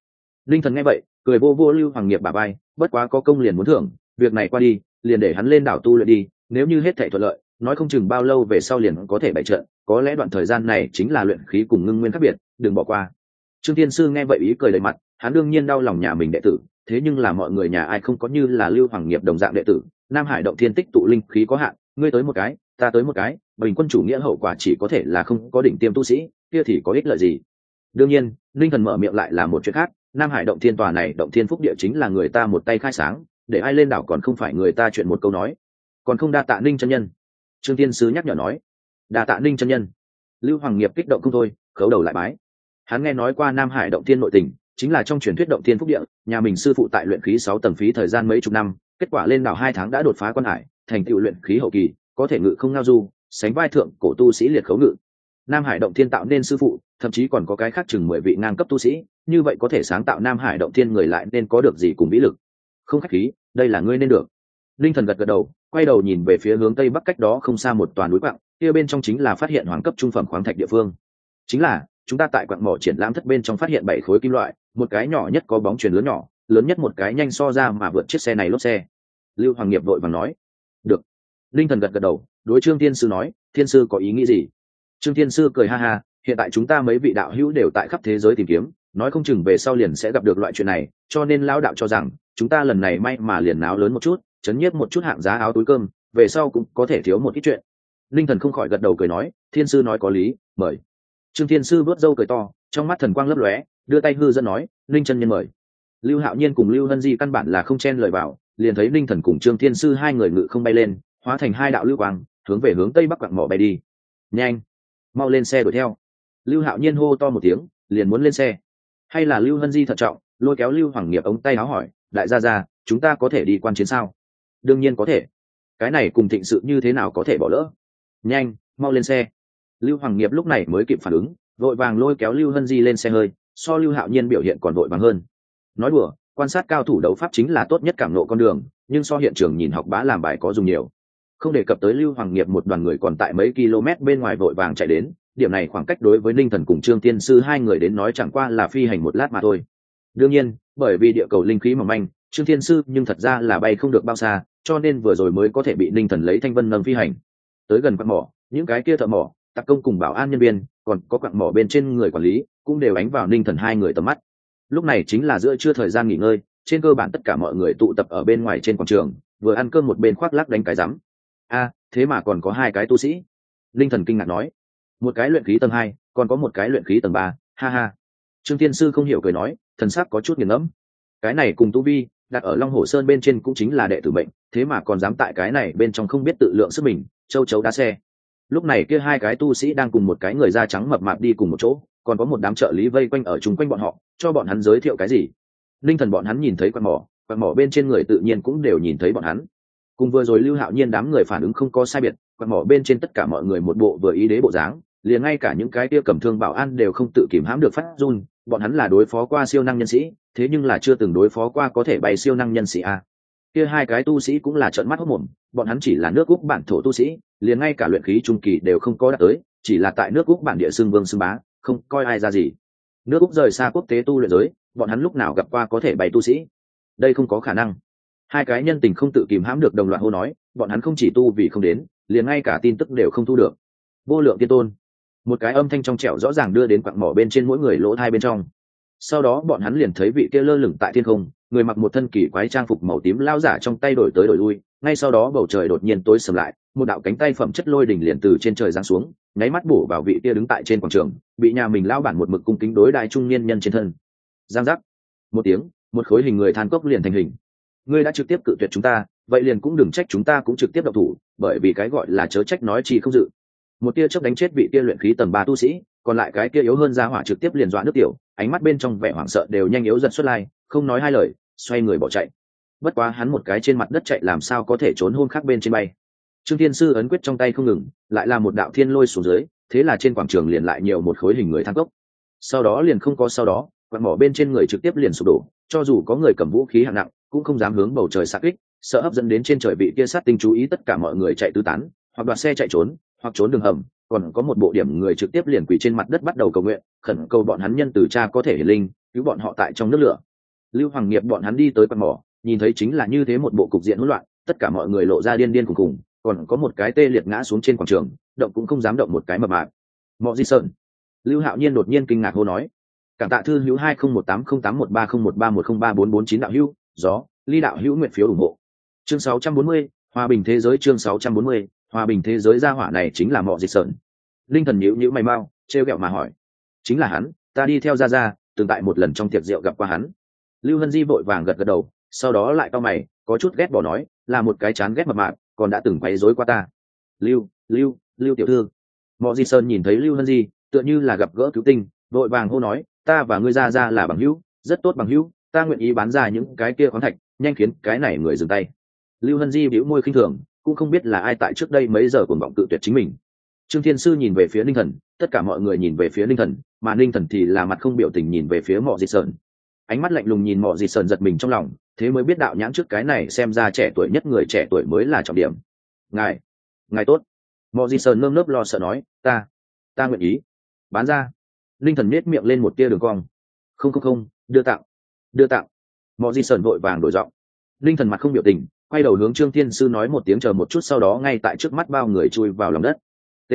S1: Linh thần nghe vậy, cười vô vô lưu hoàng nghiệp bà bay bất quá có công liền muốn thưởng, việc này qua đi, liền để hắn lên đảo tu luyện đi, nếu như hết thể thuận lợi, nói không chừng bao lâu về sau liền có thể bày trận, có lẽ đoạn thời gian này chính là luyện khí cùng ngưng nguyên khác biệt, đừng bỏ qua. Trương tiên sư nghe vậy ý cười đầy mặt, hắn đương nhiên đau lòng nhà mình đệ tử thế nhưng là mọi người nhà ai không có như là lưu hoàng nghiệp đồng dạng đệ tử, nam hải động thiên tích tụ linh khí có hạn, ngươi tới một cái, ta tới một cái, bình quân chủ nghĩa hậu quả chỉ có thể là không có đỉnh tiêm tu sĩ, kia thì có ích lợi gì? Đương nhiên, linh thần mở miệng lại là một chuyện khác, nam hải động thiên tòa này động thiên phúc địa chính là người ta một tay khai sáng, để ai lên đảo còn không phải người ta chuyện một câu nói. Còn không đa tạ ninh chân nhân. Trương tiên sứ nhắc nhở nói. Đa tạ ninh chân nhân. Lưu hoàng nghiệp kích động không thôi, khấu đầu lại bái. Hắn nghe nói qua nam hải động thiên nội tình chính là trong truyền thuyết động thiên phúc địa, nhà mình sư phụ tại luyện khí sáu tầng phí thời gian mấy chục năm, kết quả lên đảo hai tháng đã đột phá quan hải, thành tựu luyện khí hậu kỳ, có thể ngự không ngao du, sánh vai thượng cổ tu sĩ liệt khấu ngự. Nam hải động thiên tạo nên sư phụ, thậm chí còn có cái khác chừng mười vị ngang cấp tu sĩ, như vậy có thể sáng tạo nam hải động thiên người lại nên có được gì cùng vĩ lực? Không khách khí, đây là ngươi nên được. Linh thần gật gật đầu, quay đầu nhìn về phía hướng tây bắc cách đó không xa một toàn núi quặng kia bên trong chính là phát hiện hoàng cấp trung phẩm khoáng thạch địa phương. Chính là, chúng ta tại quặng mỏ triển lãm thất bên trong phát hiện bảy khối kim loại một cái nhỏ nhất có bóng chuyển lớn nhỏ, lớn nhất một cái nhanh so ra mà vượt chiếc xe này lốp xe. Lưu hoàng nghiệp vội vàng nói, được. Linh thần gật gật đầu, đối trương thiên sư nói, thiên sư có ý nghĩ gì? Trương thiên sư cười ha ha, hiện tại chúng ta mấy vị đạo hữu đều tại khắp thế giới tìm kiếm, nói không chừng về sau liền sẽ gặp được loại chuyện này, cho nên lão đạo cho rằng, chúng ta lần này may mà liền áo lớn một chút, chấn nhiếp một chút hạng giá áo túi cơm, về sau cũng có thể thiếu một ít chuyện. Linh thần không khỏi gật đầu cười nói, thiên sư nói có lý, mời. Trương thiên sư vớt râu cười to, trong mắt thần quang lấp lóe đưa tay hư dẫn nói linh chân nhân mời. Lưu hạo nhiên cùng lưu hân di căn bản là không chen lời vào, liền thấy linh thần cùng trương thiên sư hai người ngự không bay lên, hóa thành hai đạo lưu quang, hướng về hướng tây bắc quặng mỏ bay đi. Nhanh, mau lên xe đuổi theo. Lưu hạo nhiên hô to một tiếng, liền muốn lên xe. Hay là lưu hân di thận trọng, lôi kéo lưu hoàng nghiệp ống tay áo hỏi, đại gia ra chúng ta có thể đi quan chiến sao? Đương nhiên có thể. Cái này cùng thịnh sự như thế nào có thể bỏ lỡ? Nhanh, mau lên xe. Lưu hoàng nghiệp lúc này mới kịp phản ứng, vội vàng lôi kéo lưu hân di lên xe hơi so lưu hạo nhiên biểu hiện còn vội vàng hơn. Nói đùa, quan sát cao thủ đấu pháp chính là tốt nhất cảm nộ con đường, nhưng so hiện trường nhìn học bá làm bài có dùng nhiều. Không đề cập tới lưu hoàng nghiệp một đoàn người còn tại mấy km bên ngoài vội vàng chạy đến, điểm này khoảng cách đối với ninh thần cùng trương tiên sư hai người đến nói chẳng qua là phi hành một lát mà thôi. Đương nhiên, bởi vì địa cầu linh khí mỏng manh, trương tiên sư nhưng thật ra là bay không được bao xa, cho nên vừa rồi mới có thể bị ninh thần lấy thanh vân nâng phi hành. Tới gần quặng mỏ, những cái kia thợ mỏ tặc công cùng bảo an nhân viên, còn có quặng mỏ bên trên người quản lý, cũng đều ánh vào ninh thần hai người tầm mắt. Lúc này chính là giữa trưa thời gian nghỉ ngơi, trên cơ bản tất cả mọi người tụ tập ở bên ngoài trên quảng trường, vừa ăn cơm một bên khoác lắc đánh cái rắm. A, thế mà còn có hai cái tu sĩ. Linh thần kinh ngạc nói. Một cái luyện khí tầng hai, còn có một cái luyện khí tầng ba, ha ha. Trương tiên sư không hiểu cười nói, thần sắc có chút nghiền ngẫm. Cái này cùng tu vi, đặt ở long hồ sơn bên trên cũng chính là đệ tử bệnh thế mà còn dám tại cái này bên trong không biết tự lượng sức mình, châu chấu đá xe lúc này kia hai cái tu sĩ đang cùng một cái người da trắng mập mạp đi cùng một chỗ, còn có một đám trợ lý vây quanh ở chung quanh bọn họ, cho bọn hắn giới thiệu cái gì? Linh thần bọn hắn nhìn thấy quạt mỏ quạt mỏ bên trên người tự nhiên cũng đều nhìn thấy bọn hắn. Cùng vừa rồi lưu hạo nhiên đám người phản ứng không có sai biệt, quạt mỏ bên trên tất cả mọi người một bộ vừa ý đế bộ dáng, liền ngay cả những cái kia cầm thương bảo an đều không tự kìm hãm được phát run, bọn hắn là đối phó qua siêu năng nhân sĩ, thế nhưng là chưa từng đối phó qua có thể bay siêu năng nhân sĩ a kia hai cái tu sĩ cũng là trợn mắt hốt mồm, bọn hắn chỉ là nước úc bản thổ tu sĩ, liền ngay cả luyện khí trung kỳ đều không có đạt tới, chỉ là tại nước úc bản địa xương vương xương bá, không coi ai ra gì. Nước úc rời xa quốc tế tu luyện giới, bọn hắn lúc nào gặp qua có thể bày tu sĩ? Đây không có khả năng. Hai cái nhân tình không tự kìm hãm được đồng loạt hô nói, bọn hắn không chỉ tu vì không đến, liền ngay cả tin tức đều không thu được. Vô lượng tiên tôn. Một cái âm thanh trong trẻo rõ ràng đưa đến quặng mỏ bên trên mỗi người lỗ thai bên trong sau đó bọn hắn liền thấy vị kia lơ lửng tại thiên không, người mặc một thân kỳ quái trang phục màu tím lao giả trong tay đổi tới đổi lui, ngay sau đó bầu trời đột nhiên tối sầm lại, một đạo cánh tay phẩm chất lôi đỉnh liền từ trên trời giáng xuống, nháy mắt bổ vào vị kia đứng tại trên quảng trường, bị nhà mình lao bản một mực cung kính đối đại trung niên nhân trên thân. Giang giác. Một tiếng, một khối hình người than cốc liền thành hình. Ngươi đã trực tiếp cự tuyệt chúng ta, vậy liền cũng đừng trách chúng ta cũng trực tiếp độc thủ, bởi vì cái gọi là chớ trách nói chi không dự. Một tia chớp đánh chết vị kia luyện khí tầng ba tu sĩ còn lại cái kia yếu hơn ra hỏa trực tiếp liền dọa nước tiểu, ánh mắt bên trong vẻ hoảng sợ đều nhanh yếu dần xuất lai, không nói hai lời, xoay người bỏ chạy. Bất quá hắn một cái trên mặt đất chạy làm sao có thể trốn hôn khác bên trên bay. Trương thiên sư ấn quyết trong tay không ngừng, lại là một đạo thiên lôi xuống dưới, thế là trên quảng trường liền lại nhiều một khối hình người thang cốc. Sau đó liền không có sau đó quạt mỏ bên trên người trực tiếp liền sụp đổ, cho dù có người cầm vũ khí hạng nặng, cũng không dám hướng bầu trời xa kích, sợ hấp dẫn đến trên trời bị kia sát tinh chú ý tất cả mọi người chạy tứ tán, hoặc đoạt xe chạy trốn, hoặc trốn đường hầm còn có một bộ điểm người trực tiếp liền quỳ trên mặt đất bắt đầu cầu nguyện, khẩn cầu bọn hắn nhân từ cha có thể hiển linh, cứu bọn họ tại trong nước lửa. Lưu hoàng nghiệp bọn hắn đi tới quạt mỏ, nhìn thấy chính là như thế một bộ cục diện hỗn loạn, tất cả mọi người lộ ra điên điên cùng cùng còn có một cái tê liệt ngã xuống trên quảng trường, động cũng không dám động một cái mập mạp. Mọi di sơn. Lưu hạo nhiên đột nhiên kinh ngạc hô nói, cảm tạ thư hữu hai không một tám không tám một ba không một ba một không ba bốn bốn chín đạo hữu, gió, ly đạo hữu nguyện phiếu ủng hộ. Chương sáu trăm bốn mươi, hòa bình thế giới chương sáu trăm bốn mươi hòa bình thế giới gia hỏa này chính là mọ dịch sơn linh thần nhữ nhữ mày mau, trêu ghẹo mà hỏi. Chính là hắn, ta đi theo ra ra từng tại một lần trong tiệc rượu gặp qua hắn. Lưu hân di vội vàng gật gật đầu, sau đó lại cao mày, có chút ghét bỏ nói, là một cái chán ghét mập mạp, còn đã từng quấy rối qua ta. Lưu lưu lưu tiểu thư. Mọi di sơn nhìn thấy lưu hân di, tựa như là gặp gỡ cứu tinh, vội vàng hô nói, ta và ngươi ra ra là bằng hữu, rất tốt bằng hữu, ta nguyện ý bán ra những cái kia khoáng thạch, nhanh khiến cái này người dừng tay. Lưu hân di bĩu môi khinh thường cũng không biết là ai tại trước đây mấy giờ cuồng vọng tự tuyệt chính mình. Trương thiên sư nhìn về phía ninh thần, tất cả mọi người nhìn về phía ninh thần, mà ninh thần thì là mặt không biểu tình nhìn về phía mọ di sơn. Ánh mắt lạnh lùng nhìn mọ di sơn giật mình trong lòng, thế mới biết đạo nhãn trước cái này xem ra trẻ tuổi nhất người trẻ tuổi mới là trọng điểm. Ngài ngài tốt. Mọ di sơn nơm nớp lo sợ nói, ta ta nguyện ý. Bán ra. Ninh thần nết miệng lên một tia đường cong. Không không không, đưa tặng đưa tặng. Mọ di sơn vội vàng đổi giọng. Ninh thần mặt không biểu tình quay đầu hướng trương thiên sư nói một tiếng chờ một chút sau đó ngay tại trước mắt bao người chui vào lòng đất. T.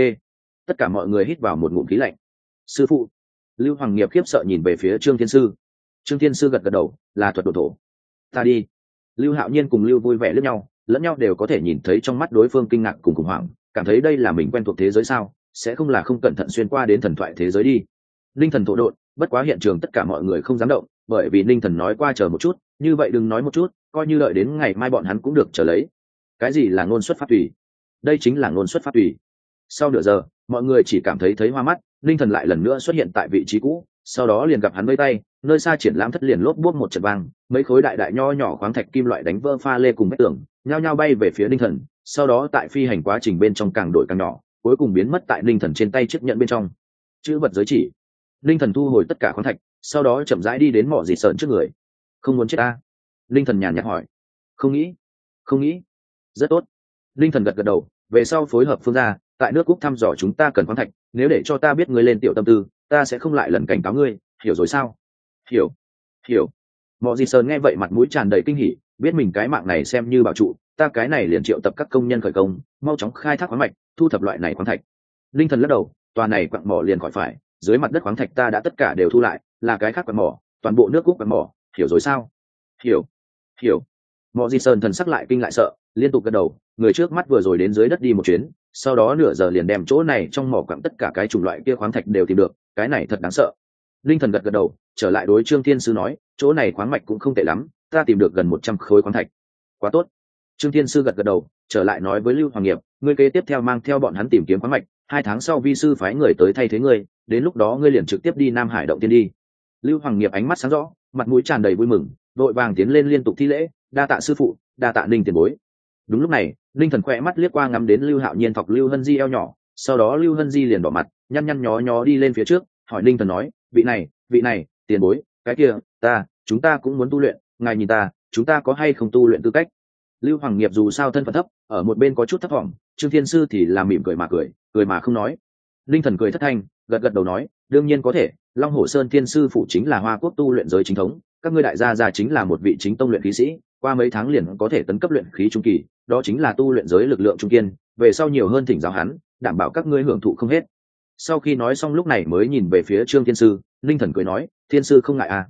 S1: Tất cả mọi người hít vào một ngụm khí lạnh. Sư phụ. Lưu hoàng nghiệp khiếp sợ nhìn về phía trương thiên sư. Trương thiên sư gật gật đầu, là thuật đồ thổ. Ta đi. Lưu hạo nhiên cùng lưu vui vẻ lẫn nhau lẫn nhau đều có thể nhìn thấy trong mắt đối phương kinh ngạc cùng khủng hoảng, cảm thấy đây là mình quen thuộc thế giới sao, sẽ không là không cẩn thận xuyên qua đến thần thoại thế giới đi. Ninh thần thổ độn, bất quá hiện trường tất cả mọi người không dám động, bởi vì ninh thần nói qua chờ một chút, như vậy đừng nói một chút coi như đợi đến ngày mai bọn hắn cũng được trở lấy. Cái gì là ngôn xuất phát tùy? Đây chính là ngôn xuất phát tùy. Sau nửa giờ, mọi người chỉ cảm thấy thấy hoa mắt, linh thần lại lần nữa xuất hiện tại vị trí cũ, sau đó liền gặp hắn vây tay, nơi xa triển lãm thất liền lốp buốt một trận vang, mấy khối đại đại nho nhỏ khoáng thạch kim loại đánh vỡ pha lê cùng vách tường, nhao nhao bay về phía linh thần, sau đó tại phi hành quá trình bên trong càng đổi càng nhỏ, cuối cùng biến mất tại linh thần trên tay chiếc nhận bên trong. Chữ vật giới chỉ. Linh thần thu hồi tất cả khoáng thạch, sau đó chậm rãi đi đến mỏ dì sợn trước người. Không muốn chết ta. Linh thần nhàn nhạt hỏi. Không nghĩ không nghĩ. Rất tốt. Linh thần gật gật đầu, về sau phối hợp phương gia, tại nước cúc thăm dò chúng ta cần khoáng thạch, nếu để cho ta biết ngươi lên tiểu tâm tư, ta sẽ không lại lần cảnh cáo ngươi, hiểu rồi sao? Hiểu hiểu. Mọi gì sơn nghe vậy mặt mũi tràn đầy kinh hỉ, biết mình cái mạng này xem như bảo trụ, ta cái này liền triệu tập các công nhân khởi công, mau chóng khai thác khoáng mạch, thu thập loại này khoáng thạch. Linh thần lắc đầu, tòa này quặng mỏ liền khỏi phải, dưới mặt đất khoáng thạch ta đã tất cả đều thu lại, là cái khác quặng mỏ, toàn bộ nước cúc quặng mỏ, hiểu rồi sao? Hiểu hiểu mọi di sơn thần sắc lại kinh lại sợ, liên tục gật đầu, người trước mắt vừa rồi đến dưới đất đi một chuyến, sau đó nửa giờ liền đem chỗ này trong mỏ quặng tất cả cái chủng loại kia khoáng thạch đều tìm được, cái này thật đáng sợ. Linh thần gật gật đầu, trở lại đối trương thiên sư nói, chỗ này khoáng mạch cũng không tệ lắm, ta tìm được gần một trăm khối khoáng thạch. Quá tốt. Trương thiên sư gật gật đầu, trở lại nói với lưu hoàng nghiệp, ngươi kế tiếp theo mang theo bọn hắn tìm kiếm khoáng mạch, hai tháng sau vi sư phái người tới thay thế ngươi, đến lúc đó ngươi liền trực tiếp đi nam hải động tiên đi. Lưu hoàng nghiệp ánh mắt sáng rõ, mặt mũi tràn đầy vui mừng vội vàng tiến lên liên tục thi lễ, đa tạ sư phụ, đa tạ ninh tiền bối. Đúng lúc này, ninh thần khoe mắt liếc qua ngắm đến lưu hạo nhiên thọc lưu hân di eo nhỏ, sau đó lưu hân di liền đỏ mặt, nhăn nhăn nhó nhó đi lên phía trước, hỏi ninh thần nói, vị này vị này, tiền bối, cái kia, ta, chúng ta cũng muốn tu luyện, ngài nhìn ta, chúng ta có hay không tu luyện tư cách? Lưu hoàng nghiệp dù sao thân phận thấp, ở một bên có chút thấp thỏm, trương thiên sư thì làm mỉm cười mà cười cười mà không nói. Linh thần cười thất thanh, gật gật đầu nói, đương nhiên có thể, long hồ sơn thiên sư phụ chính là hoa quốc tu luyện giới chính thống các ngươi đại gia già chính là một vị chính tông luyện khí sĩ, qua mấy tháng liền có thể tấn cấp luyện khí trung kỳ, đó chính là tu luyện giới lực lượng trung kiên, về sau nhiều hơn thỉnh giáo hắn, đảm bảo các ngươi hưởng thụ không hết. Sau khi nói xong lúc này mới nhìn về phía trương thiên sư, linh thần cười nói, thiên sư không ngại à?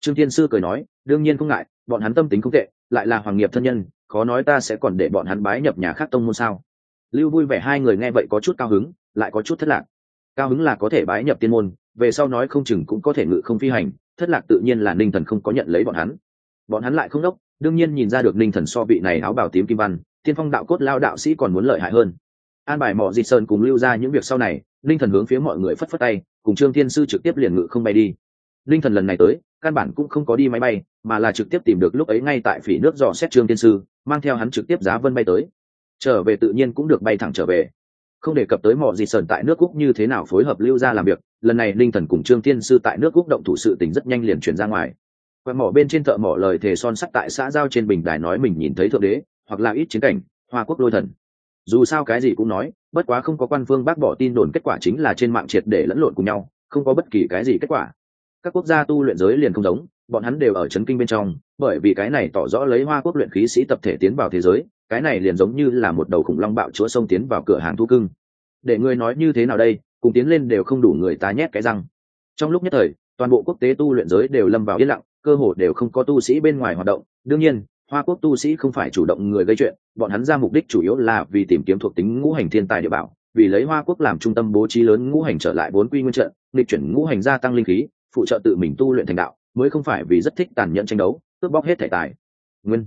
S1: Trương thiên sư cười nói, đương nhiên không ngại, bọn hắn tâm tính không tệ, lại là hoàng nghiệp thân nhân, khó nói ta sẽ còn để bọn hắn bái nhập nhà khác tông môn sao? Lưu vui vẻ hai người nghe vậy có chút cao hứng, lại có chút thất lạc. Cao hứng là có thể bái nhập tiên môn về sau nói không chừng cũng có thể ngự không phi hành, thất lạc tự nhiên là ninh thần không có nhận lấy bọn hắn. Bọn hắn lại không đốc, đương nhiên nhìn ra được ninh thần so vị này áo bào tím kim văn, tiên phong đạo cốt lao đạo sĩ còn muốn lợi hại hơn. An bài mọ di sơn cùng lưu ra những việc sau này, ninh thần hướng phía mọi người phất phất tay, cùng trương thiên sư trực tiếp liền ngự không bay đi. Ninh thần lần này tới, căn bản cũng không có đi máy bay, mà là trực tiếp tìm được lúc ấy ngay tại phỉ nước dò xét trương thiên sư, mang theo hắn trực tiếp giá vân bay tới. Trở về tự nhiên cũng được bay thẳng trở về. Không đề cập tới mỏ gì sờn tại nước cúc như thế nào phối hợp lưu ra làm việc lần này linh thần cùng trương thiên sư tại nước quốc động thủ sự tình rất nhanh liền chuyển ra ngoài. Quẹ mỏ bên trên thợ mỏ lời thề son sắt tại xã giao trên bình đài nói mình nhìn thấy thượng đế, hoặc là ít chiến cảnh, hoa quốc lôi thần. Dù sao cái gì cũng nói, bất quá không có quan phương bác bỏ tin đồn kết quả chính là trên mạng triệt để lẫn lộn cùng nhau, không có bất kỳ cái gì kết quả. Các quốc gia tu luyện giới liền không giống, bọn hắn đều ở c kinh bên trong, bởi vì cái này tỏ rõ lấy hoa quốc luyện khí sĩ tập thể tiến vào thế giới, cái này liền giống như là một đầu khủng long bạo chúa sông tiến vào cửa hàng thu cưng. Để ngươi nói như thế nào đây? Cùng tiến lên đều không đủ người ta nhét cái răng. Trong lúc nhất thời, toàn bộ quốc tế tu luyện giới đều lâm vào yên lặng, cơ hồ đều không có tu sĩ bên ngoài hoạt động. Đương nhiên, hoa quốc tu sĩ không phải chủ động người gây chuyện, bọn hắn ra mục đích chủ yếu là vì tìm kiếm thuộc tính ngũ hành thiên tài địa bảo, vì lấy hoa quốc làm trung tâm bố trí lớn ngũ hành trở lại bốn quy nguyên trận, nghịch chuyển ngũ hành gia tăng linh khí, phụ trợ tự mình tu luyện thành đạo, mới không phải vì rất thích tàn nhẫn tranh đấu, cướp bóc hết thể tài. Nguyên.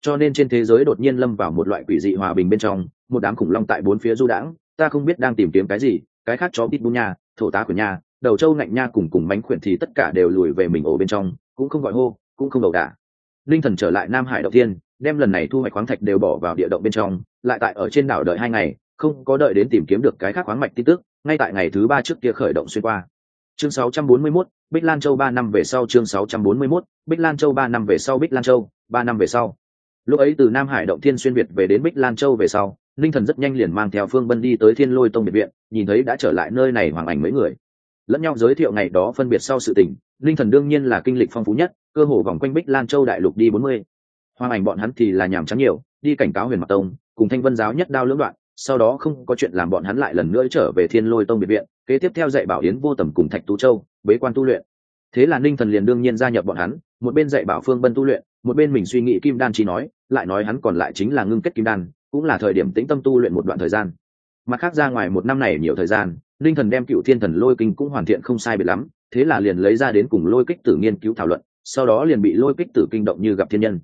S1: Cho nên trên thế giới đột nhiên lâm vào một loại quỷ dị hòa bình bên trong, một đám khủng long tại bốn phía du đãng, ta không biết đang tìm kiếm cái gì cái khác chó bít bu nha thổ tá của nha đầu trâu ngạnh nha cùng cùng mánh khuyển thì tất cả đều lùi về mình ổ bên trong cũng không gọi hô cũng không đầu đả. Linh thần trở lại nam hải đầu tiên đem lần này thu hoạch khoáng thạch đều bỏ vào địa động bên trong lại tại ở trên đảo đợi hai ngày không có đợi đến tìm kiếm được cái khác khoáng mạch tin tức ngay tại ngày thứ ba trước kia khởi động xuyên qua. Chương 641, bích lan châu ba năm về sau chương 641, bích lan châu ba năm về sau bích lan châu ba năm về sau. Lúc ấy từ nam hải động thiên xuyên việt về đến bích lan châu về sau linh thần rất nhanh liền mang theo phương bân đi tới thiên lôi tông biệt viện, nhìn thấy đã trở lại nơi này hoàng ảnh mấy người. Lẫn nhau giới thiệu ngày đó phân biệt sau sự tình, linh thần đương nhiên là kinh lịch phong phú nhất, cơ hồ vòng quanh bích lan châu đại lục đi bốn mươi. Hoàng ảnh bọn hắn thì là nhàm trắng nhiều, đi cảnh cáo huyền mặt tông, cùng thanh vân giáo nhất đao lưỡng đoạn, sau đó không có chuyện làm bọn hắn lại lần nữa trở về thiên lôi tông biệt viện, kế tiếp theo dạy bảo yến vô tầm cùng thạch tú châu, bế quan tu luyện. Thế là ninh thần liền đương nhiên gia nhập bọn hắn, một bên dạy bảo phương bân tu luyện, một bên mình suy nghĩ kim đan chỉ nói, lại nói hắn còn lại chính là ngưng kết kim đan cũng là thời điểm tĩnh tâm tu luyện một đoạn thời gian. Mặt khác ra ngoài một năm này nhiều thời gian, linh thần đem cựu thiên thần lôi kinh cũng hoàn thiện không sai biệt lắm, thế là liền lấy ra đến cùng lôi kích tử nghiên cứu thảo luận, sau đó liền bị lôi kích tử kinh động như gặp thiên nhân.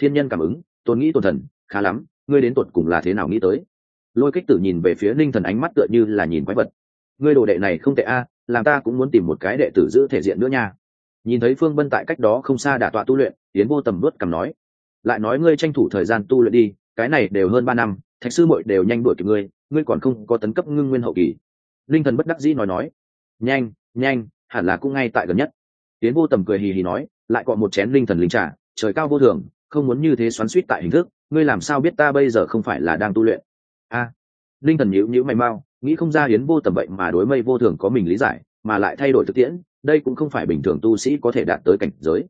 S1: Thiên nhân cảm ứng, tôn nghĩ tôn thần, khá lắm, ngươi đến tột cùng là thế nào nghĩ tới? Lôi kích tử nhìn về phía linh thần ánh mắt tựa như là nhìn quái vật. Ngươi đồ đệ này không tệ a, làm ta cũng muốn tìm một cái đệ tử giữ thể diện nữa nha. Nhìn thấy phương bân tại cách đó không xa đả tọa tu luyện tiến vô tầm nuốt cầm nói, lại nói ngươi tranh thủ thời gian tu luyện đi cái này đều hơn ba năm thạch sư muội đều nhanh đuổi kịp ngươi ngươi còn không có tấn cấp ngưng nguyên hậu kỳ. Linh thần bất đắc dĩ nói nói. Nhanh nhanh hẳn là cũng ngay tại gần nhất. Tiến vô tầm cười hì hì nói lại gọi một chén linh thần linh trà trời cao vô thường không muốn như thế xoắn suýt tại hình thức ngươi làm sao biết ta bây giờ không phải là đang tu luyện? A. À, linh thần nhíu nhíu mày mau nghĩ không ra hiến vô tầm vậy mà đối mây vô thường có mình lý giải mà lại thay đổi thực tiễn đây cũng không phải bình thường tu sĩ có thể đạt tới cảnh giới.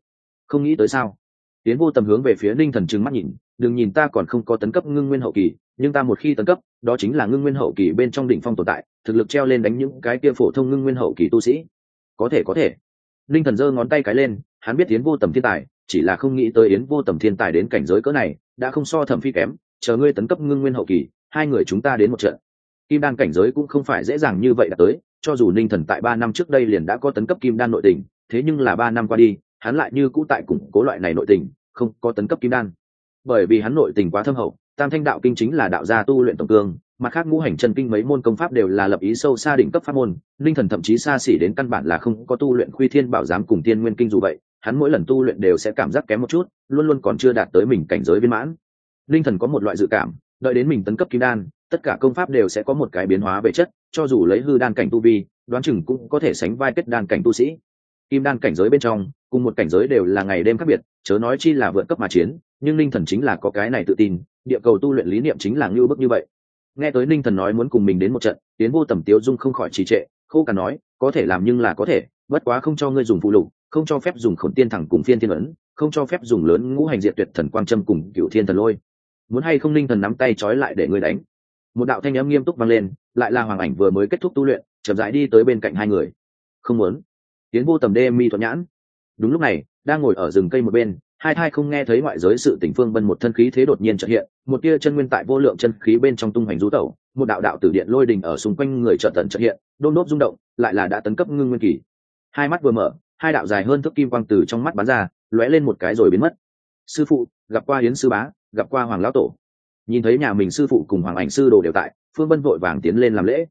S1: Không nghĩ tới sao? Tiến vô tầm hướng về phía linh thần trừng mắt nhìn đừng nhìn ta còn không có tấn cấp ngưng nguyên hậu kỳ, nhưng ta một khi tấn cấp, đó chính là ngưng nguyên hậu kỳ bên trong đỉnh phong tồn tại, thực lực treo lên đánh những cái kia phổ thông ngưng nguyên hậu kỳ tu sĩ. Có thể có thể. Ninh thần giơ ngón tay cái lên, hắn biết Yến vô tầm thiên tài, chỉ là không nghĩ tới yến vô tầm thiên tài đến cảnh giới cỡ này, đã không so thẩm phi kém, chờ ngươi tấn cấp ngưng nguyên hậu kỳ, hai người chúng ta đến một trận. Kim đan cảnh giới cũng không phải dễ dàng như vậy đã tới, cho dù ninh thần tại ba năm trước đây liền đã có tấn cấp kim đan nội tình, thế nhưng là ba năm qua đi, hắn lại như cũ tại củng cố loại này nội tình, không có tấn cấp kim đan bởi vì hắn nội tình quá thâm hậu, tam thanh đạo kinh chính là đạo gia tu luyện tổng cương mặt khác ngũ hành chân kinh mấy môn công pháp đều là lập ý sâu xa đỉnh cấp pháp môn, linh thần thậm chí xa xỉ đến căn bản là không có tu luyện khuy thiên bảo giám cùng tiên nguyên kinh dù vậy, hắn mỗi lần tu luyện đều sẽ cảm giác kém một chút, luôn luôn còn chưa đạt tới mình cảnh giới viên mãn. Linh thần có một loại dự cảm, đợi đến mình tấn cấp kim đan, tất cả công pháp đều sẽ có một cái biến hóa về chất, cho dù lấy hư đan cảnh tu vi, đoán chừng cũng có thể sánh vai kết đan cảnh tu sĩ. Kim đan cảnh giới bên trong, cùng một cảnh giới đều là ngày đêm khác biệt, chớ nói chi là vượt cấp mà chiến nhưng linh thần chính là có cái này tự tin, địa cầu tu luyện lý niệm chính là ngưu bức như vậy. Nghe tới linh thần nói muốn cùng mình đến một trận, tiến vô tầm tiêu dung không khỏi trì trệ, khô cả nói, có thể làm nhưng là có thể, bất quá không cho ngươi dùng phụ lục, không cho phép dùng khổn tiên thẳng cùng phiên thiên ấn, không cho phép dùng lớn ngũ hành diệt tuyệt thần quang trâm cùng cựu thiên thần lôi. Muốn hay không linh thần nắm tay trói lại để ngươi đánh? Một đạo thanh âm nghiêm túc vang lên, lại là hoàng ảnh vừa mới kết thúc tu luyện, chậm rãi đi tới bên cạnh hai người. Không muốn. Tiến vô tầm đê mi thuận nhãn. Đúng lúc này đang ngồi ở rừng cây một bên, hai thai không nghe thấy ngoại giới sự tình phương bân một thân khí thế đột nhiên trợ hiện, một tia chân nguyên tại vô lượng chân khí bên trong tung hoành rú tẩu, một đạo đạo tử điện lôi đình ở xung quanh người trợ tận trợ hiện, đôn đốt rung động, lại là đã tấn cấp ngưng nguyên kỳ. Hai mắt vừa mở, hai đạo dài hơn thước kim quang từ trong mắt bắn ra, lóe lên một cái rồi biến mất. Sư phụ, gặp qua hiến sư bá, gặp qua hoàng lão tổ. Nhìn thấy nhà mình sư phụ cùng hoàng ảnh sư đồ đều tại, phương bân vội vàng tiến lên làm lễ.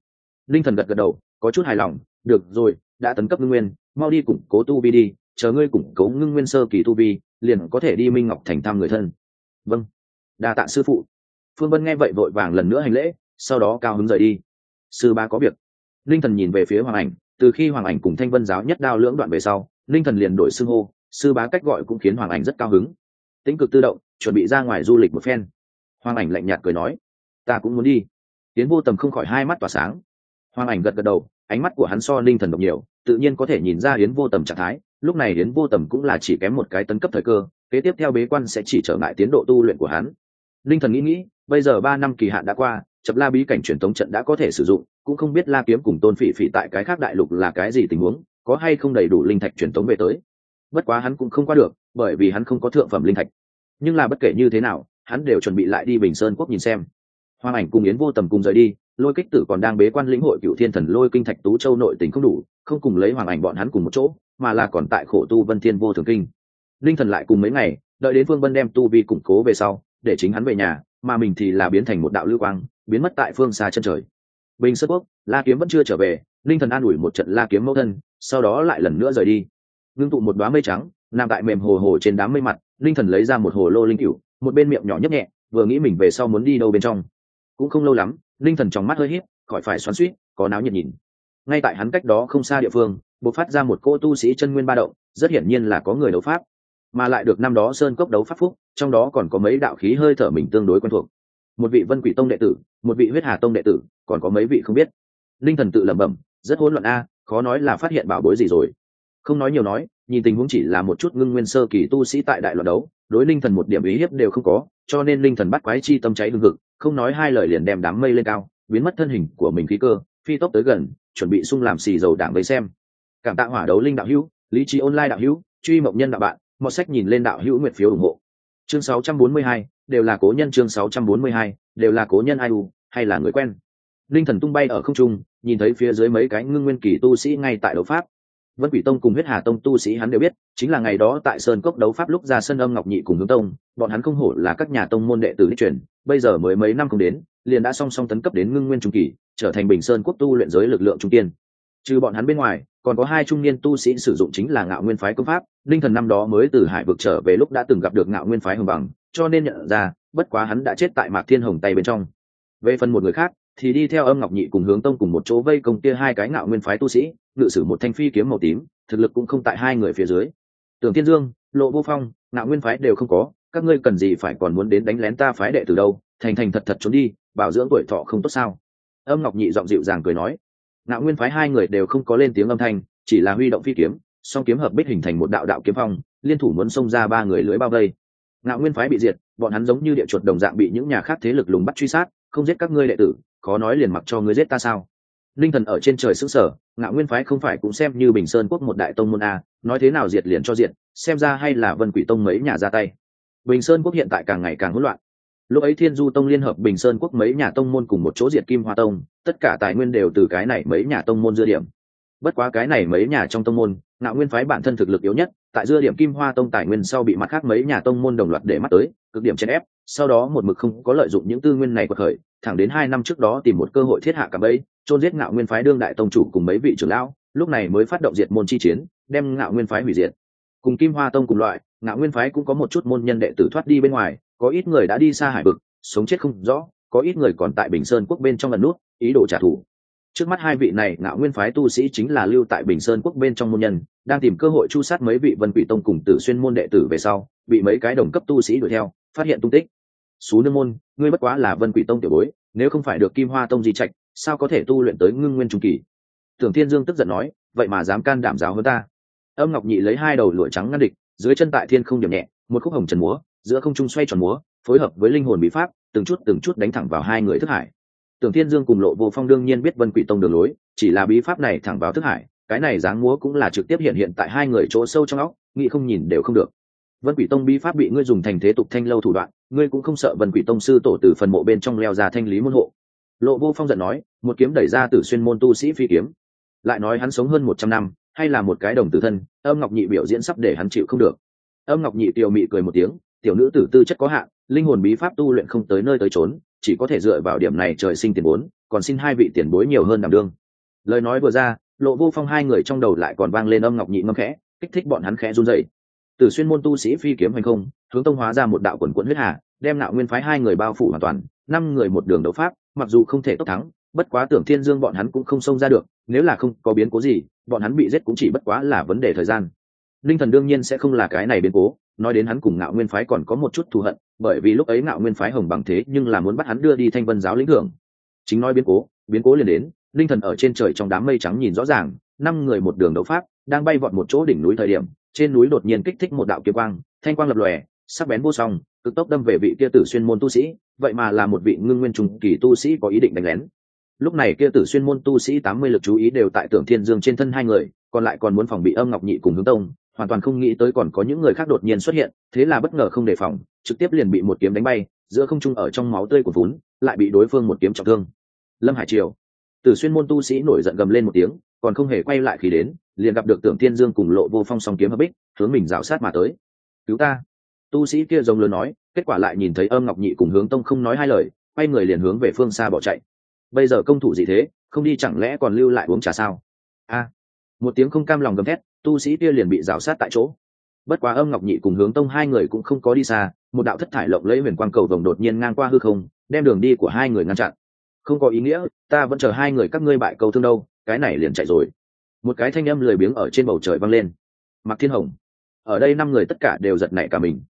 S1: Linh thần gật gật đầu, có chút hài lòng, được rồi, đã tấn cấp ngưng nguyên, mau đi củng cố tu vi đi chờ ngươi củng cố ngưng nguyên sơ kỳ tu vi, liền có thể đi minh ngọc thành thăm người thân. Vâng đa tạ sư phụ. Phương vân nghe vậy vội vàng lần nữa hành lễ, sau đó cao hứng rời đi. Sư ba có việc. Linh thần nhìn về phía hoàng ảnh, từ khi hoàng ảnh cùng thanh vân giáo nhất đao lưỡng đoạn về sau, linh thần liền đổi xưng hô, sư bá cách gọi cũng khiến hoàng ảnh rất cao hứng. Tĩnh cực tự động, chuẩn bị ra ngoài du lịch một phen. Hoàng ảnh lạnh nhạt cười nói, ta cũng muốn đi. Tiến vô tầm không khỏi hai mắt tỏa sáng. Hoàng ảnh gật gật đầu, ánh mắt của hắn so linh thần độc nhiều, tự nhiên có thể nhìn ra yến vô tầm trạng thái lúc này đến vô tầm cũng là chỉ kém một cái tấn cấp thời cơ, kế tiếp theo bế quan sẽ chỉ trở ngại tiến độ tu luyện của hắn. Linh thần nghĩ nghĩ, bây giờ ba năm kỳ hạn đã qua, chập la bí cảnh truyền thống trận đã có thể sử dụng, cũng không biết la kiếm cùng tôn phỉ phỉ tại cái khác đại lục là cái gì tình huống, có hay không đầy đủ linh thạch truyền thống về tới. Bất quá hắn cũng không qua được, bởi vì hắn không có thượng phẩm linh thạch. Nhưng là bất kể như thế nào, hắn đều chuẩn bị lại đi bình sơn quốc nhìn xem. Hoàng ảnh cùng yến vô tầm cùng rời đi, lôi kích tử còn đang bế quan lĩnh hội cựu thiên thần lôi kinh thạch tú châu nội tình không đủ không cùng lấy hoàng ảnh bọn hắn cùng một chỗ, mà là còn tại khổ tu vân thiên vô thường kinh. Linh thần lại cùng mấy ngày, đợi đến phương vân đem tu vi củng cố về sau, để chính hắn về nhà, mà mình thì là biến thành một đạo lưu quang, biến mất tại phương xa chân trời. Bình sơ quốc, la kiếm vẫn chưa trở về, linh thần an ủi một trận la kiếm mẫu thân, sau đó lại lần nữa rời đi. Ngưng tụ một đoá mây trắng, nằm tại mềm hồ hồ trên đám mây mặt, linh thần lấy ra một hồ lô linh cựu một bên miệng nhỏ nhấp nhẹ, vừa nghĩ mình về sau muốn đi đâu bên trong. Cũng không lâu lắm, linh thần trong mắt hơi hít khỏi phải xoắn suýt có náo nhiệt nhìn ngay tại hắn cách đó không xa địa phương, bộc phát ra một cô tu sĩ chân nguyên ba động, rất hiển nhiên là có người đấu pháp. Mà lại được năm đó sơn cốc đấu pháp phúc, trong đó còn có mấy đạo khí hơi thở mình tương đối quen thuộc. Một vị vân quỷ tông đệ tử, một vị huyết hà tông đệ tử, còn có mấy vị không biết. Linh thần tự lẩm bẩm, rất hỗn loạn a, khó nói là phát hiện bảo bối gì rồi. Không nói nhiều nói, nhìn tình huống chỉ là một chút ngưng nguyên sơ kỳ tu sĩ tại đại loạn đấu, đối linh thần một điểm ý hiếp đều không có, cho nên linh thần bắt quái chi tâm cháy hương hực, không nói hai lời liền đem đám mây lên cao, biến mất thân hình của mình khí cơ, phi tốc tới gần chuẩn bị sung làm xì dầu đảng với xem. Cảm tạ hỏa đấu linh đạo hữu lý trí online đạo hữu truy mộng nhân đạo bạn mọi sách nhìn lên đạo hữu nguyện phiếu ủng hộ. Chương 642, đều là cố nhân chương 642, đều là cố nhân ai u hay là người quen. Linh thần tung bay ở không trung nhìn thấy phía dưới mấy cái ngưng nguyên kỳ tu sĩ ngay tại đấu pháp vân quỷ tông cùng huyết hà tông tu sĩ hắn đều biết, chính là ngày đó tại sơn cốc đấu pháp lúc ra sân âm ngọc nhị cùng hướng tông, bọn hắn không hổ là các nhà tông môn đệ tử đích truyền, bây giờ mới mấy năm không đến, liền đã song song tấn cấp đến ngưng nguyên trung kỳ, trở thành bình sơn quốc tu luyện giới lực lượng trung tiên. Trừ bọn hắn bên ngoài, còn có hai trung niên tu sĩ sử dụng chính là ngạo nguyên phái công pháp, linh thần năm đó mới từ hải vực trở về lúc đã từng gặp được ngạo nguyên phái hồng bằng, cho nên nhận ra, bất quá hắn đã chết tại mạc thiên hồng tay bên trong. Về phần một người khác thì đi theo âm ngọc nhị cùng hướng tông cùng một chỗ vây công kia hai cái ngạo nguyên phái tu sĩ, ngự sử một thanh phi kiếm màu tím, thực lực cũng không tại hai người phía dưới. Tưởng thiên dương, lộ vô phong, ngạo nguyên phái đều không có, các ngươi cần gì phải còn muốn đến đánh lén ta phái đệ từ đâu, thành thành thật thật trốn đi, bảo dưỡng tuổi thọ không tốt sao? Âm ngọc nhị giọng dịu dàng cười nói. Ngạo nguyên phái hai người đều không có lên tiếng âm thanh, chỉ là huy động phi kiếm, song kiếm hợp bích hình thành một đạo đạo kiếm phong, liên thủ muốn xông ra ba người lưới bao vây. Ngạo nguyên phái bị diệt, bọn hắn giống như địa chuột đồng dạng bị những nhà khác thế lực lùng bắt truy sát, không giết các ngươi đệ tử khó nói liền mặc cho ngươi giết ta sao? Linh thần ở trên trời xứ sở ngạo nguyên phái không phải cũng xem như bình sơn quốc một đại tông môn a, nói thế nào diệt liền cho diệt, xem ra hay là vân quỷ tông mấy nhà ra tay. Bình sơn quốc hiện tại càng ngày càng hỗn loạn. Lúc ấy thiên du tông liên hợp bình sơn quốc mấy nhà tông môn cùng một chỗ diệt kim hoa tông, tất cả tài nguyên đều từ cái này mấy nhà tông môn dưa điểm. Bất quá cái này mấy nhà trong tông môn, ngạo nguyên phái bản thân thực lực yếu nhất, tại dưa điểm kim hoa tông tài nguyên sau bị mặt khác mấy nhà tông môn đồng loạt để mắt tới, cực điểm chèn ép, sau đó một mực không có lợi dụng những tư nguyên này của khởi thẳng đến hai năm trước đó tìm một cơ hội thiết hạ cả bấy chôn giết ngạo nguyên phái đương đại tông chủ cùng mấy vị trưởng lão, lúc này mới phát động diệt môn chi chiến, đem ngạo nguyên phái hủy diệt. Cùng kim hoa tông cùng loại, ngạo nguyên phái cũng có một chút môn nhân đệ tử thoát đi bên ngoài, có ít người đã đi xa hải vực, sống chết không rõ, có ít người còn tại bình sơn quốc bên trong lần nút, ý đồ trả thù. Trước mắt hai vị này, ngạo nguyên phái tu sĩ chính là lưu tại bình sơn quốc bên trong môn nhân, đang tìm cơ hội chu sát mấy vị vân quỷ tông cùng tử xuyên môn đệ tử về sau, bị mấy cái đồng cấp tu sĩ đuổi theo, phát hiện tung tích xú nương môn, ngươi bất quá là vân quỷ tông tiểu bối, nếu không phải được kim hoa tông di trạch, sao có thể tu luyện tới ngưng nguyên trung kỳ? Tưởng thiên dương tức giận nói, vậy mà dám can đảm giáo hơn ta. Âm ngọc nhị lấy hai đầu lụa trắng ngăn địch, dưới chân tại thiên không điểm nhẹ, một khúc hồng trần múa, giữa không trung xoay tròn múa, phối hợp với linh hồn bí pháp, từng chút từng chút đánh thẳng vào hai người thức hải. Tưởng thiên dương cùng lộ vô phong đương nhiên biết vân quỷ tông đường lối, chỉ là bí pháp này thẳng vào thức hải, cái này dáng múa cũng là trực tiếp hiện hiện tại hai người chỗ sâu trong óc, nghĩ không nhìn đều không được vân quỷ tông Bi pháp bị ngươi dùng thành thế tục thanh lâu thủ đoạn, ngươi cũng không sợ vân quỷ tông sư tổ từ phần mộ bên trong leo ra thanh lý môn hộ. Lộ vô phong giận nói, một kiếm đẩy ra từ xuyên môn tu sĩ phi kiếm. Lại nói hắn sống hơn một trăm năm, hay là một cái đồng tử thân, âm ngọc nhị biểu diễn sắp để hắn chịu không được. Âm ngọc nhị tiểu mị cười một tiếng, tiểu nữ tử tư chất có hạn, linh hồn bí pháp tu luyện không tới nơi tới trốn chỉ có thể dựa vào điểm này trời sinh tiền vốn, còn xin hai vị tiền bối nhiều hơn đảm đương. Lời nói vừa ra, lộ vô phong hai người trong đầu lại còn vang lên âm ngọc nhị ngâm khẽ, kích thích bọn hắn khẽ run dậy từ xuyên môn tu sĩ phi kiếm hành không, hướng tông hóa ra một đạo quần quận huyết hà, đem nạo nguyên phái hai người bao phủ hoàn toàn, năm người một đường đấu pháp, mặc dù không thể tốc thắng, bất quá tưởng thiên dương bọn hắn cũng không xông ra được, nếu là không có biến cố gì, bọn hắn bị giết cũng chỉ bất quá là vấn đề thời gian. Linh thần đương nhiên sẽ không là cái này biến cố, nói đến hắn cùng ngạo nguyên phái còn có một chút thù hận, bởi vì lúc ấy ngạo nguyên phái hồng bằng thế nhưng là muốn bắt hắn đưa đi thanh vân giáo lĩnh thưởng. Chính nói biến cố biến cố liền đến, linh thần ở trên trời trong đám mây trắng nhìn rõ ràng, năm người một đường đấu pháp, đang bay vọt một chỗ đỉnh núi thời điểm trên núi đột nhiên kích thích một đạo kiếm quang, thanh quang lập lòe, sắc bén vô song, cực tốc đâm về vị kia tử xuyên môn tu sĩ, vậy mà là một vị ngưng nguyên trùng kỳ tu sĩ có ý định đánh lén. Lúc này kia tử xuyên môn tu sĩ tám mươi lực chú ý đều tại tưởng thiên dương trên thân hai người, còn lại còn muốn phòng bị âm ngọc nhị cùng hướng tông, hoàn toàn không nghĩ tới còn có những người khác đột nhiên xuất hiện, thế là bất ngờ không đề phòng, trực tiếp liền bị một kiếm đánh bay, giữa không trung ở trong máu tươi của vốn lại bị đối phương một kiếm trọng thương. Lâm hải triều. Tử xuyên môn tu sĩ nổi giận gầm lên một tiếng còn không hề quay lại khi đến, liền gặp được tưởng thiên dương cùng lộ vô phong song kiếm hợp bích, hướng mình rào sát mà tới. Cứu ta. Tu sĩ kia giống lớn nói, kết quả lại nhìn thấy âm ngọc nhị cùng hướng tông không nói hai lời, quay người liền hướng về phương xa bỏ chạy. Bây giờ công thủ gì thế? Không đi chẳng lẽ còn lưu lại uống trà sao? A. Một tiếng không cam lòng gầm thét, tu sĩ kia liền bị rào sát tại chỗ. Bất quá âm ngọc nhị cùng hướng tông hai người cũng không có đi xa, một đạo thất thải lộng lấy huyền quang cầu vồng đột nhiên ngang qua hư không, đem đường đi của hai người ngăn chặn. Không có ý nghĩa, ta vẫn chờ hai người các ngươi bại cầu thương đâu cái này liền chạy rồi. Một cái thanh âm lười biếng ở trên bầu trời vang lên. Mặc thiên hồng, ở đây năm người tất cả đều giật nảy cả mình.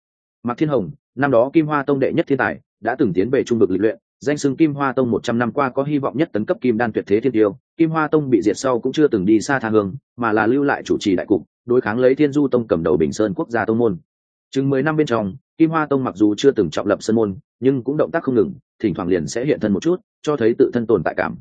S1: Mặc thiên hồng, năm đó kim hoa tông đệ nhất thiên tài, đã từng tiến về trung vực lịch luyện, danh xưng kim hoa tông một trăm năm qua có hy vọng nhất tấn cấp kim đan tuyệt thế thiên tiêu. Kim hoa tông bị diệt sau cũng chưa từng đi xa tha hương, mà là lưu lại chủ trì đại cục, đối kháng lấy thiên du tông cầm đầu bình sơn quốc gia tông môn. Chừng mười năm bên trong, kim hoa tông mặc dù chưa từng trọng lập sân môn, nhưng cũng động tác không ngừng, thỉnh thoảng liền sẽ hiện thân một chút, cho thấy tự thân tồn tại cảm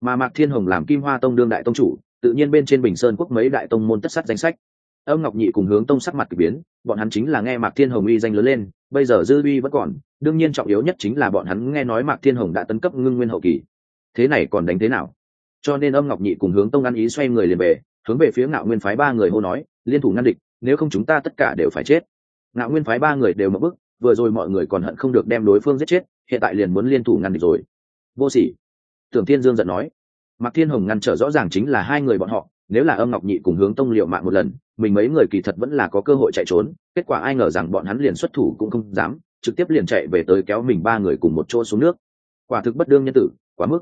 S1: mà mạc thiên hồng làm kim hoa tông đương đại tông chủ, tự nhiên bên trên bình sơn quốc mấy đại tông môn tất sắt danh sách. Âm ngọc nhị cùng hướng tông sắc mặt k ỳ biến, bọn hắn chính là nghe mạc thiên hồng uy danh lớn lên, bây giờ dư uy vẫn còn, đương nhiên trọng yếu nhất chính là bọn hắn nghe nói mạc thiên hồng đã tấn cấp ngưng nguyên hậu kỳ. Thế này còn đánh thế nào? Cho nên âm ngọc nhị cùng hướng tông ăn ý xoay người liền về, hướng về phía ngạo nguyên phái ba người hô nói, liên thủ ngăn địch, nếu không chúng ta tất cả đều phải chết. Ngạo nguyên phái ba người đều mất bức vừa rồi mọi người còn hận không được đem đối phương giết chết, hiện tại liền muốn liên thủ ngăn địch rồi. Vô sỉ tưởng thiên dương giận nói. Mạc thiên hồng ngăn trở rõ ràng chính là hai người bọn họ, nếu là âm ngọc nhị cùng hướng tông liệu mạng một lần, mình mấy người kỳ thật vẫn là có cơ hội chạy trốn, kết quả ai ngờ rằng bọn hắn liền xuất thủ cũng không dám, trực tiếp liền chạy về tới kéo mình ba người cùng một chỗ xuống nước. Quả thực bất đương nhân tử, quá mức.